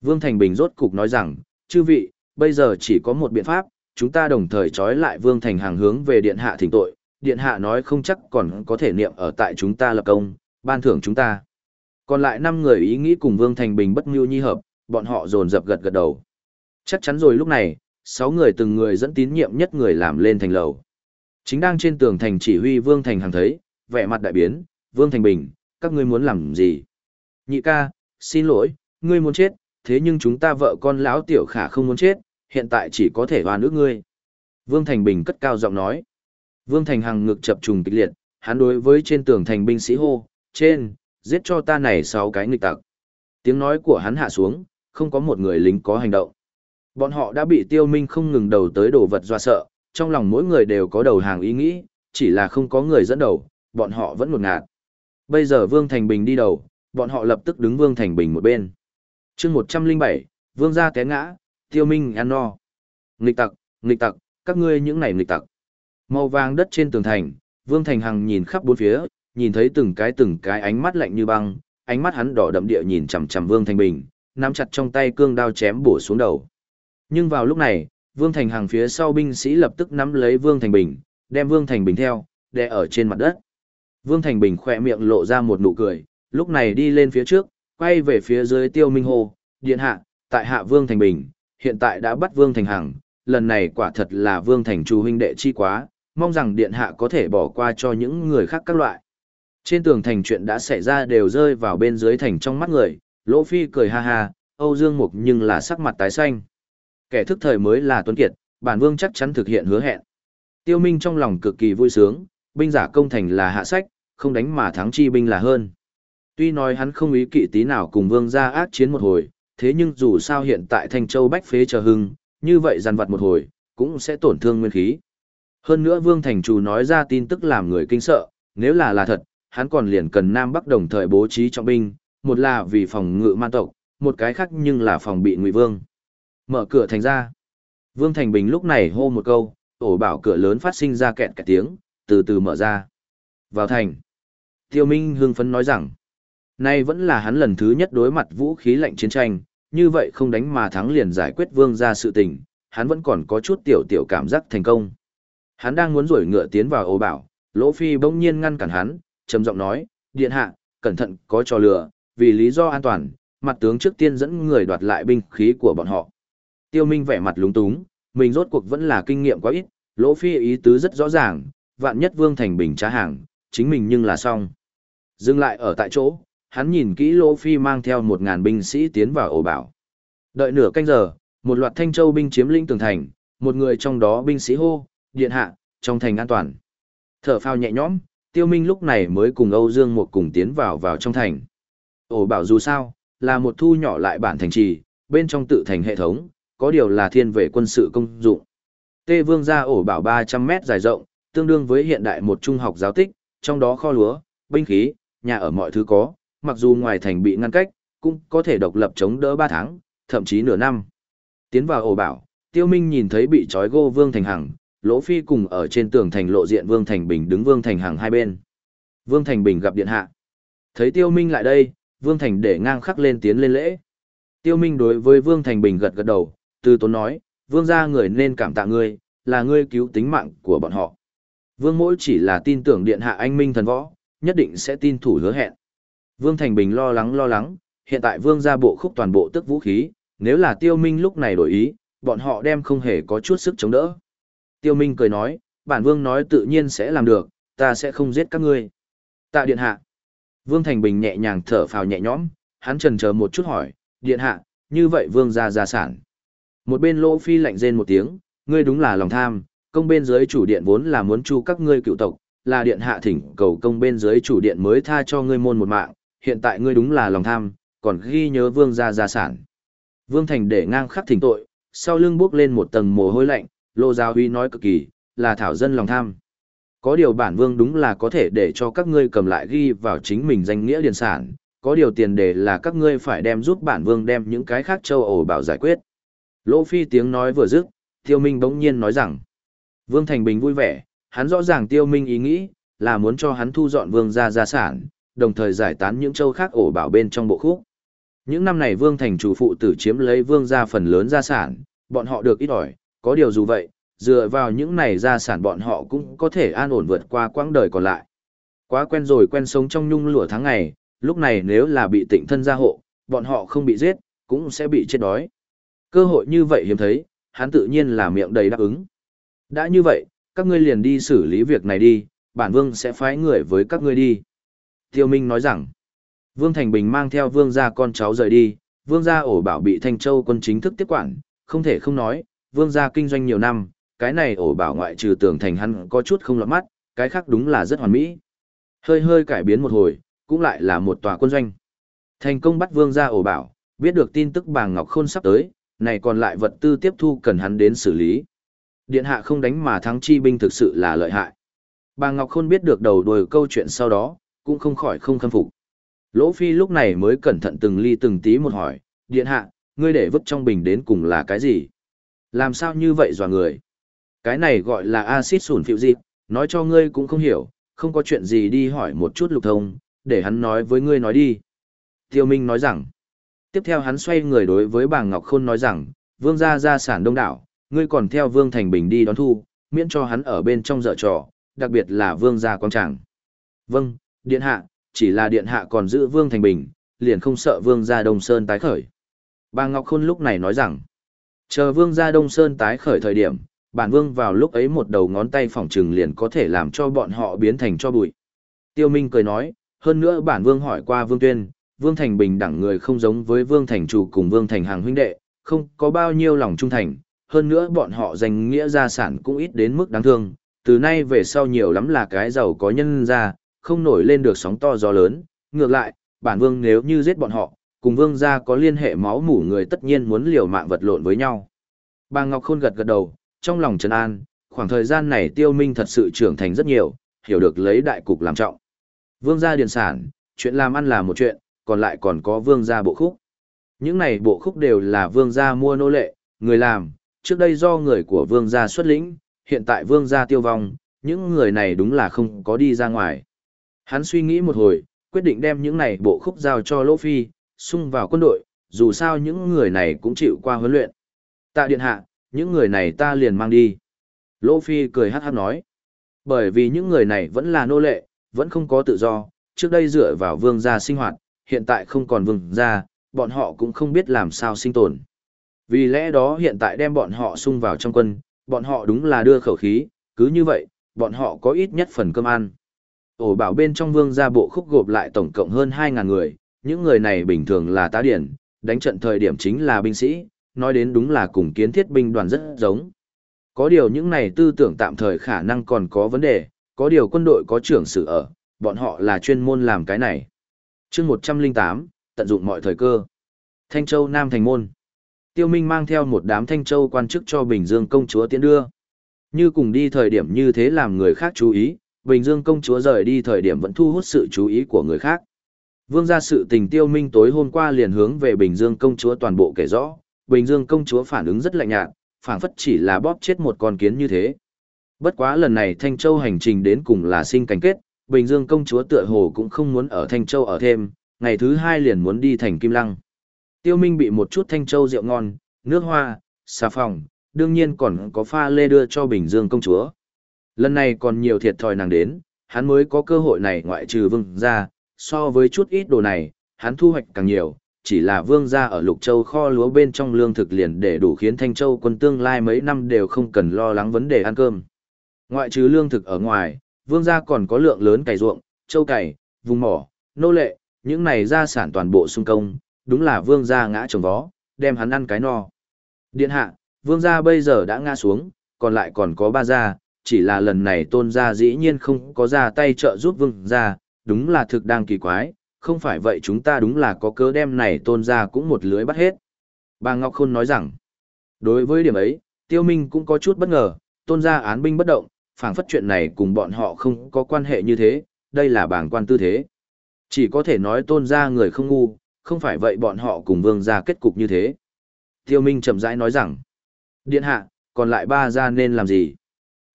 Vương Thành Bình rốt cục nói rằng, chư vị, bây giờ chỉ có một biện pháp, chúng ta đồng thời trói lại Vương Thành hàng hướng về Điện Hạ thỉnh tội, Điện Hạ nói không chắc còn có thể niệm ở tại chúng ta lập công, ban thưởng chúng ta. Còn lại 5 người ý nghĩ cùng Vương Thành Bình bất mưu nhi hợp, bọn họ dồn dập gật gật đầu. Chắc chắn rồi lúc này, Sáu người từng người dẫn tín nhiệm nhất người làm lên thành lầu. Chính đang trên tường thành chỉ huy Vương Thành hàng thấy, vẻ mặt đại biến, Vương Thành Bình, các ngươi muốn làm gì? Nhị ca, xin lỗi, ngươi muốn chết, thế nhưng chúng ta vợ con lão tiểu khả không muốn chết, hiện tại chỉ có thể hoa nước ngươi. Vương Thành Bình cất cao giọng nói. Vương Thành Hằng ngực chập trùng kịch liệt, hắn đối với trên tường thành binh sĩ hô, trên, giết cho ta này sáu cái nghịch tặc. Tiếng nói của hắn hạ xuống, không có một người lính có hành động. Bọn họ đã bị tiêu minh không ngừng đầu tới đồ vật doa sợ, trong lòng mỗi người đều có đầu hàng ý nghĩ, chỉ là không có người dẫn đầu, bọn họ vẫn ngột ngạt. Bây giờ Vương Thành Bình đi đầu, bọn họ lập tức đứng Vương Thành Bình một bên. chương 107, Vương gia té ngã, tiêu minh ăn no. Nghịch tặc, nghịch tặc, các ngươi những này nghịch tặc. Màu vàng đất trên tường thành, Vương Thành Hằng nhìn khắp bốn phía, nhìn thấy từng cái từng cái ánh mắt lạnh như băng, ánh mắt hắn đỏ đậm địa nhìn chằm chằm Vương Thành Bình, nắm chặt trong tay cương đao chém bổ xuống đầu. Nhưng vào lúc này, Vương Thành Hằng phía sau binh sĩ lập tức nắm lấy Vương Thành Bình, đem Vương Thành Bình theo, đè ở trên mặt đất. Vương Thành Bình khỏe miệng lộ ra một nụ cười, lúc này đi lên phía trước, quay về phía dưới Tiêu Minh Hồ, điện hạ, tại hạ Vương Thành Bình, hiện tại đã bắt Vương Thành Hằng, lần này quả thật là Vương Thành Chu huynh đệ chi quá, mong rằng điện hạ có thể bỏ qua cho những người khác các loại. Trên tường thành chuyện đã xảy ra đều rơi vào bên dưới thành trong mắt người, Lỗ Phi cười ha ha, Âu Dương Mục nhưng là sắc mặt tái xanh. Kẻ thức thời mới là tuấn kiệt, bản vương chắc chắn thực hiện hứa hẹn. Tiêu Minh trong lòng cực kỳ vui sướng, binh giả công thành là hạ sách, không đánh mà thắng chi binh là hơn. Tuy nói hắn không ý kỵ tí nào cùng vương gia ác chiến một hồi, thế nhưng dù sao hiện tại Thanh Châu Bách Phế chờ hưng, như vậy dàn vặt một hồi, cũng sẽ tổn thương nguyên khí. Hơn nữa Vương Thành Chủ nói ra tin tức làm người kinh sợ, nếu là là thật, hắn còn liền cần Nam Bắc đồng thời bố trí trọng binh, một là vì phòng ngự man tộc, một cái khác nhưng là phòng bị Ngụy Vương. Mở cửa thành ra. Vương Thành Bình lúc này hô một câu, ổ bảo cửa lớn phát sinh ra kẹt kẹt tiếng, từ từ mở ra. Vào thành. Tiêu Minh hưng phấn nói rằng, nay vẫn là hắn lần thứ nhất đối mặt vũ khí lạnh chiến tranh, như vậy không đánh mà thắng liền giải quyết vương gia sự tình, hắn vẫn còn có chút tiểu tiểu cảm giác thành công. Hắn đang muốn rủi ngựa tiến vào ổ bảo, Lỗ Phi bỗng nhiên ngăn cản hắn, trầm giọng nói, điện hạ, cẩn thận, có trò lừa, vì lý do an toàn, mặt tướng trước tiên dẫn người đoạt lại binh khí của bọn họ. Tiêu Minh vẻ mặt lúng túng, mình rốt cuộc vẫn là kinh nghiệm quá ít, Lỗ Phi ý tứ rất rõ ràng, vạn nhất Vương Thành Bình trá hàng, chính mình nhưng là xong. Dừng lại ở tại chỗ, hắn nhìn kỹ Lỗ Phi mang theo một ngàn binh sĩ tiến vào ổ bảo. Đợi nửa canh giờ, một loạt thanh châu binh chiếm lĩnh tường thành, một người trong đó binh sĩ hô, điện hạ, trong thành an toàn. Thở phào nhẹ nhõm, Tiêu Minh lúc này mới cùng Âu Dương một cùng tiến vào vào trong thành. Ổ bảo dù sao, là một thu nhỏ lại bản thành trì, bên trong tự thành hệ thống, có điều là thiên về quân sự công dụng. Tê Vương ra ổ bảo 300 mét dài rộng, tương đương với hiện đại một trung học giáo tích, trong đó kho lúa, binh khí, nhà ở mọi thứ có, mặc dù ngoài thành bị ngăn cách, cũng có thể độc lập chống đỡ 3 tháng, thậm chí nửa năm. Tiến vào ổ bảo, Tiêu Minh nhìn thấy bị trói gô Vương Thành Hằng, Lỗ Phi cùng ở trên tường thành lộ diện Vương Thành Bình đứng Vương Thành Hằng hai bên. Vương Thành Bình gặp điện hạ. Thấy Tiêu Minh lại đây, Vương Thành để ngang khắc lên tiến lên lễ. Tiêu Minh đối với Vương Thành Bình gật gật đầu, từ tốn nói, Vương gia người nên cảm tạ ngươi, là ngươi cứu tính mạng của bọn họ. Vương mỗi chỉ là tin tưởng điện hạ anh minh thần võ, nhất định sẽ tin thủ hứa hẹn. Vương Thành Bình lo lắng lo lắng, hiện tại Vương gia bộ khúc toàn bộ tức vũ khí, nếu là Tiêu Minh lúc này đổi ý, bọn họ đem không hề có chút sức chống đỡ. Tiêu Minh cười nói, bản Vương nói tự nhiên sẽ làm được, ta sẽ không giết các ngươi. Tạ điện hạ. Vương Thành Bình nhẹ nhàng thở phào nhẹ nhõm, hắn trần chờ một chút hỏi, điện hạ, như vậy Vương gia gia sản. Một bên Lỗ Phi lạnh rên một tiếng, ngươi đúng là lòng tham, công bên dưới chủ điện vốn là muốn chu các ngươi cựu tộc, là điện hạ thỉnh cầu công bên dưới chủ điện mới tha cho ngươi môn một mạng, hiện tại ngươi đúng là lòng tham, còn ghi nhớ vương gia gia sản. Vương Thành để ngang khắc thỉnh tội, sau lưng bước lên một tầng mồ hôi lạnh, Lô Gia Huy nói cực kỳ, là thảo dân lòng tham. Có điều bản vương đúng là có thể để cho các ngươi cầm lại ghi vào chính mình danh nghĩa điền sản, có điều tiền đề là các ngươi phải đem giúp bản vương đem những cái khác châu ổ bảo giải quyết. Lỗ Phi tiếng nói vừa dứt, Tiêu Minh bỗng nhiên nói rằng, Vương Thành Bình vui vẻ, hắn rõ ràng Tiêu Minh ý nghĩ, là muốn cho hắn thu dọn vương gia gia sản, đồng thời giải tán những châu khác ổ bảo bên trong bộ khúc. Những năm này Vương Thành chủ phụ tử chiếm lấy vương gia phần lớn gia sản, bọn họ được ít ỏi, có điều dù vậy, dựa vào những này gia sản bọn họ cũng có thể an ổn vượt qua quãng đời còn lại. Quá quen rồi quen sống trong nhung lụa tháng ngày, lúc này nếu là bị tịnh thân gia hộ, bọn họ không bị giết, cũng sẽ bị chết đói. Cơ hội như vậy hiếm thấy, hắn tự nhiên là miệng đầy đáp ứng. Đã như vậy, các ngươi liền đi xử lý việc này đi, bản vương sẽ phái người với các ngươi đi. Tiêu Minh nói rằng, Vương Thành Bình mang theo vương gia con cháu rời đi, vương gia ổ bảo bị Thanh Châu quân chính thức tiếp quản, không thể không nói, vương gia kinh doanh nhiều năm, cái này ổ bảo ngoại trừ tưởng thành hắn có chút không lọt mắt, cái khác đúng là rất hoàn mỹ. Hơi hơi cải biến một hồi, cũng lại là một tòa quân doanh. Thành công bắt vương gia ổ bảo, biết được tin tức bàng Ngọc Khôn sắp tới, này còn lại vật tư tiếp thu cần hắn đến xử lý. Điện hạ không đánh mà thắng chi binh thực sự là lợi hại. Bà Ngọc Khôn biết được đầu đuôi câu chuyện sau đó, cũng không khỏi không khâm phục. Lỗ Phi lúc này mới cẩn thận từng ly từng tí một hỏi, điện hạ, ngươi để vứt trong bình đến cùng là cái gì? Làm sao như vậy dò người? Cái này gọi là axit sủn phiệu dịp, nói cho ngươi cũng không hiểu, không có chuyện gì đi hỏi một chút lục thông, để hắn nói với ngươi nói đi. Tiêu Minh nói rằng, tiếp theo hắn xoay người đối với bà Ngọc Khôn nói rằng, vương gia gia sản đông đảo, ngươi còn theo vương Thành Bình đi đón thu, miễn cho hắn ở bên trong dở trò, đặc biệt là vương gia quang tràng. Vâng, điện hạ, chỉ là điện hạ còn giữ vương Thành Bình, liền không sợ vương gia Đông Sơn tái khởi. Bà Ngọc Khôn lúc này nói rằng, chờ vương gia Đông Sơn tái khởi thời điểm, bản vương vào lúc ấy một đầu ngón tay phỏng trừng liền có thể làm cho bọn họ biến thành cho bụi. Tiêu Minh cười nói, hơn nữa bản vương hỏi qua vương tuyên, Vương Thành bình đẳng người không giống với Vương Thành chủ cùng Vương Thành hàng huynh đệ, không có bao nhiêu lòng trung thành, hơn nữa bọn họ danh nghĩa gia sản cũng ít đến mức đáng thương, từ nay về sau nhiều lắm là cái giàu có nhân ra, không nổi lên được sóng to gió lớn, ngược lại, bản vương nếu như giết bọn họ, cùng vương gia có liên hệ máu mủ người tất nhiên muốn liều mạng vật lộn với nhau. Bà Ngọc Khôn gật gật đầu, trong lòng trấn an, khoảng thời gian này tiêu minh thật sự trưởng thành rất nhiều, hiểu được lấy đại cục làm trọng. Vương gia điền sản, chuyện làm ăn là một chuyện, còn lại còn có vương gia bộ khúc. Những này bộ khúc đều là vương gia mua nô lệ, người làm, trước đây do người của vương gia xuất lĩnh, hiện tại vương gia tiêu vong, những người này đúng là không có đi ra ngoài. Hắn suy nghĩ một hồi, quyết định đem những này bộ khúc giao cho Lỗ Phi, xung vào quân đội, dù sao những người này cũng chịu qua huấn luyện. Tạ điện hạ, những người này ta liền mang đi. Lỗ Phi cười hát hát nói. Bởi vì những người này vẫn là nô lệ, vẫn không có tự do, trước đây dựa vào vương gia sinh hoạt, hiện tại không còn vương gia, bọn họ cũng không biết làm sao sinh tồn. Vì lẽ đó hiện tại đem bọn họ xung vào trong quân, bọn họ đúng là đưa khẩu khí, cứ như vậy, bọn họ có ít nhất phần cơm ăn. Ổ bảo bên trong vương gia bộ khúc gộp lại tổng cộng hơn 2.000 người, những người này bình thường là tá điển, đánh trận thời điểm chính là binh sĩ, nói đến đúng là cùng kiến thiết binh đoàn rất giống. Có điều những này tư tưởng tạm thời khả năng còn có vấn đề, có điều quân đội có trưởng sự ở, bọn họ là chuyên môn làm cái này chương 108, tận dụng mọi thời cơ. Thanh Châu Nam Thành Môn. Tiêu Minh mang theo một đám Thanh Châu quan chức cho Bình Dương công chúa tiến đưa. Như cùng đi thời điểm như thế làm người khác chú ý, Bình Dương công chúa rời đi thời điểm vẫn thu hút sự chú ý của người khác. Vương gia sự tình Tiêu Minh tối hôm qua liền hướng về Bình Dương công chúa toàn bộ kể rõ, Bình Dương công chúa phản ứng rất lạnh nhạt, phảng phất chỉ là bóp chết một con kiến như thế. Bất quá lần này Thanh Châu hành trình đến cùng là sinh cảnh kết, Bình Dương công chúa tựa hồ cũng không muốn ở Thanh Châu ở thêm, ngày thứ hai liền muốn đi thành Kim Lăng. Tiêu Minh bị một chút Thanh Châu rượu ngon, nước hoa, xà phòng, đương nhiên còn có pha lê đưa cho Bình Dương công chúa. Lần này còn nhiều thiệt thòi nàng đến, hắn mới có cơ hội này ngoại trừ vương gia, so với chút ít đồ này, hắn thu hoạch càng nhiều, chỉ là vương gia ở Lục Châu kho lúa bên trong lương thực liền để đủ khiến Thanh Châu quân tương lai mấy năm đều không cần lo lắng vấn đề ăn cơm. Ngoại trừ lương thực ở ngoài, vương gia còn có lượng lớn cày ruộng, châu cày, vùng mỏ, nô lệ, những này gia sản toàn bộ xung công, đúng là vương gia ngã trồng vó, đem hắn ăn cái no. Điện hạ, vương gia bây giờ đã ngã xuống, còn lại còn có ba gia, chỉ là lần này tôn gia dĩ nhiên không có ra tay trợ giúp vương gia, đúng là thực đang kỳ quái, không phải vậy chúng ta đúng là có cớ đem này tôn gia cũng một lưới bắt hết. Bà Ngọc Khôn nói rằng, đối với điểm ấy, tiêu minh cũng có chút bất ngờ, tôn gia án binh bất động, phảng phất chuyện này cùng bọn họ không có quan hệ như thế, đây là bảng quan tư thế. Chỉ có thể nói tôn gia người không ngu, không phải vậy bọn họ cùng vương gia kết cục như thế. Tiêu Minh chậm rãi nói rằng, điện hạ, còn lại ba gia nên làm gì?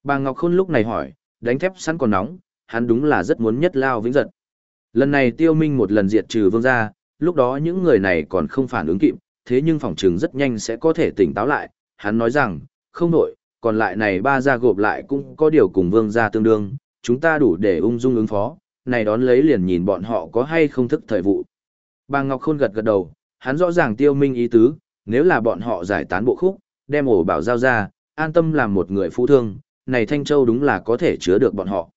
Bà Ngọc Khôn lúc này hỏi, đánh thép sẵn còn nóng, hắn đúng là rất muốn nhất lao vĩnh giật. Lần này tiêu minh một lần diệt trừ vương gia, lúc đó những người này còn không phản ứng kịp, thế nhưng phòng trường rất nhanh sẽ có thể tỉnh táo lại. Hắn nói rằng, không nổi, còn lại này ba gia gộp lại cũng có điều cùng vương gia tương đương, chúng ta đủ để ung dung ứng phó, này đón lấy liền nhìn bọn họ có hay không thức thời vụ. Bà Ngọc Khôn gật gật đầu, hắn rõ ràng tiêu minh ý tứ, nếu là bọn họ giải tán bộ khúc, đem ổ bảo giao ra, an tâm làm một người phụ thương, này Thanh Châu đúng là có thể chứa được bọn họ.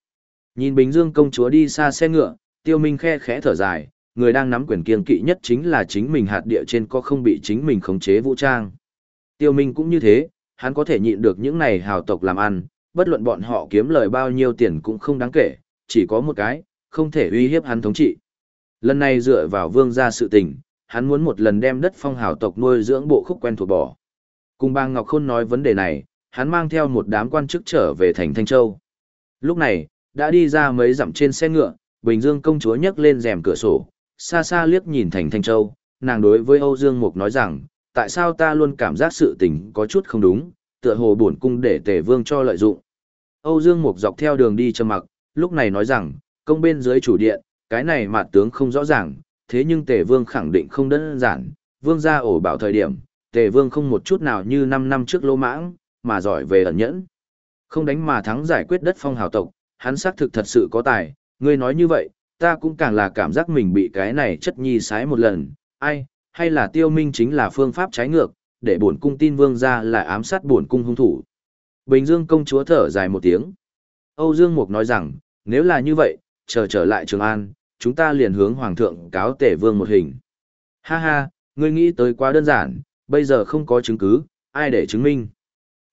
Nhìn Bình Dương công chúa đi xa xe ngựa, tiêu minh khe khẽ thở dài, người đang nắm quyền kiên kỵ nhất chính là chính mình hạt địa trên có không bị chính mình khống chế vũ trang. Tiêu minh cũng như thế, hắn có thể nhịn được những này hào tộc làm ăn, bất luận bọn họ kiếm lời bao nhiêu tiền cũng không đáng kể, chỉ có một cái, không thể uy hiếp hắn thống trị. Lần này dựa vào vương gia sự tình, hắn muốn một lần đem đất phong hào tộc nuôi dưỡng bộ khúc quen thuộc bỏ. Cùng bang Ngọc Khôn nói vấn đề này, hắn mang theo một đám quan chức trở về thành Thanh Châu. Lúc này, đã đi ra mấy dặm trên xe ngựa, Bình Dương công chúa nhấc lên rèm cửa sổ, xa xa liếc nhìn thành Thanh Châu, nàng đối với Âu Dương Mục nói rằng, tại sao ta luôn cảm giác sự tình có chút không đúng, tựa hồ bổn cung để Tề Vương cho lợi dụng. Âu Dương Mục dọc theo đường đi trầm mặc, lúc này nói rằng, công bên dưới chủ điện, cái này mặt tướng không rõ ràng, thế nhưng Tề Vương khẳng định không đơn giản, Vương gia ổ bảo thời điểm, Tề Vương không một chút nào như 5 năm trước lô mãng, mà giỏi về ẩn nhẫn. Không đánh mà thắng giải quyết đất phong hào tộc, hắn xác thực thật sự có tài, ngươi nói như vậy, ta cũng càng là cảm giác mình bị cái này chất nhi sái một lần, ai, hay là tiêu minh chính là phương pháp trái ngược, để bổn cung tin vương ra là ám sát bổn cung hung thủ. Bình Dương công chúa thở dài một tiếng. Âu Dương Mục nói rằng, nếu là như vậy, chờ trở lại Trường An, chúng ta liền hướng Hoàng thượng cáo tể vương một hình. Ha ha, ngươi nghĩ tới quá đơn giản, bây giờ không có chứng cứ, ai để chứng minh.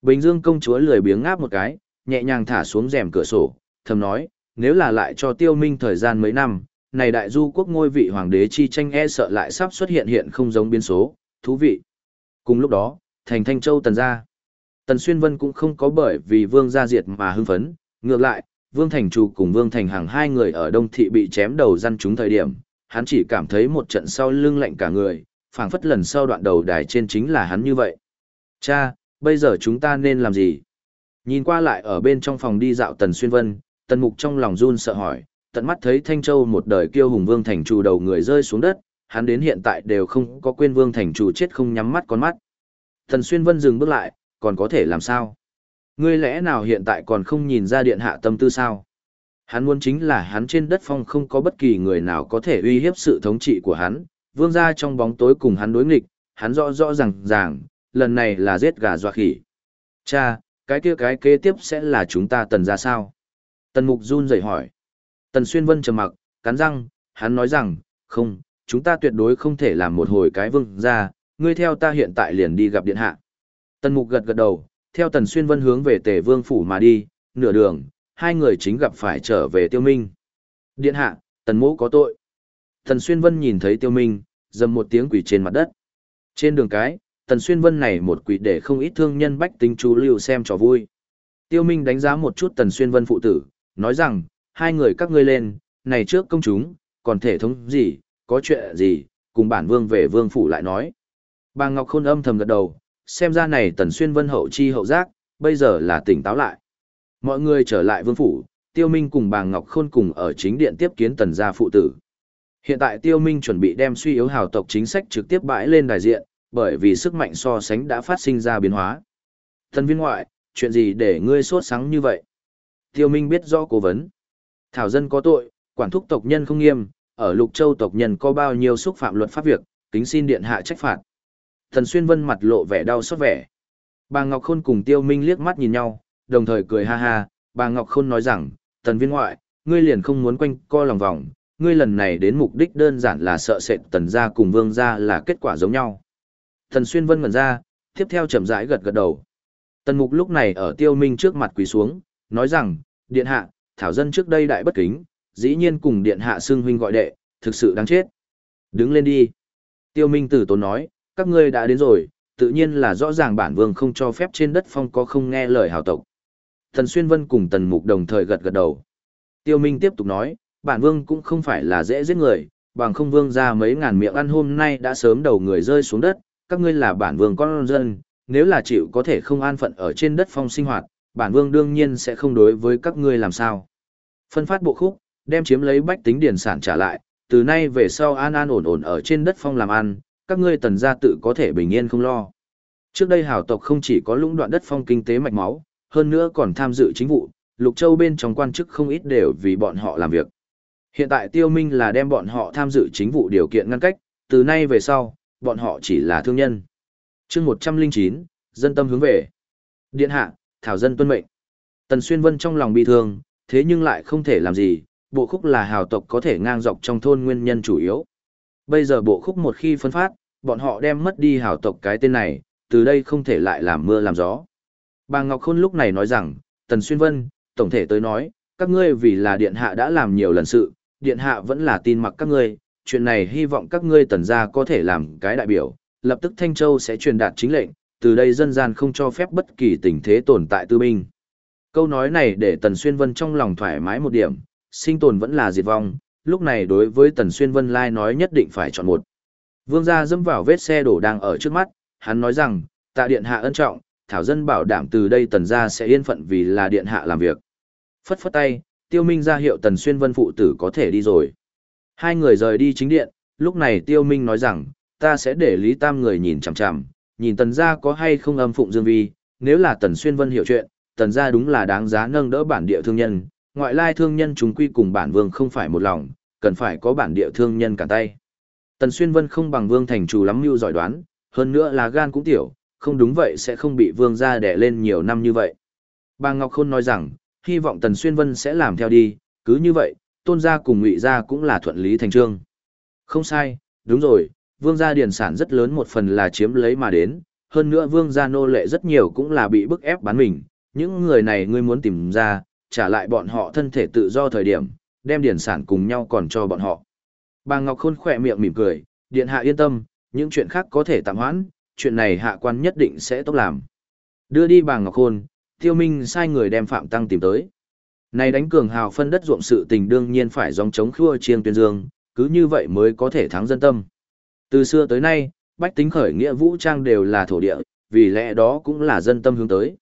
Bình Dương công chúa lười biếng ngáp một cái, nhẹ nhàng thả xuống rèm cửa sổ, thầm nói, nếu là lại cho tiêu minh thời gian mấy năm, này đại du quốc ngôi vị hoàng đế chi tranh e sợ lại sắp xuất hiện hiện không giống biến số, thú vị. Cùng lúc đó, thành Thanh Châu tần ra. Tần Xuyên Vân cũng không có bởi vì Vương gia diệt mà hưng phấn, ngược lại, Vương Thành Trù cùng Vương Thành hàng hai người ở Đông Thị bị chém đầu răn trúng thời điểm, hắn chỉ cảm thấy một trận sau lưng lạnh cả người, phảng phất lần sau đoạn đầu đài trên chính là hắn như vậy. Cha, bây giờ chúng ta nên làm gì? Nhìn qua lại ở bên trong phòng đi dạo Tần Xuyên Vân, Tần Mục trong lòng run sợ hỏi, tận mắt thấy Thanh Châu một đời kiêu hùng Vương Thành Trù đầu người rơi xuống đất, hắn đến hiện tại đều không có quên Vương Thành Trù chết không nhắm mắt con mắt. thần Xuyên Vân dừng bước lại, còn có thể làm sao? Ngươi lẽ nào hiện tại còn không nhìn ra điện hạ tâm tư sao? Hắn muốn chính là hắn trên đất phong không có bất kỳ người nào có thể uy hiếp sự thống trị của hắn, vương gia trong bóng tối cùng hắn đối nghịch, hắn rõ rõ ràng ràng, lần này là giết gà dọa khỉ. Cha, cái kia cái kế tiếp sẽ là chúng ta tần ra sao? Tần mục run rẩy hỏi. Tần xuyên vân trầm mặc, cắn răng, hắn nói rằng, không, chúng ta tuyệt đối không thể làm một hồi cái vương gia, ngươi theo ta hiện tại liền đi gặp điện hạ. Tần mục gật gật đầu, theo tần xuyên vân hướng về tề vương phủ mà đi, nửa đường, hai người chính gặp phải trở về tiêu minh. Điện hạ, tần mỗ có tội. Tần xuyên vân nhìn thấy tiêu minh, dầm một tiếng quỷ trên mặt đất. Trên đường cái, tần xuyên vân này một quỷ để không ít thương nhân bách tính chú lưu xem trò vui. Tiêu minh đánh giá một chút tần xuyên vân phụ tử, nói rằng, hai người các ngươi lên, này trước công chúng, còn thể thống gì, có chuyện gì, cùng bản vương về vương phủ lại nói. Bà Ngọc Khôn âm thầm gật đầu, xem ra này tần xuyên vân hậu chi hậu giác, bây giờ là tỉnh táo lại. Mọi người trở lại vương phủ, tiêu minh cùng bà Ngọc Khôn cùng ở chính điện tiếp kiến tần gia phụ tử. Hiện tại tiêu minh chuẩn bị đem suy yếu hào tộc chính sách trực tiếp bãi lên đại diện, bởi vì sức mạnh so sánh đã phát sinh ra biến hóa. Thần viên ngoại, chuyện gì để ngươi sốt sáng như vậy? Tiêu minh biết rõ cố vấn. Thảo dân có tội, quản thúc tộc nhân không nghiêm, ở lục châu tộc nhân có bao nhiêu xúc phạm luật pháp việc, kính xin điện hạ trách phạt. Thần xuyên vân mặt lộ vẻ đau xót vẻ. Bà Ngọc Khôn cùng Tiêu Minh liếc mắt nhìn nhau, đồng thời cười ha ha, bà Ngọc Khôn nói rằng, tần viên ngoại, ngươi liền không muốn quanh co lòng vòng, ngươi lần này đến mục đích đơn giản là sợ sệt tần gia cùng vương gia là kết quả giống nhau. Thần xuyên vân ngẩn ra, tiếp theo chậm rãi gật gật đầu. Tần mục lúc này ở tiêu minh trước mặt quỳ xuống, nói rằng, điện hạ, thảo dân trước đây đại bất kính, dĩ nhiên cùng điện hạ xưng huynh gọi đệ, thực sự đáng chết. Đứng lên đi. Tiêu minh tử tốn nói, các ngươi đã đến rồi, tự nhiên là rõ ràng bản vương không cho phép trên đất phong có không nghe lời hào tộc. Thần Xuyên Vân cùng Tần Mục đồng thời gật gật đầu. Tiêu Minh tiếp tục nói, bản vương cũng không phải là dễ giết người, bằng không vương ra mấy ngàn miệng ăn hôm nay đã sớm đầu người rơi xuống đất, các ngươi là bản vương con dân, nếu là chịu có thể không an phận ở trên đất phong sinh hoạt, bản vương đương nhiên sẽ không đối với các ngươi làm sao. Phân phát bộ khúc, đem chiếm lấy bách tính điển sản trả lại, từ nay về sau an an ổn ổn ở trên đất phong làm ăn, các ngươi tần gia tự có thể bình yên không lo. Trước đây hào tộc không chỉ có lũng đoạn đất phong kinh tế mạch máu, hơn nữa còn tham dự chính vụ, Lục Châu bên trong quan chức không ít đều vì bọn họ làm việc. Hiện tại tiêu minh là đem bọn họ tham dự chính vụ điều kiện ngăn cách, từ nay về sau, bọn họ chỉ là thương nhân. chương 109, dân tâm hướng về. Điện hạ, thảo dân tuân mệnh. Tần Xuyên Vân trong lòng bi thương, thế nhưng lại không thể làm gì, bộ khúc là hào tộc có thể ngang dọc trong thôn nguyên nhân chủ yếu. Bây giờ bộ khúc một khi phân phát, bọn họ đem mất đi hào tộc cái tên này, từ đây không thể lại làm mưa làm gió. Bà Ngọc Khôn lúc này nói rằng, Tần Xuyên Vân, tổng thể tới nói, các ngươi vì là điện hạ đã làm nhiều lần sự, điện hạ vẫn là tin mặc các ngươi, chuyện này hy vọng các ngươi tần gia có thể làm cái đại biểu, lập tức Thanh Châu sẽ truyền đạt chính lệnh, từ đây dân gian không cho phép bất kỳ tình thế tồn tại tư binh. Câu nói này để Tần Xuyên Vân trong lòng thoải mái một điểm, sinh tồn vẫn là diệt vong, lúc này đối với Tần Xuyên Vân Lai nói nhất định phải chọn một. Vương gia dâm vào vết xe đổ đang ở trước mắt, hắn nói rằng, tạ điện hạ ân trọng, thảo dân bảo đảm từ đây Tần gia sẽ yên phận vì là điện hạ làm việc. Phất phất tay, tiêu minh ra hiệu Tần Xuyên Vân phụ tử có thể đi rồi. Hai người rời đi chính điện, lúc này tiêu minh nói rằng, ta sẽ để Lý Tam người nhìn chằm chằm, nhìn Tần gia có hay không âm phụng dương vi, nếu là Tần Xuyên Vân hiểu chuyện, Tần gia đúng là đáng giá nâng đỡ bản địa thương nhân, ngoại lai thương nhân chúng quy cùng bản vương không phải một lòng, cần phải có bản địa thương nhân cả tay. Tần Xuyên Vân không bằng vương thành chủ lắm mưu giỏi đoán, hơn nữa là gan cũng tiểu, không đúng vậy sẽ không bị vương gia đẻ lên nhiều năm như vậy. Bà Ngọc Khôn nói rằng, hy vọng Tần Xuyên Vân sẽ làm theo đi, cứ như vậy, tôn gia cùng ngụy gia cũng là thuận lý thành trương. Không sai, đúng rồi, vương gia điển sản rất lớn một phần là chiếm lấy mà đến, hơn nữa vương gia nô lệ rất nhiều cũng là bị bức ép bán mình, những người này ngươi muốn tìm ra, trả lại bọn họ thân thể tự do thời điểm, đem điển sản cùng nhau còn cho bọn họ. Bà Ngọc Khôn khỏe miệng mỉm cười, điện hạ yên tâm, những chuyện khác có thể tạm hoãn, chuyện này hạ quan nhất định sẽ tốt làm. Đưa đi bà Ngọc Khôn, Tiêu Minh sai người đem Phạm Tăng tìm tới. Này đánh cường hào phân đất ruộng sự tình đương nhiên phải dòng chống khua chiêng tuyên dương, cứ như vậy mới có thể thắng dân tâm. Từ xưa tới nay, bách tính khởi nghĩa vũ trang đều là thổ địa, vì lẽ đó cũng là dân tâm hướng tới.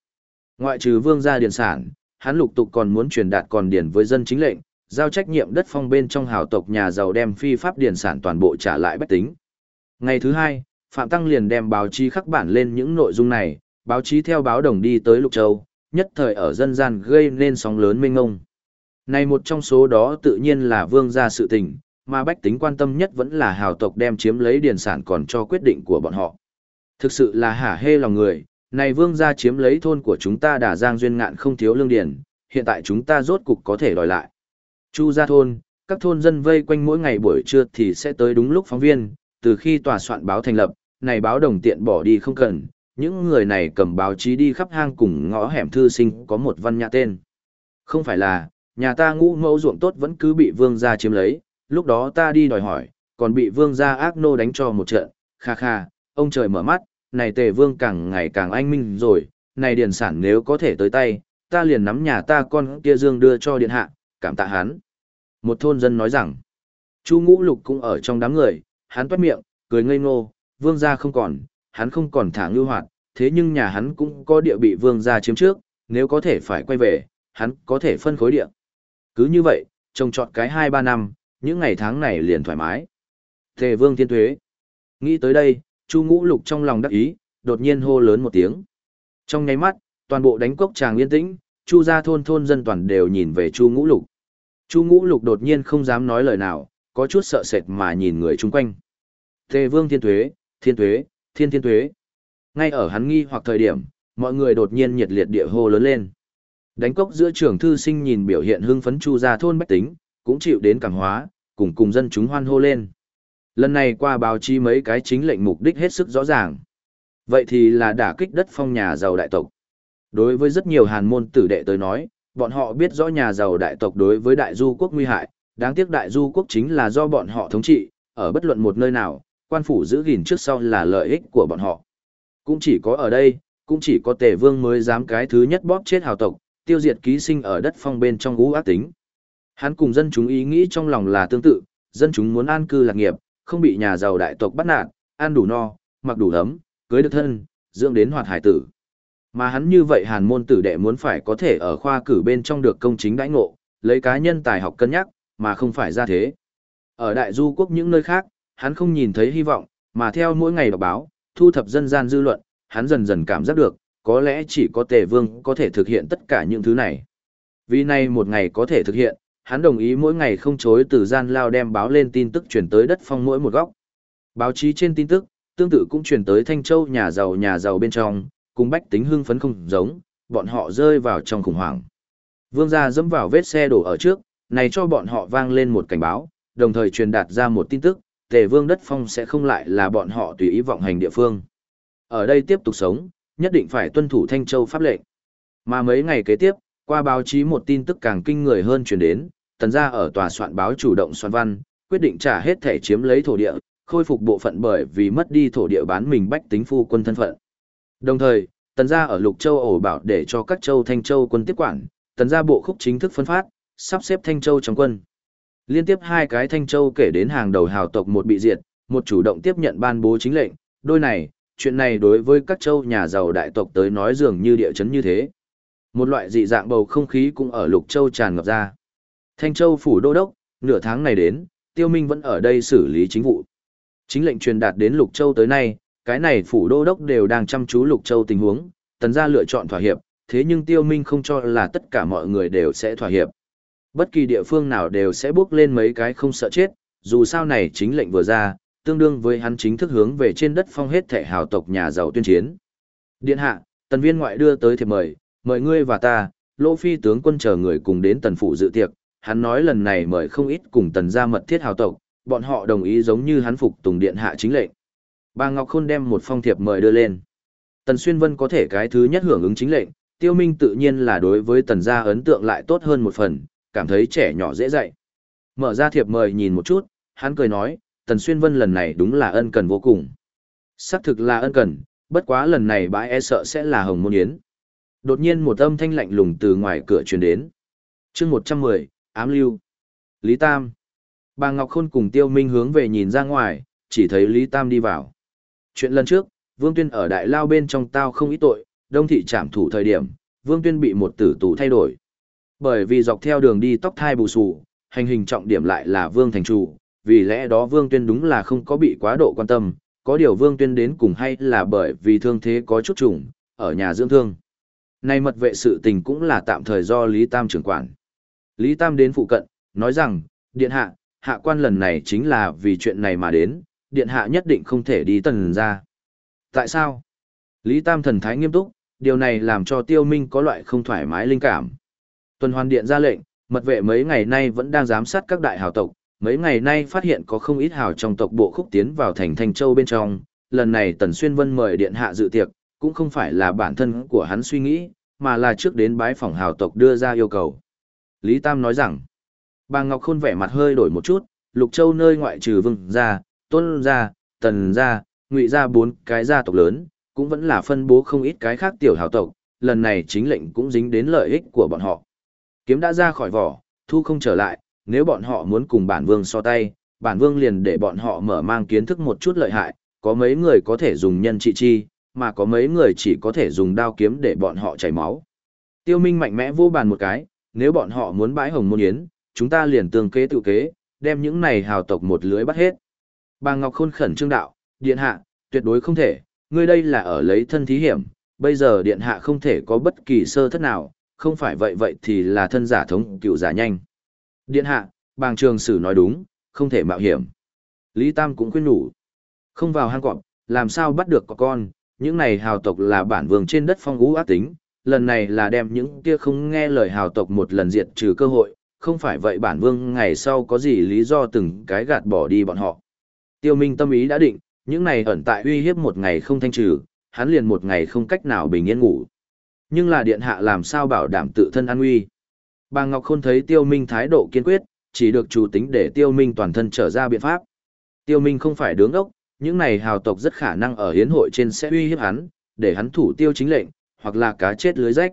Ngoại trừ vương gia điền sản, hắn lục tục còn muốn truyền đạt còn điền với dân chính lệnh, giao trách nhiệm đất phong bên trong hào tộc nhà giàu đem phi pháp điền sản toàn bộ trả lại bách tính. Ngày thứ hai, Phạm Tăng liền đem báo chí khắc bản lên những nội dung này, báo chí theo báo đồng đi tới Lục Châu, nhất thời ở dân gian gây nên sóng lớn mênh ngông. Này một trong số đó tự nhiên là vương gia sự tình, mà bách tính quan tâm nhất vẫn là hào tộc đem chiếm lấy điền sản còn cho quyết định của bọn họ. Thực sự là hả hê lòng người, này vương gia chiếm lấy thôn của chúng ta đã giang duyên ngạn không thiếu lương điền, hiện tại chúng ta rốt cục có thể đòi lại. Chu gia thôn, các thôn dân vây quanh mỗi ngày buổi trưa thì sẽ tới đúng lúc phóng viên, từ khi tòa soạn báo thành lập, này báo đồng tiện bỏ đi không cần, những người này cầm báo chí đi khắp hang cùng ngõ hẻm thư sinh có một văn nhã tên. Không phải là, nhà ta ngũ mẫu ruộng tốt vẫn cứ bị vương gia chiếm lấy, lúc đó ta đi đòi hỏi, còn bị vương gia ác nô đánh cho một trận, kha kha, ông trời mở mắt, này tề vương càng ngày càng anh minh rồi, này điền sản nếu có thể tới tay, ta liền nắm nhà ta con kia dương đưa cho điện hạ, cảm tạ hắn. Một thôn dân nói rằng, Chu ngũ lục cũng ở trong đám người, hắn toát miệng, cười ngây ngô, vương gia không còn, hắn không còn thả ngưu hoạt, thế nhưng nhà hắn cũng có địa bị vương gia chiếm trước, nếu có thể phải quay về, hắn có thể phân khối địa. Cứ như vậy, trông trọt cái 2-3 năm, những ngày tháng này liền thoải mái. Thề vương thiên thuế. Nghĩ tới đây, Chu ngũ lục trong lòng đắc ý, đột nhiên hô lớn một tiếng. Trong nháy mắt, toàn bộ đánh cốc tràng yên tĩnh, Chu gia thôn thôn dân toàn đều nhìn về Chu ngũ lục. Chu ngũ lục đột nhiên không dám nói lời nào, có chút sợ sệt mà nhìn người chung quanh. Tề vương thiên thuế, thiên thuế, thiên thiên thuế. Ngay ở hắn nghi hoặc thời điểm, mọi người đột nhiên nhiệt liệt địa hô lớn lên. Đánh cốc giữa trưởng thư sinh nhìn biểu hiện hưng phấn chu Gia thôn bách tính, cũng chịu đến cảm hóa, cùng cùng dân chúng hoan hô lên. Lần này qua báo chí mấy cái chính lệnh mục đích hết sức rõ ràng. Vậy thì là đả kích đất phong nhà giàu đại tộc. Đối với rất nhiều hàn môn tử đệ tới nói, bọn họ biết rõ nhà giàu đại tộc đối với đại du quốc nguy hại, đáng tiếc đại du quốc chính là do bọn họ thống trị, ở bất luận một nơi nào, quan phủ giữ gìn trước sau là lợi ích của bọn họ. Cũng chỉ có ở đây, cũng chỉ có tề vương mới dám cái thứ nhất bóp chết hào tộc, tiêu diệt ký sinh ở đất phong bên trong ngũ ác tính. Hắn cùng dân chúng ý nghĩ trong lòng là tương tự, dân chúng muốn an cư lạc nghiệp, không bị nhà giàu đại tộc bắt nạt, ăn đủ no, mặc đủ ấm, cưới được thân, dưỡng đến hoạt hải tử. Mà hắn như vậy hàn môn tử đệ muốn phải có thể ở khoa cử bên trong được công chính đãi ngộ, lấy cá nhân tài học cân nhắc, mà không phải ra thế. Ở đại du quốc những nơi khác, hắn không nhìn thấy hy vọng, mà theo mỗi ngày đọc báo, thu thập dân gian dư luận, hắn dần dần cảm giác được, có lẽ chỉ có tề vương có thể thực hiện tất cả những thứ này. Vì nay một ngày có thể thực hiện, hắn đồng ý mỗi ngày không chối từ gian lao đem báo lên tin tức chuyển tới đất phong mỗi một góc. Báo chí trên tin tức, tương tự cũng chuyển tới Thanh Châu nhà giàu nhà giàu bên trong, cùng bách tính hưng phấn không giống, bọn họ rơi vào trong khủng hoảng. Vương gia dẫm vào vết xe đổ ở trước, này cho bọn họ vang lên một cảnh báo, đồng thời truyền đạt ra một tin tức, tề vương đất phong sẽ không lại là bọn họ tùy ý vọng hành địa phương. Ở đây tiếp tục sống, nhất định phải tuân thủ Thanh Châu pháp lệnh. Mà mấy ngày kế tiếp, qua báo chí một tin tức càng kinh người hơn truyền đến, tần gia ở tòa soạn báo chủ động soạn văn, quyết định trả hết thể chiếm lấy thổ địa, khôi phục bộ phận bởi vì mất đi thổ địa bán mình bách tính phu quân thân phận. Đồng thời, tần gia ở Lục Châu ổ bảo để cho các châu Thanh Châu quân tiếp quản, tần gia bộ khúc chính thức phân phát, sắp xếp Thanh Châu trong quân. Liên tiếp hai cái Thanh Châu kể đến hàng đầu hào tộc một bị diệt, một chủ động tiếp nhận ban bố chính lệnh, đôi này, chuyện này đối với các châu nhà giàu đại tộc tới nói dường như địa chấn như thế. Một loại dị dạng bầu không khí cũng ở Lục Châu tràn ngập ra. Thanh Châu phủ đô đốc, nửa tháng này đến, Tiêu Minh vẫn ở đây xử lý chính vụ. Chính lệnh truyền đạt đến Lục Châu tới nay, cái này phủ đô đốc đều đang chăm chú Lục Châu tình huống, tần gia lựa chọn thỏa hiệp, thế nhưng Tiêu Minh không cho là tất cả mọi người đều sẽ thỏa hiệp. Bất kỳ địa phương nào đều sẽ bước lên mấy cái không sợ chết, dù sao này chính lệnh vừa ra, tương đương với hắn chính thức hướng về trên đất phong hết thể hào tộc nhà giàu tuyên chiến. Điện hạ, tần viên ngoại đưa tới thiệp mời, mời ngươi và ta, lỗ phi tướng quân chờ người cùng đến tần phủ dự tiệc, hắn nói lần này mời không ít cùng tần gia mật thiết hào tộc, bọn họ đồng ý giống như hắn phục tùng điện hạ chính lệnh. Bà Ngọc Khôn đem một phong thiệp mời đưa lên. Tần Xuyên Vân có thể cái thứ nhất hưởng ứng chính lệnh, Tiêu Minh tự nhiên là đối với tần gia ấn tượng lại tốt hơn một phần, cảm thấy trẻ nhỏ dễ dạy. Mở ra thiệp mời nhìn một chút, hắn cười nói, Tần Xuyên Vân lần này đúng là ân cần vô cùng. Xác thực là ân cần, bất quá lần này bãi e sợ sẽ là hồng môn yến. Đột nhiên một âm thanh lạnh lùng từ ngoài cửa truyền đến. chương 110, ám lưu. Lý Tam. Bà Ngọc Khôn cùng Tiêu Minh hướng về nhìn ra ngoài, chỉ thấy Lý Tam đi vào. Chuyện lần trước, Vương Tuyên ở đại lao bên trong tao không ít tội, đông thị trảm thủ thời điểm, Vương Tuyên bị một tử tù thay đổi. Bởi vì dọc theo đường đi tóc thai bù xù, hành hình trọng điểm lại là Vương Thành Chủ, vì lẽ đó Vương Tuyên đúng là không có bị quá độ quan tâm, có điều Vương Tuyên đến cùng hay là bởi vì thương thế có chút trùng, ở nhà dưỡng thương. Nay mật vệ sự tình cũng là tạm thời do Lý Tam trưởng quản. Lý Tam đến phụ cận, nói rằng, Điện Hạ, Hạ quan lần này chính là vì chuyện này mà đến, Điện Hạ nhất định không thể đi tần ra. Tại sao? Lý Tam thần thái nghiêm túc, điều này làm cho Tiêu Minh có loại không thoải mái linh cảm. Tuần hoàn điện ra lệnh, mật vệ mấy ngày nay vẫn đang giám sát các đại hào tộc, mấy ngày nay phát hiện có không ít hào trong tộc bộ khúc tiến vào thành Thanh Châu bên trong, lần này Tần Xuyên Vân mời điện hạ dự tiệc, cũng không phải là bản thân của hắn suy nghĩ, mà là trước đến bái phòng hào tộc đưa ra yêu cầu. Lý Tam nói rằng, bà Ngọc Khôn vẻ mặt hơi đổi một chút, Lục Châu nơi ngoại trừ vương gia, tôn gia, tần gia, ngụy gia bốn cái gia tộc lớn, cũng vẫn là phân bố không ít cái khác tiểu hào tộc, lần này chính lệnh cũng dính đến lợi ích của bọn họ. Kiếm đã ra khỏi vỏ, thu không trở lại, nếu bọn họ muốn cùng bản vương so tay, bản vương liền để bọn họ mở mang kiến thức một chút lợi hại, có mấy người có thể dùng nhân trị chi, mà có mấy người chỉ có thể dùng đao kiếm để bọn họ chảy máu. Tiêu Minh mạnh mẽ vô bàn một cái, nếu bọn họ muốn bãi hồng môn yến, chúng ta liền tương kế tự kế, đem những này hào tộc một lưới bắt hết. Bà Ngọc Khôn khẩn trương đạo, điện hạ, tuyệt đối không thể, ngươi đây là ở lấy thân thí hiểm, bây giờ điện hạ không thể có bất kỳ sơ thất nào, không phải vậy vậy thì là thân giả thống cựu giả nhanh. Điện hạ, bàng trường sử nói đúng, không thể mạo hiểm. Lý Tam cũng khuyên nhủ. Không vào hang cọp, làm sao bắt được có con, những này hào tộc là bản vương trên đất phong ú ác tính, lần này là đem những kia không nghe lời hào tộc một lần diệt trừ cơ hội, không phải vậy bản vương ngày sau có gì lý do từng cái gạt bỏ đi bọn họ. Tiêu Minh tâm ý đã định, những này ẩn tại uy hiếp một ngày không thanh trừ, hắn liền một ngày không cách nào bình yên ngủ. Nhưng là điện hạ làm sao bảo đảm tự thân an nguy. Bà Ngọc Khôn thấy Tiêu Minh thái độ kiên quyết, chỉ được chủ tính để Tiêu Minh toàn thân trở ra biện pháp. Tiêu Minh không phải đứng ốc, những này hào tộc rất khả năng ở hiến hội trên sẽ uy hiếp hắn, để hắn thủ tiêu chính lệnh, hoặc là cá chết lưới rách.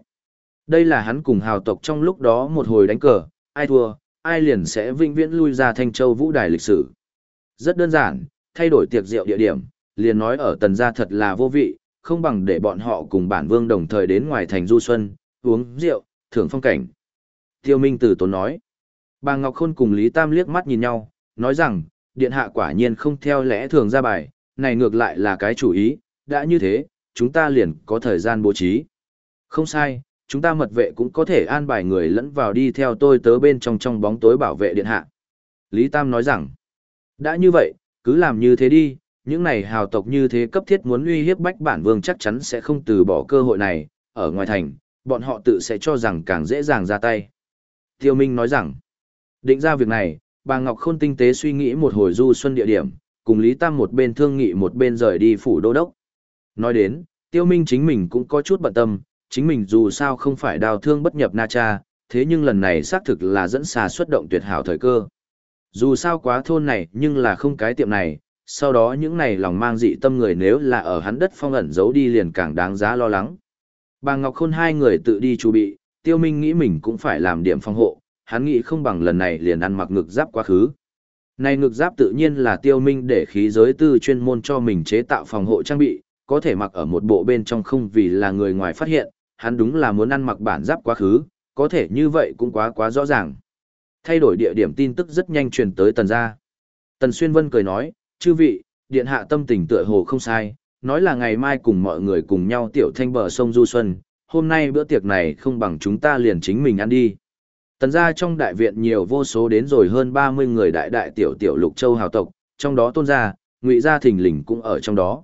Đây là hắn cùng hào tộc trong lúc đó một hồi đánh cờ, ai thua, ai liền sẽ vinh viễn lui ra Thanh Châu vũ đài lịch sử. Rất đơn giản, thay đổi tiệc rượu địa điểm, liền nói ở tần gia thật là vô vị, không bằng để bọn họ cùng bản vương đồng thời đến ngoài thành du xuân, uống rượu, thưởng phong cảnh. Tiêu Minh Tử tốn nói. Bà Ngọc Khôn cùng Lý Tam liếc mắt nhìn nhau, nói rằng, điện hạ quả nhiên không theo lẽ thường ra bài, này ngược lại là cái chủ ý, đã như thế, chúng ta liền có thời gian bố trí. Không sai, chúng ta mật vệ cũng có thể an bài người lẫn vào đi theo tôi tớ bên trong trong bóng tối bảo vệ điện hạ. Lý Tam nói rằng, đã như vậy, cứ làm như thế đi, những này hào tộc như thế cấp thiết muốn uy hiếp bách bản vương chắc chắn sẽ không từ bỏ cơ hội này, ở ngoài thành, bọn họ tự sẽ cho rằng càng dễ dàng ra tay. Tiêu Minh nói rằng, định ra việc này, bà Ngọc Khôn tinh tế suy nghĩ một hồi du xuân địa điểm, cùng Lý Tam một bên thương nghị một bên rời đi phủ đô đốc. Nói đến, Tiêu Minh chính mình cũng có chút bận tâm, chính mình dù sao không phải đào thương bất nhập Na Cha, thế nhưng lần này xác thực là dẫn xà xuất động tuyệt hảo thời cơ. Dù sao quá thôn này nhưng là không cái tiệm này, sau đó những này lòng mang dị tâm người nếu là ở hắn đất phong ẩn giấu đi liền càng đáng giá lo lắng. Bà Ngọc Khôn hai người tự đi chuẩn bị, Tiêu Minh nghĩ mình cũng phải làm điểm phòng hộ, hắn nghĩ không bằng lần này liền ăn mặc ngực giáp quá khứ. Này ngực giáp tự nhiên là Tiêu Minh để khí giới tư chuyên môn cho mình chế tạo phòng hộ trang bị, có thể mặc ở một bộ bên trong không vì là người ngoài phát hiện, hắn đúng là muốn ăn mặc bản giáp quá khứ, có thể như vậy cũng quá quá rõ ràng. Thay đổi địa điểm tin tức rất nhanh truyền tới tần gia. Tần Xuyên Vân cười nói, chư vị, điện hạ tâm tình tựa hồ không sai, nói là ngày mai cùng mọi người cùng nhau tiểu thanh bờ sông Du Xuân, hôm nay bữa tiệc này không bằng chúng ta liền chính mình ăn đi. Tần gia trong đại viện nhiều vô số đến rồi hơn 30 người đại đại tiểu tiểu lục châu hào tộc, trong đó tôn gia, ngụy gia thình lình cũng ở trong đó.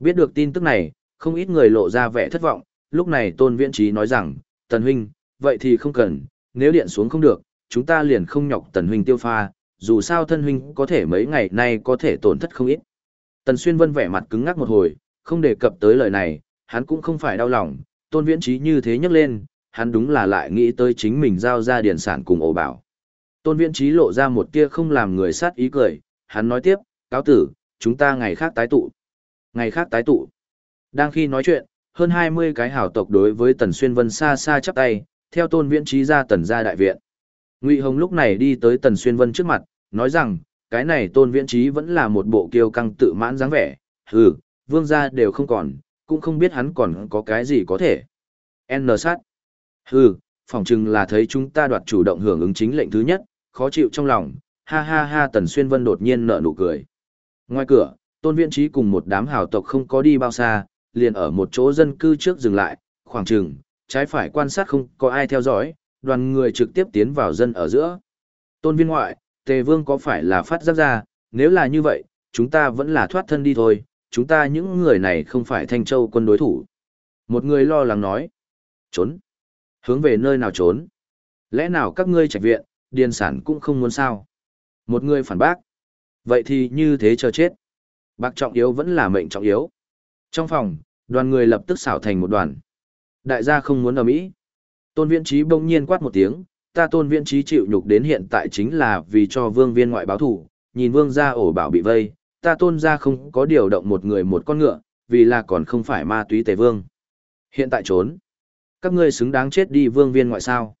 Biết được tin tức này, không ít người lộ ra vẻ thất vọng, lúc này tôn viễn trí nói rằng, tần huynh, vậy thì không cần, nếu điện xuống không được, chúng ta liền không nhọc tần huynh tiêu pha, dù sao thân huynh có thể mấy ngày nay có thể tổn thất không ít. Tần Xuyên Vân vẻ mặt cứng ngắc một hồi, không đề cập tới lời này, hắn cũng không phải đau lòng, tôn viễn trí như thế nhắc lên, hắn đúng là lại nghĩ tới chính mình giao ra điển sản cùng ổ bảo. Tôn viễn trí lộ ra một tia không làm người sát ý cười, hắn nói tiếp, cáo tử, chúng ta ngày khác tái tụ. Ngày khác tái tụ. Đang khi nói chuyện, hơn 20 cái hảo tộc đối với Tần Xuyên Vân xa xa chắp tay, theo tôn viễn trí ra tần gia đại viện. Ngụy Hồng lúc này đi tới Tần Xuyên Vân trước mặt, nói rằng, cái này tôn viễn trí vẫn là một bộ kiêu căng tự mãn dáng vẻ, hừ, vương gia đều không còn, cũng không biết hắn còn có cái gì có thể. N sát. Hừ, phỏng chừng là thấy chúng ta đoạt chủ động hưởng ứng chính lệnh thứ nhất, khó chịu trong lòng, ha ha ha Tần Xuyên Vân đột nhiên nở nụ cười. Ngoài cửa, tôn viễn trí cùng một đám hào tộc không có đi bao xa, liền ở một chỗ dân cư trước dừng lại, khoảng chừng, trái phải quan sát không có ai theo dõi, đoàn người trực tiếp tiến vào dân ở giữa. Tôn viên ngoại, tề vương có phải là phát giác ra, nếu là như vậy, chúng ta vẫn là thoát thân đi thôi, chúng ta những người này không phải thanh châu quân đối thủ. Một người lo lắng nói, trốn, hướng về nơi nào trốn, lẽ nào các ngươi trạch viện, điền sản cũng không muốn sao. Một người phản bác, vậy thì như thế chờ chết. Bạc trọng yếu vẫn là mệnh trọng yếu. Trong phòng, đoàn người lập tức xảo thành một đoàn. Đại gia không muốn ở Mỹ. Tôn Viễn Trí bỗng nhiên quát một tiếng, ta Tôn Viễn Trí chịu nhục đến hiện tại chính là vì cho vương viên ngoại báo thủ, nhìn vương gia ổ bảo bị vây, ta Tôn gia không có điều động một người một con ngựa, vì là còn không phải ma túy tề vương. Hiện tại trốn. Các ngươi xứng đáng chết đi vương viên ngoại sao.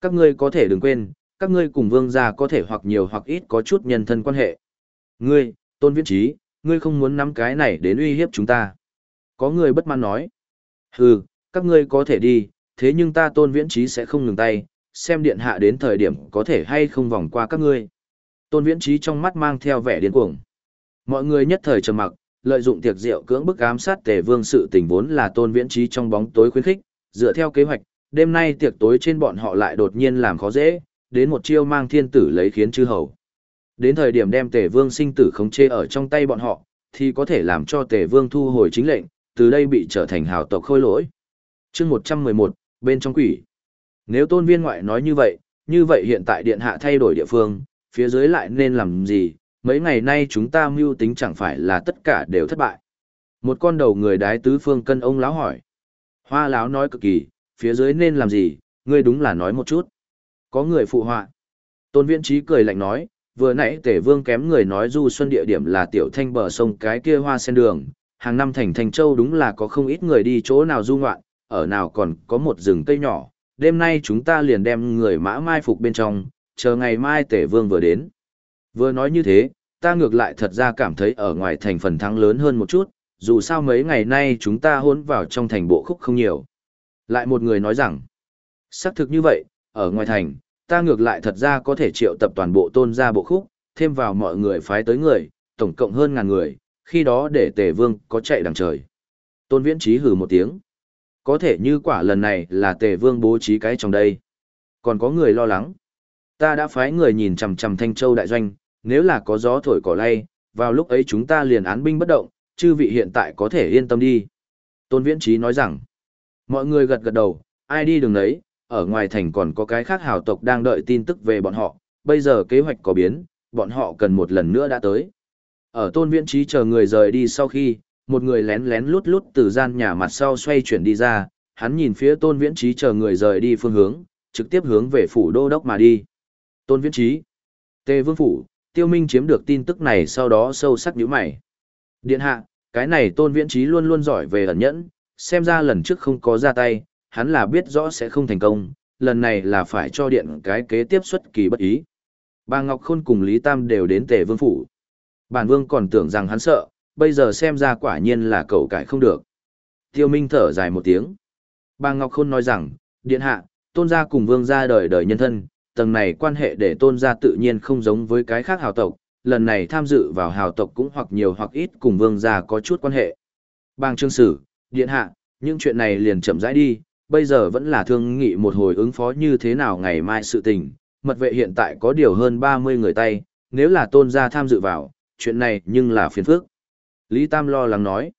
Các ngươi có thể đừng quên, các ngươi cùng vương gia có thể hoặc nhiều hoặc ít có chút nhân thân quan hệ. Ngươi, Tôn Viễn Trí, ngươi không muốn nắm cái này đến uy hiếp chúng ta. Có người bất mãn nói. Hừ, các ngươi có thể đi, thế nhưng ta tôn viễn trí sẽ không ngừng tay, xem điện hạ đến thời điểm có thể hay không vòng qua các ngươi. Tôn viễn trí trong mắt mang theo vẻ điên cuồng. Mọi người nhất thời trầm mặc, lợi dụng tiệc rượu cưỡng bức ám sát tề vương sự tình vốn là tôn viễn trí trong bóng tối khuyến khích, dựa theo kế hoạch, đêm nay tiệc tối trên bọn họ lại đột nhiên làm khó dễ, đến một chiêu mang thiên tử lấy khiến chư hầu. Đến thời điểm đem tề vương sinh tử khống chế ở trong tay bọn họ, thì có thể làm cho tề vương thu hồi chính lệnh, từ đây bị trở thành hào tộc khôi lỗi. Chương một trăm mười một bên trong quỷ. Nếu tôn viên ngoại nói như vậy như vậy hiện tại điện hạ thay đổi địa phương phía dưới lại nên làm gì? Mấy ngày nay chúng ta mưu tính chẳng phải là tất cả đều thất bại? Một con đầu người đái tứ phương cân ông láo hỏi. Hoa láo nói cực kỳ phía dưới nên làm gì? Ngươi đúng là nói một chút. Có người phụ họa. Tôn viễn trí cười lạnh nói vừa nãy tể vương kém người nói du xuân địa điểm là tiểu thanh bờ sông cái kia hoa sen đường hàng năm thành thành châu đúng là có không ít người đi chỗ nào du ngoạn ở nào còn có một rừng cây nhỏ, đêm nay chúng ta liền đem người mã mai phục bên trong, chờ ngày mai tể vương vừa đến. Vừa nói như thế, ta ngược lại thật ra cảm thấy ở ngoài thành phần thắng lớn hơn một chút, dù sao mấy ngày nay chúng ta hôn vào trong thành bộ khúc không nhiều. Lại một người nói rằng, xác thực như vậy, ở ngoài thành, ta ngược lại thật ra có thể triệu tập toàn bộ tôn gia bộ khúc, thêm vào mọi người phái tới người, tổng cộng hơn ngàn người, khi đó để tề vương có chạy đằng trời. Tôn viễn trí hừ một tiếng. Có thể như quả lần này là tề vương bố trí cái trong đây. Còn có người lo lắng. Ta đã phái người nhìn chằm chằm Thanh Châu đại doanh, nếu là có gió thổi cỏ lay, vào lúc ấy chúng ta liền án binh bất động, chư vị hiện tại có thể yên tâm đi. Tôn Viễn Trí nói rằng, mọi người gật gật đầu, ai đi đường đấy, ở ngoài thành còn có cái khác hào tộc đang đợi tin tức về bọn họ, bây giờ kế hoạch có biến, bọn họ cần một lần nữa đã tới. Ở Tôn Viễn Trí chờ người rời đi sau khi, một người lén lén lút lút từ gian nhà mặt sau xoay chuyển đi ra, hắn nhìn phía tôn viễn trí chờ người rời đi phương hướng, trực tiếp hướng về phủ đô đốc mà đi. Tôn viễn trí, tề vương phủ, tiêu minh chiếm được tin tức này sau đó sâu sắc nhíu mày. Điện hạ, cái này tôn viễn trí luôn luôn giỏi về ẩn nhẫn, xem ra lần trước không có ra tay, hắn là biết rõ sẽ không thành công, lần này là phải cho điện cái kế tiếp xuất kỳ bất ý. Bà Ngọc Khôn cùng Lý Tam đều đến tề vương phủ. Bản vương còn tưởng rằng hắn sợ, bây giờ xem ra quả nhiên là cậu cải không được. Tiêu Minh thở dài một tiếng. Bà Ngọc Khôn nói rằng, điện hạ, tôn gia cùng vương gia đời đời nhân thân, tầng này quan hệ để tôn gia tự nhiên không giống với cái khác hào tộc, lần này tham dự vào hào tộc cũng hoặc nhiều hoặc ít cùng vương gia có chút quan hệ. Bang trương sử, điện hạ, những chuyện này liền chậm rãi đi, bây giờ vẫn là thương nghị một hồi ứng phó như thế nào ngày mai sự tình, mật vệ hiện tại có điều hơn 30 người tay, nếu là tôn gia tham dự vào, chuyện này nhưng là phiền phức. Lý Tam lo lắng nói.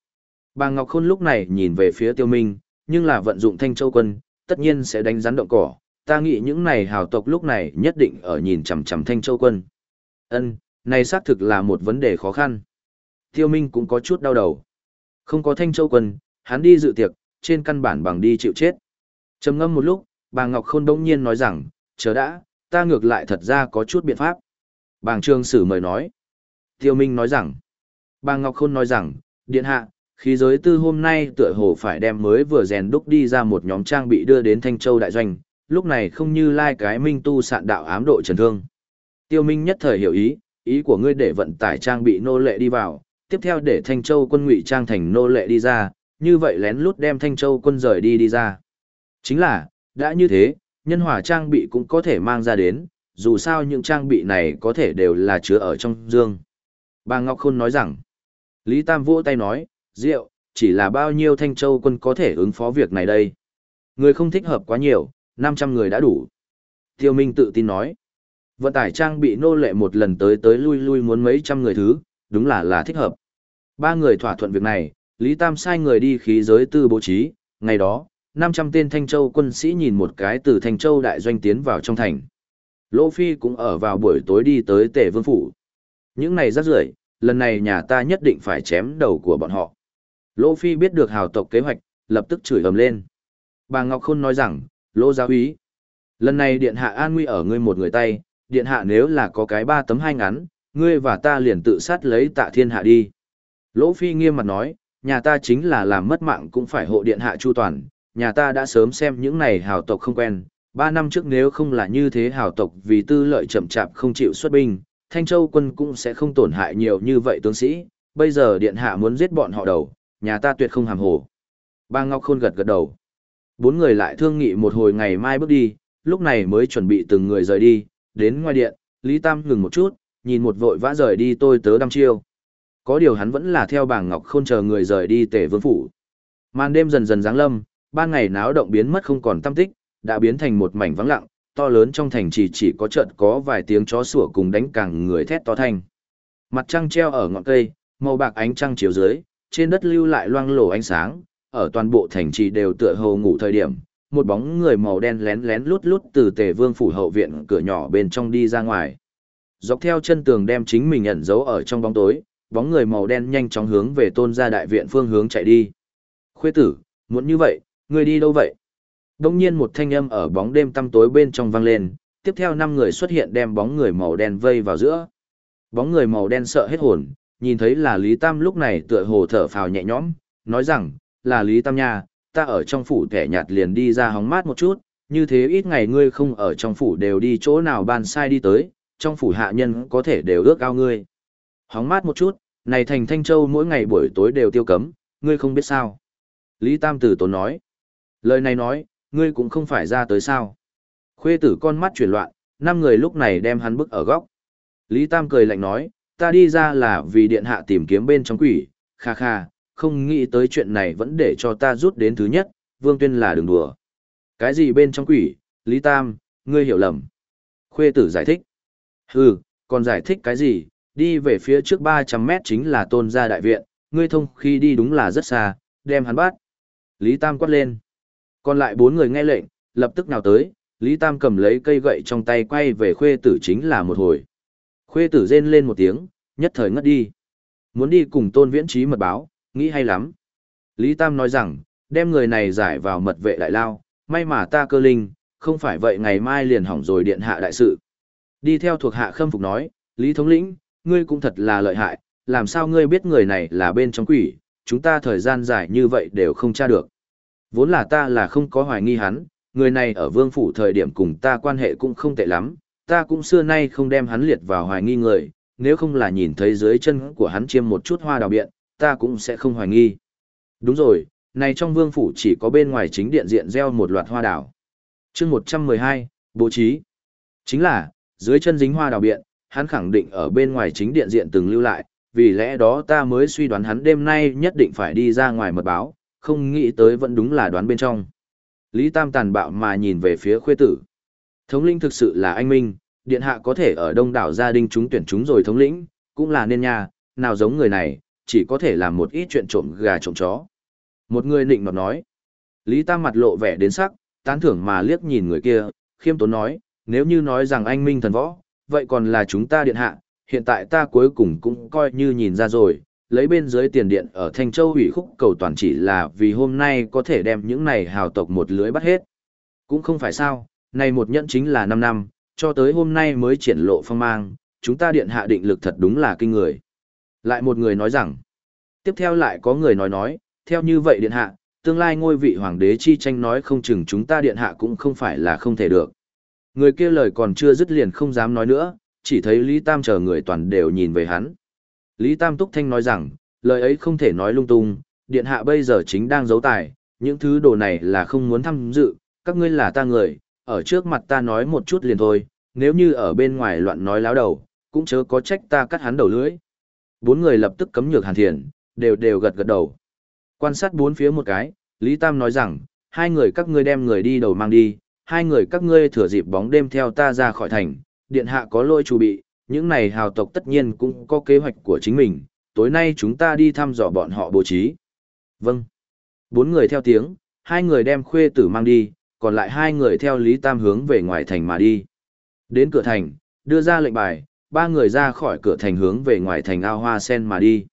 Bà Ngọc Khôn lúc này nhìn về phía tiêu minh, nhưng là vận dụng thanh châu quân, tất nhiên sẽ đánh rắn động cỏ. Ta nghĩ những này hào tộc lúc này nhất định ở nhìn chằm chằm thanh châu quân. Ân, này xác thực là một vấn đề khó khăn. Tiêu Minh cũng có chút đau đầu. Không có thanh châu quân, hắn đi dự tiệc, trên căn bản bằng đi chịu chết. Trầm ngâm một lúc, bà Ngọc Khôn đông nhiên nói rằng, chờ đã, ta ngược lại thật ra có chút biện pháp. Bàng Trương Sử mời nói. Tiêu Minh nói rằng, Bà Ngọc Khôn nói rằng, điện hạ, Khí giới tư hôm nay tựa hồ phải đem mới vừa rèn đúc đi ra một nhóm trang bị đưa đến Thanh Châu Đại Doanh, lúc này không như lai cái minh tu sạn đạo ám độ trần thương. Tiêu Minh nhất thời hiểu ý, ý của ngươi để vận tải trang bị nô lệ đi vào, tiếp theo để Thanh Châu quân ngụy trang thành nô lệ đi ra, như vậy lén lút đem Thanh Châu quân rời đi đi ra. Chính là, đã như thế, nhân hỏa trang bị cũng có thể mang ra đến, dù sao những trang bị này có thể đều là chứa ở trong dương. Bà Ngọc Khôn nói rằng, Lý Tam vỗ tay nói, Diệu, chỉ là bao nhiêu Thanh Châu quân có thể ứng phó việc này đây. Người không thích hợp quá nhiều, 500 người đã đủ. Tiêu Minh tự tin nói, vận tải trang bị nô lệ một lần tới tới lui lui muốn mấy trăm người thứ, đúng là là thích hợp. Ba người thỏa thuận việc này, Lý Tam sai người đi khí giới tư bố trí, ngày đó, 500 tên Thanh Châu quân sĩ nhìn một cái từ Thanh Châu đại doanh tiến vào trong thành. Lỗ Phi cũng ở vào buổi tối đi tới Tề Vương Phủ. Những này rất rưởi, lần này nhà ta nhất định phải chém đầu của bọn họ. Lỗ Phi biết được hào tộc kế hoạch, lập tức chửi ầm lên. Bà Ngọc Khôn nói rằng, Lỗ giáo úy, lần này điện hạ an nguy ở ngươi một người tay, điện hạ nếu là có cái ba tấm hai ngắn, ngươi và ta liền tự sát lấy tạ thiên hạ đi. Lỗ Phi nghiêm mặt nói, nhà ta chính là làm mất mạng cũng phải hộ điện hạ chu toàn, nhà ta đã sớm xem những này hào tộc không quen, ba năm trước nếu không là như thế hào tộc vì tư lợi chậm chạp không chịu xuất binh, Thanh Châu quân cũng sẽ không tổn hại nhiều như vậy tướng sĩ, bây giờ điện hạ muốn giết bọn họ đầu, nhà ta tuyệt không hàm hồ. Ba Ngọc Khôn gật gật đầu. Bốn người lại thương nghị một hồi ngày mai bước đi, lúc này mới chuẩn bị từng người rời đi, đến ngoài điện, Lý Tam ngừng một chút, nhìn một vội vã rời đi tôi tớ đăm chiêu. Có điều hắn vẫn là theo bảng Ngọc Khôn chờ người rời đi tể vương phủ. Màn đêm dần dần giáng lâm, ban ngày náo động biến mất không còn tâm tích, đã biến thành một mảnh vắng lặng, to lớn trong thành chỉ chỉ có trận có vài tiếng chó sủa cùng đánh càng người thét to thanh. Mặt trăng treo ở ngọn cây, màu bạc ánh trăng chiếu dưới, trên đất lưu lại loang lổ ánh sáng, ở toàn bộ thành trì đều tựa hồ ngủ thời điểm, một bóng người màu đen lén lén lút lút từ Tề Vương phủ hậu viện cửa nhỏ bên trong đi ra ngoài. Dọc theo chân tường đem chính mình ẩn giấu ở trong bóng tối, bóng người màu đen nhanh chóng hướng về Tôn gia đại viện phương hướng chạy đi. Khuê tử, muốn như vậy, người đi đâu vậy? Đông nhiên một thanh âm ở bóng đêm tăm tối bên trong vang lên, tiếp theo năm người xuất hiện đem bóng người màu đen vây vào giữa. Bóng người màu đen sợ hết hồn, nhìn thấy là Lý Tam lúc này tựa hồ thở phào nhẹ nhõm, nói rằng, là Lý Tam nha, ta ở trong phủ thẻ nhạt liền đi ra hóng mát một chút, như thế ít ngày ngươi không ở trong phủ đều đi chỗ nào ban sai đi tới, trong phủ hạ nhân có thể đều ước ao ngươi. Hóng mát một chút, này thành Thanh Châu mỗi ngày buổi tối đều tiêu cấm, ngươi không biết sao. Lý Tam Tử Tốn nói, lời này nói, ngươi cũng không phải ra tới sao. Khuê tử con mắt chuyển loạn, năm người lúc này đem hắn bức ở góc. Lý Tam cười lạnh nói, ta đi ra là vì điện hạ tìm kiếm bên trong quỷ, kha kha, không nghĩ tới chuyện này vẫn để cho ta rút đến thứ nhất, vương tuyên là đừng đùa. Cái gì bên trong quỷ, Lý Tam, ngươi hiểu lầm. Khuê tử giải thích. Hừ, còn giải thích cái gì, đi về phía trước 300 mét chính là tôn gia đại viện, ngươi thông khi đi đúng là rất xa, đem hắn bắt. Lý Tam quát lên. Còn lại bốn người nghe lệnh, lập tức nào tới, Lý Tam cầm lấy cây gậy trong tay quay về khuê tử chính là một hồi. Khuê tử rên lên một tiếng, nhất thời ngất đi. Muốn đi cùng tôn viễn trí mật báo, nghĩ hay lắm. Lý Tam nói rằng, đem người này giải vào mật vệ đại lao, may mà ta cơ linh, không phải vậy ngày mai liền hỏng rồi điện hạ đại sự. Đi theo thuộc hạ khâm phục nói, Lý thống lĩnh, ngươi cũng thật là lợi hại, làm sao ngươi biết người này là bên trong quỷ, chúng ta thời gian dài như vậy đều không tra được. Vốn là ta là không có hoài nghi hắn, người này ở vương phủ thời điểm cùng ta quan hệ cũng không tệ lắm, ta cũng xưa nay không đem hắn liệt vào hoài nghi người, nếu không là nhìn thấy dưới chân của hắn chiêm một chút hoa đào biện, ta cũng sẽ không hoài nghi. Đúng rồi, này trong vương phủ chỉ có bên ngoài chính điện diện gieo một loạt hoa đào. chương 112, bố trí. Chính là, dưới chân dính hoa đào biện, hắn khẳng định ở bên ngoài chính điện diện từng lưu lại, vì lẽ đó ta mới suy đoán hắn đêm nay nhất định phải đi ra ngoài mật báo, không nghĩ tới vẫn đúng là đoán bên trong. Lý Tam tàn bạo mà nhìn về phía khuê tử. Thống lĩnh thực sự là anh Minh, điện hạ có thể ở đông đảo gia đình chúng tuyển chúng rồi thống lĩnh, cũng là nên nha, nào giống người này, chỉ có thể làm một ít chuyện trộm gà trộm chó. Một người nịnh nọt nói. Lý Tam mặt lộ vẻ đến sắc, tán thưởng mà liếc nhìn người kia, khiêm tốn nói, nếu như nói rằng anh Minh thần võ, vậy còn là chúng ta điện hạ, hiện tại ta cuối cùng cũng coi như nhìn ra rồi, lấy bên dưới tiền điện ở Thanh Châu hủy khúc cầu toàn chỉ là vì hôm nay có thể đem những này hào tộc một lưới bắt hết. Cũng không phải sao, này một nhẫn chính là 5 năm, cho tới hôm nay mới triển lộ phong mang, chúng ta điện hạ định lực thật đúng là kinh người. Lại một người nói rằng, Tiếp theo lại có người nói nói, theo như vậy điện hạ, tương lai ngôi vị hoàng đế chi tranh nói không chừng chúng ta điện hạ cũng không phải là không thể được. Người kia lời còn chưa dứt liền không dám nói nữa, chỉ thấy Lý Tam chờ người toàn đều nhìn về hắn. Lý Tam Túc Thanh nói rằng, lời ấy không thể nói lung tung, điện hạ bây giờ chính đang giấu tài, những thứ đồ này là không muốn tham dự, các ngươi là ta người, ở trước mặt ta nói một chút liền thôi, nếu như ở bên ngoài loạn nói láo đầu, cũng chớ có trách ta cắt hắn đầu lưỡi. Bốn người lập tức cấm nhược hàn thiền, đều đều gật gật đầu. Quan sát bốn phía một cái, Lý Tam nói rằng, hai người các ngươi đem người đi đầu mang đi, hai người các ngươi thừa dịp bóng đêm theo ta ra khỏi thành, điện hạ có lôi chủ bị, những này hào tộc tất nhiên cũng có kế hoạch của chính mình, tối nay chúng ta đi thăm dò bọn họ bố trí. Vâng. Bốn người theo tiếng, hai người đem khuê tử mang đi, còn lại hai người theo Lý Tam hướng về ngoài thành mà đi. Đến cửa thành, đưa ra lệnh bài, ba người ra khỏi cửa thành hướng về ngoài thành ao hoa sen mà đi.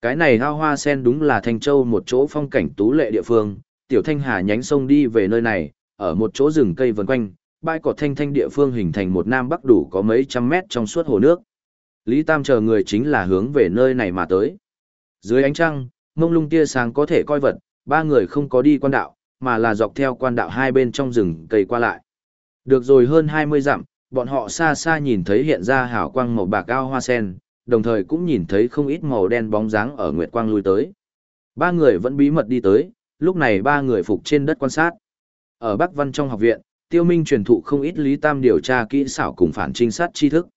Cái này ao hoa sen đúng là Thanh Châu một chỗ phong cảnh tú lệ địa phương, tiểu thanh hà nhánh sông đi về nơi này, ở một chỗ rừng cây vần quanh, bãi cỏ thanh thanh địa phương hình thành một nam bắc đủ có mấy trăm mét trong suốt hồ nước. Lý Tam chờ người chính là hướng về nơi này mà tới. Dưới ánh trăng, mông lung tia sáng có thể coi vật, ba người không có đi quan đạo, mà là dọc theo quan đạo hai bên trong rừng cây qua lại. Được rồi hơn 20 dặm, bọn họ xa xa nhìn thấy hiện ra hào quang màu bạc cao hoa sen, đồng thời cũng nhìn thấy không ít màu đen bóng dáng ở nguyệt quang lui tới. Ba người vẫn bí mật đi tới, lúc này ba người phục trên đất quan sát. Ở Bắc Văn trong học viện, Tiêu Minh truyền thụ không ít Lý Tam điều tra kỹ xảo cùng phản trinh sát tri thức.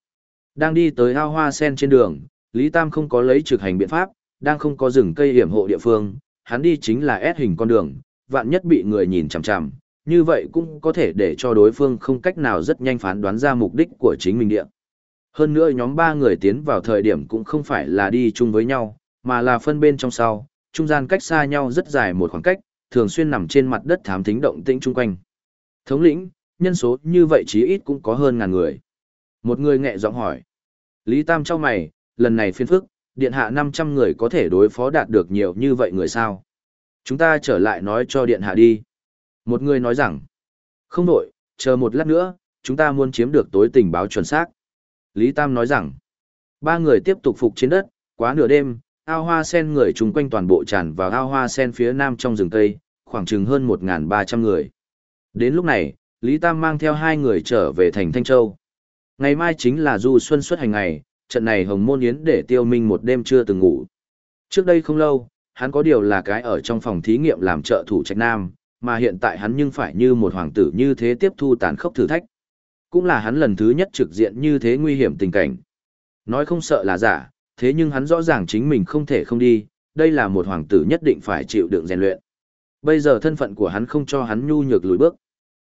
Đang đi tới ao hoa sen trên đường, Lý Tam không có lấy trực hành biện pháp, đang không có rừng cây hiểm hộ địa phương, hắn đi chính là S hình con đường, vạn nhất bị người nhìn chằm chằm, như vậy cũng có thể để cho đối phương không cách nào rất nhanh phán đoán ra mục đích của chính mình địa. Hơn nữa nhóm ba người tiến vào thời điểm cũng không phải là đi chung với nhau, mà là phân bên trong sau, trung gian cách xa nhau rất dài một khoảng cách, thường xuyên nằm trên mặt đất thám thính động tĩnh chung quanh. Thống lĩnh, nhân số như vậy chí ít cũng có hơn ngàn người. Một người nghẹ giọng hỏi. Lý Tam cho mày, lần này phiên phức, điện hạ 500 người có thể đối phó đạt được nhiều như vậy người sao? Chúng ta trở lại nói cho điện hạ đi. Một người nói rằng, không đổi, chờ một lát nữa, chúng ta muốn chiếm được tối tình báo chuẩn xác. Lý Tam nói rằng, ba người tiếp tục phục trên đất, quá nửa đêm, ao hoa sen người chung quanh toàn bộ tràn vào ao hoa sen phía nam trong rừng cây, khoảng chừng hơn 1.300 người. Đến lúc này, Lý Tam mang theo hai người trở về thành Thanh Châu. Ngày mai chính là du xuân xuất hành ngày, trận này hồng môn yến để tiêu minh một đêm chưa từng ngủ. Trước đây không lâu, hắn có điều là cái ở trong phòng thí nghiệm làm trợ thủ trạch nam, mà hiện tại hắn nhưng phải như một hoàng tử như thế tiếp thu tàn khốc thử thách. Cũng là hắn lần thứ nhất trực diện như thế nguy hiểm tình cảnh. Nói không sợ là giả, thế nhưng hắn rõ ràng chính mình không thể không đi, đây là một hoàng tử nhất định phải chịu đựng rèn luyện. Bây giờ thân phận của hắn không cho hắn nhu nhược lùi bước.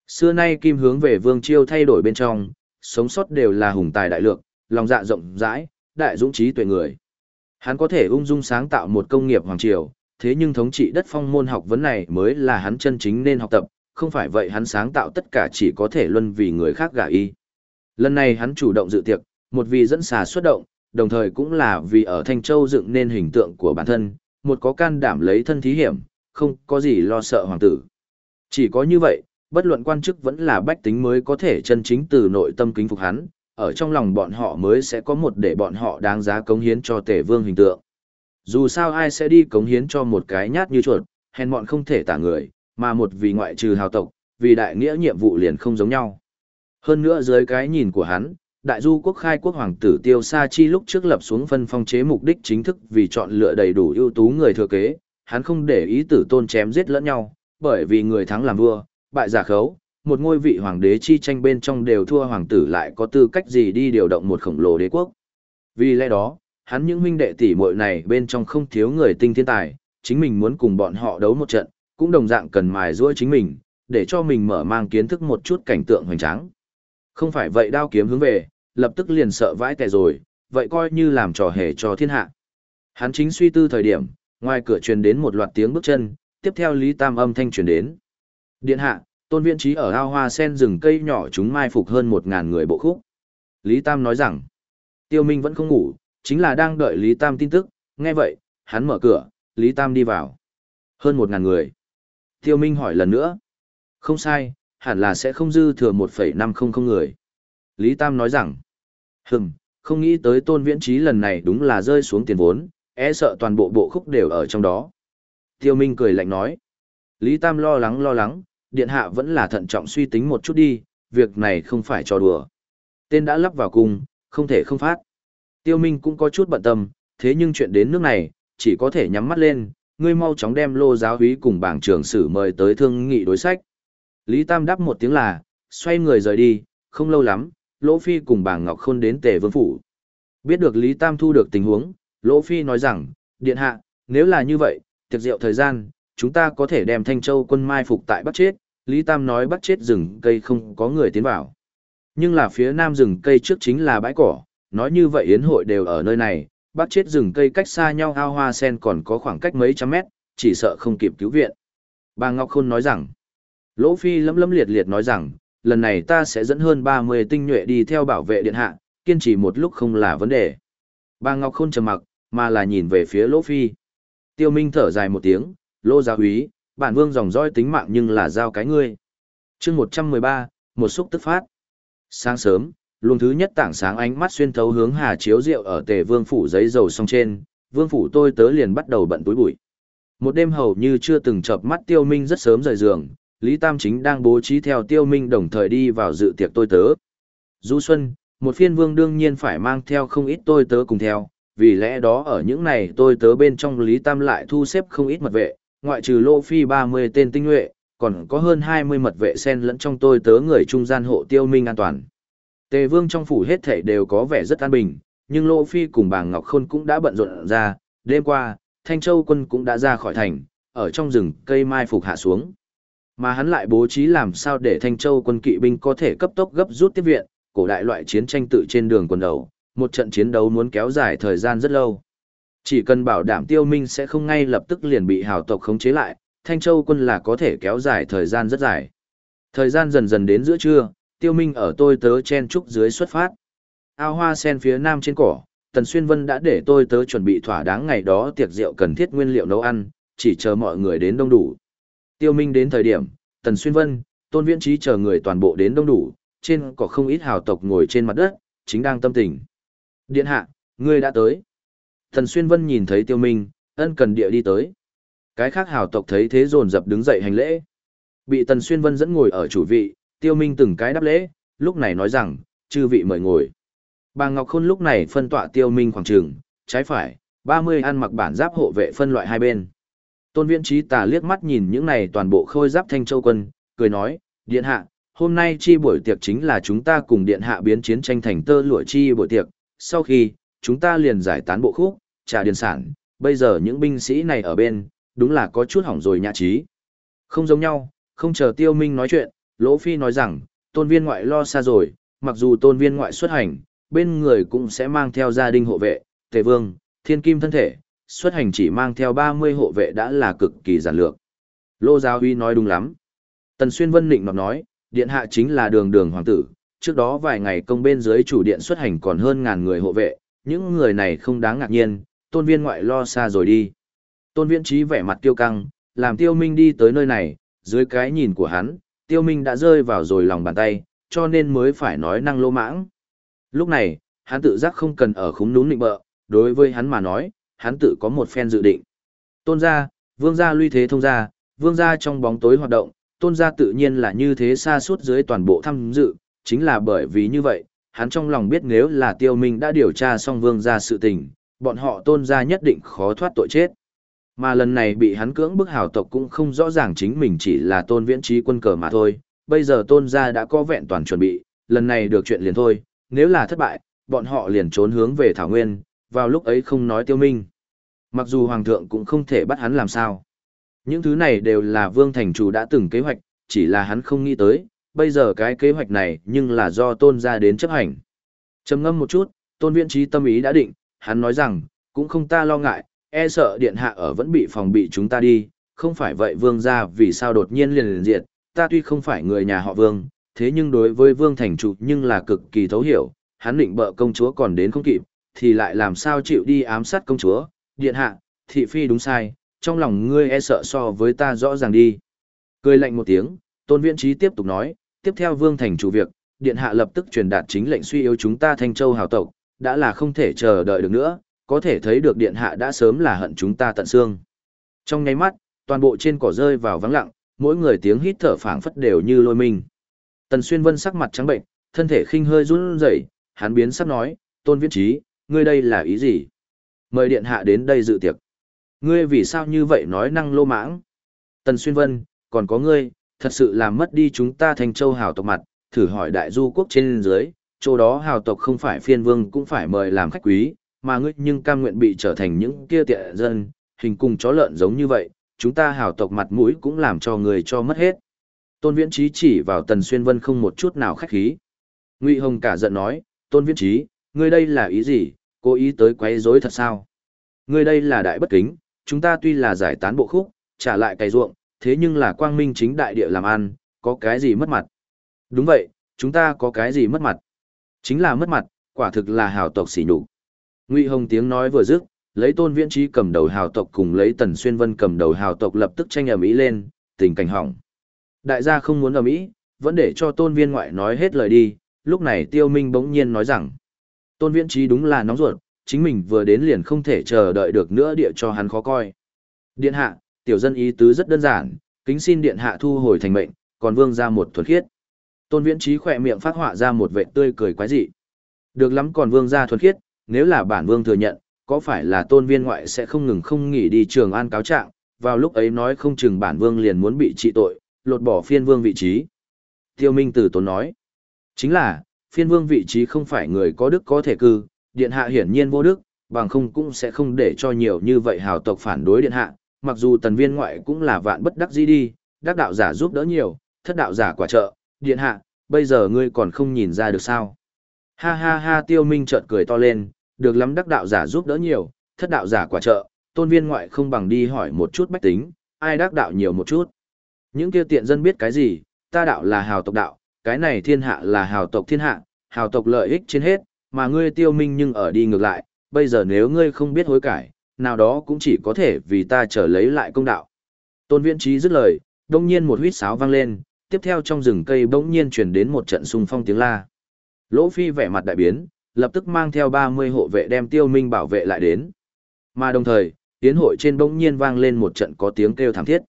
Xưa nay kim hướng về vương chiêu thay đổi bên trong, sống sót đều là hùng tài đại lược, lòng dạ rộng rãi, đại dũng trí tuệ người. Hắn có thể ung dung sáng tạo một công nghiệp hoàng triều, thế nhưng thống trị đất phong môn học vấn này mới là hắn chân chính nên học tập, không phải vậy hắn sáng tạo tất cả chỉ có thể luân vì người khác gả y. Lần này hắn chủ động dự tiệc, một vì dẫn xà xuất động, đồng thời cũng là vì ở Thanh Châu dựng nên hình tượng của bản thân, một có can đảm lấy thân thí hiểm, không có gì lo sợ hoàng tử. Chỉ có như vậy, bất luận quan chức vẫn là bách tính mới có thể chân chính từ nội tâm kính phục hắn, ở trong lòng bọn họ mới sẽ có một để bọn họ đáng giá cống hiến cho tể vương hình tượng. Dù sao ai sẽ đi cống hiến cho một cái nhát như chuột, hèn mọn không thể tả người, mà một vì ngoại trừ hào tộc, vì đại nghĩa nhiệm vụ liền không giống nhau. Hơn nữa dưới cái nhìn của hắn, đại du quốc khai quốc hoàng tử tiêu sa chi lúc trước lập xuống phân phong chế mục đích chính thức vì chọn lựa đầy đủ ưu tú người thừa kế, hắn không để ý tử tôn chém giết lẫn nhau, bởi vì người thắng làm vua, bại giả khấu, một ngôi vị hoàng đế chi tranh bên trong đều thua hoàng tử lại có tư cách gì đi điều động một khổng lồ đế quốc. Vì lẽ đó, hắn những huynh đệ tỷ muội này bên trong không thiếu người tinh thiên tài, chính mình muốn cùng bọn họ đấu một trận, cũng đồng dạng cần mài giũa chính mình, để cho mình mở mang kiến thức một chút cảnh tượng hoành tráng. Không phải vậy đao kiếm hướng về, lập tức liền sợ vãi tè rồi, vậy coi như làm trò hề cho thiên hạ. Hắn chính suy tư thời điểm, ngoài cửa truyền đến một loạt tiếng bước chân, tiếp theo Lý Tam âm thanh truyền đến. Điện hạ, tôn viện trí ở ao hoa sen rừng cây nhỏ chúng mai phục hơn một ngàn người bộ khúc. Lý Tam nói rằng, tiêu minh vẫn không ngủ, chính là đang đợi Lý Tam tin tức, nghe vậy, hắn mở cửa, Lý Tam đi vào. Hơn một ngàn người. Tiêu Minh hỏi lần nữa. Không sai, hẳn là sẽ không dư thừa 1,500 người. Lý Tam nói rằng, hừm, không nghĩ tới tôn viễn trí lần này đúng là rơi xuống tiền vốn, e sợ toàn bộ bộ khúc đều ở trong đó. Tiêu Minh cười lạnh nói. Lý Tam lo lắng lo lắng, điện hạ vẫn là thận trọng suy tính một chút đi, việc này không phải trò đùa. Tên đã lắp vào cung, không thể không phát. Tiêu Minh cũng có chút bận tâm, thế nhưng chuyện đến nước này, chỉ có thể nhắm mắt lên, ngươi mau chóng đem lô giáo úy cùng bảng trưởng sử mời tới thương nghị đối sách. Lý Tam đáp một tiếng là, xoay người rời đi, không lâu lắm, Lỗ Phi cùng bà Ngọc Khôn đến tề vương phủ. Biết được Lý Tam thu được tình huống, Lỗ Phi nói rằng, điện hạ, nếu là như vậy, tiệc rượu thời gian, chúng ta có thể đem Thanh Châu quân mai phục tại Bắc Chết, Lý Tam nói Bắc Chết rừng cây không có người tiến vào. Nhưng là phía nam rừng cây trước chính là bãi cỏ, nói như vậy yến hội đều ở nơi này, Bắc Chết rừng cây cách xa nhau ao hoa sen còn có khoảng cách mấy trăm mét, chỉ sợ không kịp cứu viện. Bà Ngọc Khôn nói rằng, Lỗ Phi lấm lấm liệt liệt nói rằng, lần này ta sẽ dẫn hơn 30 tinh nhuệ đi theo bảo vệ điện hạ, kiên trì một lúc không là vấn đề. Bà Ngọc Khôn trầm mặc, mà là nhìn về phía Lỗ Phi. Tiêu Minh thở dài một tiếng, Lô Gia Húy, bản vương dòng dõi tính mạng nhưng là giao cái ngươi. chương 113, một xúc tức phát. Sáng sớm, luồng thứ nhất tảng sáng ánh mắt xuyên thấu hướng hà chiếu rượu ở tề vương phủ giấy dầu song trên, vương phủ tôi tớ liền bắt đầu bận túi bụi. Một đêm hầu như chưa từng chợp mắt tiêu minh rất sớm rời giường, Lý Tam Chính đang bố trí theo tiêu minh đồng thời đi vào dự tiệc tôi tớ. Du Xuân, một phiên vương đương nhiên phải mang theo không ít tôi tớ cùng theo, vì lẽ đó ở những này tôi tớ bên trong Lý Tam lại thu xếp không ít mật vệ, ngoại trừ Lô Phi 30 tên tinh nhuệ, còn có hơn 20 mật vệ xen lẫn trong tôi tớ người trung gian hộ tiêu minh an toàn. Tề Vương trong phủ hết thảy đều có vẻ rất an bình, nhưng Lô Phi cùng bà Ngọc Khôn cũng đã bận rộn ra, đêm qua, Thanh Châu quân cũng đã ra khỏi thành, ở trong rừng cây mai phục hạ xuống. Mà hắn lại bố trí làm sao để Thanh Châu quân kỵ binh có thể cấp tốc gấp rút tiếp viện, cổ đại loại chiến tranh tự trên đường quần đầu, một trận chiến đấu muốn kéo dài thời gian rất lâu. Chỉ cần bảo đảm tiêu minh sẽ không ngay lập tức liền bị hào tộc khống chế lại, Thanh Châu quân là có thể kéo dài thời gian rất dài. Thời gian dần dần đến giữa trưa, tiêu minh ở tôi tớ chen trúc dưới xuất phát. Ao hoa sen phía nam trên cỏ, Tần Xuyên Vân đã để tôi tớ chuẩn bị thỏa đáng ngày đó tiệc rượu cần thiết nguyên liệu nấu ăn, chỉ chờ mọi người đến đông đủ. Tiêu Minh đến thời điểm, Tần Xuyên Vân, Tôn Viễn Trí chờ người toàn bộ đến đông đủ, trên có không ít hào tộc ngồi trên mặt đất, chính đang tâm tình. Điện hạ, ngươi đã tới. Tần Xuyên Vân nhìn thấy Tiêu Minh, ân cần địa đi tới. Cái khác hào tộc thấy thế rồn dập đứng dậy hành lễ. Bị Tần Xuyên Vân dẫn ngồi ở chủ vị, Tiêu Minh từng cái đáp lễ, lúc này nói rằng, chư vị mời ngồi. Bà Ngọc Khôn lúc này phân tọa Tiêu Minh khoảng trường, trái phải, 30 ăn mặc bản giáp hộ vệ phân loại hai bên. Tôn Viễn Trí tà liếc mắt nhìn những này toàn bộ khôi giáp thanh châu quân, cười nói, điện hạ, hôm nay chi buổi tiệc chính là chúng ta cùng điện hạ biến chiến tranh thành tơ lụa chi buổi tiệc, sau khi, chúng ta liền giải tán bộ khúc, trả điền sản, bây giờ những binh sĩ này ở bên, đúng là có chút hỏng rồi nhã trí. Không giống nhau, không chờ tiêu minh nói chuyện, Lỗ Phi nói rằng, tôn viên ngoại lo xa rồi, mặc dù tôn viên ngoại xuất hành, bên người cũng sẽ mang theo gia đình hộ vệ, tề vương, thiên kim thân thể, xuất hành chỉ mang theo 30 hộ vệ đã là cực kỳ giản lược. Lô Giáo Huy nói đúng lắm. Tần Xuyên Vân Nịnh nói, điện hạ chính là đường đường hoàng tử, trước đó vài ngày công bên dưới chủ điện xuất hành còn hơn ngàn người hộ vệ, những người này không đáng ngạc nhiên, tôn viên ngoại lo xa rồi đi. Tôn viên trí vẻ mặt tiêu căng, làm tiêu minh đi tới nơi này, dưới cái nhìn của hắn, tiêu minh đã rơi vào rồi lòng bàn tay, cho nên mới phải nói năng lô mãng. Lúc này, hắn tự giác không cần ở khúng núm nịnh bợ, đối với hắn mà nói, hắn tự có một phen dự định. Tôn gia, vương gia luy thế thông gia, vương gia trong bóng tối hoạt động, tôn gia tự nhiên là như thế xa suốt dưới toàn bộ tham dự, chính là bởi vì như vậy, hắn trong lòng biết nếu là tiêu minh đã điều tra xong vương gia sự tình, bọn họ tôn gia nhất định khó thoát tội chết. Mà lần này bị hắn cưỡng bức hào tộc cũng không rõ ràng chính mình chỉ là tôn viễn trí quân cờ mà thôi, bây giờ tôn gia đã có vẹn toàn chuẩn bị, lần này được chuyện liền thôi, nếu là thất bại, bọn họ liền trốn hướng về Thảo Nguyên, vào lúc ấy không nói tiêu minh. Mặc dù Hoàng thượng cũng không thể bắt hắn làm sao. Những thứ này đều là Vương Thành Chủ đã từng kế hoạch, chỉ là hắn không nghĩ tới, bây giờ cái kế hoạch này nhưng là do tôn ra đến chấp hành. trầm ngâm một chút, tôn viện trí tâm ý đã định, hắn nói rằng, cũng không ta lo ngại, e sợ điện hạ ở vẫn bị phòng bị chúng ta đi, không phải vậy vương gia vì sao đột nhiên liền liền diệt, ta tuy không phải người nhà họ vương, thế nhưng đối với vương thành chủ nhưng là cực kỳ thấu hiểu, hắn định bợ công chúa còn đến không kịp, thì lại làm sao chịu đi ám sát công chúa, điện hạ, thị phi đúng sai, trong lòng ngươi e sợ so với ta rõ ràng đi. Cười lạnh một tiếng, tôn viễn trí tiếp tục nói, tiếp theo vương thành chủ việc, điện hạ lập tức truyền đạt chính lệnh suy yếu chúng ta thanh châu hào tộc, đã là không thể chờ đợi được nữa, có thể thấy được điện hạ đã sớm là hận chúng ta tận xương. Trong nháy mắt, toàn bộ trên cỏ rơi vào vắng lặng, mỗi người tiếng hít thở phảng phất đều như lôi mình. Tần Xuyên Vân sắc mặt trắng bệnh, thân thể khinh hơi run rẩy, hắn biến sắc nói, "Tôn Viễn Trí, ngươi đây là ý gì? Mời điện hạ đến đây dự tiệc." Ngươi vì sao như vậy nói năng lô mãng? Tần Xuyên Vân, còn có ngươi, thật sự làm mất đi chúng ta thành châu hào tộc mặt, thử hỏi đại du quốc trên dưới, chỗ đó hào tộc không phải phiên vương cũng phải mời làm khách quý, mà ngươi nhưng cam nguyện bị trở thành những kia tiện dân, hình cùng chó lợn giống như vậy, chúng ta hào tộc mặt mũi cũng làm cho người cho mất hết. Tôn Viễn Trí chỉ vào Tần Xuyên Vân không một chút nào khách khí. Ngụy Hồng cả giận nói, Tôn Viễn Trí, ngươi đây là ý gì, cố ý tới quấy rối thật sao? Ngươi đây là đại bất kính, chúng ta tuy là giải tán bộ khúc, trả lại cày ruộng, thế nhưng là quang minh chính đại địa làm ăn, có cái gì mất mặt? Đúng vậy, chúng ta có cái gì mất mặt? Chính là mất mặt, quả thực là hào tộc xỉ nhục. Ngụy Hồng tiếng nói vừa dứt, lấy Tôn Viễn Trí cầm đầu hào tộc cùng lấy Tần Xuyên Vân cầm đầu hào tộc lập tức tranh ầm ĩ lên, tình cảnh hỏng. Đại gia không muốn ầm ĩ, vẫn để cho Tôn Viên ngoại nói hết lời đi, lúc này Tiêu Minh bỗng nhiên nói rằng: Tôn Viễn Trí đúng là nóng ruột, chính mình vừa đến liền không thể chờ đợi được nữa địa cho hắn khó coi. Điện hạ, tiểu dân ý tứ rất đơn giản, kính xin điện hạ thu hồi thành mệnh, còn vương ra một thuần khiết. Tôn Viễn Trí khỏe miệng phát họa ra một vệ tươi cười quái dị. Được lắm còn vương ra thuần khiết, nếu là bản vương thừa nhận, có phải là tôn viên ngoại sẽ không ngừng không nghỉ đi trường an cáo trạng, vào lúc ấy nói không chừng bản vương liền muốn bị trị tội, lột bỏ phiên vương vị trí. Tiêu Minh Tử Tốn nói, chính là, phiên vương vị trí không phải người có đức có thể cư, điện hạ hiển nhiên vô đức, bằng không cũng sẽ không để cho nhiều như vậy hào tộc phản đối điện hạ, mặc dù tần viên ngoại cũng là vạn bất đắc dĩ đi, đắc đạo giả giúp đỡ nhiều, thất đạo giả quả trợ, điện hạ, bây giờ ngươi còn không nhìn ra được sao. Ha ha ha tiêu minh chợt cười to lên, được lắm đắc đạo giả giúp đỡ nhiều, thất đạo giả quả trợ, tôn viên ngoại không bằng đi hỏi một chút bách tính, ai đắc đạo nhiều một chút. Những kia tiện dân biết cái gì, ta đạo là hào tộc đạo, cái này thiên hạ là hào tộc thiên hạ, hào tộc lợi ích trên hết, mà ngươi tiêu minh nhưng ở đi ngược lại, bây giờ nếu ngươi không biết hối cải, nào đó cũng chỉ có thể vì ta trở lấy lại công đạo. Tôn viễn trí dứt lời, đông nhiên một huýt sáo vang lên, tiếp theo trong rừng cây bỗng nhiên truyền đến một trận xung phong tiếng la. Lỗ Phi vẻ mặt đại biến, lập tức mang theo 30 hộ vệ đem tiêu minh bảo vệ lại đến. Mà đồng thời, tiến hội trên bỗng nhiên vang lên một trận có tiếng kêu thảm thiết.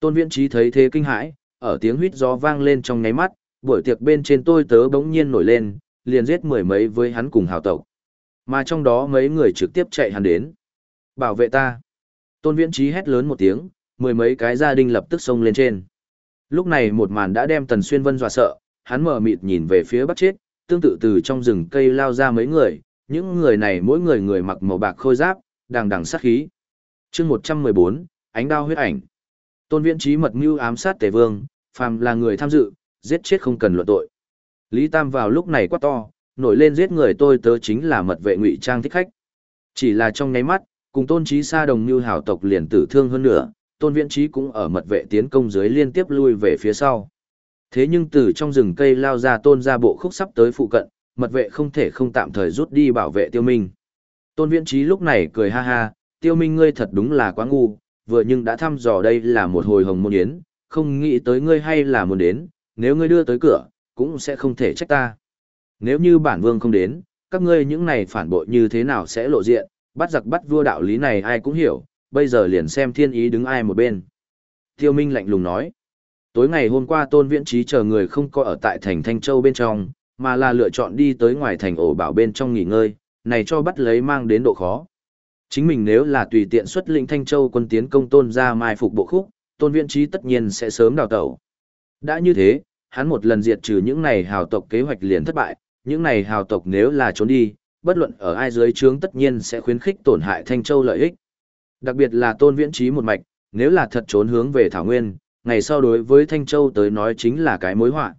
Tôn Viễn Trí thấy thế kinh hãi, ở tiếng huýt gió vang lên trong ngáy mắt, buổi tiệc bên trên tôi tớ bỗng nhiên nổi lên, liền giết mười mấy với hắn cùng hào tộc. Mà trong đó mấy người trực tiếp chạy hắn đến. Bảo vệ ta. Tôn Viễn Trí hét lớn một tiếng, mười mấy cái gia đình lập tức xông lên trên. Lúc này một màn đã đem Tần Xuyên Vân dọa sợ, hắn mở mịt nhìn về phía bắt chết, tương tự từ trong rừng cây lao ra mấy người, những người này mỗi người người mặc màu bạc khôi giáp, đằng đằng sát khí. chương 114, ánh đao huyết ảnh. Tôn Viễn Trí mật mưu ám sát Tề Vương, phàm là người tham dự, giết chết không cần luận tội. Lý Tam vào lúc này quá to, nổi lên giết người tôi tớ chính là mật vệ ngụy trang thích khách. Chỉ là trong nháy mắt, cùng Tôn trí Sa đồng như hảo tộc liền tử thương hơn nữa, Tôn Viễn Trí cũng ở mật vệ tiến công dưới liên tiếp lui về phía sau. Thế nhưng từ trong rừng cây lao ra Tôn ra bộ khúc sắp tới phụ cận, mật vệ không thể không tạm thời rút đi bảo vệ Tiêu Minh. Tôn Viễn Trí lúc này cười ha ha, Tiêu Minh ngươi thật đúng là quá ngu, vừa nhưng đã thăm dò đây là một hồi hồng môn yến, không nghĩ tới ngươi hay là muốn đến, nếu ngươi đưa tới cửa, cũng sẽ không thể trách ta. Nếu như bản vương không đến, các ngươi những này phản bội như thế nào sẽ lộ diện, bắt giặc bắt vua đạo lý này ai cũng hiểu, bây giờ liền xem thiên ý đứng ai một bên. Tiêu Minh lạnh lùng nói, tối ngày hôm qua tôn viễn trí chờ người không có ở tại thành Thanh Châu bên trong, mà là lựa chọn đi tới ngoài thành ổ bảo bên trong nghỉ ngơi, này cho bắt lấy mang đến độ khó. Chính mình nếu là tùy tiện xuất lĩnh Thanh Châu quân tiến công tôn ra mai phục bộ khúc, tôn viễn trí tất nhiên sẽ sớm đào tẩu. Đã như thế, hắn một lần diệt trừ những này hào tộc kế hoạch liền thất bại, những này hào tộc nếu là trốn đi, bất luận ở ai dưới trướng tất nhiên sẽ khuyến khích tổn hại Thanh Châu lợi ích. Đặc biệt là tôn viễn trí một mạch, nếu là thật trốn hướng về Thảo Nguyên, ngày sau đối với Thanh Châu tới nói chính là cái mối họa.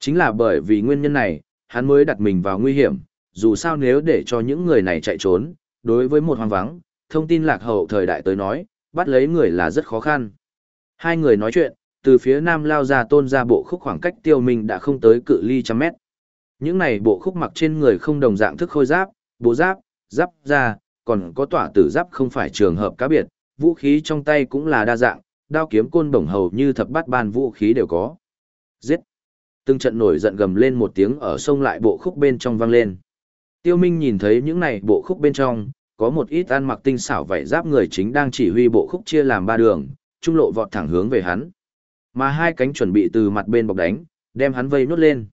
Chính là bởi vì nguyên nhân này, hắn mới đặt mình vào nguy hiểm, dù sao nếu để cho những người này chạy trốn, đối với một hoang vắng, thông tin lạc hậu thời đại tới nói, bắt lấy người là rất khó khăn. Hai người nói chuyện, từ phía nam lao ra tôn ra bộ khúc khoảng cách tiêu minh đã không tới cự ly trăm mét. Những này bộ khúc mặc trên người không đồng dạng thức khôi giáp, bộ giáp, giáp da, còn có tỏa tử giáp không phải trường hợp cá biệt, vũ khí trong tay cũng là đa dạng, đao kiếm côn đồng hầu như thập bát ban vũ khí đều có. Giết! Từng trận nổi giận gầm lên một tiếng ở sông lại bộ khúc bên trong vang lên. Tiêu Minh nhìn thấy những này bộ khúc bên trong, có một ít ăn mặc tinh xảo vảy giáp người chính đang chỉ huy bộ khúc chia làm ba đường, trung lộ vọt thẳng hướng về hắn. Mà hai cánh chuẩn bị từ mặt bên bọc đánh, đem hắn vây nốt lên.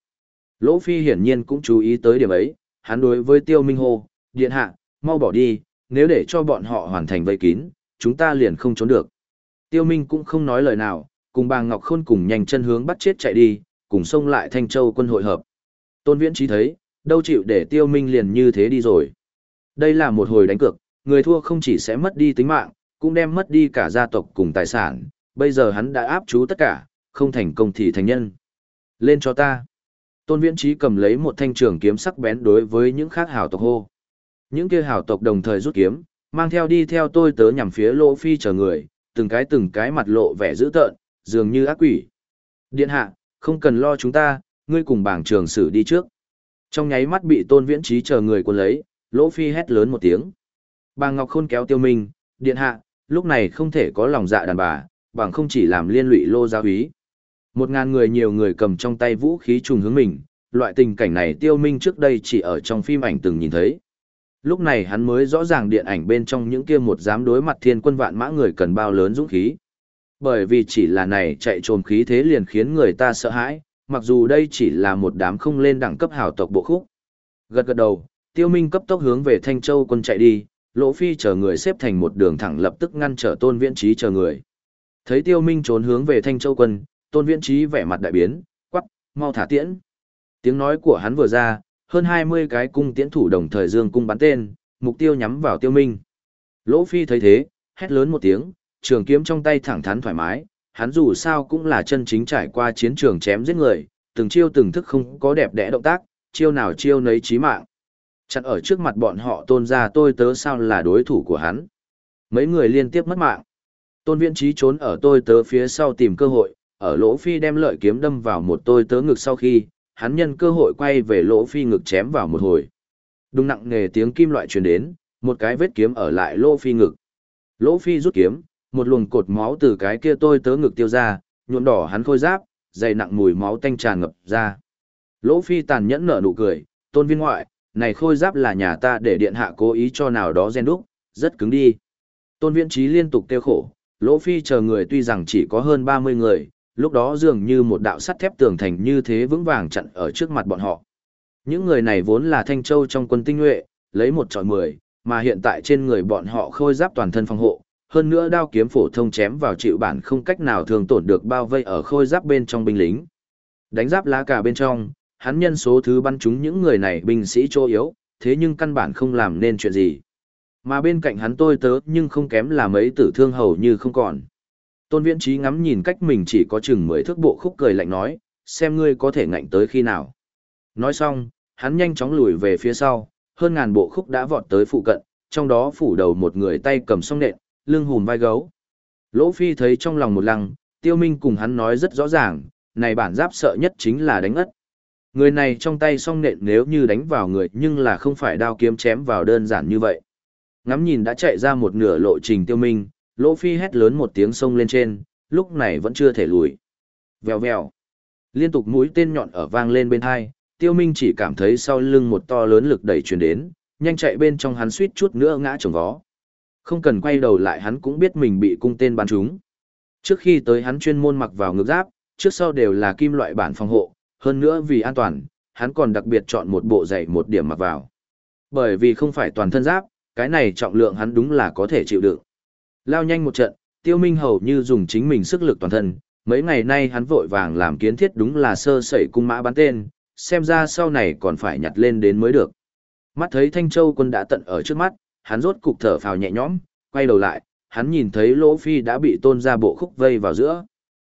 Lỗ Phi hiển nhiên cũng chú ý tới điểm ấy, hắn đối với Tiêu Minh hô, điện hạ, mau bỏ đi, nếu để cho bọn họ hoàn thành vây kín, chúng ta liền không trốn được. Tiêu Minh cũng không nói lời nào, cùng bà Ngọc Khôn cùng nhanh chân hướng bắt chết chạy đi, cùng xông lại Thanh Châu quân hội hợp. Tôn Viễn Trí thấy, đâu chịu để Tiêu Minh liền như thế đi rồi. Đây là một hồi đánh cược, người thua không chỉ sẽ mất đi tính mạng, cũng đem mất đi cả gia tộc cùng tài sản, bây giờ hắn đã áp chú tất cả, không thành công thì thành nhân. Lên cho ta. Tôn Viễn Trí cầm lấy một thanh trường kiếm sắc bén đối với những khác hào tộc hô. Những kia hào tộc đồng thời rút kiếm, mang theo đi theo tôi tớ nhằm phía Lỗ Phi chờ người, từng cái từng cái mặt lộ vẻ dữ tợn, dường như ác quỷ. Điện hạ, không cần lo chúng ta, ngươi cùng bảng trường sử đi trước. Trong nháy mắt bị Tôn Viễn Trí chờ người quân lấy, Lỗ Phi hét lớn một tiếng. Bà Ngọc Khôn kéo Tiêu Minh, điện hạ, lúc này không thể có lòng dạ đàn bà, bằng không chỉ làm liên lụy lô giáo úy. Một ngàn người nhiều người cầm trong tay vũ khí trùng hướng mình, loại tình cảnh này Tiêu Minh trước đây chỉ ở trong phim ảnh từng nhìn thấy. Lúc này hắn mới rõ ràng điện ảnh bên trong những kia một dám đối mặt thiên quân vạn mã người cần bao lớn dũng khí. Bởi vì chỉ là này chạy trồn khí thế liền khiến người ta sợ hãi, mặc dù đây chỉ là một đám không lên đẳng cấp hào tộc bộ khúc. Gật gật đầu, tiêu minh cấp tốc hướng về Thanh Châu quân chạy đi, Lỗ Phi chờ người xếp thành một đường thẳng lập tức ngăn trở Tôn Viễn Trí chờ người. Thấy Tiêu Minh trốn hướng về Thanh Châu quân, Tôn Viễn Trí vẻ mặt đại biến, quắc, mau thả tiễn. Tiếng nói của hắn vừa ra, hơn 20 cái cung tiễn thủ đồng thời dương cung bắn tên, mục tiêu nhắm vào Tiêu Minh. Lỗ Phi thấy thế, hét lớn một tiếng, trường kiếm trong tay thẳng thắn thoải mái, hắn dù sao cũng là chân chính trải qua chiến trường chém giết người, từng chiêu từng thức không có đẹp đẽ động tác, chiêu nào chiêu nấy chí mạng. Chặn ở trước mặt bọn họ tôn ra tôi tớ sao là đối thủ của hắn. Mấy người liên tiếp mất mạng. Tôn viễn trí trốn ở tôi tớ phía sau tìm cơ hội, ở lỗ phi đem lợi kiếm đâm vào một tôi tớ ngực sau khi, hắn nhân cơ hội quay về lỗ phi ngực chém vào một hồi. Đùng nặng nghề tiếng kim loại truyền đến, một cái vết kiếm ở lại lỗ phi ngực. Lỗ phi rút kiếm, một luồng cột máu từ cái kia tôi tớ ngực tiêu ra, nhuộm đỏ hắn khôi giáp, dày nặng mùi máu tanh tràn ngập ra. Lỗ phi tàn nhẫn nở nụ cười, tôn viên ngoại, này khôi giáp là nhà ta để điện hạ cố ý cho nào đó gen đúc, rất cứng đi. Tôn viễn trí liên tục tiêu khổ, lỗ phi chờ người tuy rằng chỉ có hơn 30 người, lúc đó dường như một đạo sắt thép tường thành như thế vững vàng chặn ở trước mặt bọn họ. Những người này vốn là thanh châu trong quân tinh nhuệ, lấy một trọi mười, mà hiện tại trên người bọn họ khôi giáp toàn thân phòng hộ, hơn nữa đao kiếm phổ thông chém vào chịu bản không cách nào thường tổn được bao vây ở khôi giáp bên trong binh lính. Đánh giáp lá cả bên trong, hắn nhân số thứ bắn chúng những người này binh sĩ chỗ yếu, thế nhưng căn bản không làm nên chuyện gì. Mà bên cạnh hắn tôi tớ nhưng không kém là mấy tử thương hầu như không còn. Tôn viễn trí ngắm nhìn cách mình chỉ có chừng mười thước bộ khúc cười lạnh nói, xem ngươi có thể ngạnh tới khi nào. Nói xong, hắn nhanh chóng lùi về phía sau, hơn ngàn bộ khúc đã vọt tới phụ cận, trong đó phủ đầu một người tay cầm song nện, lưng hùm vai gấu. Lỗ Phi thấy trong lòng một lăng, tiêu minh cùng hắn nói rất rõ ràng, này bản giáp sợ nhất chính là đánh ất. Người này trong tay song nện nếu như đánh vào người nhưng là không phải đao kiếm chém vào đơn giản như vậy. Ngắm nhìn đã chạy ra một nửa lộ trình tiêu minh, Lỗ Phi hét lớn một tiếng sông lên trên, lúc này vẫn chưa thể lùi. Vèo vèo. Liên tục mũi tên nhọn ở vang lên bên hai, tiêu minh chỉ cảm thấy sau lưng một to lớn lực đẩy truyền đến, nhanh chạy bên trong hắn suýt chút nữa ngã trồng vó. Không cần quay đầu lại hắn cũng biết mình bị cung tên bắn trúng. Trước khi tới hắn chuyên môn mặc vào ngực giáp, trước sau đều là kim loại bản phòng hộ, hơn nữa vì an toàn, hắn còn đặc biệt chọn một bộ giày một điểm mặc vào. Bởi vì không phải toàn thân giáp, cái này trọng lượng hắn đúng là có thể chịu đựng. Lao nhanh một trận, tiêu minh hầu như dùng chính mình sức lực toàn thân, mấy ngày nay hắn vội vàng làm kiến thiết đúng là sơ sẩy cung mã bắn tên, xem ra sau này còn phải nhặt lên đến mới được. Mắt thấy Thanh Châu quân đã tận ở trước mắt, hắn rốt cục thở phào nhẹ nhõm, quay đầu lại, hắn nhìn thấy Lỗ Phi đã bị tôn ra bộ khúc vây vào giữa.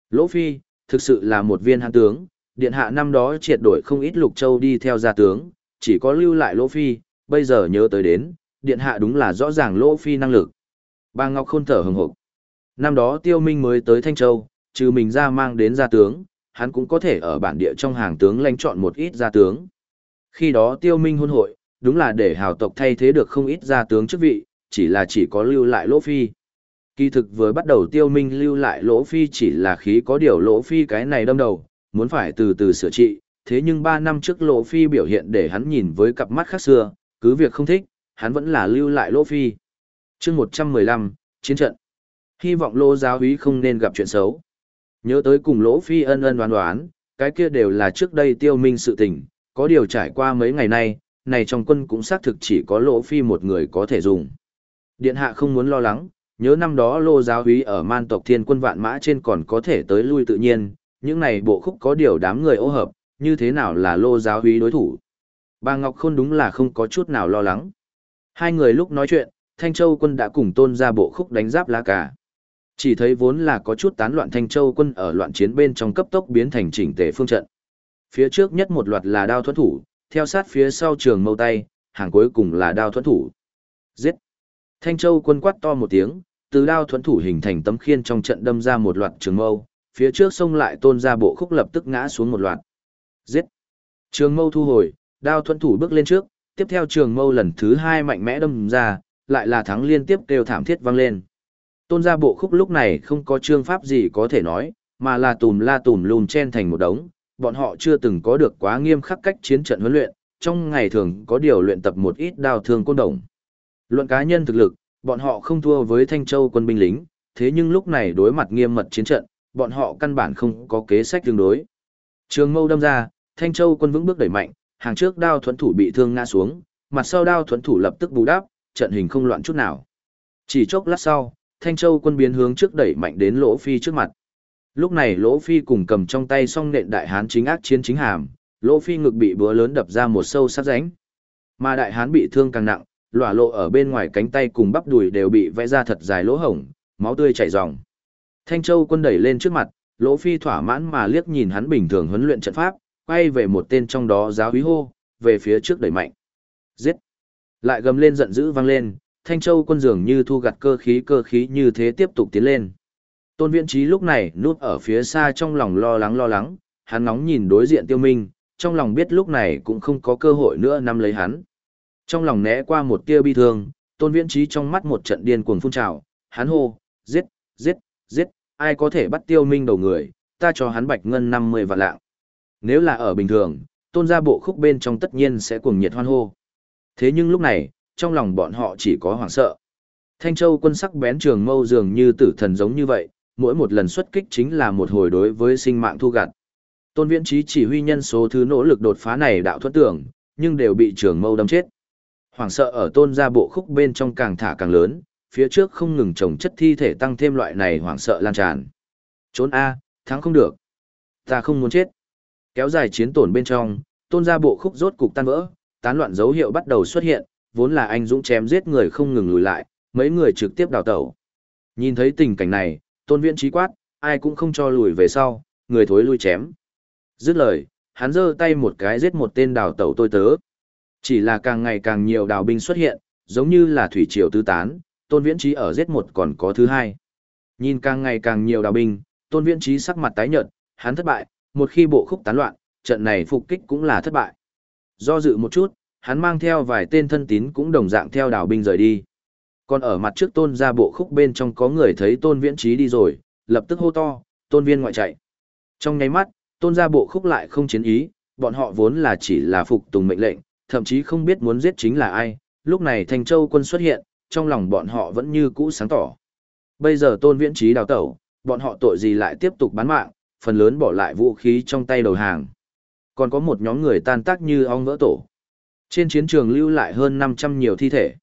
Lỗ Phi, thực sự là một viên hãn tướng, điện hạ năm đó triệt đổi không ít lục châu đi theo gia tướng, chỉ có lưu lại Lỗ Phi, bây giờ nhớ tới đến, điện hạ đúng là rõ ràng Lỗ Phi năng lực. Bà Ngọc Khôn thở hừng hực. Năm đó Tiêu Minh mới tới Thanh Châu, trừ mình ra mang đến gia tướng, hắn cũng có thể ở bản địa trong hàng tướng lãnh chọn một ít gia tướng. Khi đó Tiêu Minh hôn hội, đúng là để hào tộc thay thế được không ít gia tướng chức vị, chỉ là chỉ có lưu lại Lỗ Phi. Kỳ thực vừa bắt đầu Tiêu Minh lưu lại Lỗ Phi chỉ là khí có điều Lỗ Phi cái này đâm đầu, muốn phải từ từ sửa trị, thế nhưng 3 năm trước Lỗ Phi biểu hiện để hắn nhìn với cặp mắt khác xưa, cứ việc không thích, hắn vẫn là lưu lại Lỗ Phi. chương 115, Chiến trận. Hy vọng lô giáo úy không nên gặp chuyện xấu. Nhớ tới cùng Lỗ Phi ân ân đoán đoán, cái kia đều là trước đây tiêu minh sự tình, có điều trải qua mấy ngày nay, này trong quân cũng xác thực chỉ có Lỗ Phi một người có thể dùng. Điện hạ không muốn lo lắng, nhớ năm đó Lô giáo úy ở man tộc thiên quân vạn mã trên còn có thể tới lui tự nhiên, những này bộ khúc có điều đám người ô hợp, như thế nào là Lô giáo úy đối thủ. Bà Ngọc Khôn đúng là không có chút nào lo lắng. Hai người lúc nói chuyện, Thanh Châu quân đã cùng tôn ra bộ khúc đánh giáp lá cả. Chỉ thấy vốn là có chút tán loạn Thanh Châu quân ở loạn chiến bên trong cấp tốc biến thành chỉnh tề phương trận. Phía trước nhất một loạt là đao thuẫn thủ, theo sát phía sau trường mâu tay, hàng cuối cùng là đao thuẫn thủ. Giết! Thanh Châu quân quát to một tiếng, từ đao thuẫn thủ hình thành tấm khiên trong trận đâm ra một loạt trường mâu, phía trước xông lại tôn ra bộ khúc lập tức ngã xuống một loạt. Giết! Trường mâu thu hồi, đao thuẫn thủ bước lên trước, tiếp theo trường mâu lần thứ hai mạnh mẽ đâm ra, lại là thắng liên tiếp kêu thảm thiết vang lên. Tôn gia bộ khúc lúc này không có trương pháp gì có thể nói, mà là tùm la tùm lùm chen thành một đống, bọn họ chưa từng có được quá nghiêm khắc cách chiến trận huấn luyện, trong ngày thường có điều luyện tập một ít đào thương côn đồng. Luận cá nhân thực lực, bọn họ không thua với Thanh Châu quân binh lính, thế nhưng lúc này đối mặt nghiêm mật chiến trận, bọn họ căn bản không có kế sách tương đối. Trường mâu đâm ra, Thanh Châu quân vững bước đẩy mạnh, hàng trước đao thuẫn thủ bị thương ngã xuống, mặt sau đao thuẫn thủ lập tức bù đắp, trận hình không loạn chút nào. Chỉ chốc lát sau, Thanh Châu quân biến hướng trước đẩy mạnh đến Lỗ Phi trước mặt. Lúc này Lỗ Phi cùng cầm trong tay song nện đại hán chính ác chiến chính hàm, Lỗ Phi ngực bị búa lớn đập ra một sâu sắc rãnh. Mà đại hán bị thương càng nặng, lỏa lộ ở bên ngoài cánh tay cùng bắp đùi đều bị vẽ ra thật dài lỗ hổng, máu tươi chảy ròng. Thanh Châu quân đẩy lên trước mặt, Lỗ Phi thỏa mãn mà liếc nhìn hắn bình thường huấn luyện trận pháp, quay về một tên trong đó giáo úy hô, về phía trước đẩy mạnh. Giết! Lại gầm lên giận dữ vang lên, Thanh Châu quân dường như thu gặt cơ khí cơ khí như thế tiếp tục tiến lên. Tôn Viễn Trí lúc này núp ở phía xa trong lòng lo lắng lo lắng, hắn nóng nhìn đối diện Tiêu Minh, trong lòng biết lúc này cũng không có cơ hội nữa nắm lấy hắn. Trong lòng né qua một tia bi thương, Tôn Viễn Trí trong mắt một trận điên cuồng phun trào, hắn hô, giết, giết, giết, ai có thể bắt Tiêu Minh đầu người, ta cho hắn bạch ngân 50 vạn lạng. Nếu là ở bình thường, tôn gia bộ khúc bên trong tất nhiên sẽ cuồng nhiệt hoan hô. Thế nhưng lúc này, trong lòng bọn họ chỉ có hoảng sợ. Thanh Châu quân sắc bén trường mâu dường như tử thần giống như vậy, mỗi một lần xuất kích chính là một hồi đối với sinh mạng thu gặt. Tôn Viễn Trí chỉ huy nhân số thứ nỗ lực đột phá này đạo thuẫn tưởng, nhưng đều bị trường mâu đâm chết. Hoảng sợ ở tôn gia bộ khúc bên trong càng thả càng lớn, phía trước không ngừng trồng chất thi thể tăng thêm loại này hoảng sợ lan tràn. Trốn A, thắng không được. Ta không muốn chết. Kéo dài chiến tổn bên trong, tôn gia bộ khúc rốt cục tan vỡ, tán loạn dấu hiệu bắt đầu xuất hiện, vốn là anh dũng chém giết người không ngừng lùi lại, mấy người trực tiếp đào tẩu. Nhìn thấy tình cảnh này, tôn viễn trí quát, ai cũng không cho lùi về sau, người thối lui chém. Dứt lời, hắn giơ tay một cái giết một tên đào tẩu tôi tớ. Chỉ là càng ngày càng nhiều đào binh xuất hiện, giống như là thủy triều tứ tán, tôn viễn trí ở giết một còn có thứ hai. Nhìn càng ngày càng nhiều đào binh, tôn viễn trí sắc mặt tái nhợt, hắn thất bại, một khi bộ khúc tán loạn, trận này phục kích cũng là thất bại. Do dự một chút, hắn mang theo vài tên thân tín cũng đồng dạng theo đảo binh rời đi. Còn ở mặt trước tôn ra bộ khúc bên trong có người thấy tôn viễn trí đi rồi, lập tức hô to, tôn viên ngoại chạy. Trong nháy mắt, tôn ra bộ khúc lại không chiến ý, bọn họ vốn là chỉ là phục tùng mệnh lệnh, thậm chí không biết muốn giết chính là ai, lúc này Thành Châu quân xuất hiện, trong lòng bọn họ vẫn như cũ sáng tỏ. Bây giờ tôn viễn trí đào tẩu, bọn họ tội gì lại tiếp tục bán mạng, phần lớn bỏ lại vũ khí trong tay đầu hàng. Còn có một nhóm người tan tác như ong vỡ tổ. Trên chiến trường lưu lại hơn 500 nhiều thi thể.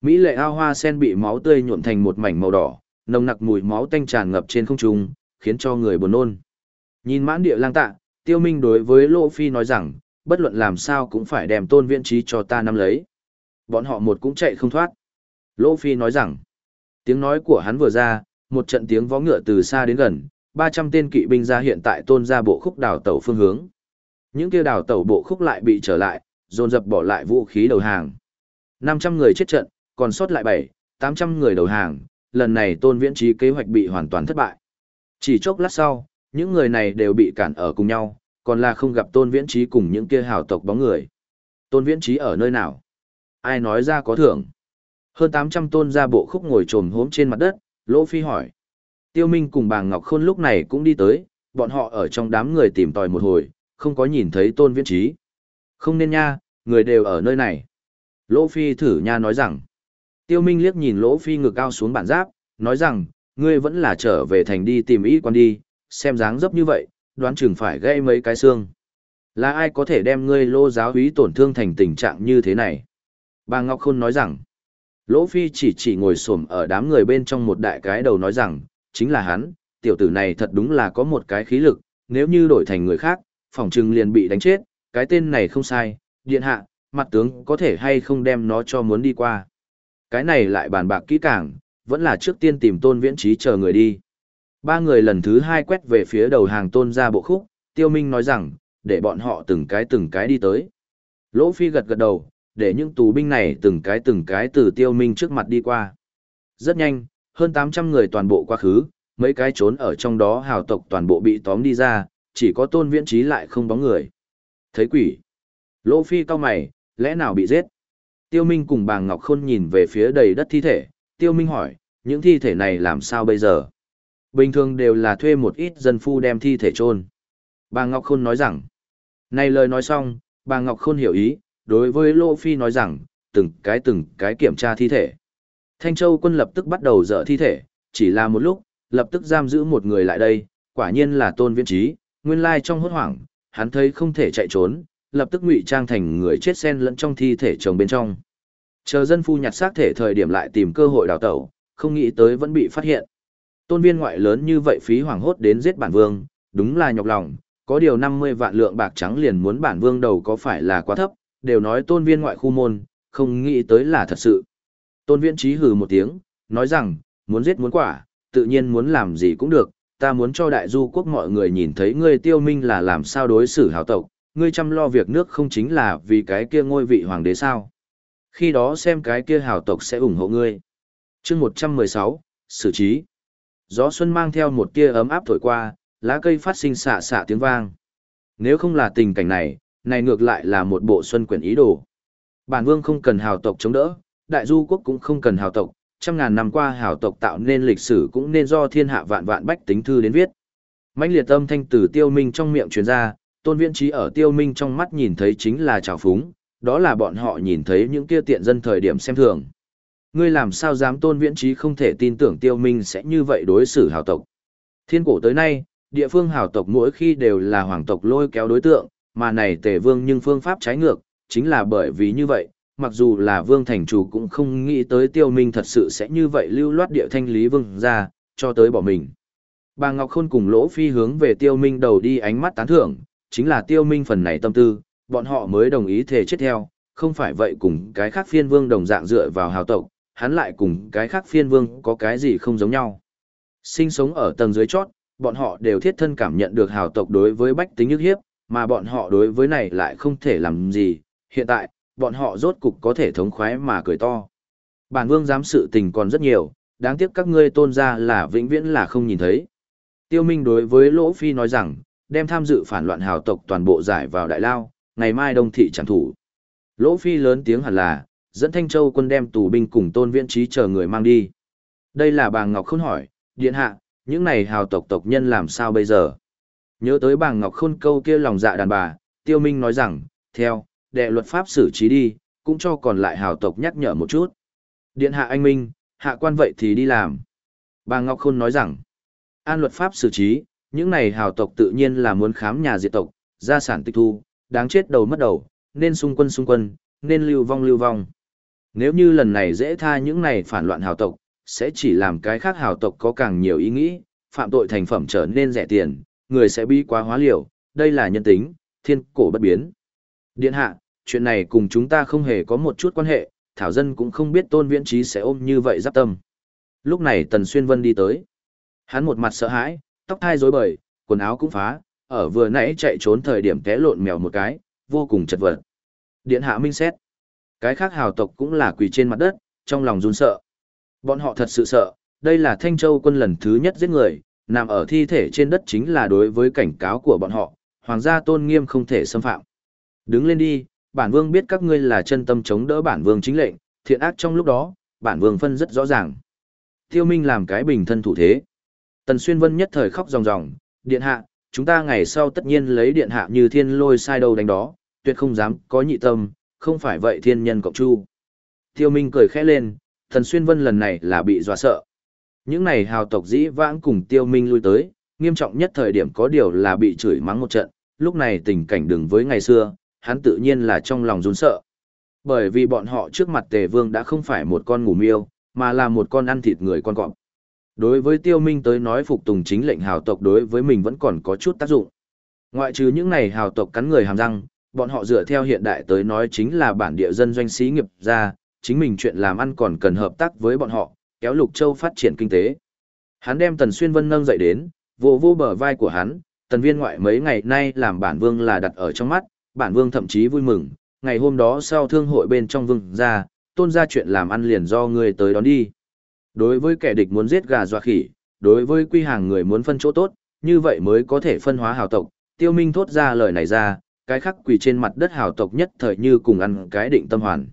Mỹ lệ ao hoa sen bị máu tươi nhuộm thành một mảnh màu đỏ, nồng nặc mùi máu tanh tràn ngập trên không trung, khiến cho người buồn nôn. Nhìn mãn địa lang tạ, tiêu minh đối với Lô Phi nói rằng, bất luận làm sao cũng phải đem tôn viễn trí cho ta nắm lấy. Bọn họ một cũng chạy không thoát. Lô Phi nói rằng, tiếng nói của hắn vừa ra, một trận tiếng vó ngựa từ xa đến gần, 300 tên kỵ binh ra hiện tại tôn ra bộ khúc đào tàu phương hướng. Những kia đào tàu bộ khúc lại bị trở lại, dồn dập bỏ lại vũ khí đầu hàng. 500 người chết trận, còn sót lại 7, 800 người đầu hàng, lần này tôn viễn trí kế hoạch bị hoàn toàn thất bại. Chỉ chốc lát sau, những người này đều bị cản ở cùng nhau, còn là không gặp tôn viễn trí cùng những kia hào tộc bóng người. Tôn viễn trí ở nơi nào? Ai nói ra có thưởng? Hơn 800 tôn ra bộ khúc ngồi trồm hốm trên mặt đất, Lỗ Phi hỏi. Tiêu Minh cùng bà Ngọc Khôn lúc này cũng đi tới, bọn họ ở trong đám người tìm tòi một hồi, không có nhìn thấy tôn viễn trí. Không nên nha, người đều ở nơi này. Lỗ Phi thử nha nói rằng, Tiêu Minh liếc nhìn Lỗ Phi ngực cao xuống bản giáp, nói rằng, ngươi vẫn là trở về thành đi tìm ý quan đi, xem dáng dấp như vậy, đoán chừng phải gây mấy cái xương. Là ai có thể đem ngươi lô giáo úy tổn thương thành tình trạng như thế này? Bà Ngọc Khôn nói rằng, Lỗ Phi chỉ chỉ ngồi xổm ở đám người bên trong một đại cái đầu nói rằng, chính là hắn, tiểu tử này thật đúng là có một cái khí lực, nếu như đổi thành người khác, phỏng chừng liền bị đánh chết, cái tên này không sai, điện hạ, mặt tướng có thể hay không đem nó cho muốn đi qua. Cái này lại bàn bạc kỹ càng, vẫn là trước tiên tìm tôn viễn trí chờ người đi. Ba người lần thứ hai quét về phía đầu hàng tôn ra bộ khúc, tiêu minh nói rằng, để bọn họ từng cái từng cái đi tới. Lỗ Phi gật gật đầu, để những tù binh này từng cái từng cái từ tiêu minh trước mặt đi qua. Rất nhanh, hơn 800 người toàn bộ quá khứ, mấy cái trốn ở trong đó hào tộc toàn bộ bị tóm đi ra, chỉ có tôn viễn trí lại không bóng người. Thấy quỷ. Lỗ Phi cao mày, lẽ nào bị giết? Tiêu Minh cùng bà Ngọc Khôn nhìn về phía đầy đất thi thể, Tiêu Minh hỏi, những thi thể này làm sao bây giờ? Bình thường đều là thuê một ít dân phu đem thi thể chôn. Bà Ngọc Khôn nói rằng, này lời nói xong, bà Ngọc Khôn hiểu ý, đối với Lô Phi nói rằng, từng cái từng cái kiểm tra thi thể. Thanh Châu quân lập tức bắt đầu dỡ thi thể, chỉ là một lúc, lập tức giam giữ một người lại đây, quả nhiên là Tôn Viễn Trí, nguyên lai trong hốt hoảng, hắn thấy không thể chạy trốn, lập tức ngụy trang thành người chết xen lẫn trong thi thể chồng bên trong. Chờ dân phu nhặt xác thể thời điểm lại tìm cơ hội đào tẩu, không nghĩ tới vẫn bị phát hiện. Tôn viên ngoại lớn như vậy phí hoảng hốt đến giết bản vương, đúng là nhọc lòng, có điều 50 vạn lượng bạc trắng liền muốn bản vương đầu có phải là quá thấp, đều nói tôn viên ngoại khu môn, không nghĩ tới là thật sự. Tôn Viễn trí hừ một tiếng, nói rằng, muốn giết muốn quả, tự nhiên muốn làm gì cũng được, ta muốn cho đại du quốc mọi người nhìn thấy ngươi tiêu minh là làm sao đối xử hào tộc, ngươi chăm lo việc nước không chính là vì cái kia ngôi vị hoàng đế sao. Khi đó xem cái kia hào tộc sẽ ủng hộ ngươi. chương 116, xử trí. Gió xuân mang theo một tia ấm áp thổi qua, lá cây phát sinh xạ xạ tiếng vang. Nếu không là tình cảnh này, này ngược lại là một bộ xuân quyển ý đồ. Bản vương không cần hào tộc chống đỡ, đại du quốc cũng không cần hào tộc, trăm ngàn năm qua hào tộc tạo nên lịch sử cũng nên do thiên hạ vạn vạn bách tính thư đến viết. mãnh liệt âm thanh từ tiêu minh trong miệng truyền ra, tôn viễn trí ở tiêu minh trong mắt nhìn thấy chính là trào phúng, đó là bọn họ nhìn thấy những kia tiện dân thời điểm xem thường. Ngươi làm sao dám tôn viễn trí không thể tin tưởng tiêu minh sẽ như vậy đối xử hào tộc. Thiên cổ tới nay, địa phương hào tộc mỗi khi đều là hoàng tộc lôi kéo đối tượng, mà này tề vương nhưng phương pháp trái ngược, chính là bởi vì như vậy, mặc dù là vương thành chủ cũng không nghĩ tới tiêu minh thật sự sẽ như vậy lưu loát địa thanh lý vương ra, cho tới bỏ mình. Bà Ngọc Khôn cùng Lỗ Phi hướng về tiêu minh đầu đi ánh mắt tán thưởng, chính là tiêu minh phần này tâm tư, bọn họ mới đồng ý thề chết theo, không phải vậy cùng cái khác phiên vương đồng dạng dựa vào hào tộc, hắn lại cùng cái khác phiên vương có cái gì không giống nhau. Sinh sống ở tầng dưới chót, bọn họ đều thiết thân cảm nhận được hào tộc đối với bách tính nhức hiếp, mà bọn họ đối với này lại không thể làm gì, hiện tại, bọn họ rốt cục có thể thống khoái mà cười to. Bản vương dám sự tình còn rất nhiều, đáng tiếc các ngươi tôn ra là vĩnh viễn là không nhìn thấy. Tiêu Minh đối với Lỗ Phi nói rằng, đem tham dự phản loạn hào tộc toàn bộ giải vào đại lao, ngày mai đông thị chẳng thủ. Lỗ Phi lớn tiếng hẳn là, dẫn Thanh Châu quân đem tù binh cùng tôn viễn trí chờ người mang đi. Đây là bà Ngọc Khôn hỏi, điện hạ, những này hào tộc tộc nhân làm sao bây giờ? Nhớ tới bà Ngọc Khôn câu kia lòng dạ đàn bà, Tiêu Minh nói rằng, theo, đệ luật pháp xử trí đi, cũng cho còn lại hào tộc nhắc nhở một chút. Điện hạ anh Minh, hạ quan vậy thì đi làm. Bà Ngọc Khôn nói rằng, an luật pháp xử trí, những này hào tộc tự nhiên là muốn khám nhà diệt tộc, gia sản tịch thu, đáng chết đầu mất đầu, nên xung quân xung quân, nên lưu vong lưu vong. Nếu như lần này dễ tha những này phản loạn hào tộc, sẽ chỉ làm cái khác hào tộc có càng nhiều ý nghĩ, phạm tội thành phẩm trở nên rẻ tiền, người sẽ bi quá hóa liều, đây là nhân tính, thiên cổ bất biến. Điện hạ, chuyện này cùng chúng ta không hề có một chút quan hệ, Thảo Dân cũng không biết tôn viễn trí sẽ ôm như vậy giáp tâm. Lúc này Tần Xuyên Vân đi tới. Hắn một mặt sợ hãi, tóc thai rối bời, quần áo cũng phá, ở vừa nãy chạy trốn thời điểm té lộn mèo một cái, vô cùng chật vật. Điện hạ minh xét. Cái khác hào tộc cũng là quỳ trên mặt đất, trong lòng run sợ. Bọn họ thật sự sợ, đây là Thanh Châu quân lần thứ nhất giết người, nằm ở thi thể trên đất chính là đối với cảnh cáo của bọn họ, hoàng gia tôn nghiêm không thể xâm phạm. Đứng lên đi, bản vương biết các ngươi là chân tâm chống đỡ bản vương chính lệnh, thiện ác trong lúc đó, bản vương phân rất rõ ràng. Tiêu Minh làm cái bình thân thủ thế. Tần Xuyên Vân nhất thời khóc ròng ròng, điện hạ, chúng ta ngày sau tất nhiên lấy điện hạ như thiên lôi sai đầu đánh đó, tuyệt không dám có nhị tâm, không phải vậy thiên nhân cộng chu. Tiêu Minh cười khẽ lên, Tần Xuyên Vân lần này là bị dọa sợ. Những này hào tộc dĩ vãng cùng Tiêu Minh lui tới, nghiêm trọng nhất thời điểm có điều là bị chửi mắng một trận, lúc này tình cảnh đừng với ngày xưa, hắn tự nhiên là trong lòng run sợ. Bởi vì bọn họ trước mặt Tề Vương đã không phải một con ngủ miêu, mà là một con ăn thịt người con cọp. Đối với Tiêu Minh tới nói phục tùng chính lệnh hào tộc đối với mình vẫn còn có chút tác dụng. Ngoại trừ những này hào tộc cắn người hàm răng, bọn họ dựa theo hiện đại tới nói chính là bản địa dân doanh sĩ nghiệp ra, chính mình chuyện làm ăn còn cần hợp tác với bọn họ, kéo Lục Châu phát triển kinh tế. Hắn đem Tần Xuyên Vân nâng dậy đến, vô vô bờ vai của hắn, Tần Viên ngoại mấy ngày nay làm bản vương là đặt ở trong mắt, bản vương thậm chí vui mừng, ngày hôm đó sau thương hội bên trong vương ra, tôn ra chuyện làm ăn liền do ngươi tới đón đi. Đối với kẻ địch muốn giết gà dọa khỉ, đối với quy hàng người muốn phân chỗ tốt, như vậy mới có thể phân hóa hào tộc. Tiêu Minh thốt ra lời này ra, cái khắc quỳ trên mặt đất hào tộc nhất thời như cùng ăn cái định tâm hoàn.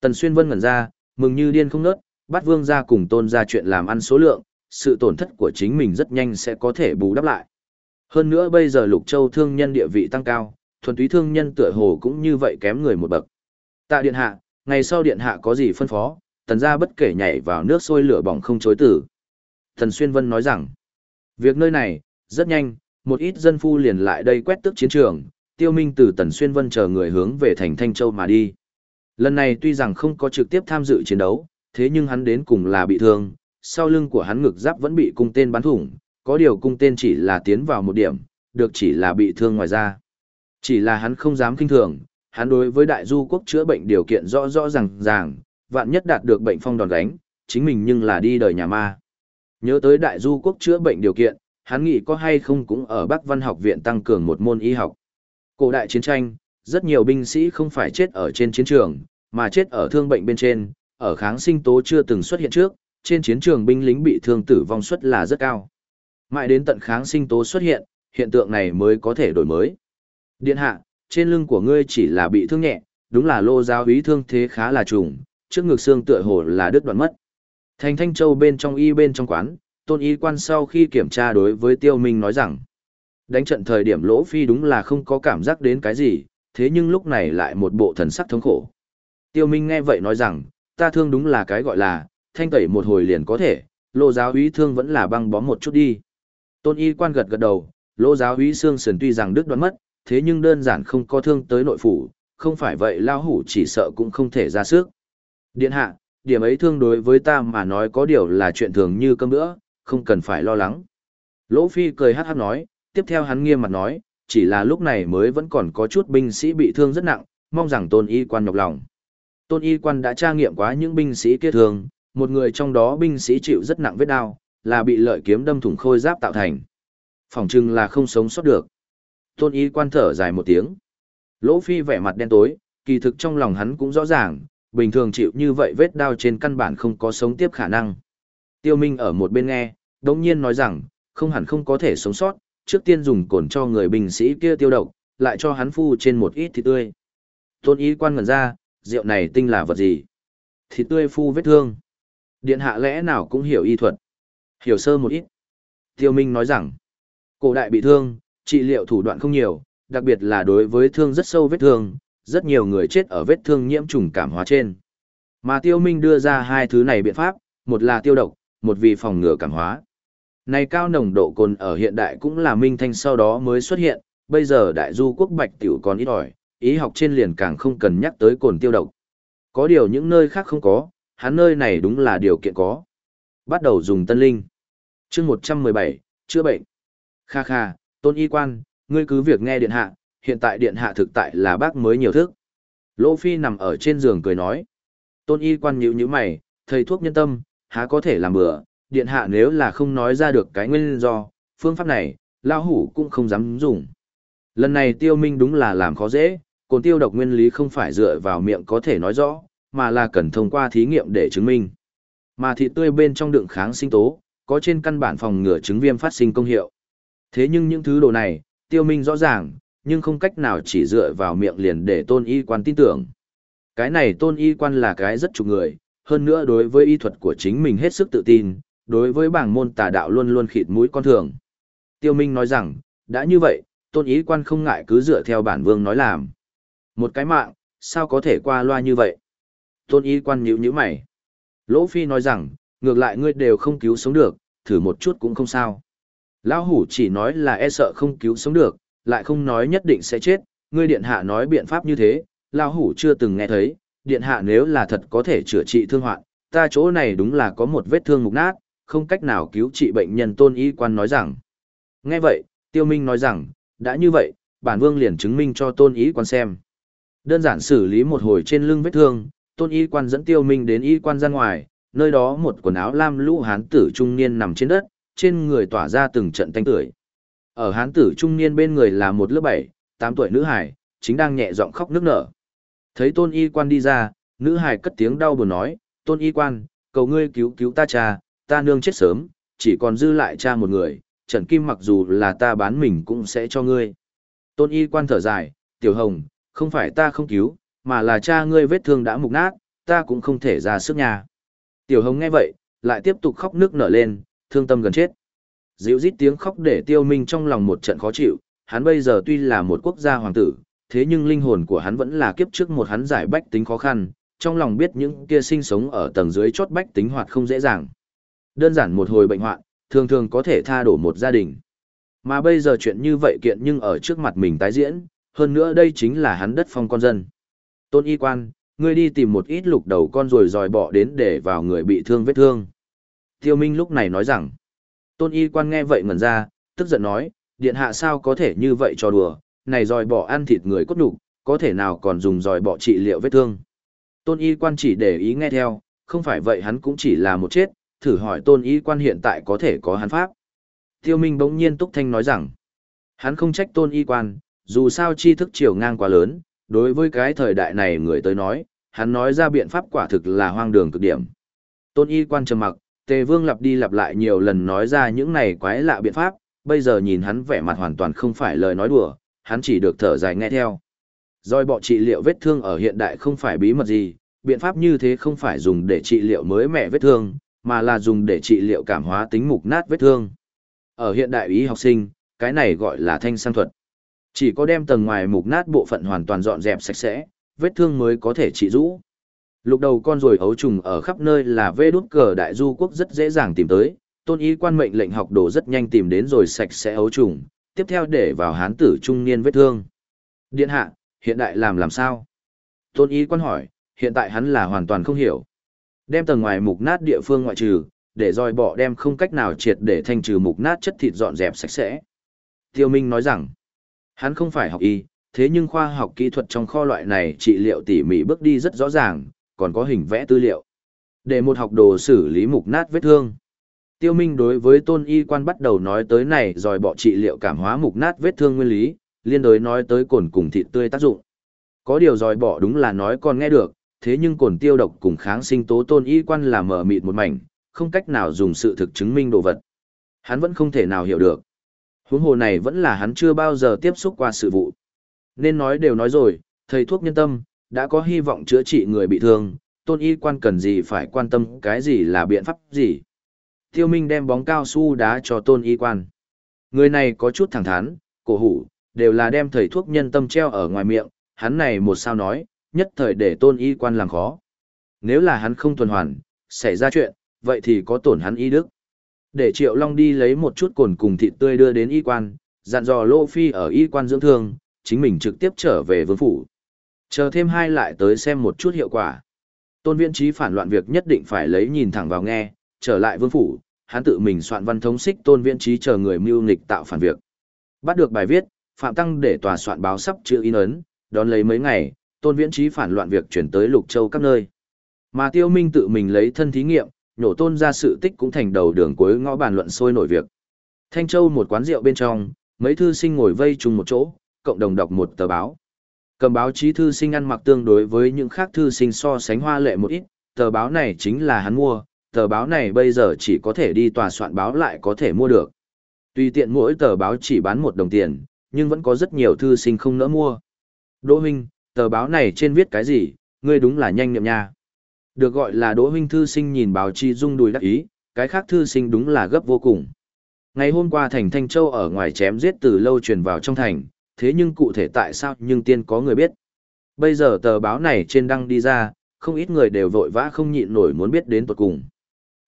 Tần Xuyên Vân ngẩn ra, mừng như điên không nớt, bắt vương ra cùng tôn ra chuyện làm ăn số lượng, sự tổn thất của chính mình rất nhanh sẽ có thể bù đắp lại. Hơn nữa bây giờ Lục Châu thương nhân địa vị tăng cao, thuần túy thương nhân tựa hồ cũng như vậy kém người một bậc. Tạ điện hạ, ngày sau điện hạ có gì phân phó, tần gia bất kể nhảy vào nước sôi lửa bỏng không chối tử. Thần Xuyên Vân nói rằng, việc nơi này, rất nhanh, một ít dân phu liền lại đây quét tước chiến trường, tiêu minh từ Tần Xuyên Vân chờ người hướng về thành Thanh Châu mà đi. Lần này tuy rằng không có trực tiếp tham dự chiến đấu, thế nhưng hắn đến cùng là bị thương, sau lưng của hắn ngực giáp vẫn bị cung tên bắn thủng, có điều cung tên chỉ là tiến vào một điểm, được chỉ là bị thương ngoài ra. Chỉ là hắn không dám kinh thường, hắn đối với đại du quốc chữa bệnh điều kiện rõ rõ ràng ràng, vạn nhất đạt được bệnh phong đòn đánh, chính mình nhưng là đi đời nhà ma. Nhớ tới đại du quốc chữa bệnh điều kiện, hắn nghĩ có hay không cũng ở Bắc Văn học viện tăng cường một môn y học. Cổ đại chiến tranh, rất nhiều binh sĩ không phải chết ở trên chiến trường, mà chết ở thương bệnh bên trên, ở kháng sinh tố chưa từng xuất hiện trước, trên chiến trường binh lính bị thương tử vong suất là rất cao. Mãi đến tận kháng sinh tố xuất hiện, hiện tượng này mới có thể đổi mới. Điện hạ, trên lưng của ngươi chỉ là bị thương nhẹ, đúng là lô giáo úy thương thế khá là trùng, trước ngực xương tựa hồ là đứt đoạn mất. Thành Thanh Châu bên trong y bên trong quán, tôn y quan sau khi kiểm tra đối với tiêu minh nói rằng, đánh trận thời điểm lỗ phi đúng là không có cảm giác đến cái gì, thế nhưng lúc này lại một bộ thần sắc thống khổ. Tiêu minh nghe vậy nói rằng, ta thương đúng là cái gọi là, thanh tẩy một hồi liền có thể, lô giáo úy thương vẫn là băng bó một chút đi. Tôn y quan gật gật đầu, lô giáo úy xương sườn tuy rằng đứt đoạn mất, thế nhưng đơn giản không có thương tới nội phủ, không phải vậy lao hủ chỉ sợ cũng không thể ra sức. Điện hạ, điểm ấy thương đối với ta mà nói có điều là chuyện thường như cơm bữa, không cần phải lo lắng. Lỗ Phi cười hát hát nói, tiếp theo hắn nghiêm mặt nói, chỉ là lúc này mới vẫn còn có chút binh sĩ bị thương rất nặng, mong rằng tôn y quan nhọc lòng. Tôn y quan đã tra nghiệm quá những binh sĩ kia thường, một người trong đó binh sĩ chịu rất nặng vết đau, là bị lợi kiếm đâm thủng khôi giáp tạo thành. Phòng trưng là không sống sót được. Tôn y quan thở dài một tiếng. Lỗ Phi vẻ mặt đen tối, kỳ thực trong lòng hắn cũng rõ ràng, bình thường chịu như vậy vết đau trên căn bản không có sống tiếp khả năng. Tiêu Minh ở một bên nghe, đống nhiên nói rằng, không hẳn không có thể sống sót, trước tiên dùng cồn cho người binh sĩ kia tiêu độc, lại cho hắn phu trên một ít thịt tươi. Tôn ý quan ngẩn ra, rượu này tinh là vật gì? Thịt tươi phu vết thương. Điện hạ lẽ nào cũng hiểu y thuật. Hiểu sơ một ít. Tiêu Minh nói rằng, cổ đại bị thương, trị liệu thủ đoạn không nhiều, đặc biệt là đối với thương rất sâu vết thương, rất nhiều người chết ở vết thương nhiễm trùng cảm hóa trên. Mà tiêu minh đưa ra hai thứ này biện pháp, một là tiêu độc, một vì phòng ngừa cảm hóa. Này cao nồng độ cồn ở hiện đại cũng là minh thanh sau đó mới xuất hiện, bây giờ đại du quốc bạch tiểu còn ít ỏi, ý học trên liền càng không cần nhắc tới cồn tiêu độc. Có điều những nơi khác không có, hắn nơi này đúng là điều kiện có. Bắt đầu dùng tân linh. chương 117, chữa bệnh. Kha kha, tôn y quan, ngươi cứ việc nghe điện hạ, hiện tại điện hạ thực tại là bác mới nhiều thức. Lỗ Phi nằm ở trên giường cười nói. Tôn y quan nhíu nhíu mày, thầy thuốc nhân tâm, há có thể làm bừa, điện hạ nếu là không nói ra được cái nguyên do, phương pháp này, lao hủ cũng không dám dùng. Lần này tiêu minh đúng là làm khó dễ, cồn tiêu độc nguyên lý không phải dựa vào miệng có thể nói rõ, mà là cần thông qua thí nghiệm để chứng minh. Mà thịt tươi bên trong đựng kháng sinh tố, có trên căn bản phòng ngừa chứng viêm phát sinh công hiệu. Thế nhưng những thứ đồ này, tiêu minh rõ ràng, nhưng không cách nào chỉ dựa vào miệng liền để tôn y quan tin tưởng. Cái này tôn y quan là cái rất trục người, hơn nữa đối với y thuật của chính mình hết sức tự tin, đối với bảng môn tà đạo luôn luôn khịt mũi con thường. Tiêu Minh nói rằng, đã như vậy, tôn y quan không ngại cứ dựa theo bản vương nói làm. Một cái mạng, sao có thể qua loa như vậy? Tôn y quan nhíu nhíu mày. Lỗ Phi nói rằng, ngược lại ngươi đều không cứu sống được, thử một chút cũng không sao. Lão hủ chỉ nói là e sợ không cứu sống được, lại không nói nhất định sẽ chết, ngươi điện hạ nói biện pháp như thế, lão hủ chưa từng nghe thấy, điện hạ nếu là thật có thể chữa trị thương hoạn, ta chỗ này đúng là có một vết thương mục nát, không cách nào cứu trị bệnh nhân tôn y quan nói rằng. Nghe vậy, tiêu minh nói rằng, đã như vậy, bản vương liền chứng minh cho tôn y quan xem. Đơn giản xử lý một hồi trên lưng vết thương, tôn y quan dẫn tiêu minh đến y quan ra ngoài, nơi đó một quần áo lam lũ hán tử trung niên nằm trên đất, trên người tỏa ra từng trận tanh tưởi. Ở hán tử trung niên bên người là một lớp bảy, tám tuổi nữ hải, chính đang nhẹ giọng khóc nức nở. Thấy tôn y quan đi ra, nữ hải cất tiếng đau buồn nói, tôn y quan, cầu ngươi cứu cứu ta cha, ta nương chết sớm, chỉ còn dư lại cha một người, Trần Kim mặc dù là ta bán mình cũng sẽ cho ngươi. Tôn y quan thở dài, tiểu hồng, không phải ta không cứu, mà là cha ngươi vết thương đã mục nát, ta cũng không thể ra sức nhà. Tiểu hồng nghe vậy, lại tiếp tục khóc nước nở lên, thương tâm gần chết. Dịu rít tiếng khóc để tiêu minh trong lòng một trận khó chịu, hắn bây giờ tuy là một quốc gia hoàng tử, thế nhưng linh hồn của hắn vẫn là kiếp trước một hắn giải bách tính khó khăn, trong lòng biết những kia sinh sống ở tầng dưới chót bách tính hoạt không dễ dàng. Đơn giản một hồi bệnh hoạn, thường thường có thể tha đổ một gia đình. Mà bây giờ chuyện như vậy kiện nhưng ở trước mặt mình tái diễn, hơn nữa đây chính là hắn đất phong con dân. Tôn y quan, ngươi đi tìm một ít lục đầu con rồi dòi bỏ đến để vào người bị thương vết thương. Tiêu Minh lúc này nói rằng, tôn y quan nghe vậy ngẩn ra, tức giận nói, điện hạ sao có thể như vậy cho đùa, này dòi bỏ ăn thịt người cốt đủ, có thể nào còn dùng dòi bỏ trị liệu vết thương. Tôn y quan chỉ để ý nghe theo, không phải vậy hắn cũng chỉ là một chết, thử hỏi tôn y quan hiện tại có thể có hắn pháp. Tiêu Minh bỗng nhiên túc thanh nói rằng, hắn không trách tôn y quan, dù sao tri thức chiều ngang quá lớn, đối với cái thời đại này người tới nói, hắn nói ra biện pháp quả thực là hoang đường cực điểm. Tôn y quan trầm mặc, tề vương lặp đi lặp lại nhiều lần nói ra những này quái lạ biện pháp, bây giờ nhìn hắn vẻ mặt hoàn toàn không phải lời nói đùa, hắn chỉ được thở dài nghe theo. Rồi bọ trị liệu vết thương ở hiện đại không phải bí mật gì, biện pháp như thế không phải dùng để trị liệu mới mẹ vết thương, mà là dùng để trị liệu cảm hóa tính mục nát vết thương. Ở hiện đại y học sinh, cái này gọi là thanh sang thuật. Chỉ có đem tầng ngoài mục nát bộ phận hoàn toàn dọn dẹp sạch sẽ, vết thương mới có thể trị rũ. Lục đầu con rồi ấu trùng ở khắp nơi là vê đút cờ đại du quốc rất dễ dàng tìm tới, tôn ý quan mệnh lệnh học đồ rất nhanh tìm đến rồi sạch sẽ ấu trùng, tiếp theo để vào hán tử trung niên vết thương. Điện hạ, hiện đại làm làm sao? Tôn ý quan hỏi, hiện tại hắn là hoàn toàn không hiểu. Đem tầng ngoài mục nát địa phương ngoại trừ, để roi bỏ đem không cách nào triệt để thanh trừ mục nát chất thịt dọn dẹp sạch sẽ. Tiêu Minh nói rằng, hắn không phải học y, thế nhưng khoa học kỹ thuật trong kho loại này trị liệu tỉ mỉ bước đi rất rõ ràng, còn có hình vẽ tư liệu. Để một học đồ xử lý mục nát vết thương. Tiêu Minh đối với tôn y quan bắt đầu nói tới này rồi bỏ trị liệu cảm hóa mục nát vết thương nguyên lý, liên đối nói tới cồn cùng thịt tươi tác dụng. Có điều rồi bỏ đúng là nói còn nghe được, thế nhưng cồn tiêu độc cùng kháng sinh tố tôn y quan là mở mịt một mảnh, không cách nào dùng sự thực chứng minh đồ vật. Hắn vẫn không thể nào hiểu được. Huống hồ này vẫn là hắn chưa bao giờ tiếp xúc qua sự vụ. Nên nói đều nói rồi, thầy thuốc nhân tâm, đã có hy vọng chữa trị người bị thương, tôn y quan cần gì phải quan tâm cái gì là biện pháp gì. Tiêu Minh đem bóng cao su đá cho tôn y quan. Người này có chút thẳng thắn, cổ hủ, đều là đem thầy thuốc nhân tâm treo ở ngoài miệng, hắn này một sao nói, nhất thời để tôn y quan làm khó. Nếu là hắn không tuần hoàn, xảy ra chuyện, vậy thì có tổn hắn y đức. Để Triệu Long đi lấy một chút cồn cùng thịt tươi đưa đến y quan, dặn dò Lô Phi ở y quan dưỡng thương, chính mình trực tiếp trở về vương phủ. Chờ thêm hai lại tới xem một chút hiệu quả. Tôn Viễn Trí phản loạn việc nhất định phải lấy nhìn thẳng vào nghe, trở lại vương phủ, hắn tự mình soạn văn thống xích Tôn Viễn Trí chờ người mưu nghịch tạo phản việc. Bắt được bài viết, Phạm Tăng để tòa soạn báo sắp chữ in ấn, đón lấy mấy ngày, Tôn Viễn Trí phản loạn việc chuyển tới Lục Châu các nơi. Mà Tiêu Minh tự mình lấy thân thí nghiệm, nhổ tôn ra sự tích cũng thành đầu đường cuối ngõ bàn luận sôi nổi việc. Thanh Châu một quán rượu bên trong, mấy thư sinh ngồi vây chung một chỗ, cộng đồng đọc một tờ báo. Cầm báo chí thư sinh ăn mặc tương đối với những khác thư sinh so sánh hoa lệ một ít, tờ báo này chính là hắn mua, tờ báo này bây giờ chỉ có thể đi tòa soạn báo lại có thể mua được. tuy tiện mỗi tờ báo chỉ bán một đồng tiền, nhưng vẫn có rất nhiều thư sinh không nỡ mua. Đỗ huynh, tờ báo này trên viết cái gì, ngươi đúng là nhanh nhậm nha. Được gọi là Đỗ huynh thư sinh nhìn báo chí rung đùi đắc ý, cái khác thư sinh đúng là gấp vô cùng. Ngày hôm qua thành Thanh Châu ở ngoài chém giết từ lâu truyền vào trong thành, thế nhưng cụ thể tại sao nhưng tiên có người biết. Bây giờ tờ báo này trên đăng đi ra, không ít người đều vội vã không nhịn nổi muốn biết đến tuột cùng.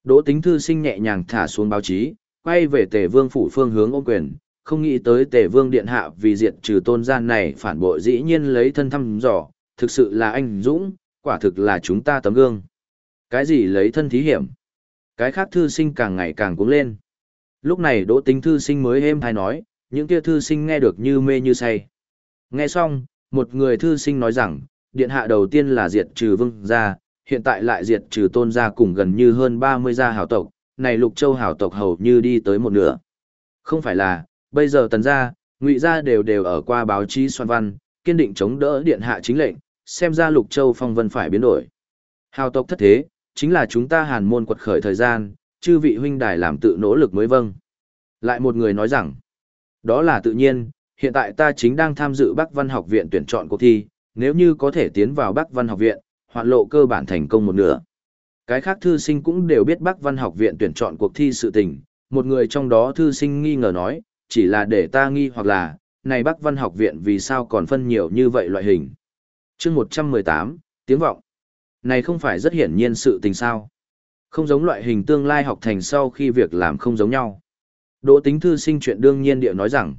Đỗ tính thư sinh nhẹ nhàng thả xuống báo chí, quay về tề vương phủ phương hướng ôm quyền, không nghĩ tới tề vương điện hạ vì diệt trừ tôn gian này phản bội dĩ nhiên lấy thân thăm dò, thực sự là anh Dũng, quả thực là chúng ta tấm gương. Cái gì lấy thân thí hiểm? Cái khác thư sinh càng ngày càng cuống lên. Lúc này đỗ tính thư sinh mới êm hay nói, những kia thư sinh nghe được như mê như say. Nghe xong, một người thư sinh nói rằng, điện hạ đầu tiên là diệt trừ vương gia, hiện tại lại diệt trừ tôn gia cùng gần như hơn 30 gia hảo tộc, này lục châu hảo tộc hầu như đi tới một nửa. Không phải là, bây giờ tần gia, ngụy gia đều đều ở qua báo chí soạn văn, kiên định chống đỡ điện hạ chính lệnh, xem ra lục châu phong vân phải biến đổi. Hào tộc thất thế, chính là chúng ta hàn môn quật khởi thời gian, chư vị huynh đài làm tự nỗ lực mới vâng. Lại một người nói rằng, đó là tự nhiên, hiện tại ta chính đang tham dự Bắc Văn học viện tuyển chọn cuộc thi, nếu như có thể tiến vào Bắc Văn học viện, hoạn lộ cơ bản thành công một nửa. Cái khác thư sinh cũng đều biết Bắc Văn học viện tuyển chọn cuộc thi sự tình, một người trong đó thư sinh nghi ngờ nói, chỉ là để ta nghi hoặc là, này Bắc Văn học viện vì sao còn phân nhiều như vậy loại hình. chương 118, tiếng vọng. Này không phải rất hiển nhiên sự tình sao. Không giống loại hình tương lai học thành sau khi việc làm không giống nhau. Đỗ tính thư sinh chuyện đương nhiên địa nói rằng,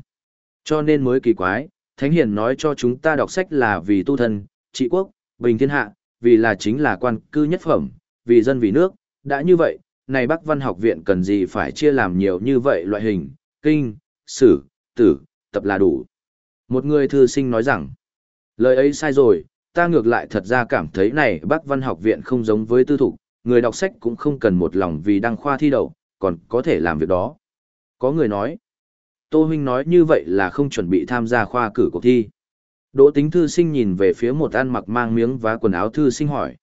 cho nên mới kỳ quái, Thánh Hiền nói cho chúng ta đọc sách là vì tu thân, trị quốc, bình thiên hạ, vì là chính là quan cư nhất phẩm, vì dân vì nước, đã như vậy, này Bắc Văn học viện cần gì phải chia làm nhiều như vậy loại hình, kinh, sử, tử, tập là đủ. Một người thư sinh nói rằng, lời ấy sai rồi, ta ngược lại thật ra cảm thấy này Bắc Văn học viện không giống với tư thục, người đọc sách cũng không cần một lòng vì đăng khoa thi đậu, còn có thể làm việc đó. Có người nói, Tô Huynh nói như vậy là không chuẩn bị tham gia khoa cử cuộc thi. Đỗ tính thư sinh nhìn về phía một ăn mặc mang miếng và quần áo thư sinh hỏi.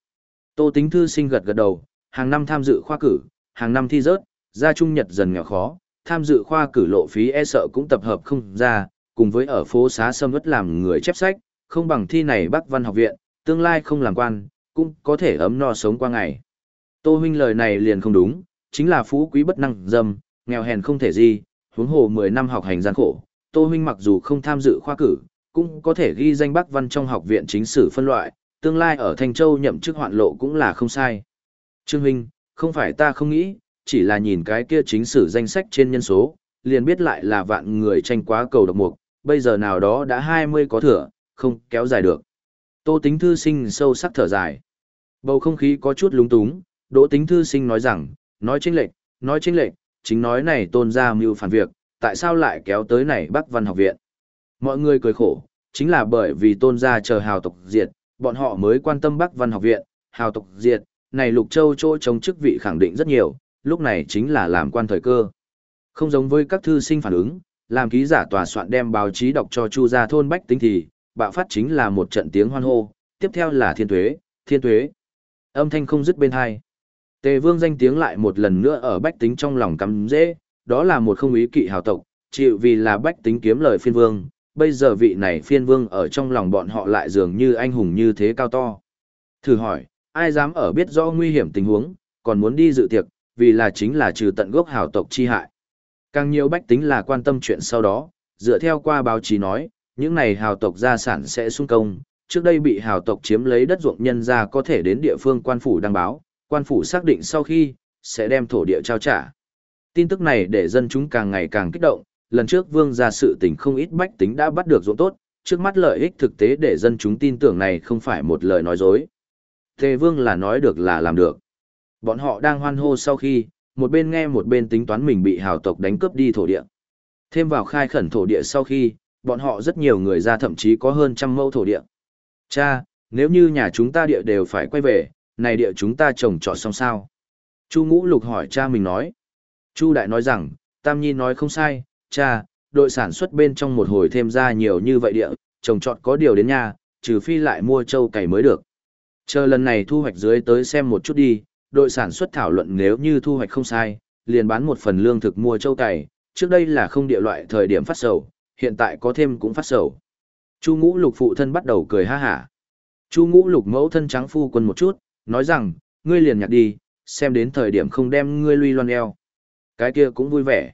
Tô tính thư sinh gật gật đầu, hàng năm tham dự khoa cử, hàng năm thi rớt, gia trung nhật dần nghèo khó, tham dự khoa cử lộ phí e sợ cũng tập hợp không ra, cùng với ở phố xá sâm ớt làm người chép sách, không bằng thi này Bắc Văn học viện, tương lai không làm quan, cũng có thể ấm no sống qua ngày. Tô huynh lời này liền không đúng, chính là phú quý bất năng dâm, nghèo hèn không thể gì, huống hồ 10 năm học hành gian khổ, Tô huynh mặc dù không tham dự khoa cử, cũng có thể ghi danh Bắc Văn trong học viện chính sử phân loại, tương lai ở Thanh Châu nhậm chức hoạn lộ cũng là không sai. Trương huynh, không phải ta không nghĩ, chỉ là nhìn cái kia chính sử danh sách trên nhân số, liền biết lại là vạn người tranh quá cầu độc mục, bây giờ nào đó đã 20 có thừa, không kéo dài được. Tô tính thư sinh sâu sắc thở dài. Bầu không khí có chút lúng túng, đỗ tính thư sinh nói rằng, nói chênh lệch, nói chênh lệch, chính nói này tôn gia mưu phản việc, tại sao lại kéo tới này Bắc Văn học viện. Mọi người cười khổ, chính là bởi vì tôn gia chờ hào tộc diệt, bọn họ mới quan tâm Bắc Văn học viện, hào tộc diệt, này Lục Châu chỗ chống chức vị khẳng định rất nhiều, lúc này chính là làm quan thời cơ. Không giống với các thư sinh phản ứng, làm ký giả tòa soạn đem báo chí đọc cho Chu gia thôn Bách Tính thì, bạo phát chính là một trận tiếng hoan hô, tiếp theo là thiên tuế, thiên tuế. Âm thanh không dứt bên hai. Tề vương danh tiếng lại một lần nữa ở bách tính trong lòng cắm dễ, đó là một không ý kỵ hào tộc, chịu vì là bách tính kiếm lời phiên vương, bây giờ vị này phiên vương ở trong lòng bọn họ lại dường như anh hùng như thế cao to. Thử hỏi, ai dám ở biết rõ nguy hiểm tình huống, còn muốn đi dự tiệc, vì là chính là trừ tận gốc hào tộc chi hại. Càng nhiều bách tính là quan tâm chuyện sau đó, dựa theo qua báo chí nói, những này hào tộc gia sản sẽ sung công, trước đây bị hào tộc chiếm lấy đất ruộng nhân ra có thể đến địa phương quan phủ đăng báo, quan phủ xác định sau khi, sẽ đem thổ địa trao trả. Tin tức này để dân chúng càng ngày càng kích động, lần trước vương ra sự tình không ít bách tính đã bắt được ruộng tốt, trước mắt lợi ích thực tế để dân chúng tin tưởng này không phải một lời nói dối. Tề vương là nói được là làm được. Bọn họ đang hoan hô sau khi, một bên nghe một bên tính toán mình bị hào tộc đánh cướp đi thổ địa. Thêm vào khai khẩn thổ địa sau khi, bọn họ rất nhiều người ra thậm chí có hơn trăm mẫu thổ địa. Cha, nếu như nhà chúng ta địa đều phải quay về, này địa chúng ta trồng trọt xong sao? Chu Ngũ Lục hỏi cha mình nói. Chu Đại nói rằng, Tam Nhi nói không sai, cha, đội sản xuất bên trong một hồi thêm ra nhiều như vậy địa, trồng trọt có điều đến nhà, trừ phi lại mua trâu cày mới được. Chờ lần này thu hoạch dưới tới xem một chút đi, đội sản xuất thảo luận nếu như thu hoạch không sai, liền bán một phần lương thực mua trâu cày, trước đây là không địa loại thời điểm phát sầu, hiện tại có thêm cũng phát sầu. Chu ngũ lục phụ thân bắt đầu cười ha hả. Chu ngũ lục mẫu thân trắng phu quân một chút, nói rằng, ngươi liền nhặt đi, xem đến thời điểm không đem ngươi lui loan eo. Cái kia cũng vui vẻ.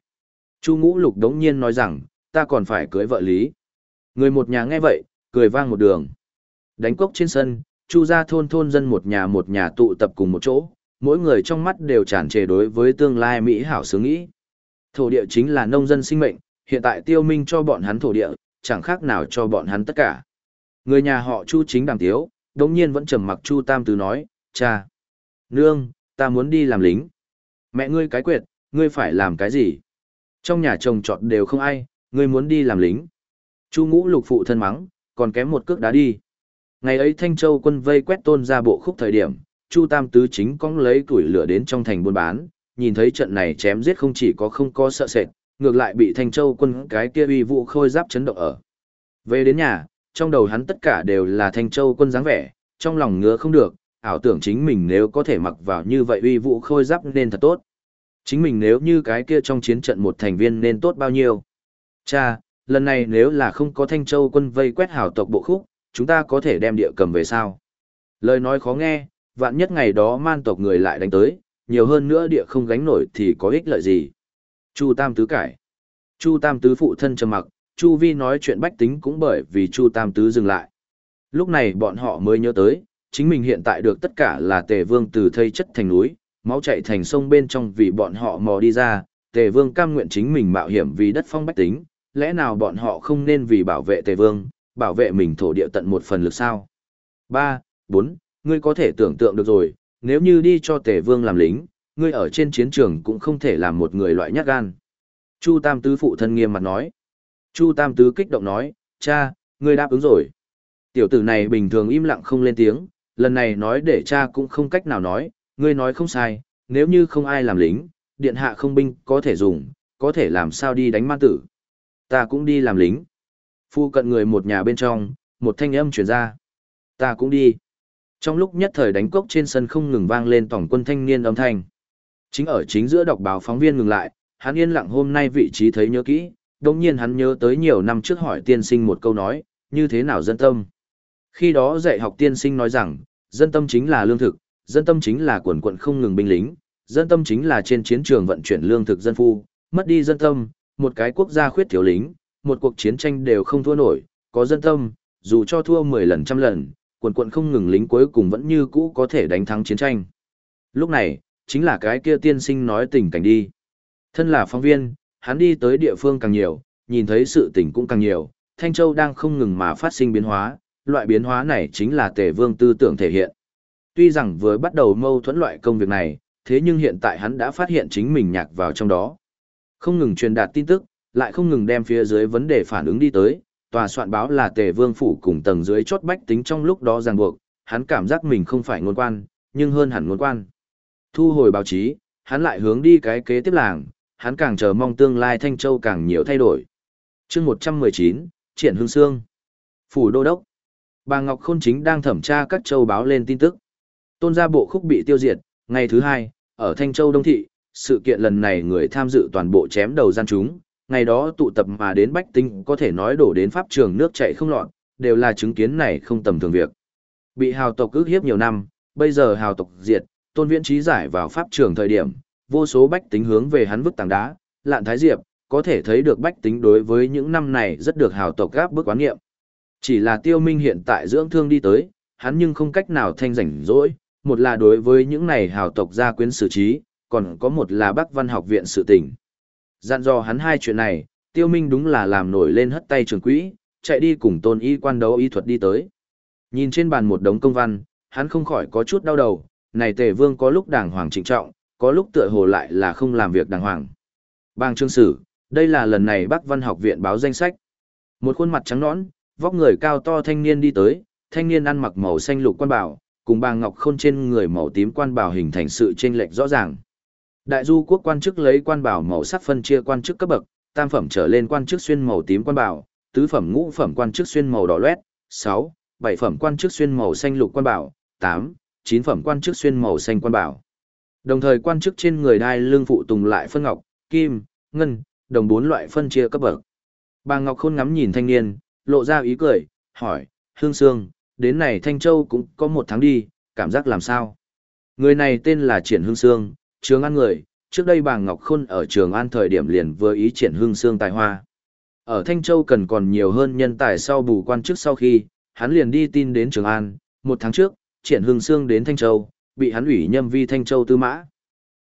Chu ngũ lục đống nhiên nói rằng, ta còn phải cưới vợ lý. Người một nhà nghe vậy, cười vang một đường. Đánh cốc trên sân, chu gia thôn thôn dân một nhà một nhà tụ tập cùng một chỗ, mỗi người trong mắt đều tràn trề đối với tương lai Mỹ hảo sướng nghĩ. Thổ địa chính là nông dân sinh mệnh, hiện tại tiêu minh cho bọn hắn thổ địa, chẳng khác nào cho bọn hắn tất cả. Người nhà họ chu chính đàng tiếu, đống nhiên vẫn trầm mặc chu tam tứ nói, cha, nương, ta muốn đi làm lính. Mẹ ngươi cái quyệt, ngươi phải làm cái gì? Trong nhà chồng trọt đều không ai, ngươi muốn đi làm lính. Chu ngũ lục phụ thân mắng, còn kém một cước đá đi. Ngày ấy Thanh Châu quân vây quét tôn ra bộ khúc thời điểm, Chu Tam Tứ chính cong lấy tuổi lửa đến trong thành buôn bán, nhìn thấy trận này chém giết không chỉ có không có sợ sệt, ngược lại bị Thanh Châu quân cái kia uy vụ khôi giáp chấn động ở. Về đến nhà, trong đầu hắn tất cả đều là Thanh Châu quân dáng vẻ, trong lòng ngứa không được, ảo tưởng chính mình nếu có thể mặc vào như vậy uy vũ khôi giáp nên thật tốt. Chính mình nếu như cái kia trong chiến trận một thành viên nên tốt bao nhiêu. Cha, lần này nếu là không có Thanh Châu quân vây quét hảo tộc bộ khúc, chúng ta có thể đem địa cầm về sao? Lời nói khó nghe, vạn nhất ngày đó man tộc người lại đánh tới, nhiều hơn nữa địa không gánh nổi thì có ích lợi gì? Chu Tam Tứ cải. Chu Tam Tứ phụ thân trầm mặc, Chu Vi nói chuyện bách tính cũng bởi vì Chu Tam Tứ dừng lại. Lúc này bọn họ mới nhớ tới, chính mình hiện tại được tất cả là tề vương từ thây chất thành núi, máu chạy thành sông bên trong vì bọn họ mò đi ra, tề vương cam nguyện chính mình mạo hiểm vì đất phong bách tính, lẽ nào bọn họ không nên vì bảo vệ tề vương, bảo vệ mình thổ địa tận một phần lực sao? 3. 4. Ngươi có thể tưởng tượng được rồi, nếu như đi cho tề vương làm lính, ngươi ở trên chiến trường cũng không thể làm một người loại nhát gan. Chu Tam Tứ phụ thân nghiêm mặt nói. Chu Tam Tứ kích động nói, cha, ngươi đáp ứng rồi. Tiểu tử này bình thường im lặng không lên tiếng, lần này nói để cha cũng không cách nào nói, ngươi nói không sai, nếu như không ai làm lính, điện hạ không binh có thể dùng, có thể làm sao đi đánh man tử. Ta cũng đi làm lính. Phu cận người một nhà bên trong, một thanh âm truyền ra. Ta cũng đi. Trong lúc nhất thời đánh cốc trên sân không ngừng vang lên tổng quân thanh niên âm thanh. Chính ở chính giữa đọc báo phóng viên ngừng lại, hắn yên lặng hôm nay vị trí thấy nhớ kỹ, đồng nhiên hắn nhớ tới nhiều năm trước hỏi tiên sinh một câu nói, như thế nào dân tâm. Khi đó dạy học tiên sinh nói rằng, dân tâm chính là lương thực, dân tâm chính là quần quận không ngừng binh lính, dân tâm chính là trên chiến trường vận chuyển lương thực dân phu, mất đi dân tâm, một cái quốc gia khuyết thiếu lính, một cuộc chiến tranh đều không thua nổi, có dân tâm, dù cho thua 10 lần trăm lần, quần quận không ngừng lính cuối cùng vẫn như cũ có thể đánh thắng chiến tranh. Lúc này, chính là cái kia tiên sinh nói tình cảnh đi. Thân là phóng viên, hắn đi tới địa phương càng nhiều, nhìn thấy sự tình cũng càng nhiều, Thanh Châu đang không ngừng mà phát sinh biến hóa, loại biến hóa này chính là tề vương tư tưởng thể hiện. Tuy rằng vừa bắt đầu mâu thuẫn loại công việc này, thế nhưng hiện tại hắn đã phát hiện chính mình nhạc vào trong đó. Không ngừng truyền đạt tin tức, lại không ngừng đem phía dưới vấn đề phản ứng đi tới, tòa soạn báo là tề vương phủ cùng tầng dưới chốt bách tính trong lúc đó ràng buộc, hắn cảm giác mình không phải ngôn quan, nhưng hơn hẳn ngôn quan. Thu hồi báo chí, hắn lại hướng đi cái kế tiếp làng, hắn càng chờ mong tương lai Thanh Châu càng nhiều thay đổi. chương 119, Triển Hương Sương. Phủ Đô Đốc. Bà Ngọc Khôn chính đang thẩm tra các châu báo lên tin tức. Tôn gia bộ khúc bị tiêu diệt, ngày thứ hai, ở Thanh Châu Đông Thị, sự kiện lần này người tham dự toàn bộ chém đầu gian chúng, ngày đó tụ tập mà đến bách tinh có thể nói đổ đến pháp trường nước chạy không lọt, đều là chứng kiến này không tầm thường việc. Bị hào tộc ước hiếp nhiều năm, bây giờ hào tộc diệt, tôn viễn trí giải vào pháp trường thời điểm, vô số bách tính hướng về hắn vứt tảng đá, lạn thái diệp, có thể thấy được bách tính đối với những năm này rất được hào tộc gáp bức quán nghiệm. Chỉ là tiêu minh hiện tại dưỡng thương đi tới, hắn nhưng không cách nào thanh rảnh rỗi, một là đối với những này hào tộc gia quyến xử trí, còn có một là bác văn học viện sự tình. Dặn dò hắn hai chuyện này, tiêu minh đúng là làm nổi lên hất tay trường quỹ, chạy đi cùng tôn y quan đấu y thuật đi tới. Nhìn trên bàn một đống công văn, hắn không khỏi có chút đau đầu, này tề vương có lúc đàng hoàng trịnh trọng, có lúc tựa hồ lại là không làm việc đàng hoàng. Bang trương sử, đây là lần này bác văn học viện báo danh sách. Một khuôn mặt trắng nõn, vóc người cao to thanh niên đi tới, thanh niên ăn mặc màu xanh lục quan bảo, cùng bà ngọc khôn trên người màu tím quan bảo hình thành sự chênh lệch rõ ràng. Đại du quốc quan chức lấy quan bảo màu sắc phân chia quan chức cấp bậc, tam phẩm trở lên quan chức xuyên màu tím quan bảo, tứ phẩm ngũ phẩm quan chức xuyên màu đỏ loét, 6, bảy phẩm quan chức xuyên màu xanh lục quan bảo, 8, chín phẩm quan chức xuyên màu xanh quan bảo. Đồng thời quan chức trên người đai lương phụ tùng lại phân ngọc, kim, ngân, đồng bốn loại phân chia cấp bậc. Bà Ngọc Khôn ngắm nhìn thanh niên, lộ ra ý cười, hỏi, Hương Sương, đến này Thanh Châu cũng có một tháng đi, cảm giác làm sao? Người này tên là Triển Hương Sương, Trường An người, trước đây bà Ngọc Khôn ở Trường An thời điểm liền vừa ý Triển Hương Sương tài hoa. Ở Thanh Châu cần còn nhiều hơn nhân tài sau bù quan chức sau khi, hắn liền đi tin đến Trường An, một tháng trước, Triển hương Sương đến Thanh Châu, bị hắn ủy nhâm vi Thanh Châu tư mã.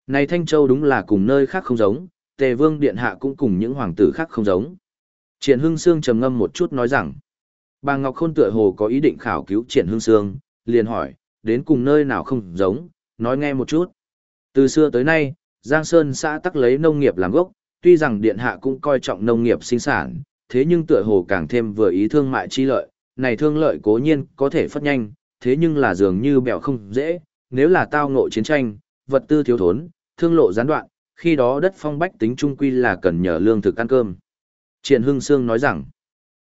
Này Thanh Châu đúng là cùng nơi khác không giống, Tề Vương Điện Hạ cũng cùng những hoàng tử khác không giống. Triển Hưng Sương trầm ngâm một chút nói rằng, bà Ngọc Khôn tựa hồ có ý định khảo cứu Triển Hưng Sương, liền hỏi, đến cùng nơi nào không giống, nói nghe một chút. Từ xưa tới nay, Giang Sơn xã tắc lấy nông nghiệp làm gốc, tuy rằng Điện Hạ cũng coi trọng nông nghiệp sinh sản, thế nhưng tựa hồ càng thêm vừa ý thương mại chi lợi, này thương lợi cố nhiên có thể phát nhanh, thế nhưng là dường như bèo không dễ, nếu là tao ngộ chiến tranh, vật tư thiếu thốn, thương lộ gián đoạn, khi đó đất phong bách tính trung quy là cần nhờ lương thực ăn cơm. Triển Hưng Sương nói rằng,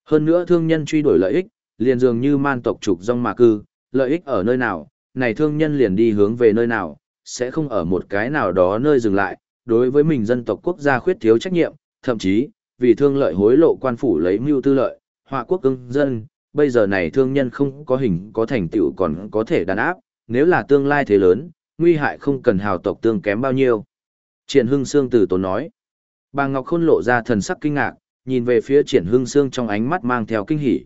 hơn nữa thương nhân truy đuổi lợi ích, liền dường như man tộc trục rong mà cư, lợi ích ở nơi nào, này thương nhân liền đi hướng về nơi nào, sẽ không ở một cái nào đó nơi dừng lại, đối với mình dân tộc quốc gia khuyết thiếu trách nhiệm, thậm chí, vì thương lợi hối lộ quan phủ lấy mưu tư lợi, họa quốc ưng dân, bây giờ này thương nhân không có hình có thành tựu còn có thể đàn áp, nếu là tương lai thế lớn, nguy hại không cần hào tộc tương kém bao nhiêu. Triển Hưng Sương từ tốn nói. Bà Ngọc Khôn lộ ra thần sắc kinh ngạc, nhìn về phía Triển Hưng Sương trong ánh mắt mang theo kinh hỉ.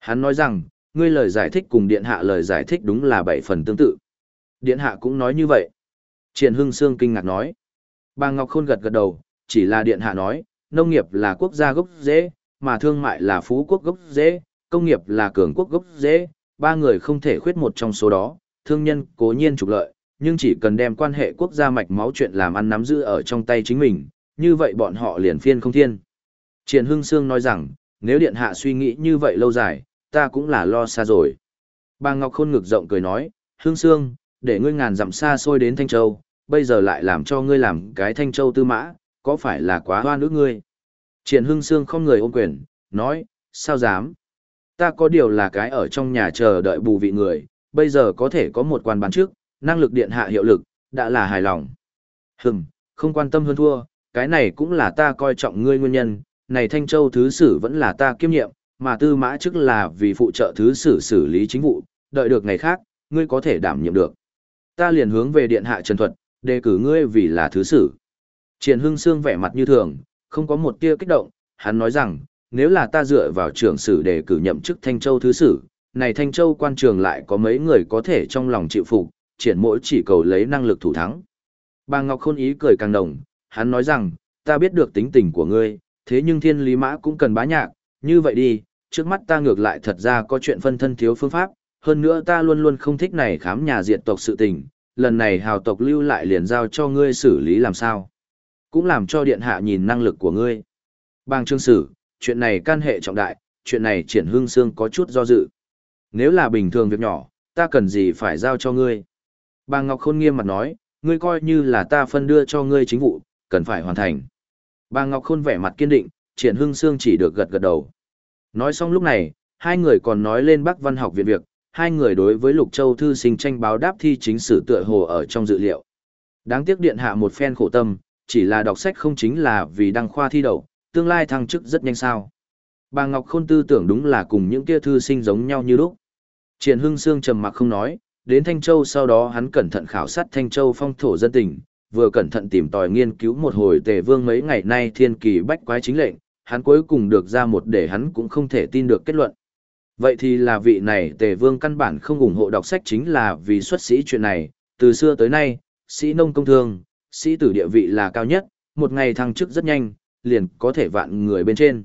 Hắn nói rằng, ngươi lời giải thích cùng Điện Hạ lời giải thích đúng là bảy phần tương tự. Điện Hạ cũng nói như vậy. Triển Hưng Sương kinh ngạc nói. Bà Ngọc Khôn gật gật đầu, chỉ là Điện Hạ nói, nông nghiệp là quốc gia gốc dễ, mà thương mại là phú quốc gốc dễ, công nghiệp là cường quốc gốc dễ, ba người không thể khuyết một trong số đó, thương nhân cố nhiên trục lợi, nhưng chỉ cần đem quan hệ quốc gia mạch máu chuyện làm ăn nắm giữ ở trong tay chính mình, như vậy bọn họ liền phiên không thiên. Triển Hưng Sương nói rằng, nếu điện hạ suy nghĩ như vậy lâu dài, ta cũng là lo xa rồi. Bà Ngọc Khôn ngực rộng cười nói, Hưng Sương, để ngươi ngàn dặm xa xôi đến Thanh Châu, bây giờ lại làm cho ngươi làm cái Thanh Châu tư mã, có phải là quá hoa nước ngươi? Triển Hưng Sương không người ôm quyền, nói, sao dám? Ta có điều là cái ở trong nhà chờ đợi bù vị người, bây giờ có thể có một quan bán trước, năng lực điện hạ hiệu lực, đã là hài lòng. Hừm, không quan tâm hơn thua, cái này cũng là ta coi trọng ngươi nguyên nhân, này Thanh Châu thứ sử vẫn là ta kiêm nhiệm, mà tư mã chức là vì phụ trợ thứ sử xử lý chính vụ, đợi được ngày khác, ngươi có thể đảm nhiệm được. Ta liền hướng về điện hạ trần thuật, đề cử ngươi vì là thứ sử. Triển Hưng Sương vẻ mặt như thường, không có một tia kích động, hắn nói rằng, nếu là ta dựa vào trưởng sử đề cử nhậm chức Thanh Châu thứ sử, này Thanh Châu quan trường lại có mấy người có thể trong lòng chịu phục, triển mỗi chỉ cầu lấy năng lực thủ thắng. Bà Ngọc Khôn ý cười càng đồng, hắn nói rằng, ta biết được tính tình của ngươi, thế nhưng thiên lý mã cũng cần bá nhạc, như vậy đi, trước mắt ta ngược lại thật ra có chuyện phân thân thiếu phương pháp, hơn nữa ta luôn luôn không thích này khám nhà diệt tộc sự tình, lần này hào tộc lưu lại liền giao cho ngươi xử lý làm sao. Cũng làm cho điện hạ nhìn năng lực của ngươi. Bang trương sử, chuyện này can hệ trọng đại, chuyện này triển hương xương có chút do dự. Nếu là bình thường việc nhỏ, ta cần gì phải giao cho ngươi. Bà Ngọc Khôn nghiêm mặt nói, ngươi coi như là ta phân đưa cho ngươi chính vụ, cần phải hoàn thành. Bà Ngọc Khôn vẻ mặt kiên định, triển hưng Sương chỉ được gật gật đầu. Nói xong lúc này, hai người còn nói lên Bắc Văn học viện việc, hai người đối với Lục Châu thư sinh tranh báo đáp thi chính sử tựa hồ ở trong dự liệu. Đáng tiếc điện hạ một phen khổ tâm, chỉ là đọc sách không chính là vì đăng khoa thi đậu, tương lai thăng chức rất nhanh sao. Bà Ngọc Khôn tư tưởng đúng là cùng những kia thư sinh giống nhau như lúc. Triển Hưng Sương trầm mặc không nói, đến Thanh Châu sau đó hắn cẩn thận khảo sát Thanh Châu phong thổ dân tình, vừa cẩn thận tìm tòi nghiên cứu một hồi tề vương mấy ngày nay thiên kỳ bách quái chính lệnh, hắn cuối cùng được ra một để hắn cũng không thể tin được kết luận. Vậy thì là vị này tề vương căn bản không ủng hộ đọc sách chính là vì xuất sĩ chuyện này, từ xưa tới nay, sĩ nông công thương, sĩ tử địa vị là cao nhất, một ngày thăng chức rất nhanh, liền có thể vạn người bên trên.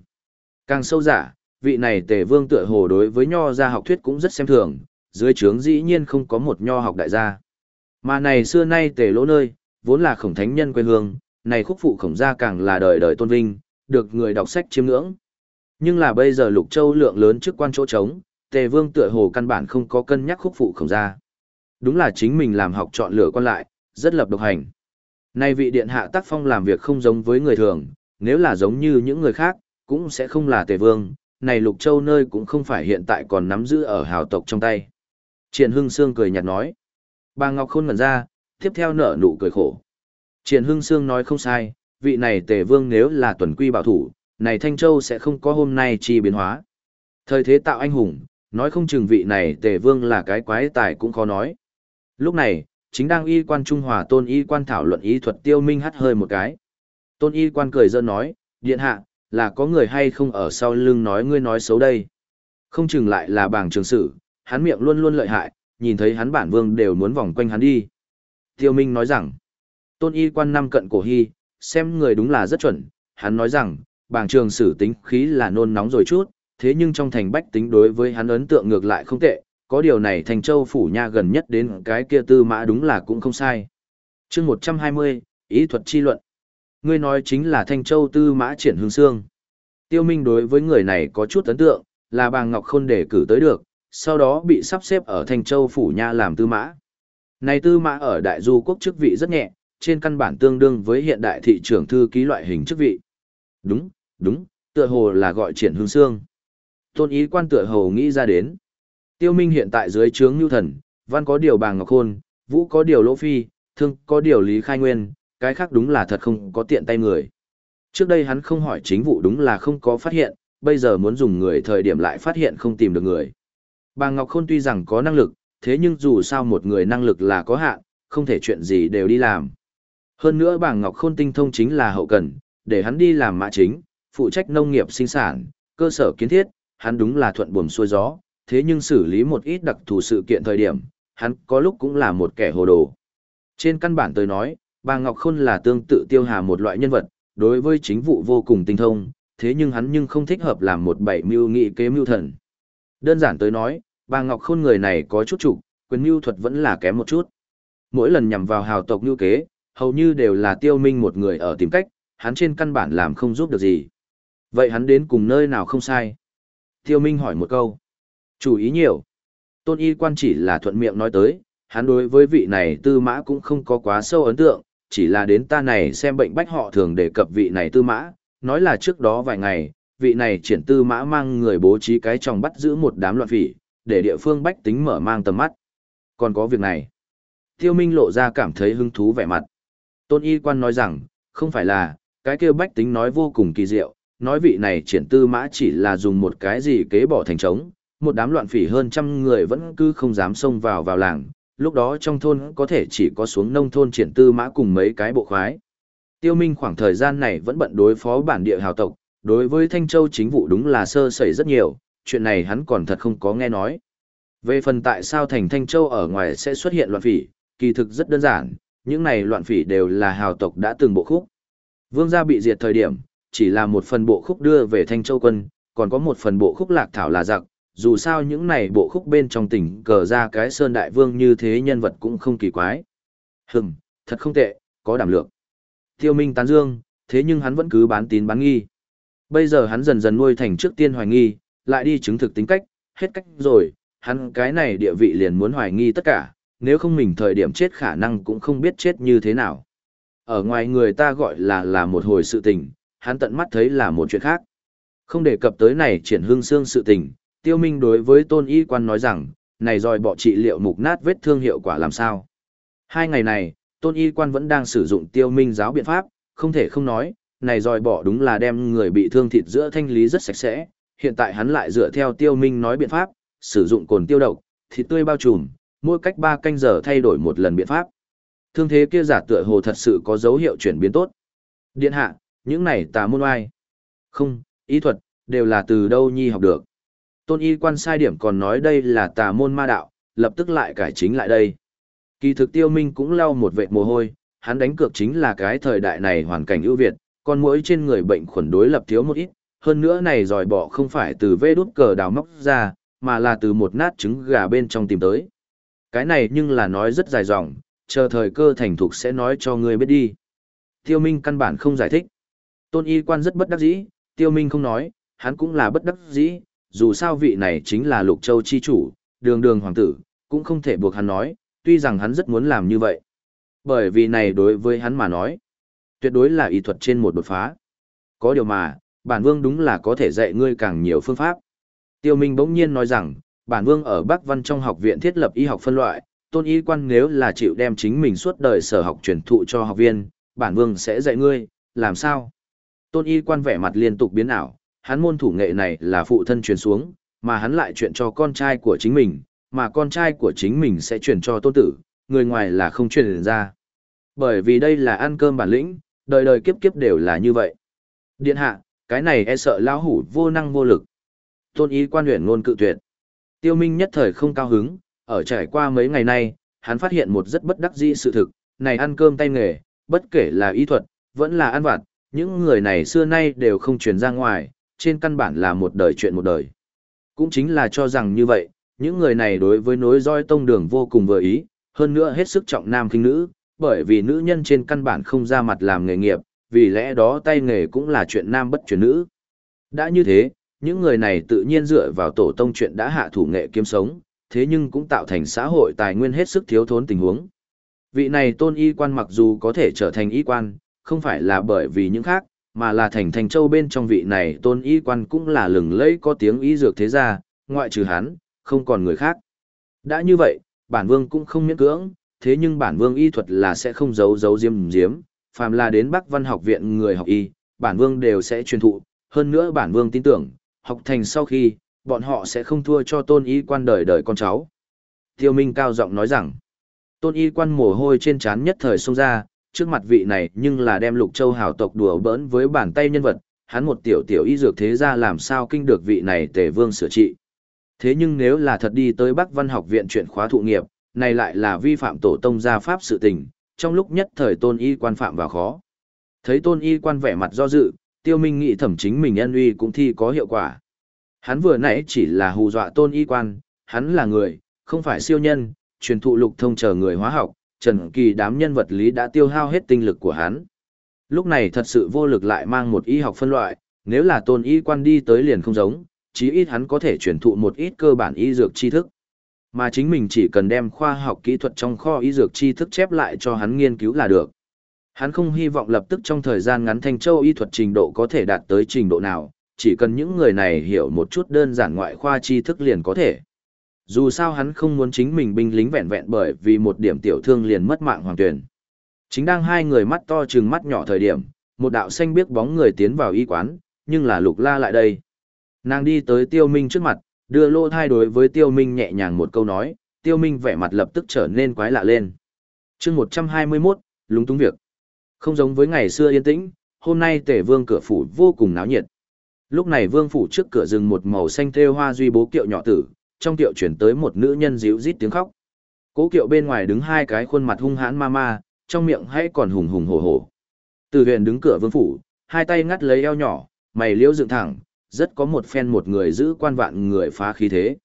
Càng sâu giả, vị này tề vương tựa hồ đối với nho gia học thuyết cũng rất xem thường, dưới trướng dĩ nhiên không có một nho học đại gia. Mà này xưa nay tề lỗ nơi, vốn là khổng thánh nhân quê hương, này khúc phụ khổng gia càng là đời đời tôn vinh, được người đọc sách chiêm ngưỡng. Nhưng là bây giờ lục châu lượng lớn chức quan chỗ trống, tề vương tựa hồ căn bản không có cân nhắc khúc phụ khổng gia. Đúng là chính mình làm học chọn lựa quan lại, rất lập độc hành. Nay vị điện hạ tác phong làm việc không giống với người thường, nếu là giống như những người khác, cũng sẽ không là tề vương, này lục châu nơi cũng không phải hiện tại còn nắm giữ ở hào tộc trong tay. Triển Hưng Sương cười nhạt nói. Bà Ngọc Khôn ngẩn ra, tiếp theo nở nụ cười khổ. Triển Hưng Sương nói không sai, vị này tề vương nếu là tuần quy bảo thủ, này Thanh Châu sẽ không có hôm nay chi biến hóa. Thời thế tạo anh hùng, nói không chừng vị này tề vương là cái quái tài cũng khó nói. Lúc này, chính đang y quan Trung Hòa tôn y quan thảo luận y thuật tiêu minh hắt hơi một cái. Tôn y quan cười giỡn nói, điện hạ, là có người hay không ở sau lưng nói ngươi nói xấu đây. Không chừng lại là bảng trường sử, hắn miệng luôn luôn lợi hại, nhìn thấy hắn bản vương đều muốn vòng quanh hắn đi. Tiêu Minh nói rằng, tôn y quan năm cận cổ hy, xem người đúng là rất chuẩn, hắn nói rằng, bảng trường sử tính khí là nôn nóng rồi chút, thế nhưng trong thành bách tính đối với hắn ấn tượng ngược lại không tệ, có điều này thành châu phủ nha gần nhất đến cái kia tư mã đúng là cũng không sai. chương 120, ý thuật chi luận. Ngươi nói chính là thanh châu tư mã triển hương xương. Tiêu Minh đối với người này có chút ấn tượng, là bà Ngọc Khôn để cử tới được, sau đó bị sắp xếp ở Thanh Châu Phủ Nha làm tư mã. Này tư mã ở Đại Du Quốc chức vị rất nhẹ, trên căn bản tương đương với hiện đại thị trưởng thư ký loại hình chức vị. Đúng, đúng, tựa hồ là gọi triển hương xương. Tôn ý quan tựa hồ nghĩ ra đến. Tiêu Minh hiện tại dưới trướng Nhu Thần, văn có điều Bàng Ngọc Khôn, vũ có điều Lỗ Phi, thương có điều Lý Khai Nguyên, cái khác đúng là thật không có tiện tay người. Trước đây hắn không hỏi chính vụ đúng là không có phát hiện, bây giờ muốn dùng người thời điểm lại phát hiện không tìm được người. Bàng Ngọc Khôn tuy rằng có năng lực, thế nhưng dù sao một người năng lực là có hạn, không thể chuyện gì đều đi làm. Hơn nữa bảng Ngọc Khôn tinh thông chính là hậu cần, để hắn đi làm mã chính, phụ trách nông nghiệp sinh sản, cơ sở kiến thiết, hắn đúng là thuận buồm xuôi gió, thế nhưng xử lý một ít đặc thù sự kiện thời điểm, hắn có lúc cũng là một kẻ hồ đồ. Trên căn bản tôi nói, bà Ngọc Khôn là tương tự tiêu hà một loại nhân vật, đối với chính vụ vô cùng tinh thông, thế nhưng hắn nhưng không thích hợp làm một bảy mưu nghị kế mưu thần. Đơn giản tới nói, bà Ngọc Khôn người này có chút trục, quyền mưu thuật vẫn là kém một chút. Mỗi lần nhằm vào hào tộc mưu kế, hầu như đều là tiêu minh một người ở tìm cách, hắn trên căn bản làm không giúp được gì. Vậy hắn đến cùng nơi nào không sai? Tiêu minh hỏi một câu. Chủ ý nhiều. Tôn y quan chỉ là thuận miệng nói tới, hắn đối với vị này tư mã cũng không có quá sâu ấn tượng, chỉ là đến ta này xem bệnh bách họ thường đề cập vị này tư mã, nói là trước đó vài ngày, vị này triển tư mã mang người bố trí cái tròng bắt giữ một đám loạn phỉ, để địa phương bách tính mở mang tầm mắt. Còn có việc này. Tiêu Minh lộ ra cảm thấy hứng thú vẻ mặt. Tôn y quan nói rằng, không phải là, cái kia bách tính nói vô cùng kỳ diệu, nói vị này triển tư mã chỉ là dùng một cái gì kế bỏ thành trống, một đám loạn phỉ hơn trăm người vẫn cứ không dám xông vào vào làng, lúc đó trong thôn có thể chỉ có xuống nông thôn triển tư mã cùng mấy cái bộ khoái. Tiêu Minh khoảng thời gian này vẫn bận đối phó bản địa hào tộc, đối với Thanh Châu chính vụ đúng là sơ sẩy rất nhiều, chuyện này hắn còn thật không có nghe nói. Về phần tại sao thành Thanh Châu ở ngoài sẽ xuất hiện loạn phỉ, kỳ thực rất đơn giản, những này loạn phỉ đều là hào tộc đã từng bộ khúc. Vương gia bị diệt thời điểm, chỉ là một phần bộ khúc đưa về Thanh Châu quân, còn có một phần bộ khúc lạc thảo là giặc, dù sao những này bộ khúc bên trong tỉnh cờ ra cái Sơn Đại Vương như thế nhân vật cũng không kỳ quái. Hừm, thật không tệ, có đảm lượng. Tiêu Minh tán dương, thế nhưng hắn vẫn cứ bán tín bán nghi. Bây giờ hắn dần dần nuôi thành trước tiên hoài nghi, lại đi chứng thực tính cách, hết cách rồi, hắn cái này địa vị liền muốn hoài nghi tất cả, nếu không mình thời điểm chết khả năng cũng không biết chết như thế nào. Ở ngoài người ta gọi là là một hồi sự tình, hắn tận mắt thấy là một chuyện khác. Không đề cập tới này triển hương xương sự tình, tiêu minh đối với tôn y quan nói rằng, này rồi bỏ trị liệu mục nát vết thương hiệu quả làm sao. Hai ngày này, tôn y quan vẫn đang sử dụng tiêu minh giáo biện pháp, không thể không nói, này rồi bỏ đúng là đem người bị thương thịt giữa thanh lý rất sạch sẽ, hiện tại hắn lại dựa theo tiêu minh nói biện pháp, sử dụng cồn tiêu độc, thịt tươi bao trùm, mỗi cách 3 canh giờ thay đổi một lần biện pháp. Thương thế kia giả tựa hồ thật sự có dấu hiệu chuyển biến tốt. Điện hạ, những này tà môn oai. Không, ý thuật, đều là từ đâu nhi học được. Tôn y quan sai điểm còn nói đây là tà môn ma đạo, lập tức lại cải chính lại đây. Kỳ thực tiêu minh cũng lau một vệt mồ hôi, hắn đánh cược chính là cái thời đại này hoàn cảnh ưu việt, con mũi trên người bệnh khuẩn đối lập thiếu một ít, hơn nữa này dòi bỏ không phải từ vê đút cờ đào móc ra, mà là từ một nát trứng gà bên trong tìm tới. Cái này nhưng là nói rất dài dòng, chờ thời cơ thành thục sẽ nói cho ngươi biết đi. Tiêu Minh căn bản không giải thích. Tôn y quan rất bất đắc dĩ, Tiêu Minh không nói, hắn cũng là bất đắc dĩ, dù sao vị này chính là lục châu chi chủ, đường đường hoàng tử, cũng không thể buộc hắn nói, tuy rằng hắn rất muốn làm như vậy. Bởi vì này đối với hắn mà nói, tuyệt đối là y thuật trên một đột phá. Có điều mà, bản vương đúng là có thể dạy ngươi càng nhiều phương pháp. Tiêu Minh bỗng nhiên nói rằng, bản vương ở Bắc Văn trong học viện thiết lập y học phân loại, tôn y quan nếu là chịu đem chính mình suốt đời sở học truyền thụ cho học viên, bản vương sẽ dạy ngươi, làm sao? Tôn y quan vẻ mặt liên tục biến ảo, hắn môn thủ nghệ này là phụ thân truyền xuống, mà hắn lại chuyện cho con trai của chính mình, mà con trai của chính mình sẽ truyền cho tôn tử, người ngoài là không truyền ra. Bởi vì đây là ăn cơm bản lĩnh, đời đời kiếp kiếp đều là như vậy. Điện hạ, cái này e sợ lão hủ vô năng vô lực. Tôn ý quan luyện ngôn cự tuyệt. Tiêu Minh nhất thời không cao hứng, ở trải qua mấy ngày nay, hắn phát hiện một rất bất đắc dĩ sự thực, này ăn cơm tay nghề, bất kể là y thuật, vẫn là ăn vặt, những người này xưa nay đều không truyền ra ngoài, trên căn bản là một đời chuyện một đời. Cũng chính là cho rằng như vậy, những người này đối với nối roi tông đường vô cùng vừa ý, hơn nữa hết sức trọng nam khinh nữ, bởi vì nữ nhân trên căn bản không ra mặt làm nghề nghiệp, vì lẽ đó tay nghề cũng là chuyện nam bất chuyển nữ. Đã như thế, những người này tự nhiên dựa vào tổ tông chuyện đã hạ thủ nghệ kiếm sống, thế nhưng cũng tạo thành xã hội tài nguyên hết sức thiếu thốn tình huống. Vị này tôn y quan mặc dù có thể trở thành y quan, không phải là bởi vì những khác, mà là thành thành châu bên trong vị này tôn y quan cũng là lừng lẫy có tiếng y dược thế gia, ngoại trừ hắn, không còn người khác. Đã như vậy, bản vương cũng không miễn cưỡng, thế nhưng bản vương y thuật là sẽ không giấu giấu diếm diếm, phàm là đến Bắc Văn học viện người học y, bản vương đều sẽ truyền thụ, hơn nữa bản vương tin tưởng, học thành sau khi, bọn họ sẽ không thua cho tôn y quan đời đời con cháu. Tiêu Minh cao giọng nói rằng, tôn y quan mồ hôi trên trán nhất thời xông ra, trước mặt vị này nhưng là đem lục châu hào tộc đùa bỡn với bàn tay nhân vật, hắn một tiểu tiểu y dược thế ra làm sao kinh được vị này tề vương sửa trị. Thế nhưng nếu là thật đi tới Bắc Văn học viện chuyện khóa thụ nghiệp, này lại là vi phạm tổ tông gia pháp sự tình, trong lúc nhất thời tôn y quan phạm vào khó. Thấy tôn y quan vẻ mặt do dự, tiêu minh nghĩ thẩm chính mình nhân uy cũng thi có hiệu quả. Hắn vừa nãy chỉ là hù dọa tôn y quan, hắn là người, không phải siêu nhân, truyền thụ lục thông chờ người hóa học, trần kỳ đám nhân vật lý đã tiêu hao hết tinh lực của hắn. Lúc này thật sự vô lực lại mang một y học phân loại, nếu là tôn y quan đi tới liền không giống, chí ít hắn có thể truyền thụ một ít cơ bản y dược tri thức. Mà chính mình chỉ cần đem khoa học kỹ thuật trong kho y dược tri thức chép lại cho hắn nghiên cứu là được. Hắn không hy vọng lập tức trong thời gian ngắn Thanh Châu y thuật trình độ có thể đạt tới trình độ nào, chỉ cần những người này hiểu một chút đơn giản ngoại khoa tri thức liền có thể. Dù sao hắn không muốn chính mình binh lính vẹn vẹn bởi vì một điểm tiểu thương liền mất mạng hoàng tuyển. Chính đang hai người mắt to trừng mắt nhỏ thời điểm, một đạo xanh biếc bóng người tiến vào y quán, nhưng là lục la lại đây. Nàng đi tới tiêu minh trước mặt, đưa lô thai đối với tiêu minh nhẹ nhàng một câu nói, tiêu minh vẻ mặt lập tức trở nên quái lạ lên. chương 121, lúng túng việc. Không giống với ngày xưa yên tĩnh, hôm nay tể vương cửa phủ vô cùng náo nhiệt. Lúc này vương phủ trước cửa rừng một màu xanh thêu hoa duy bố kiệu nhỏ tử, trong kiệu chuyển tới một nữ nhân díu rít tiếng khóc. Cố kiệu bên ngoài đứng hai cái khuôn mặt hung hãn ma ma, trong miệng hay còn hùng hùng hổ hổ. Từ huyền đứng cửa vương phủ, hai tay ngắt lấy eo nhỏ, mày liễu dựng thẳng, rất có một phen một người giữ quan vạn người phá khí thế.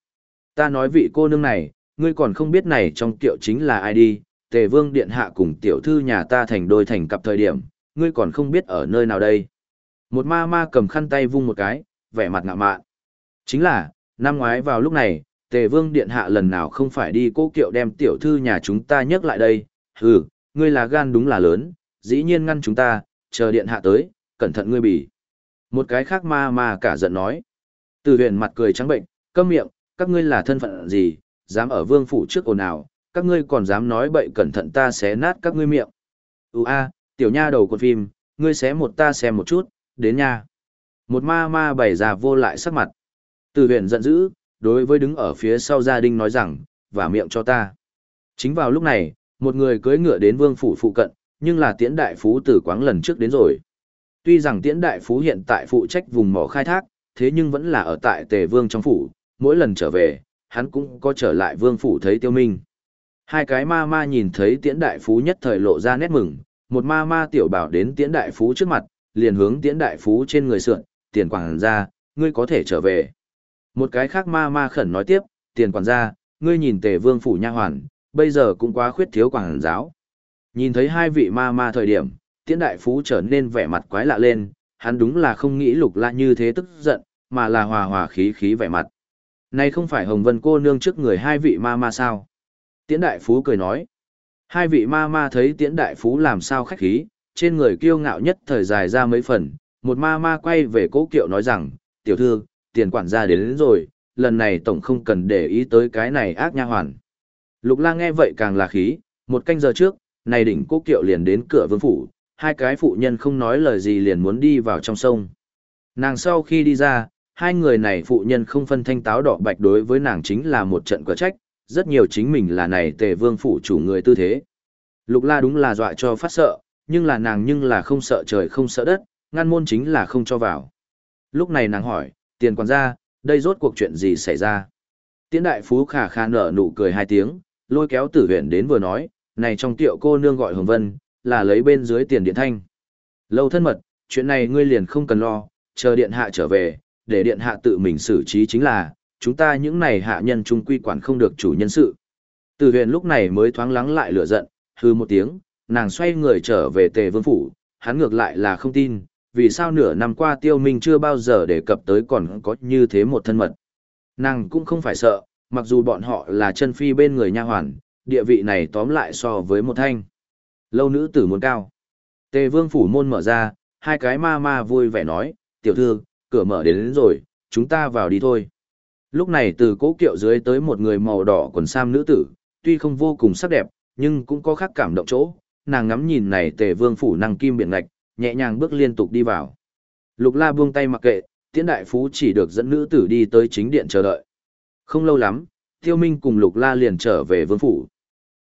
Ta nói vị cô nương này, ngươi còn không biết này trong kiệu chính là ai đi, tề vương điện hạ cùng tiểu thư nhà ta thành đôi thành cặp thời điểm, ngươi còn không biết ở nơi nào đây. Một ma ma cầm khăn tay vung một cái, vẻ mặt ngạ mạn. Chính là, năm ngoái vào lúc này, tề vương điện hạ lần nào không phải đi cố kiệu đem tiểu thư nhà chúng ta nhấc lại đây, hừ, ngươi là gan đúng là lớn, dĩ nhiên ngăn chúng ta, chờ điện hạ tới, cẩn thận ngươi bỉ. Một cái khác ma ma cả giận nói. Từ huyền mặt cười trắng bệnh, câm miệng, các ngươi là thân phận gì, dám ở vương phủ trước ồn ào, các ngươi còn dám nói bậy cẩn thận ta sẽ nát các ngươi miệng. Ú a, tiểu nha đầu con phim, ngươi xé một ta xem một chút, đến nha. Một ma ma bày ra vô lại sắc mặt. Từ huyền giận dữ, đối với đứng ở phía sau gia đình nói rằng, và miệng cho ta. Chính vào lúc này, một người cưỡi ngựa đến vương phủ phụ cận, nhưng là tiễn đại phú tử quáng lần trước đến rồi. Tuy rằng tiễn đại phú hiện tại phụ trách vùng mỏ khai thác, thế nhưng vẫn là ở tại tề vương trong phủ, mỗi lần trở về, hắn cũng có trở lại vương phủ thấy tiêu minh. Hai cái ma ma nhìn thấy tiễn đại phú nhất thời lộ ra nét mừng, một ma ma tiểu bảo đến tiễn đại phú trước mặt, liền hướng tiễn đại phú trên người sượn, tiền quảng ra, ngươi có thể trở về. Một cái khác ma ma khẩn nói tiếp, tiền quản gia, ngươi nhìn tề vương phủ nha hoàn, bây giờ cũng quá khuyết thiếu quảng giáo. Nhìn thấy hai vị ma ma thời điểm, tiễn đại phú trở nên vẻ mặt quái lạ lên, hắn đúng là không nghĩ lục la như thế tức giận, mà là hòa hòa khí khí vẻ mặt. Này không phải Hồng Vân cô nương trước người hai vị ma ma sao? Tiễn đại phú cười nói. Hai vị ma ma thấy tiễn đại phú làm sao khách khí, trên người kiêu ngạo nhất thời dài ra mấy phần, một ma ma quay về cố kiệu nói rằng, tiểu thư, tiền quản gia đến, đến rồi, lần này tổng không cần để ý tới cái này ác nha hoàn. Lục la nghe vậy càng là khí, một canh giờ trước, này đỉnh cố kiệu liền đến cửa vương phủ, hai cái phụ nhân không nói lời gì liền muốn đi vào trong sông. Nàng sau khi đi ra, hai người này phụ nhân không phân thanh táo đỏ bạch đối với nàng chính là một trận cửa trách, rất nhiều chính mình là này tề vương phủ chủ người tư thế. Lục la đúng là dọa cho phát sợ, nhưng là nàng nhưng là không sợ trời không sợ đất, ngăn môn chính là không cho vào. Lúc này nàng hỏi, tiền quản gia, đây rốt cuộc chuyện gì xảy ra? Tiễn đại phú khả khả nở nụ cười hai tiếng, lôi kéo tử huyện đến vừa nói, này trong tiệu cô nương gọi Hồng Vân, là lấy bên dưới tiền điện thanh. Lâu thân mật, chuyện này ngươi liền không cần lo, chờ điện hạ trở về, để điện hạ tự mình xử trí chính là, chúng ta những này hạ nhân trung quy quản không được chủ nhân sự. Từ huyền lúc này mới thoáng lắng lại lửa giận, hư một tiếng, nàng xoay người trở về tề vương phủ, hắn ngược lại là không tin, vì sao nửa năm qua tiêu minh chưa bao giờ đề cập tới còn có như thế một thân mật. Nàng cũng không phải sợ, mặc dù bọn họ là chân phi bên người nha hoàn, địa vị này tóm lại so với một thanh. Lâu nữ tử muốn cao. Tề vương phủ môn mở ra, hai cái ma ma vui vẻ nói, tiểu thư, cửa mở đến, đến rồi, chúng ta vào đi thôi. Lúc này từ cố kiệu dưới tới một người màu đỏ quần sam nữ tử, tuy không vô cùng sắc đẹp, nhưng cũng có khác cảm động chỗ. Nàng ngắm nhìn này tề vương phủ năng kim biển ngạch, nhẹ nhàng bước liên tục đi vào. Lục la buông tay mặc kệ, tiễn đại phú chỉ được dẫn nữ tử đi tới chính điện chờ đợi. Không lâu lắm, tiêu minh cùng lục la liền trở về vương phủ.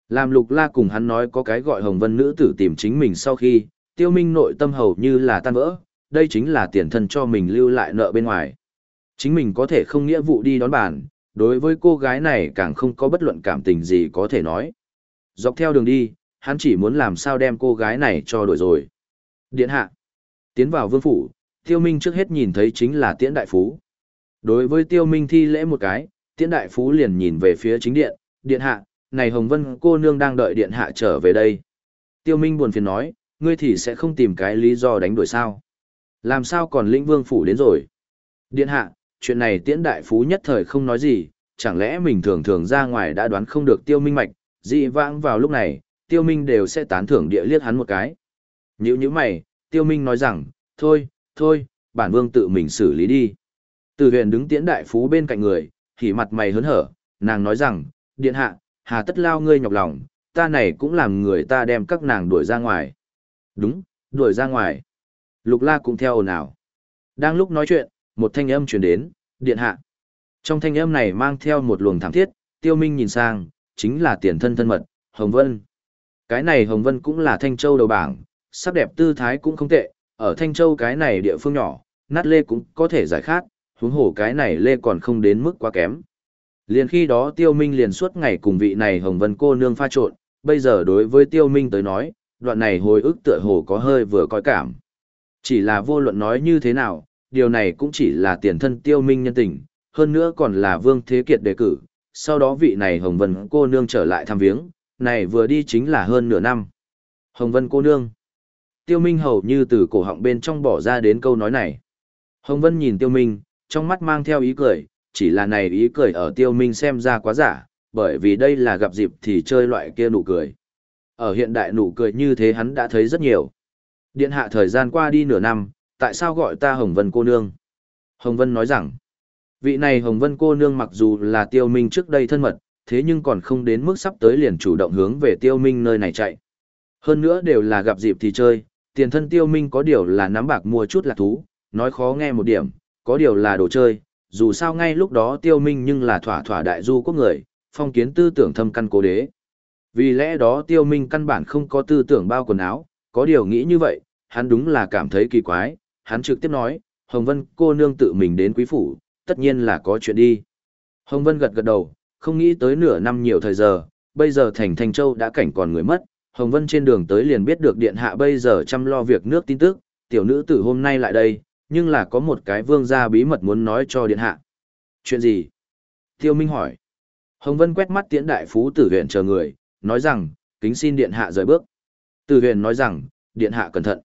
Làm lục la cùng hắn nói có cái gọi hồng vân nữ tử tìm chính mình sau khi, tiêu minh nội tâm hầu như là tan vỡ, đây chính là tiền thân cho mình lưu lại nợ bên ngoài. Chính mình có thể không nghĩa vụ đi đón bàn, đối với cô gái này càng không có bất luận cảm tình gì có thể nói. Dọc theo đường đi, hắn chỉ muốn làm sao đem cô gái này cho đổi rồi. Điện hạ. Tiến vào vương phủ, tiêu minh trước hết nhìn thấy chính là tiễn đại phú. Đối với tiêu minh thi lễ một cái, tiễn đại phú liền nhìn về phía chính điện, điện hạ, này Hồng Vân cô nương đang đợi điện hạ trở về đây. Tiêu minh buồn phiền nói, ngươi thì sẽ không tìm cái lý do đánh đuổi sao. Làm sao còn lĩnh vương phủ đến rồi. Điện hạ, chuyện này tiễn đại phú nhất thời không nói gì, chẳng lẽ mình thường thường ra ngoài đã đoán không được tiêu minh mạch, dị vãng vào lúc này, tiêu minh đều sẽ tán thưởng địa liếc hắn một cái. Nhữ như mày, tiêu minh nói rằng, thôi, thôi, bản vương tự mình xử lý đi. Từ huyền đứng tiễn đại phú bên cạnh người, thì mặt mày hớn hở, nàng nói rằng, điện hạ, hà tất lao ngươi nhọc lòng, ta này cũng làm người ta đem các nàng đuổi ra ngoài. Đúng, đuổi ra ngoài. Lục la cũng theo ồn ào. Đang lúc nói chuyện, một thanh âm truyền đến, điện hạ. Trong thanh âm này mang theo một luồng thảm thiết, tiêu minh nhìn sang, chính là tiền thân thân mật, Hồng Vân. Cái này Hồng Vân cũng là Thanh Châu đầu bảng, sắc đẹp tư thái cũng không tệ, ở Thanh Châu cái này địa phương nhỏ, nát lê cũng có thể giải khát, huống hồ cái này lê còn không đến mức quá kém. Liền khi đó Tiêu Minh liền suốt ngày cùng vị này Hồng Vân cô nương pha trộn, bây giờ đối với Tiêu Minh tới nói, đoạn này hồi ức tựa hồ có hơi vừa coi cảm. Chỉ là vô luận nói như thế nào, điều này cũng chỉ là tiền thân Tiêu Minh nhân tình, hơn nữa còn là Vương Thế Kiệt đề cử, sau đó vị này Hồng Vân cô nương trở lại thăm viếng, này vừa đi chính là hơn nửa năm. Hồng Vân cô nương. Tiêu Minh hầu như từ cổ họng bên trong bỏ ra đến câu nói này. Hồng Vân nhìn Tiêu Minh, trong mắt mang theo ý cười, chỉ là này ý cười ở Tiêu Minh xem ra quá giả, bởi vì đây là gặp dịp thì chơi loại kia nụ cười. Ở hiện đại nụ cười như thế hắn đã thấy rất nhiều. Điện hạ thời gian qua đi nửa năm, tại sao gọi ta Hồng Vân cô nương? Hồng Vân nói rằng, vị này Hồng Vân cô nương mặc dù là Tiêu Minh trước đây thân mật, thế nhưng còn không đến mức sắp tới liền chủ động hướng về Tiêu Minh nơi này chạy. Hơn nữa đều là gặp dịp thì chơi, tiền thân tiêu minh có điều là nắm bạc mua chút lạc thú, nói khó nghe một điểm, có điều là đồ chơi, dù sao ngay lúc đó tiêu minh nhưng là thỏa thỏa đại du quốc người, phong kiến tư tưởng thâm căn cố đế. Vì lẽ đó tiêu minh căn bản không có tư tưởng bao quần áo, có điều nghĩ như vậy, hắn đúng là cảm thấy kỳ quái, hắn trực tiếp nói, Hồng Vân cô nương tự mình đến quý phủ, tất nhiên là có chuyện đi. Hồng Vân gật gật đầu, không nghĩ tới nửa năm nhiều thời giờ, bây giờ thành Thanh Châu đã cảnh còn người mất, Hồng Vân trên đường tới liền biết được điện hạ bây giờ chăm lo việc nước tin tức, tiểu nữ tử hôm nay lại đây, nhưng là có một cái vương gia bí mật muốn nói cho điện hạ. Chuyện gì? Tiêu Minh hỏi. Hồng Vân quét mắt tiễn đại phú tử huyền chờ người, nói rằng, kính xin điện hạ rời bước. Tử huyền nói rằng, điện hạ cẩn thận.